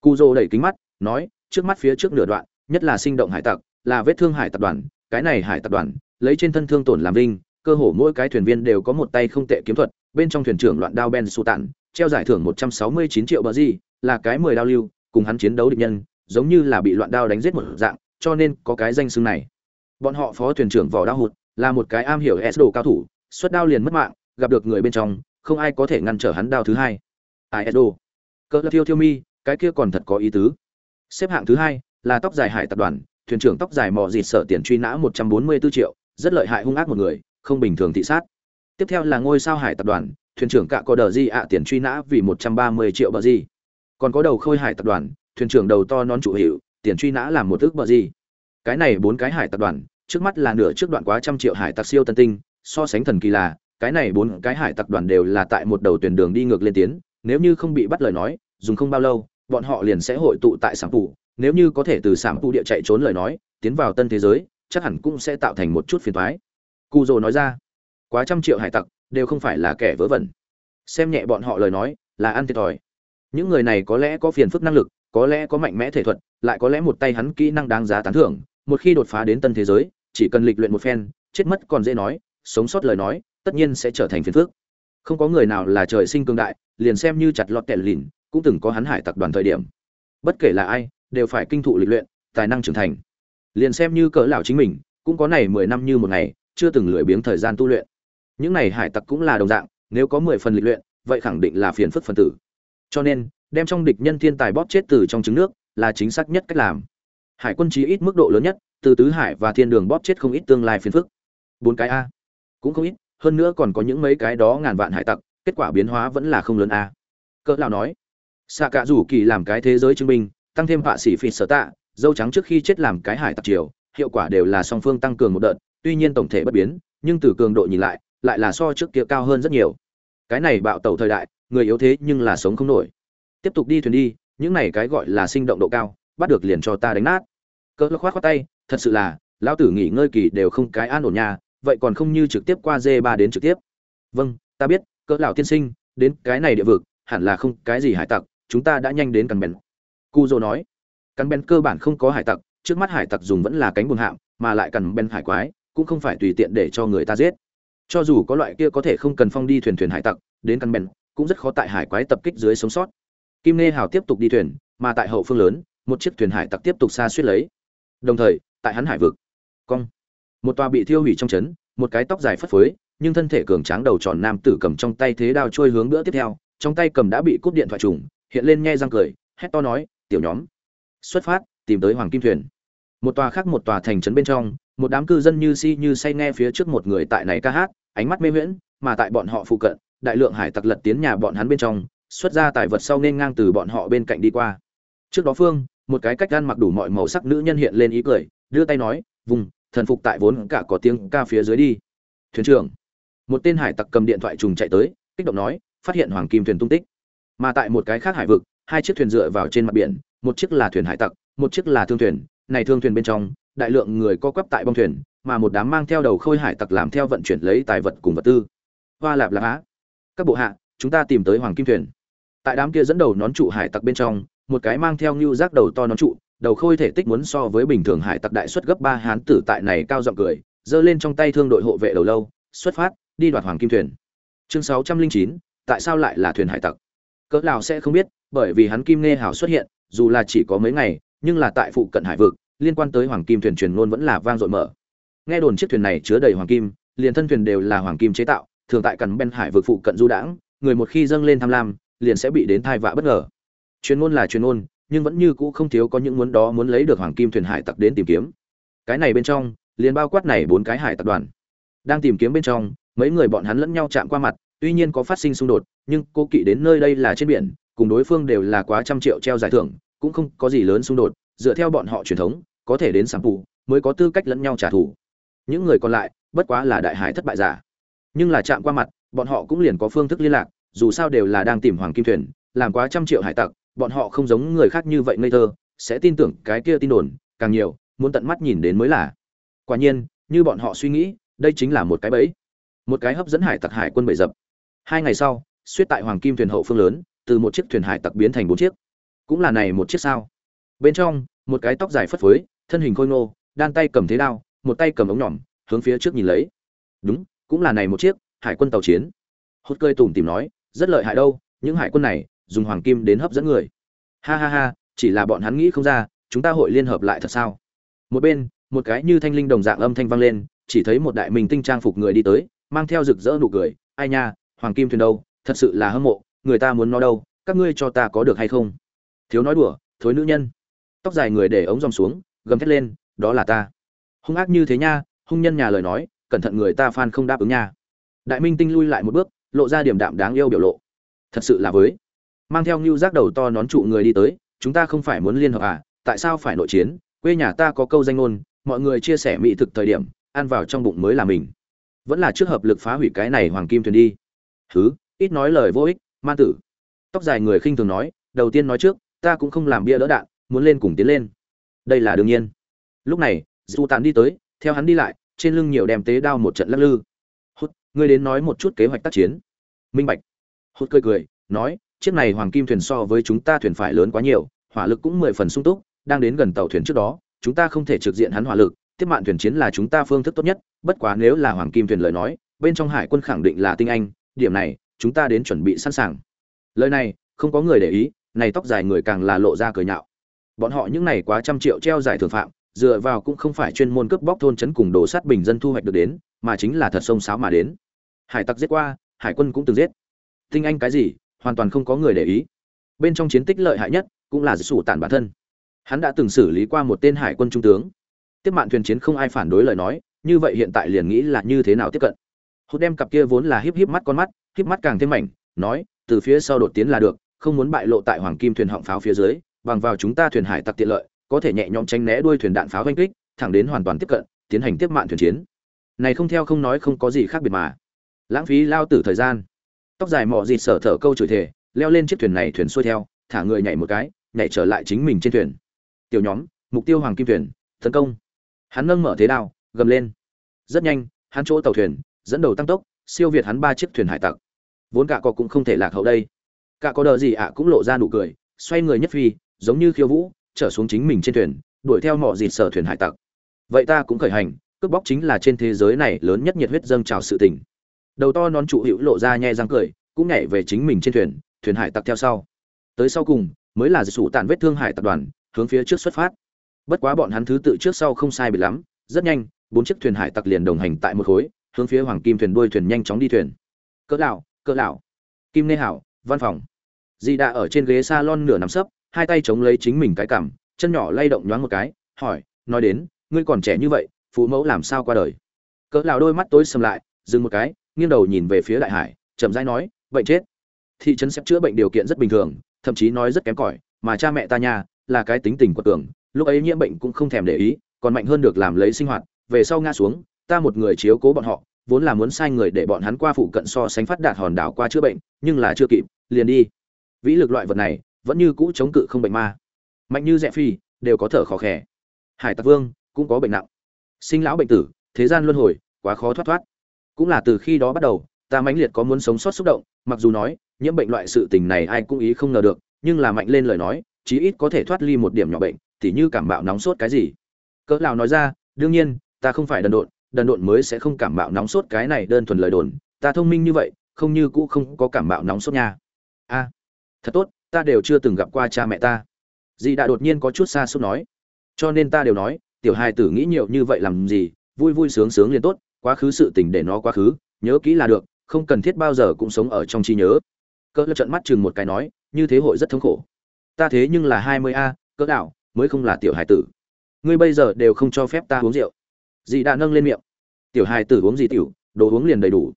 Cụ dồ đẩy kính mắt, nói, trước mắt phía trước nửa đoạn, nhất là sinh động hải tặc, là vết thương hải tập đoàn, cái này hải tập đoàn, lấy trên thân thương tổn làm linh cơ hồ mỗi cái thuyền viên đều có một tay không tệ kiếm thuật, bên trong thuyền trưởng loạn đao ben su tản, treo giải thưởng một trăm sáu mươi chín triệu bờ gì, là cái mười đao lưu, cùng hắn chiến đấu địch nhân giống như là bị loạn đao đánh giết một dạng cho nên có cái danh xưng này. Bọn họ phó thuyền trưởng vỏ đao hụt là một cái am hiểu s đồ cao thủ xuất đao liền mất mạng gặp được người bên trong không ai có thể ngăn trở hắn đao thứ hai. Ai s đồ? Cơ thiêu thiêu mi cái kia còn thật có ý tứ. Xếp hạng thứ hai là tóc dài hải tập đoàn thuyền trưởng tóc dài mò dịt sở tiền truy nã một trăm bốn mươi 144 triệu rất lợi hại hung ác một người không bình thường thị sát. Tiếp theo là ngôi sao hải tập đoàn thuyền trưởng cạ có đờ di ạ tiền truy nã vì một trăm ba mươi triệu bờ gì, còn có đầu khôi hải tập đoàn thuyền trưởng đầu to nón chủ hiệu tiền truy nã làm một ước bờ gì. Cái này bốn cái hải tập đoàn, trước mắt là nửa trước đoạn quá trăm triệu hải tặc siêu tân tinh, so sánh thần kỳ là, cái này bốn cái hải tặc đoàn đều là tại một đầu tuyển đường đi ngược lên tiến, nếu như không bị bắt lời nói, dùng không bao lâu, bọn họ liền sẽ hội tụ tại sản phụ nếu như có thể từ sản phụ địa chạy trốn lời nói, tiến vào tân thế giới, chắc hẳn cũng sẽ tạo thành một chút phiền toái. Cụ dồ nói ra, quá trăm triệu hải tặc, đều không phải là kẻ vớ vẩn. Xem nhẹ bọn họ lời nói, là ăn thiệt thòi. Những người này có lẽ có phiền phức năng lực có lẽ có mạnh mẽ thể thuật, lại có lẽ một tay hắn kỹ năng đáng giá tán thưởng, một khi đột phá đến tân thế giới, chỉ cần lịch luyện một phen, chết mất còn dễ nói, sống sót lời nói, tất nhiên sẽ trở thành phiền phức. Không có người nào là trời sinh cương đại, liền xem như chặt lọt kẹt lìn, cũng từng có hắn hải tặc đoàn thời điểm. Bất kể là ai, đều phải kinh thụ lịch luyện, tài năng trưởng thành. Liền xem như cỡ lão chính mình, cũng có này mười năm như một ngày, chưa từng lười biếng thời gian tu luyện. Những này hải tặc cũng là đồng dạng, nếu có mười phần lịch luyện, vậy khẳng định là phiền phức phần tử. Cho nên đem trong địch nhân thiên tài bóp chết từ trong trứng nước, là chính xác nhất cách làm. Hải quân chí ít mức độ lớn nhất, từ tứ hải và thiên đường bóp chết không ít tương lai phiền phức. Bốn cái a. Cũng không ít, hơn nữa còn có những mấy cái đó ngàn vạn hải tặc, kết quả biến hóa vẫn là không lớn a. Cỡ lão nói xạ cả rủ kỳ làm cái thế giới chứng minh, tăng thêm họa sĩ phỉ sở tạ, dâu trắng trước khi chết làm cái hải tặc triều, hiệu quả đều là song phương tăng cường một đợt, tuy nhiên tổng thể bất biến, nhưng từ cường độ nhìn lại lại là so trước kia cao hơn rất nhiều. Cái này bạo tẩu thời đại, người yếu thế nhưng là sống không nổi tiếp tục đi thuyền đi, những này cái gọi là sinh động độ cao, bắt được liền cho ta đánh nát. Cỡ khoát khoát tay, thật sự là, lão tử nghỉ ngơi kỳ đều không cái an ổn nhà vậy còn không như trực tiếp qua dê ba đến trực tiếp. Vâng ta biết cỡ lão tiên sinh, đến cái này địa vực, hẳn là không cái gì hải tặc, chúng ta đã nhanh đến cắn bèn. Cu dô nói cắn bèn cơ bản không có hải tặc, trước mắt hải tặc dùng vẫn là cánh buồn hạm, mà lại cắn bèn hải quái, cũng không phải tùy tiện để cho người ta giết. Cho dù có loại kia có thể không cần phong đi thuyền thuyền hải tặc, đến cắn bèn, cũng rất khó tại hải quái tập kích dưới sống sót kim nê hào tiếp tục đi thuyền, mà tại hậu phương lớn, một chiếc thuyền hải tặc tiếp tục xa suýt lấy. Đồng thời, tại hắn hải vực, cong, một tòa bị thiêu hủy trong trấn, một cái tóc dài phất phới, nhưng thân thể cường tráng đầu tròn nam tử cầm trong tay thế đao trôi hướng bữa tiếp theo, trong tay cầm đã bị cúp điện thoại trùng, hiện lên nhe răng cười, hét to nói, tiểu nhóm, xuất phát, tìm tới hoàng kim thuyền. Một tòa khác một tòa thành trấn bên trong, một đám cư dân như si như say nghe phía trước một người tại này ca hát, ánh mắt mê huyễn, mà tại bọn họ phụ cận, đại lượng hải tặc lật tiến nhà bọn hắn bên trong xuất ra tài vật sau nên ngang từ bọn họ bên cạnh đi qua. Trước đó phương, một cái cách gan mặc đủ mọi màu sắc nữ nhân hiện lên ý cười, đưa tay nói, vùng, thần phục tại vốn cả có tiếng ca phía dưới đi. Thuyền trưởng, một tên hải tặc cầm điện thoại trùng chạy tới, kích động nói, phát hiện hoàng kim thuyền tung tích. Mà tại một cái khác hải vực, hai chiếc thuyền dựa vào trên mặt biển, một chiếc là thuyền hải tặc, một chiếc là thương thuyền. Này thương thuyền bên trong, đại lượng người co quắp tại bong thuyền, mà một đám mang theo đầu khôi hải tặc làm theo vận chuyển lấy tài vật cùng vật tư. Hoa lạp lạp á. Các bộ hạ, chúng ta tìm tới hoàng kim thuyền tại đám kia dẫn đầu nón trụ hải tặc bên trong, một cái mang theo ngưu rác đầu to nón trụ, đầu khôi thể tích muốn so với bình thường hải tặc đại xuất gấp ba hán tử tại này cao giọng cười, giơ lên trong tay thương đội hộ vệ đầu lâu, xuất phát, đi đoạt hoàng kim thuyền. Chương sáu trăm linh chín, tại sao lại là thuyền hải tặc? Cỡ nào sẽ không biết, bởi vì hắn kim nghe hảo xuất hiện, dù là chỉ có mấy ngày, nhưng là tại phụ cận hải vực, liên quan tới hoàng kim thuyền truyền ngôn vẫn là vang dội mở. Nghe đồn chiếc thuyền này chứa đầy hoàng kim, liền thân thuyền đều là hoàng kim chế tạo, thường tại cần bên hải vực phụ cận du đãng, người một khi dâng lên tham lam liền sẽ bị đến thai vạ bất ngờ. Chuyên môn là chuyên môn, nhưng vẫn như cũ không thiếu có những muốn đó muốn lấy được hoàng kim thuyền hải tặc đến tìm kiếm. Cái này bên trong, liền bao quát này bốn cái hải tặc đoàn. Đang tìm kiếm bên trong, mấy người bọn hắn lẫn nhau chạm qua mặt, tuy nhiên có phát sinh xung đột, nhưng cô kỵ đến nơi đây là trên biển, cùng đối phương đều là quá trăm triệu treo giải thưởng, cũng không có gì lớn xung đột, dựa theo bọn họ truyền thống, có thể đến sản phụ mới có tư cách lẫn nhau trả thù. Những người còn lại, bất quá là đại hải thất bại giả. Nhưng là chạm qua mặt, bọn họ cũng liền có phương thức liên lạc dù sao đều là đang tìm hoàng kim thuyền, làm quá trăm triệu hải tặc, bọn họ không giống người khác như vậy ngây thơ, sẽ tin tưởng cái kia tin đồn, càng nhiều, muốn tận mắt nhìn đến mới là. Quả nhiên, như bọn họ suy nghĩ, đây chính là một cái bẫy. Một cái hấp dẫn hải tặc hải quân bậy dập. Hai ngày sau, suýt tại hoàng kim thuyền hậu phương lớn, từ một chiếc thuyền hải tặc biến thành bốn chiếc. Cũng là này một chiếc sao? Bên trong, một cái tóc dài phất phới, thân hình khôi ngô, đan tay cầm thế đao, một tay cầm ống nhỏm hướng phía trước nhìn lấy. Đúng, cũng là này một chiếc, hải quân tàu chiến. Hốt cơi tủm tìm nói rất lợi hại đâu, những hải quân này dùng hoàng kim đến hấp dẫn người. Ha ha ha, chỉ là bọn hắn nghĩ không ra, chúng ta hội liên hợp lại thật sao? Một bên, một cái như thanh linh đồng dạng âm thanh vang lên, chỉ thấy một đại minh tinh trang phục người đi tới, mang theo rực rỡ nụ cười. Ai nha, hoàng kim thuyền đâu, thật sự là hâm mộ, người ta muốn nó đâu, các ngươi cho ta có được hay không? Thiếu nói đùa, thối nữ nhân. Tóc dài người để ống dòng xuống, gầm thét lên, đó là ta. Hung ác như thế nha, hung nhân nhà lời nói, cẩn thận người ta phan không đáp ứng nha. Đại minh tinh lui lại một bước lộ ra điểm đạm đáng yêu biểu lộ. Thật sự là với. Mang theo ngưu giác đầu to nón trụ người đi tới, chúng ta không phải muốn liên hợp à tại sao phải nội chiến? Quê nhà ta có câu danh ngôn, mọi người chia sẻ mỹ thực thời điểm, ăn vào trong bụng mới là mình. Vẫn là trước hợp lực phá hủy cái này hoàng kim thuyền đi. Thứ ít nói lời vô ích, man tử. Tóc dài người khinh thường nói, đầu tiên nói trước, ta cũng không làm bia đỡ đạn, muốn lên cùng tiến lên. Đây là đương nhiên. Lúc này dù tàn đi tới, theo hắn đi lại, trên lưng nhiều đem tế đao một trận lắc lư ngươi đến nói một chút kế hoạch tác chiến. Minh bạch. Hốt cười cười, nói, chiếc này hoàng kim thuyền so với chúng ta thuyền phải lớn quá nhiều, hỏa lực cũng mười phần sung túc, đang đến gần tàu thuyền trước đó, chúng ta không thể trực diện hắn hỏa lực, tiếp mạn thuyền chiến là chúng ta phương thức tốt nhất, bất quá nếu là hoàng kim thuyền lời nói, bên trong hải quân khẳng định là tinh anh, điểm này, chúng ta đến chuẩn bị sẵn sàng. Lời này, không có người để ý, này tóc dài người càng là lộ ra cười nhạo. Bọn họ những này quá trăm triệu treo giải thường phạm, dựa vào cũng không phải chuyên môn cướp bóc thôn trấn cùng đồ sát bình dân thu hoạch được đến, mà chính là thật sông sáo mà đến hải tặc giết qua, hải quân cũng từng giết. Tinh anh cái gì, hoàn toàn không có người để ý. Bên trong chiến tích lợi hại nhất cũng là sủ tản bản thân. Hắn đã từng xử lý qua một tên hải quân trung tướng. Tiếp mạn thuyền chiến không ai phản đối lời nói, như vậy hiện tại liền nghĩ là như thế nào tiếp cận. Hốt đem cặp kia vốn là híp híp mắt con mắt, híp mắt càng thêm mảnh, nói, từ phía sau đột tiến là được, không muốn bại lộ tại hoàng kim thuyền họng pháo phía dưới, bằng vào chúng ta thuyền hải tặc tiện lợi, có thể nhẹ nhõm tránh né đuôi thuyền đạn pháo oanh kích, thẳng đến hoàn toàn tiếp cận, tiến hành tiếp mạn thuyền chiến. Này không theo không nói không có gì khác biệt mà lãng phí lao tử thời gian. Tóc dài mọ dịt sở thở câu chửi thể leo lên chiếc thuyền này thuyền xuôi theo, thả người nhảy một cái, nhảy trở lại chính mình trên thuyền. Tiểu nhóm, mục tiêu hoàng kim thuyền, tấn công. Hắn nâng mở thế đao, gầm lên. Rất nhanh, hắn chỗ tàu thuyền, dẫn đầu tăng tốc, siêu việt hắn ba chiếc thuyền hải tặc. Vốn cả có cũng không thể lạc hậu đây. Cả có đờ gì ạ cũng lộ ra nụ cười, xoay người nhất phi, giống như khiêu vũ, trở xuống chính mình trên thuyền, đuổi theo mọ dịt sở thuyền hải tặc. Vậy ta cũng khởi hành, cướp bóc chính là trên thế giới này lớn nhất nhiệt huyết dâng trào sự tình đầu to nón trụ hữu lộ ra nhẹ răng cười, cũng nhảy về chính mình trên thuyền thuyền hải tặc theo sau. Tới sau cùng, mới là sủ tàn vết thương hải tập đoàn, hướng phía trước xuất phát. Bất quá bọn hắn thứ tự trước sau không sai biệt lắm, rất nhanh, bốn chiếc thuyền hải tặc liền đồng hành tại một khối, hướng phía hoàng kim thuyền đuôi thuyền nhanh chóng đi thuyền. Cỡ lão cỡ lão. Kim nê hảo, văn phòng. Di đã ở trên ghế salon nửa nằm sấp, hai tay chống lấy chính mình cái cằm, chân nhỏ lay động nhoáng một cái, hỏi, nói đến, ngươi còn trẻ như vậy, phụ mẫu làm sao qua đời? Cỡ lão đôi mắt tối sầm lại, dừng một cái nghiêng đầu nhìn về phía đại hải, chậm rãi nói, bệnh chết. Thị trấn xếp chữa bệnh điều kiện rất bình thường, thậm chí nói rất kém cỏi, mà cha mẹ ta nhà là cái tính tình của tưởng lúc ấy nhiễm bệnh cũng không thèm để ý, còn mạnh hơn được làm lấy sinh hoạt, về sau ngã xuống, ta một người chiếu cố bọn họ, vốn là muốn sai người để bọn hắn qua phụ cận so sánh phát đạt hòn đảo qua chữa bệnh, nhưng là chưa kịp, liền đi. Vĩ lực loại vật này, vẫn như cũ chống cự không bệnh ma. Mạnh như rẽ phi, đều có thở khó khè. Hải tặc vương cũng có bệnh nặng. Sinh lão bệnh tử, thế gian luân hồi, quá khó thoát thoát cũng là từ khi đó bắt đầu, ta mãnh liệt có muốn sống sót xúc động, mặc dù nói, nhiễm bệnh loại sự tình này ai cũng ý không ngờ được, nhưng là mạnh lên lời nói, chí ít có thể thoát ly một điểm nhỏ bệnh thì như cảm bạo nóng sốt cái gì. Cỡ nào nói ra, đương nhiên, ta không phải đần độn đần độn mới sẽ không cảm bạo nóng sốt cái này đơn thuần lời đồn, ta thông minh như vậy, không như cũ không có cảm bạo nóng sốt nha. A, thật tốt, ta đều chưa từng gặp qua cha mẹ ta. Dì đã đột nhiên có chút xa xúc nói. Cho nên ta đều nói, tiểu hài tử nghĩ nhiều như vậy làm gì, vui vui sướng sướng liền tốt quá khứ sự tình để nó quá khứ, nhớ kỹ là được, không cần thiết bao giờ cũng sống ở trong trí nhớ. Cỡ lập trận mắt chừng một cái nói, như thế hội rất thống khổ. Ta thế nhưng là hai mươi a cỡ đạo, mới không là tiểu hài tử. Ngươi bây giờ đều không cho phép ta uống rượu. Dì đã nâng lên miệng. Tiểu hài tử uống gì tiểu, đồ uống liền đầy đủ.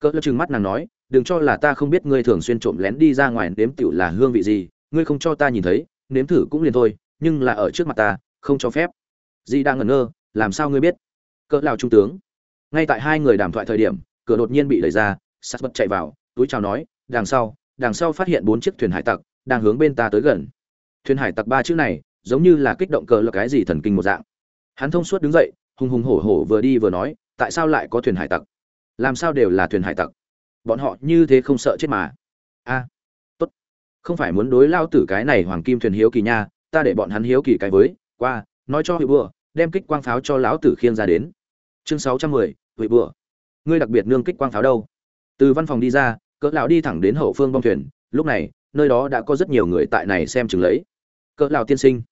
Cỡ lập chừng mắt nàng nói, đừng cho là ta không biết ngươi thường xuyên trộm lén đi ra ngoài nếm tiểu là hương vị gì, ngươi không cho ta nhìn thấy, nếm thử cũng liền thôi, nhưng là ở trước mặt ta, không cho phép. Dì đang ngẩn ngơ, làm sao ngươi biết? Cỡ lào trung tướng ngay tại hai người đàm thoại thời điểm, cửa đột nhiên bị đẩy ra, sắt bật chạy vào, túi chào nói, đằng sau đằng sau phát hiện bốn chiếc thuyền hải tặc đang hướng bên ta tới gần. Thuyền hải tặc ba chữ này, giống như là kích động cờ là cái gì thần kinh một dạng. Hắn thông suốt đứng dậy, hùng hùng hổ hổ vừa đi vừa nói, tại sao lại có thuyền hải tặc? Làm sao đều là thuyền hải tặc? Bọn họ như thế không sợ chết mà. A, tốt. Không phải muốn đối lao tử cái này hoàng kim thuyền hiếu kỳ nha, ta để bọn hắn hiếu kỳ cái với, qua, nói cho hiệu bừa đem kích quang pháo cho lão tử khiêng ra đến. Chương sáu trăm mười huệ bừa. Ngươi đặc biệt nương kích quang pháo đâu? Từ văn phòng đi ra, cỡ lão đi thẳng đến hậu phương bong thuyền. Lúc này, nơi đó đã có rất nhiều người tại này xem chừng lấy. Cỡ lão tiên sinh.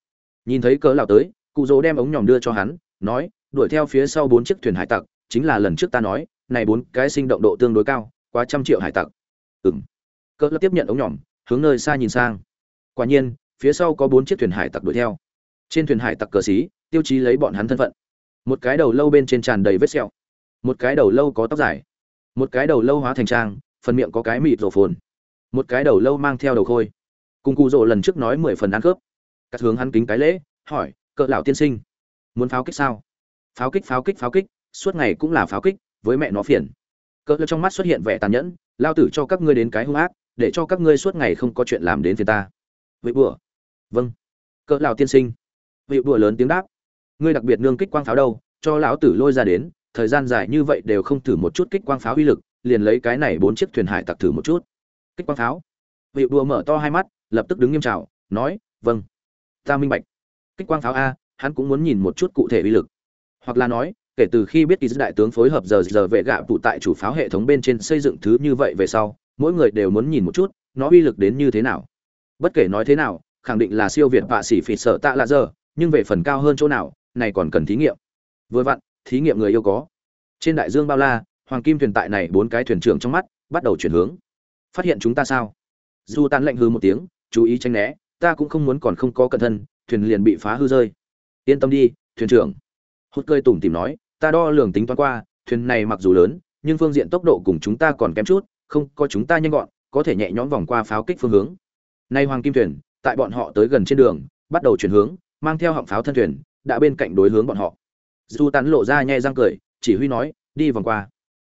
Nhìn thấy cỡ lão tới, cụ dỗ đem ống nhòm đưa cho hắn, nói, đuổi theo phía sau bốn chiếc thuyền hải tặc, chính là lần trước ta nói, này bốn cái sinh động độ tương đối cao, quá trăm triệu hải tặc. Ừm. Cỡ lão tiếp nhận ống nhòm, hướng nơi xa nhìn sang. Quả nhiên, phía sau có bốn chiếc thuyền hải tặc đuổi theo. Trên thuyền hải tặc cờ xí, tiêu chí lấy bọn hắn thân phận. Một cái đầu lâu bên trên tràn đầy vết sẹo một cái đầu lâu có tóc dài, một cái đầu lâu hóa thành trang, phần miệng có cái mịt rổ phồn, một cái đầu lâu mang theo đầu khôi. Cùng cụ rỗ lần trước nói mười phần ăn cướp cắt hướng hắn kính cái lễ, hỏi, cỡ lão tiên sinh, muốn pháo kích sao? Pháo kích pháo kích pháo kích, suốt ngày cũng là pháo kích, với mẹ nó phiền. Cỡ lão trong mắt xuất hiện vẻ tàn nhẫn lao tử cho các ngươi đến cái hung ác, để cho các ngươi suốt ngày không có chuyện làm đến phiền ta. Vậy bữa vâng. Cỡ lão tiên sinh. Vị bùa lớn tiếng đáp. Ngươi đặc biệt nương kích quang pháo đâu, cho lão tử lôi ra đến thời gian dài như vậy đều không thử một chút kích quang pháo uy lực, liền lấy cái này bốn chiếc thuyền hải tặc thử một chút. Kích quang pháo. Vị đùa mở to hai mắt, lập tức đứng nghiêm trào nói vâng ta minh bạch. Kích quang pháo a, hắn cũng muốn nhìn một chút cụ thể uy lực. Hoặc là nói, kể từ khi biết kỳ dư đại tướng phối hợp giờ giờ vệ gạ phụ tại chủ pháo hệ thống bên trên xây dựng thứ như vậy về sau, mỗi người đều muốn nhìn một chút, nó uy lực đến như thế nào. Bất kể nói thế nào, khẳng định là siêu việt vạ sĩ phỉ sợ tạ lạ giờ, nhưng về phần cao hơn chỗ nào, này còn cần thí nghiệm. Vừa vặn thí nghiệm người yêu có. Trên đại dương bao la, hoàng kim thuyền tại này bốn cái thuyền trưởng trong mắt, bắt đầu chuyển hướng. Phát hiện chúng ta sao? Du tan lạnh hư một tiếng, chú ý tránh né, ta cũng không muốn còn không có cẩn thân thuyền liền bị phá hư rơi. Yên tâm đi, thuyền trưởng. Hốt cơi tủm tìm nói, ta đo lường tính toán qua, thuyền này mặc dù lớn, nhưng phương diện tốc độ cùng chúng ta còn kém chút, không có chúng ta nhanh gọn, có thể nhẹ nhõm vòng qua pháo kích phương hướng. Nay hoàng kim thuyền, tại bọn họ tới gần trên đường, bắt đầu chuyển hướng, mang theo họng pháo thân thuyền, đã bên cạnh đối hướng bọn họ du tán lộ ra nhẹ răng cười, chỉ huy nói, đi vòng qua.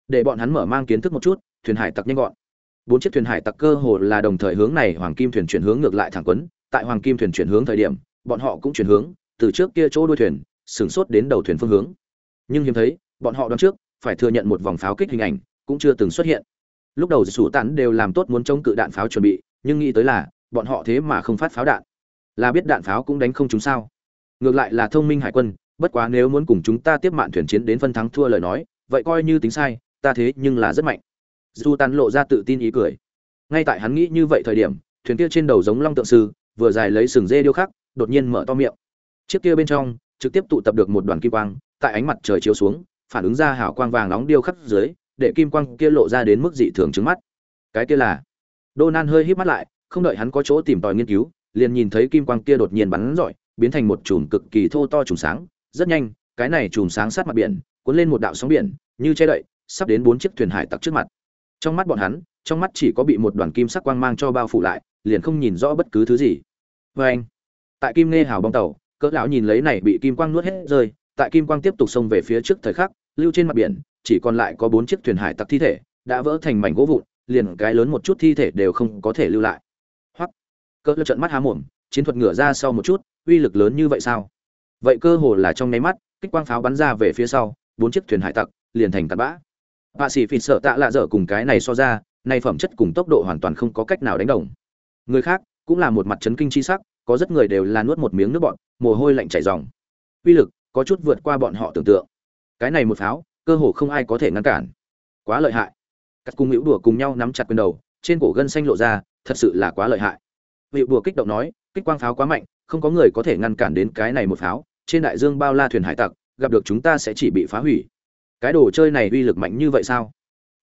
Để bọn hắn mở mang kiến thức một chút, thuyền hải tặc nhanh gọn. Bốn chiếc thuyền hải tặc cơ hồ là đồng thời hướng này hoàng kim thuyền chuyển hướng ngược lại thẳng quấn, tại hoàng kim thuyền chuyển hướng thời điểm, bọn họ cũng chuyển hướng, từ trước kia chỗ đuôi thuyền sửng sốt đến đầu thuyền phương hướng. Nhưng hiếm thấy, bọn họ đoán trước, phải thừa nhận một vòng pháo kích hình ảnh, cũng chưa từng xuất hiện. Lúc đầu sủ tán đều làm tốt muốn chống cự đạn pháo chuẩn bị, nhưng nghĩ tới là, bọn họ thế mà không phát pháo đạn. Là biết đạn pháo cũng đánh không chúng sao. Ngược lại là thông minh hải quân bất quá nếu muốn cùng chúng ta tiếp mạn thuyền chiến đến phân thắng thua lời nói, vậy coi như tính sai, ta thế nhưng là rất mạnh. Du tàn lộ ra tự tin ý cười. Ngay tại hắn nghĩ như vậy thời điểm, thuyền kia trên đầu giống long tượng sư, vừa dài lấy sừng dê điêu khắc, đột nhiên mở to miệng. Chiếc kia bên trong, trực tiếp tụ tập được một đoàn kim quang, tại ánh mặt trời chiếu xuống, phản ứng ra hào quang vàng nóng điêu khắc dưới, để kim quang kia lộ ra đến mức dị thường trứng mắt. Cái kia là Donan hơi híp mắt lại, không đợi hắn có chỗ tìm tòi nghiên cứu, liền nhìn thấy kim quang kia đột nhiên bắn rọi, biến thành một chùm cực kỳ thô to chùm sáng rất nhanh, cái này chùm sáng sát mặt biển, cuốn lên một đạo sóng biển, như che đậy, sắp đến bốn chiếc thuyền hải tặc trước mặt. Trong mắt bọn hắn, trong mắt chỉ có bị một đoàn kim sắc quang mang cho bao phủ lại, liền không nhìn rõ bất cứ thứ gì. Vê anh, tại kim nghe hào bong tàu, cỡ lão nhìn lấy này bị kim quang nuốt hết rơi, tại kim quang tiếp tục xông về phía trước thời khắc, lưu trên mặt biển, chỉ còn lại có bốn chiếc thuyền hải tặc thi thể, đã vỡ thành mảnh gỗ vụn, liền cái lớn một chút thi thể đều không có thể lưu lại. Hoặc cỡ lão trợn mắt há mồm, chiến thuật ngửa ra sau một chút, uy lực lớn như vậy sao? Vậy cơ hồ là trong nháy mắt, kích quang pháo bắn ra về phía sau, bốn chiếc thuyền hải tặc liền thành tạt bã. Bạ sĩ phỉ sợ tạ lạ dở cùng cái này so ra, nay phẩm chất cùng tốc độ hoàn toàn không có cách nào đánh đồng. Người khác cũng là một mặt chấn kinh chi sắc, có rất người đều là nuốt một miếng nước bọn mồ hôi lạnh chảy ròng. Uy lực có chút vượt qua bọn họ tưởng tượng. Cái này một pháo, cơ hồ không ai có thể ngăn cản. Quá lợi hại. Các cung hữu đùa cùng nhau nắm chặt quyền đầu, trên cổ gân xanh lộ ra, thật sự là quá lợi hại. Vị đùa kích động nói, kích quang pháo quá mạnh, không có người có thể ngăn cản đến cái này một pháo trên đại dương bao la thuyền hải tặc, gặp được chúng ta sẽ chỉ bị phá hủy. Cái đồ chơi này uy lực mạnh như vậy sao?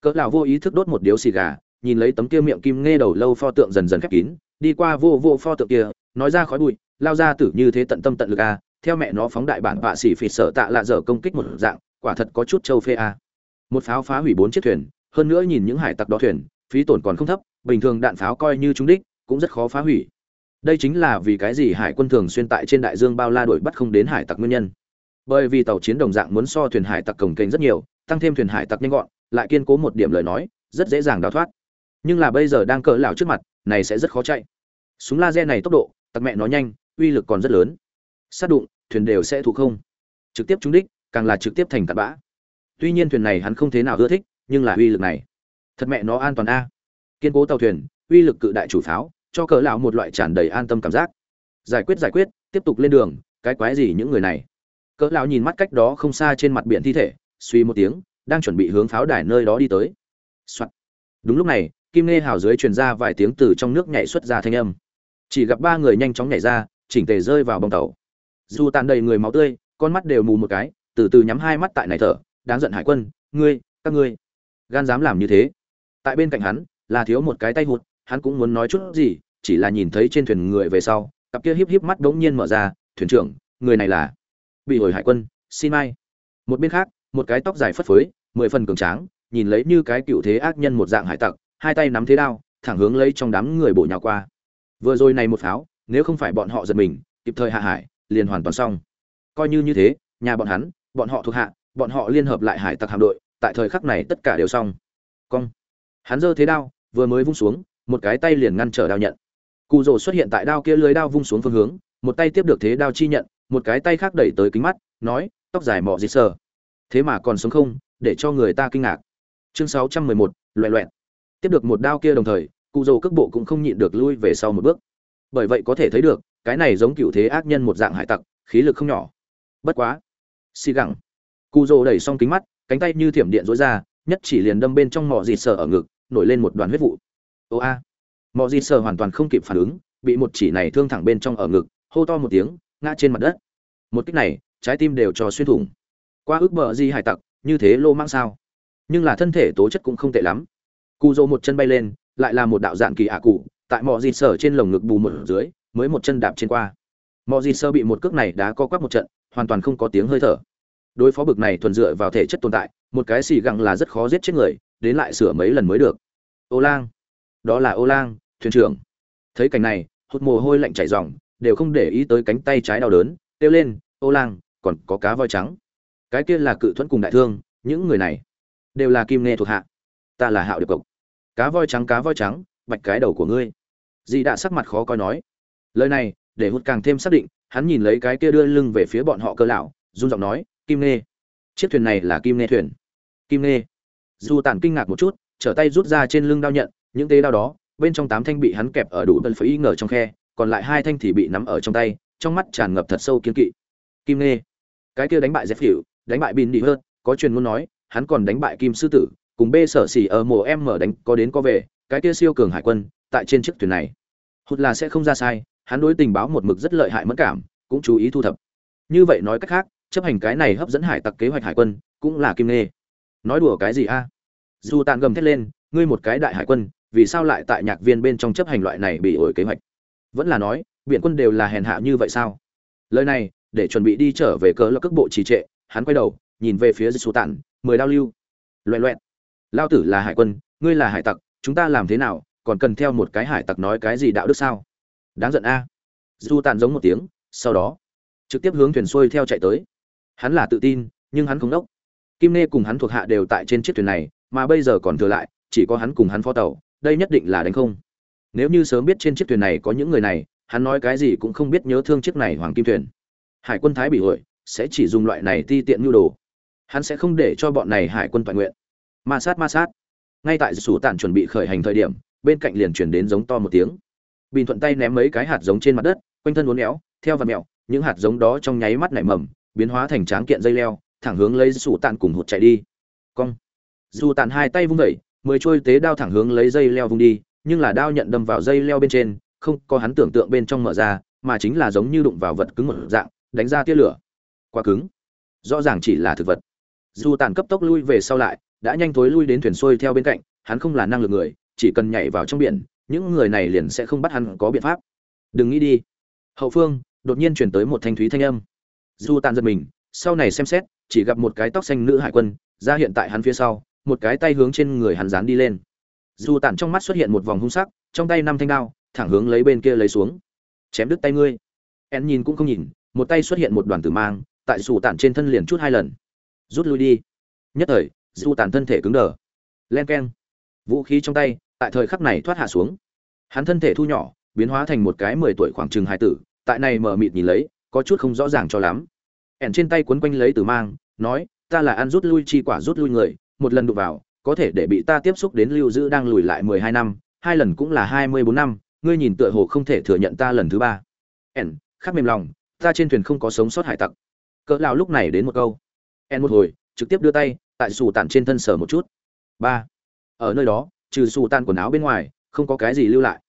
Cỡ lão vô ý thức đốt một điếu xì gà, nhìn lấy tấm kia miệng kim nghe đầu lâu pho tượng dần dần khép kín, đi qua vô vô pho tượng kia, nói ra khói bụi, lao ra tử như thế tận tâm tận lực a theo mẹ nó phóng đại bản vạ xỉ phỉ sợ tạ lạ dở công kích một dạng, quả thật có chút châu phê a một pháo phá hủy bốn chiếc thuyền, hơn nữa nhìn những hải tặc đó thuyền, phí tổn còn không thấp, bình thường đạn pháo coi như trúng đích, cũng rất khó phá hủy đây chính là vì cái gì hải quân thường xuyên tại trên đại dương bao la đuổi bắt không đến hải tặc nguyên nhân. Bởi vì tàu chiến đồng dạng muốn so thuyền hải tặc cồng kênh rất nhiều, tăng thêm thuyền hải tặc nhanh gọn, lại kiên cố một điểm lời nói, rất dễ dàng đào thoát. Nhưng là bây giờ đang cỡ lão trước mặt, này sẽ rất khó chạy. Súng laser này tốc độ, tặc mẹ nó nhanh, uy lực còn rất lớn. Sát đụng, thuyền đều sẽ thụ không. Trực tiếp trúng đích, càng là trực tiếp thành tạt bã. Tuy nhiên thuyền này hắn không thế nào ưa thích, nhưng là uy lực này. Thật mẹ nó an toàn a. Kiên cố tàu thuyền, uy lực cự đại chủ pháo cho cỡ lão một loại tràn đầy an tâm cảm giác. Giải quyết giải quyết, tiếp tục lên đường, cái quái gì những người này? Cỡ lão nhìn mắt cách đó không xa trên mặt biển thi thể, suy một tiếng, đang chuẩn bị hướng pháo đài nơi đó đi tới. Soạn. đúng lúc này, kim nghe hào dưới truyền ra vài tiếng từ trong nước nhảy xuất ra thanh âm. Chỉ gặp ba người nhanh chóng nhảy ra, chỉnh tề rơi vào bong tàu. Dù tàn đầy người máu tươi, con mắt đều mù một cái, từ từ nhắm hai mắt tại này thở, đáng giận hải quân, ngươi, các ngươi, gan dám làm như thế. Tại bên cạnh hắn, là thiếu một cái tay hụt, hắn cũng muốn nói chút gì chỉ là nhìn thấy trên thuyền người về sau, cặp kia híp híp mắt đống nhiên mở ra, thuyền trưởng, người này là bị hồi hải quân, xin mai. Một bên khác, một cái tóc dài phất phới, mười phần cường tráng, nhìn lấy như cái cựu thế ác nhân một dạng hải tặc, hai tay nắm thế đao, thẳng hướng lấy trong đám người bổ nhào qua. Vừa rồi này một pháo, nếu không phải bọn họ giật mình, kịp thời hạ hải, liền hoàn toàn xong. Coi như như thế, nhà bọn hắn, bọn họ thuộc hạ, bọn họ liên hợp lại hải tặc hạm đội, tại thời khắc này tất cả đều xong. Cong. Hắn giơ thế đao, vừa mới vung xuống, một cái tay liền ngăn trở đao nhận cụ rồ xuất hiện tại đao kia lưới đao vung xuống phương hướng, một tay tiếp được thế đao chi nhận, một cái tay khác đẩy tới kính mắt, nói, tóc dài mọ dịt sờ. Thế mà còn sống không, để cho người ta kinh ngạc. Chương sáu trăm mười một, loẹ loẹn tiếp được một đao kia đồng thời, cụ rồ cước bộ cũng không nhịn được lui về sau một bước. Bởi vậy có thể thấy được, cái này giống cựu thế ác nhân một dạng hải tặc, khí lực không nhỏ. Bất quá, xì gẳng. Cụ rồ đẩy xong kính mắt, cánh tay như thiểm điện rối ra, nhất chỉ liền đâm bên trong mỏ dịt sờ ở ngực, nổi lên một đoàn huyết vụ. Ô a mọi dịt sờ hoàn toàn không kịp phản ứng, bị một chỉ này thương thẳng bên trong ở ngực, hô to một tiếng, ngã trên mặt đất. Một cách này, trái tim đều cho xuyên thủng. Qua ước bờ di hải tặc, như thế lô mang sao? Nhưng là thân thể tố chất cũng không tệ lắm. Cụ dỗ một chân bay lên, lại là một đạo dạng kỳ ạ cụ, tại mọi dịt sở trên lồng ngực bù một dưới, mới một chân đạp trên qua. Mọi dịt sơ bị một cước này đã co quắp một trận, hoàn toàn không có tiếng hơi thở. Đối phó bực này thuần dựa vào thể chất tồn tại, một cái xì gặng là rất khó giết chết người, đến lại sửa mấy lần mới được. Ô lang! Đó là ô lang! Thuyền trưởng. Thấy cảnh này hụt mồ hôi lạnh chảy ròng, đều không để ý tới cánh tay trái đau đớn, kêu lên, ô lang, còn có cá voi trắng. Cái kia là cự thuẫn cùng đại thương, những người này đều là kim nghe thuộc hạ. Ta là hạo điệp cộc. Cá voi trắng, cá voi trắng, bạch cái đầu của ngươi. Dì đã sắc mặt khó coi nói. Lời này, để hút càng thêm xác định, hắn nhìn lấy cái kia đưa lưng về phía bọn họ cơ lão, run giọng nói, kim nghe chiếc thuyền này là kim nghe thuyền. Kim nghe dù tản kinh ngạc một chút, trở tay rút ra trên lưng đao nhận, những tế đao đó bên trong tám thanh bị hắn kẹp ở đủ tần phải ngờ trong khe, còn lại hai thanh thì bị nắm ở trong tay, trong mắt tràn ngập thật sâu kiên kỵ. Kim nghe cái kia đánh bại dép hiệu đánh bại bin đi hơn có truyền muốn nói, hắn còn đánh bại kim sư tử, cùng bê sở xỉ ở mùa em mở đánh có đến có về, cái kia siêu cường hải quân, tại trên chiếc thuyền này. Hụt là sẽ không ra sai, hắn đối tình báo một mực rất lợi hại mất cảm, cũng chú ý thu thập. Như vậy nói cách khác, chấp hành cái này hấp dẫn hải tặc kế hoạch hải quân, cũng là kim nghe nói đùa cái gì a? Dù tàn gầm thét lên, ngươi một cái đại hải quân vì sao lại tại nhạc viên bên trong chấp hành loại này bị ổi kế hoạch? Vẫn là nói biện quân đều là hèn hạ như vậy sao? Lời này, để chuẩn bị đi trở về cớ là cước bộ trì trệ, hắn quay đầu, nhìn về phía dù tản, mười đao lưu. Loẹ loẹt. Lao tử là hải quân, ngươi là hải tặc, chúng ta làm thế nào, còn cần theo một cái hải tặc nói cái gì đạo đức sao? Đáng giận a. Du tàn giống một tiếng, sau đó, trực tiếp hướng thuyền xuôi theo chạy tới. Hắn là tự tin, nhưng hắn không đốc. Kim nê cùng hắn thuộc hạ đều tại trên chiếc thuyền này, mà bây giờ còn thừa lại, chỉ có hắn cùng hắn phó tàu đây nhất định là đánh không. Nếu như sớm biết trên chiếc thuyền này có những người này, hắn nói cái gì cũng không biết nhớ thương chiếc này hoàng kim thuyền. Hải quân thái bị hội sẽ chỉ dùng loại này ti tiện nhu đồ. Hắn sẽ không để cho bọn này hải quân toàn nguyện. Ma sát ma sát. Ngay tại sủ tản chuẩn bị khởi hành thời điểm, bên cạnh liền chuyển đến giống to một tiếng. Bình thuận tay ném mấy cái hạt giống trên mặt đất, quanh thân uốn éo, theo và mẹo, những hạt giống đó trong nháy mắt nảy mầm, biến hóa thành tráng kiện dây leo, thẳng hướng lấy sủ tản cùng hụt chạy đi. Cong. Dù tản hai tay vung vẩy mười trôi tế đao thẳng hướng lấy dây leo vung đi, nhưng là đao nhận đâm vào dây leo bên trên, không có hắn tưởng tượng bên trong mở ra, mà chính là giống như đụng vào vật cứng một dạng, đánh ra tia lửa. Quá cứng. Rõ ràng chỉ là thực vật. Dù tàn cấp tốc lui về sau lại, đã nhanh thối lui đến thuyền xuôi theo bên cạnh, hắn không là năng lực người, chỉ cần nhảy vào trong biển, những người này liền sẽ không bắt hắn có biện pháp. Đừng nghĩ đi. Hậu phương, đột nhiên chuyển tới một thanh thúy thanh âm. Dù tàn giật mình, sau này xem xét, chỉ gặp một cái tóc xanh nữ hải quân, ra hiện tại hắn phía sau một cái tay hướng trên người hắn dán đi lên. Dù tản trong mắt xuất hiện một vòng hung sắc, trong tay năm thanh đao, thẳng hướng lấy bên kia lấy xuống. Chém đứt tay ngươi. En nhìn cũng không nhìn, một tay xuất hiện một đoàn tử mang, tại dù tản trên thân liền chút hai lần. Rút lui đi. Nhất thời, dù tản thân thể cứng đờ. Len keng. Vũ khí trong tay, tại thời khắc này thoát hạ xuống. Hắn thân thể thu nhỏ, biến hóa thành một cái mười tuổi khoảng chừng hai tử, tại này mở mịt nhìn lấy, có chút không rõ ràng cho lắm. Ẻn trên tay quấn quanh lấy tử mang, nói, ta là ăn rút lui chi quả rút lui người một lần đụng vào có thể để bị ta tiếp xúc đến lưu giữ đang lùi lại mười hai năm hai lần cũng là hai mươi bốn năm ngươi nhìn tựa hồ không thể thừa nhận ta lần thứ ba. En, khắc mềm lòng ta trên thuyền không có sống sót hải tặc. Cỡ lão lúc này đến một câu. En một hồi trực tiếp đưa tay tại xù tản trên thân sở một chút. Ba. Ở nơi đó trừ xù tan quần áo bên ngoài không có cái gì lưu lại.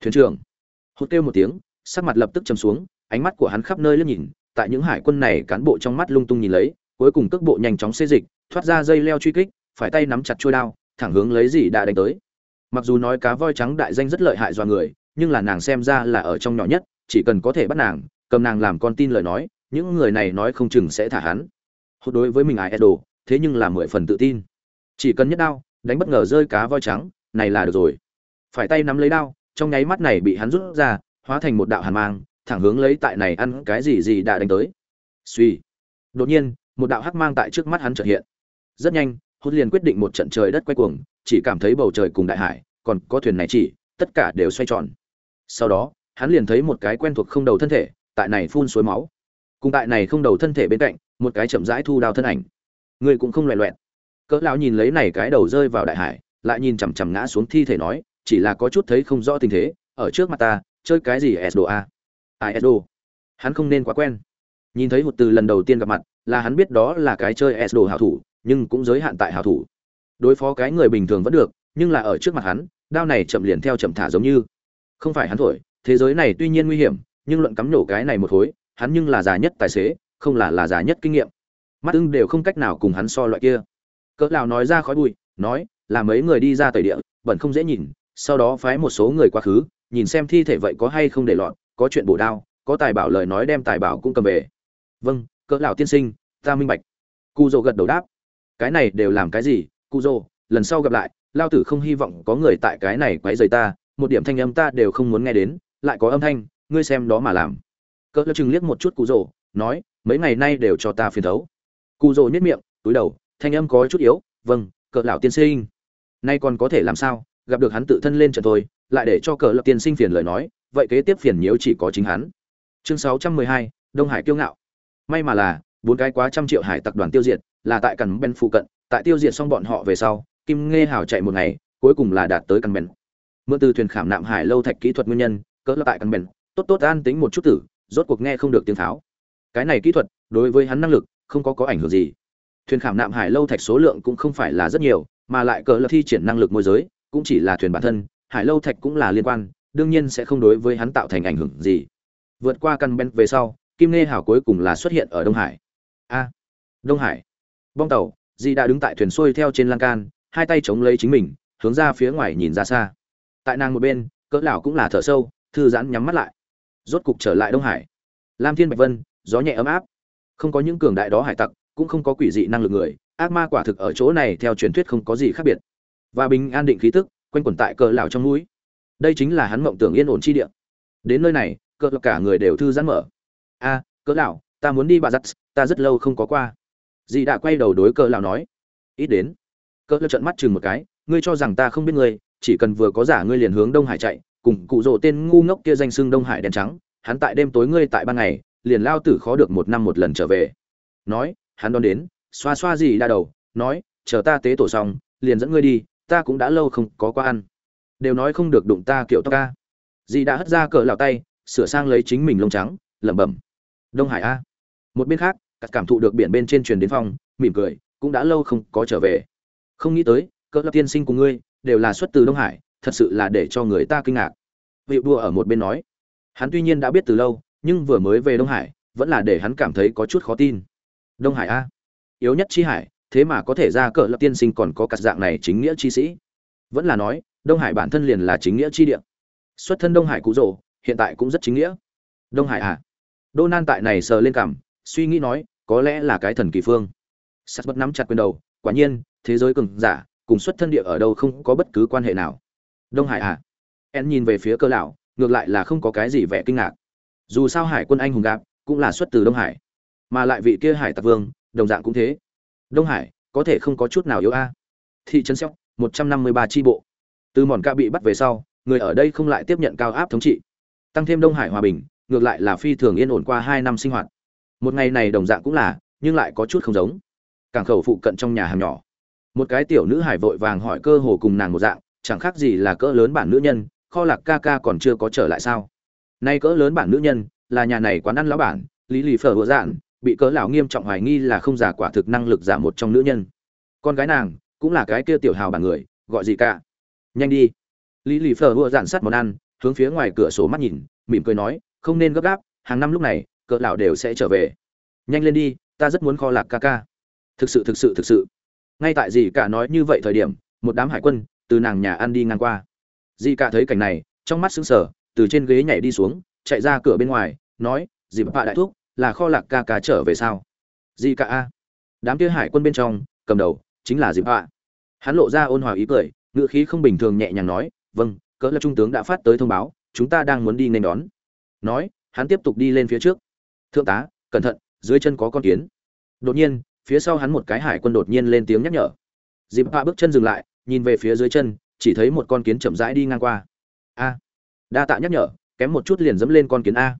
Thuyền trưởng. Hụt kêu một tiếng sắc mặt lập tức chầm xuống ánh mắt của hắn khắp nơi liếc nhìn tại những hải quân này cán bộ trong mắt lung tung nhìn lấy cuối cùng cước bộ nhanh chóng xê dịch thoát ra dây leo truy kích, phải tay nắm chặt chuôi đao, thẳng hướng lấy gì đã đánh tới. Mặc dù nói cá voi trắng đại danh rất lợi hại do người, nhưng là nàng xem ra là ở trong nhỏ nhất, chỉ cần có thể bắt nàng, cầm nàng làm con tin lời nói, những người này nói không chừng sẽ thả hắn. Hốt đối với mình ai đồ thế nhưng là mười phần tự tin. Chỉ cần nhất đao, đánh bất ngờ rơi cá voi trắng, này là được rồi. Phải tay nắm lấy đao, trong nháy mắt này bị hắn rút ra, hóa thành một đạo hàn mang, thẳng hướng lấy tại này ăn cái gì gì đã đánh tới. Suy đột nhiên, một đạo hắc mang tại trước mắt hắn chợt hiện rất nhanh hốt liền quyết định một trận trời đất quay cuồng, chỉ cảm thấy bầu trời cùng đại hải, còn có thuyền này chỉ, tất cả đều xoay tròn. Sau đó, hắn liền thấy một cái quen thuộc không đầu thân thể, tại này phun suối máu. Cùng tại này không đầu thân thể bên cạnh, một cái chậm rãi thu đao thân ảnh. Người cũng không loẹ loẹt. Cỡ lão nhìn lấy này cái đầu rơi vào đại hải, lại nhìn chằm chằm ngã xuống thi thể nói, chỉ là có chút thấy không rõ tình thế, ở trước mặt ta, chơi cái gì esdo a? À, Ai hắn không nên quá quen. Nhìn thấy một từ lần đầu tiên gặp mặt, là hắn biết đó là cái chơi esdo hảo thủ nhưng cũng giới hạn tại hảo thủ. Đối phó cái người bình thường vẫn được, nhưng là ở trước mặt hắn, đao này chậm liền theo chậm thả giống như. Không phải hắn thổi, thế giới này tuy nhiên nguy hiểm, nhưng luận cắm nổ cái này một khối, hắn nhưng là già nhất tài xế, không là là già nhất kinh nghiệm. Mắt ưng đều không cách nào cùng hắn so loại kia. Cỡ lão nói ra khói bụi, nói, là mấy người đi ra tẩy địa, bẩn không dễ nhìn, sau đó phái một số người quá khứ, nhìn xem thi thể vậy có hay không để lọt, có chuyện bổ đao, có tài bảo lời nói đem tài bảo cũng cầm về. Vâng cỡ lão tiên sinh, ta minh bạch. Cu dô gật đầu đáp cái này đều làm cái gì cu dô lần sau gặp lại lao tử không hy vọng có người tại cái này quấy rầy ta một điểm thanh âm ta đều không muốn nghe đến lại có âm thanh ngươi xem đó mà làm. Cỡ lão chừng liếc một chút cu dô nói mấy ngày nay đều cho ta phiền thấu. Cu dô nhất miệng túi đầu thanh âm có chút yếu vâng cỡ lão tiên sinh. Nay còn có thể làm sao gặp được hắn tự thân lên trận thôi lại để cho cỡ lão tiên sinh phiền lời nói vậy kế tiếp phiền nhiễu chỉ có chính hắn. Chương 612, đông hải kiêu ngạo. May mà là bốn cái quá trăm triệu hải tặc đoàn tiêu diệt là tại cằn bên phụ cận, tại tiêu diệt xong bọn họ về sau, kim nghe hào chạy một ngày, cuối cùng là đạt tới cằn ben mượn từ thuyền khảm nạm hải lâu thạch kỹ thuật nguyên nhân, cỡ là tại cằn ben tốt tốt an tính một chút tử, rốt cuộc nghe không được tiếng tháo cái này kỹ thuật, đối với hắn năng lực, không có có ảnh hưởng gì. Thuyền khảm nạm hải lâu thạch số lượng cũng không phải là rất nhiều, mà lại cỡ là thi triển năng lực môi giới, cũng chỉ là thuyền bản thân, hải lâu thạch cũng là liên quan, đương nhiên sẽ không đối với hắn tạo thành ảnh hưởng gì. Vượt qua căn ben về sau, kim nghe hảo cuối cùng là xuất hiện ở đông hải. A, đông hải bong tàu, di đã đứng tại thuyền xuôi theo trên lan can, hai tay chống lấy chính mình, hướng ra phía ngoài nhìn ra xa. Tại nàng một bên, cỡ lão cũng là thở sâu, thư giãn nhắm mắt lại. Rốt cục trở lại đông hải. Lam thiên bạch vân, gió nhẹ ấm áp. Không có những cường đại đó hải tặc, cũng không có quỷ dị năng lực người, ác ma quả thực ở chỗ này theo truyền thuyết không có gì khác biệt. Và bình an định khí tức, quanh quẩn tại cỡ lão trong núi. Đây chính là hắn mộng tưởng yên ổn chi địa. Đến nơi này, cỡ lão cả người đều thư giãn mở. A, cỡ lão, ta muốn đi bà giặt, ta rất lâu không có qua dì đã quay đầu đối cỡ lão nói, ít đến. Cỡ lão trợn mắt chừng một cái, ngươi cho rằng ta không biết ngươi, chỉ cần vừa có giả ngươi liền hướng đông hải chạy, cùng cụ rồ tên ngu ngốc kia danh xưng đông hải đen trắng, hắn tại đêm tối ngươi tại ban ngày, liền lao tử khó được một năm một lần trở về. Nói, hắn đón đến, xoa xoa gì đa đầu, nói, chờ ta tế tổ xong, liền dẫn ngươi đi, ta cũng đã lâu không có qua ăn. Đều nói không được đụng ta kiểu tóc ca. Dì đã hất ra cỡ lão tay, sửa sang lấy chính mình lông trắng, lẩm bẩm, đông hải a. Một bên khác cắt cảm thụ được biển bên trên truyền đến phòng mỉm cười, cũng đã lâu không có trở về. Không nghĩ tới cỡ lập tiên sinh của ngươi đều là xuất từ đông hải, thật sự là để cho người ta kinh ngạc. Vị đua ở một bên nói, hắn tuy nhiên đã biết từ lâu, nhưng vừa mới về đông hải, vẫn là để hắn cảm thấy có chút khó tin. Đông hải a? Yếu nhất chi hải, thế mà có thể ra cỡ lập tiên sinh còn có cắt dạng này chính nghĩa chi sĩ. Vẫn là nói, đông hải bản thân liền là chính nghĩa chi địa. Xuất thân đông hải cụ rồ, hiện tại cũng rất chính nghĩa. Đông hải à? Đô nan tại này sờ lên cảm, suy nghĩ nói có lẽ là cái thần kỳ phương. Sắt bất nắm chặt quyền đầu, quả nhiên, thế giới cường giả, cùng xuất thân địa ở đâu không có bất cứ quan hệ nào. Đông hải à? En nhìn về phía cơ lão, ngược lại là không có cái gì vẻ kinh ngạc. Dù sao hải quân anh hùng gạp cũng là xuất từ đông hải. Mà lại vị kia hải tặc vương, đồng dạng cũng thế. Đông hải, có thể không có chút nào yếu a? Thị trấn xéo, một trăm năm mươi ba tri bộ. Từ mòn ca bị bắt về sau, người ở đây không lại tiếp nhận cao áp thống trị. Tăng thêm đông hải hòa bình, ngược lại là phi thường yên ổn qua hai năm sinh hoạt một ngày này đồng dạng cũng là, nhưng lại có chút không giống. Cảng khẩu phụ cận trong nhà hàng nhỏ. Một cái tiểu nữ hải vội vàng hỏi cơ hồ cùng nàng một dạng, chẳng khác gì là cỡ lớn bản nữ nhân, kho lạc ca ca còn chưa có trở lại sao? Nay cỡ lớn bản nữ nhân, là nhà này quán ăn lão bản, lý lì phở hứa dạn, bị cỡ lão nghiêm trọng hoài nghi là không giả quả thực năng lực giả một trong nữ nhân. Con gái nàng, cũng là cái kia tiểu hào bản người, gọi gì cả? Nhanh đi. Lý lì phở hứa dạn sát món ăn, hướng phía ngoài cửa sổ mắt nhìn, mỉm cười nói, không nên gấp gáp, hàng năm lúc này cỡ lão đều sẽ trở về. Nhanh lên đi, ta rất muốn kho lạc ca ca. Thực sự thực sự thực sự. Ngay tại gì cả nói như vậy thời điểm, một đám hải quân từ nàng nhà ăn đi ngang qua. Dì cả thấy cảnh này, trong mắt sững sờ, từ trên ghế nhảy đi xuống, chạy ra cửa bên ngoài, nói, dì bạ đại thúc, là kho lạc ca ca trở về sao? Dì cả a. Đám kia hải quân bên trong, cầm đầu chính là dì bạ hắn lộ ra ôn hòa ý cười ngựa khí không bình thường nhẹ nhàng nói vâng cỡ là trung tướng đã phát tới thông báo, chúng ta đang muốn đi nên đón. Nói, hắn tiếp tục đi lên phía trước thượng tá, cẩn thận, dưới chân có con kiến. Đột nhiên, phía sau hắn một cái hải quân đột nhiên lên tiếng nhắc nhở. Dịp hạ bước chân dừng lại, nhìn về phía dưới chân, chỉ thấy một con kiến chậm rãi đi ngang qua. A. Đa tạ nhắc nhở, kém một chút liền dẫm lên con kiến a.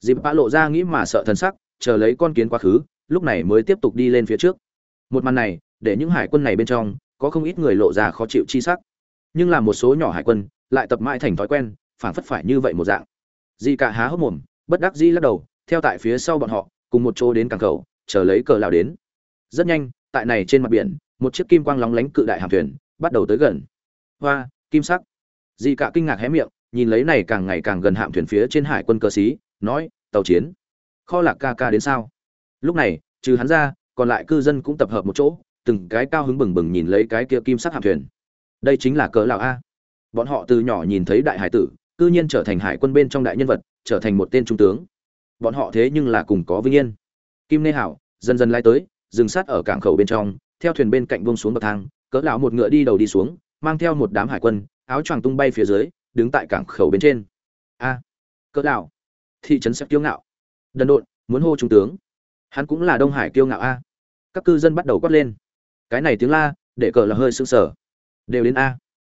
Dịp hạ lộ ra nghĩ mà sợ thần sắc, chờ lấy con kiến quá khứ, lúc này mới tiếp tục đi lên phía trước. Một màn này, để những hải quân này bên trong, có không ít người lộ ra khó chịu chi sắc. Nhưng là một số nhỏ hải quân, lại tập mãi thành thói quen, phảng phất phải như vậy một dạng. Di cả há hốc mồm, bất đắc dĩ lắc đầu theo tại phía sau bọn họ, cùng một chỗ đến cảng cầu chờ lấy cờ lao đến. Rất nhanh, tại này trên mặt biển, một chiếc kim quang lóng lánh cự đại hạm thuyền bắt đầu tới gần. Hoa, kim sắc. Dị cả kinh ngạc hé miệng, nhìn lấy này càng ngày càng gần hạm thuyền phía trên hải quân cơ sĩ, nói, tàu chiến, kho lạc ca ca đến sao? Lúc này, trừ hắn ra, còn lại cư dân cũng tập hợp một chỗ, từng cái cao hứng bừng bừng nhìn lấy cái kia kim sắc hạm thuyền. Đây chính là cỡ lão a. Bọn họ từ nhỏ nhìn thấy đại hải tử, cư nhiên trở thành hải quân bên trong đại nhân vật, trở thành một tên trung tướng bọn họ thế nhưng là cùng có vinh yên. Kim nê hảo, dần dần lai tới, dừng sát ở cảng khẩu bên trong, theo thuyền bên cạnh buông xuống bậc thang, cỡ lão một ngựa đi đầu đi xuống, mang theo một đám hải quân, áo choàng tung bay phía dưới, đứng tại cảng khẩu bên trên. A, cỡ lão, thị trấn sẽ kiêu ngạo. Đần độn, muốn hô trung tướng. Hắn cũng là đông hải kiêu ngạo a. Các cư dân bắt đầu quát lên. Cái này tiếng la, để cỡ là hơi sưng sờ. Đều đến a.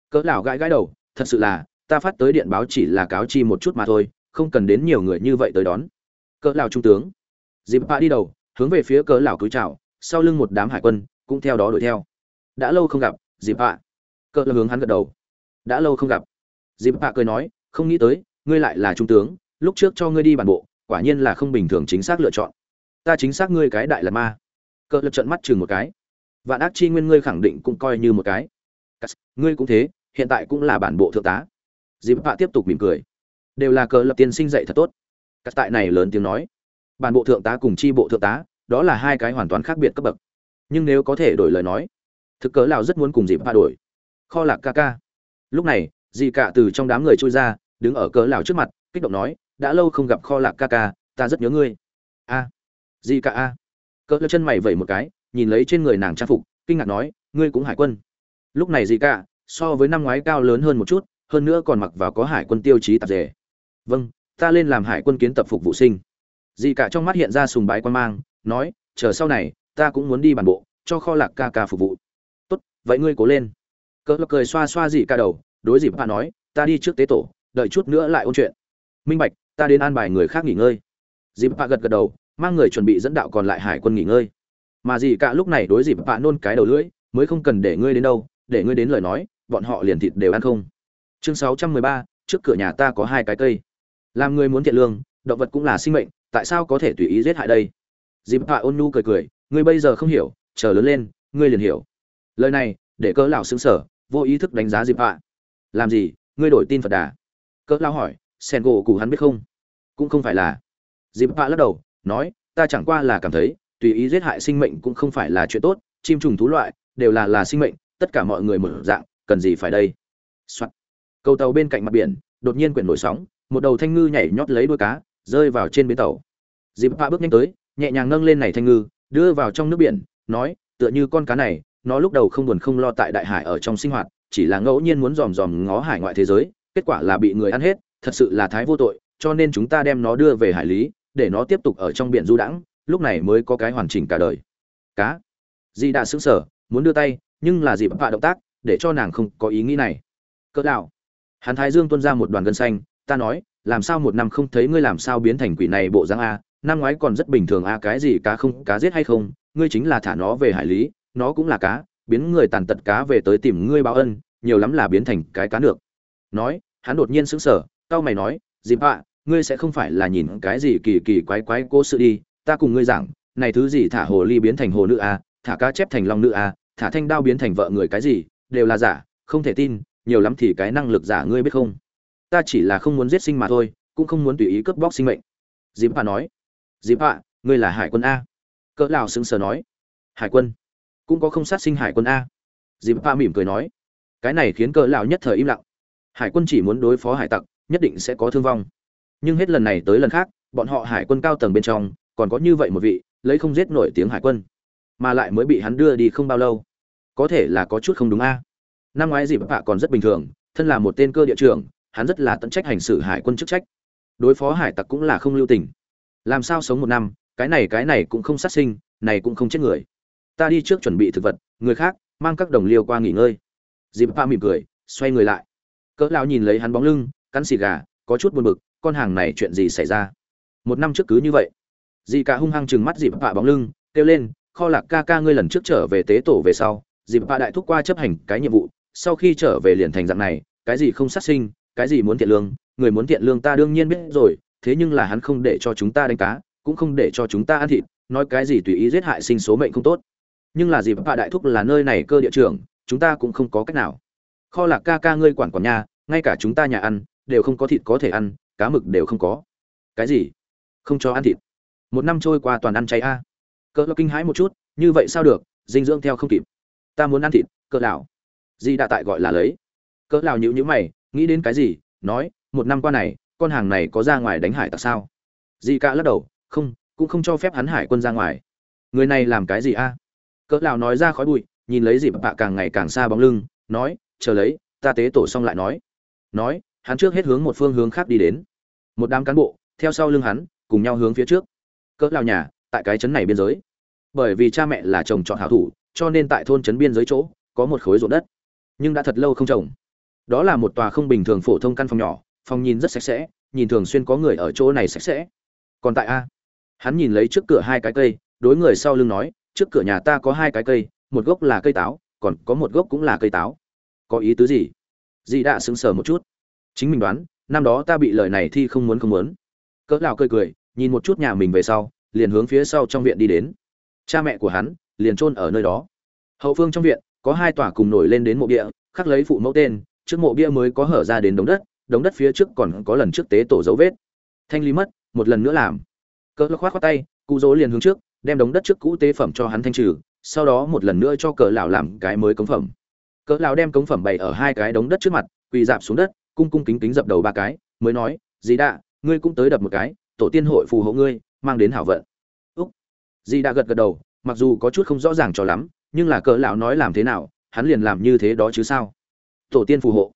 Cỡ lão gãi gãi đầu, thật sự là, ta phát tới điện báo chỉ là cáo chi một chút mà thôi, không cần đến nhiều người như vậy tới đón cỡ lão trung tướng. Dịp pa đi đầu, hướng về phía cỡ lão cúi chào sau lưng một đám hải quân cũng theo đó đuổi theo. Đã lâu không gặp, dịp pa cỡ lão hướng hắn gật đầu. Đã lâu không gặp. Dịp pa cười nói, không nghĩ tới, ngươi lại là trung tướng, lúc trước cho ngươi đi bản bộ, quả nhiên là không bình thường chính xác lựa chọn. Ta chính xác ngươi cái đại là ma. Cỡ lập trận mắt chừng một cái. Vạn ác chi nguyên ngươi khẳng định cũng coi như một cái. Ngươi cũng thế, hiện tại cũng là bản bộ thượng tá. Dịp hạ tiếp tục mỉm cười. Đều là cờ lập tiên sinh dạy thật tốt cắt tại này lớn tiếng nói. Bản bộ thượng tá cùng chi bộ thượng tá đó là hai cái hoàn toàn khác biệt cấp bậc. Nhưng nếu có thể đổi lời nói thực cớ lào rất muốn cùng dịp hạ đổi. Kho lạc ca ca. Lúc này dì cả từ trong đám người trôi ra đứng ở cớ lào trước mặt kích động nói đã lâu không gặp kho lạc ca ca ta rất nhớ ngươi. A. À, dì cả a. Cớ lơ chân mày vẩy một cái nhìn lấy trên người nàng trang phục kinh ngạc nói ngươi cũng hải quân. Lúc này dì cả so với năm ngoái cao lớn hơn một chút hơn nữa còn mặc vào có hải quân tiêu chí tạp dề. Vâng ta lên làm hải quân kiến tập phục vụ sinh. Dì cả trong mắt hiện ra sùng bái quan mang, nói, chờ sau này, ta cũng muốn đi bản bộ, cho kho lạc ca ca phục vụ. Tốt, vậy ngươi cố lên. Cỡ cười xoa xoa dì cả đầu, đối dì bà nói, ta đi trước tế tổ, đợi chút nữa lại ôn chuyện. Minh bạch, ta đến an bài người khác nghỉ ngơi. Dì bà gật gật đầu, mang người chuẩn bị dẫn đạo còn lại hải quân nghỉ ngơi. Mà dì cả lúc này đối dì bà nôn cái đầu lưỡi, mới không cần để ngươi đến đâu, để ngươi đến lời nói, bọn họ liền thịt đều ăn không. Chương sáu trăm mười ba, trước cửa nhà ta có hai cái cây làm người muốn thiện lương, động vật cũng là sinh mệnh, tại sao có thể tùy ý giết hại đây? Dịp hạ ôn nhu cười cười, ngươi bây giờ không hiểu, chờ lớn lên, ngươi liền hiểu. Lời này, để cỡ lão xứng sở vô ý thức đánh giá dịp hạ làm gì, ngươi đổi tin phật đà? Cỡ lão hỏi, sen gỗ cụ hắn biết không? Cũng không phải là. Dịp hạ lắc đầu, nói, ta chẳng qua là cảm thấy, tùy ý giết hại sinh mệnh cũng không phải là chuyện tốt, chim trùng thú loại, đều là là sinh mệnh, tất cả mọi người mở dạng, cần gì phải đây? Soạn. cầu tàu bên cạnh mặt biển, đột nhiên quyển nổi sóng một đầu thanh ngư nhảy nhót lấy đuôi cá, rơi vào trên bến tàu. Dịp hạ bước nhanh tới, nhẹ nhàng nâng lên này thanh ngư, đưa vào trong nước biển, nói, tựa như con cá này, nó lúc đầu không buồn không lo tại đại hải ở trong sinh hoạt, chỉ là ngẫu nhiên muốn dòm dòm ngó hải ngoại thế giới, kết quả là bị người ăn hết, thật sự là thái vô tội, cho nên chúng ta đem nó đưa về hải lý, để nó tiếp tục ở trong biển du đãng, lúc này mới có cái hoàn chỉnh cả đời. Cá. Di đã sững sờ, muốn đưa tay, nhưng là dịp hạ động tác, để cho nàng không có ý nghĩ này. Cỡ đạo hắn thái dương tuân ra một đoàn gân xanh ta nói, làm sao một năm không thấy ngươi làm sao biến thành quỷ này bộ dáng a, năm ngoái còn rất bình thường a, cái gì cá không, cá giết hay không, ngươi chính là thả nó về hải lý, nó cũng là cá, biến người tàn tật cá về tới tìm ngươi báo ân, nhiều lắm là biến thành cái cá được. Nói, hắn đột nhiên sững sờ tao mày nói, dịp ạ, ngươi sẽ không phải là nhìn cái gì kỳ kỳ quái quái cô sự đi, ta cùng ngươi giảng, này thứ gì thả hồ ly biến thành hồ nữ a, thả cá chép thành long nữ a, thả thanh đao biến thành vợ người cái gì, đều là giả, không thể tin, nhiều lắm thì cái năng lực giả ngươi biết không? Ta chỉ là không muốn giết sinh mà thôi, cũng không muốn tùy ý cướp bóc sinh mệnh. Dịp hạ nói. Dịp hạ, ngươi là hải quân a. Cỡ lào xứng sờ nói. Hải quân? Cũng có không sát sinh hải quân a. Dịp hạ mỉm cười nói. Cái này khiến cỡ lào nhất thời im lặng. Hải quân chỉ muốn đối phó hải tặc, nhất định sẽ có thương vong. Nhưng hết lần này tới lần khác, bọn họ hải quân cao tầng bên trong, còn có như vậy một vị, lấy không giết nổi tiếng hải quân. Mà lại mới bị hắn đưa đi không bao lâu. Có thể là có chút không đúng a. Năm ngoái dịp hạ còn rất bình thường, thân là một tên cơ địa trưởng hắn rất là tận trách hành xử hải quân chức trách. Đối phó hải tặc cũng là không lưu tình. Làm sao sống một năm, cái này cái này cũng không sát sinh, này cũng không chết người. Ta đi trước chuẩn bị thực vật, người khác, mang các đồng liêu qua nghỉ ngơi. Dịp pa mỉm cười, xoay người lại. Cỡ lão nhìn lấy hắn bóng lưng, cắn xì gà, có chút buồn bực, con hàng này chuyện gì xảy ra? Một năm trước cứ như vậy. Dì cả hung hăng chừng mắt dịp pa bóng lưng, kêu lên, kho lạc ca ca ngươi lần trước trở về tế tổ về sau, dịp pa đại thúc qua chấp hành cái nhiệm vụ, sau khi trở về liền thành dạng này, cái gì không sát sinh cái gì muốn thiện lương, người muốn thiện lương ta đương nhiên biết rồi, thế nhưng là hắn không để cho chúng ta đánh cá, cũng không để cho chúng ta ăn thịt, nói cái gì tùy ý giết hại sinh số mệnh không tốt. Nhưng là gì bà đại thúc là nơi này cơ địa trường chúng ta cũng không có cách nào. Kho lạc ca ca ngươi quản quản nhà, ngay cả chúng ta nhà ăn, đều không có thịt có thể ăn, cá mực đều không có. Cái gì? Không cho ăn thịt. Một năm trôi qua toàn ăn cháy a. À. cỡ kinh hãi một chút, như vậy sao được, dinh dưỡng theo không kịp. Ta muốn ăn thịt cỡ lão. Di đã tại gọi là lấy. Cỡ lão nhữ nhữ mày nghĩ đến cái gì, nói, một năm qua này, con hàng này có ra ngoài đánh hải tặc sao? Di cả lắc đầu, không, cũng không cho phép hắn hải quân ra ngoài. Người này làm cái gì a? Cỡ Lão nói ra khói bụi, nhìn lấy dịp bạ càng ngày càng xa bóng lưng, nói, chờ lấy, ta tế tổ xong lại nói. Nói, hắn trước hết hướng một phương hướng khác đi đến. Một đám cán bộ, theo sau lưng hắn, cùng nhau hướng phía trước. Cỡ Lão nhà, tại cái trấn này biên giới. Bởi vì cha mẹ là chồng chọn hảo thủ, cho nên tại thôn trấn biên giới chỗ, có một khối ruộng đất. Nhưng đã thật lâu không trồng đó là một tòa không bình thường phổ thông căn phòng nhỏ phòng nhìn rất sạch sẽ nhìn thường xuyên có người ở chỗ này sạch sẽ. Còn tại a. Hắn nhìn lấy trước cửa hai cái cây đối người sau lưng nói trước cửa nhà ta có hai cái cây một gốc là cây táo còn có một gốc cũng là cây táo. Có ý tứ gì? Dì đã sững sờ một chút. Chính mình đoán năm đó ta bị lời này thì không muốn không muốn. Cỡ lão cười cười nhìn một chút nhà mình về sau liền hướng phía sau trong viện đi đến. Cha mẹ của hắn liền chôn ở nơi đó. Hậu phương trong viện có hai tòa cùng nổi lên đến mộ địa, khắc lấy phụ mẫu tên trước mộ bia mới có hở ra đến đống đất đống đất phía trước còn có lần trước tế tổ dấu vết. Thanh lý mất, một lần nữa làm. Cỡ khoát khoát tay, cụ dỗ liền hướng trước, đem đống đất trước cũ tế phẩm cho hắn thanh trừ, sau đó một lần nữa cho cỡ lão làm cái mới cống phẩm. Cỡ lão đem cống phẩm bày ở hai cái đống đất trước mặt, quỳ dạp xuống đất, cung cung kính kính dập đầu ba cái, mới nói, dì đạ, ngươi cũng tới đập một cái, tổ tiên hội phù hộ ngươi, mang đến hảo vận. Úc. Dì đạ gật gật đầu, mặc dù có chút không rõ ràng cho lắm, nhưng là cỡ lão nói làm thế nào, hắn liền làm như thế đó chứ sao? Tổ tiên phù hộ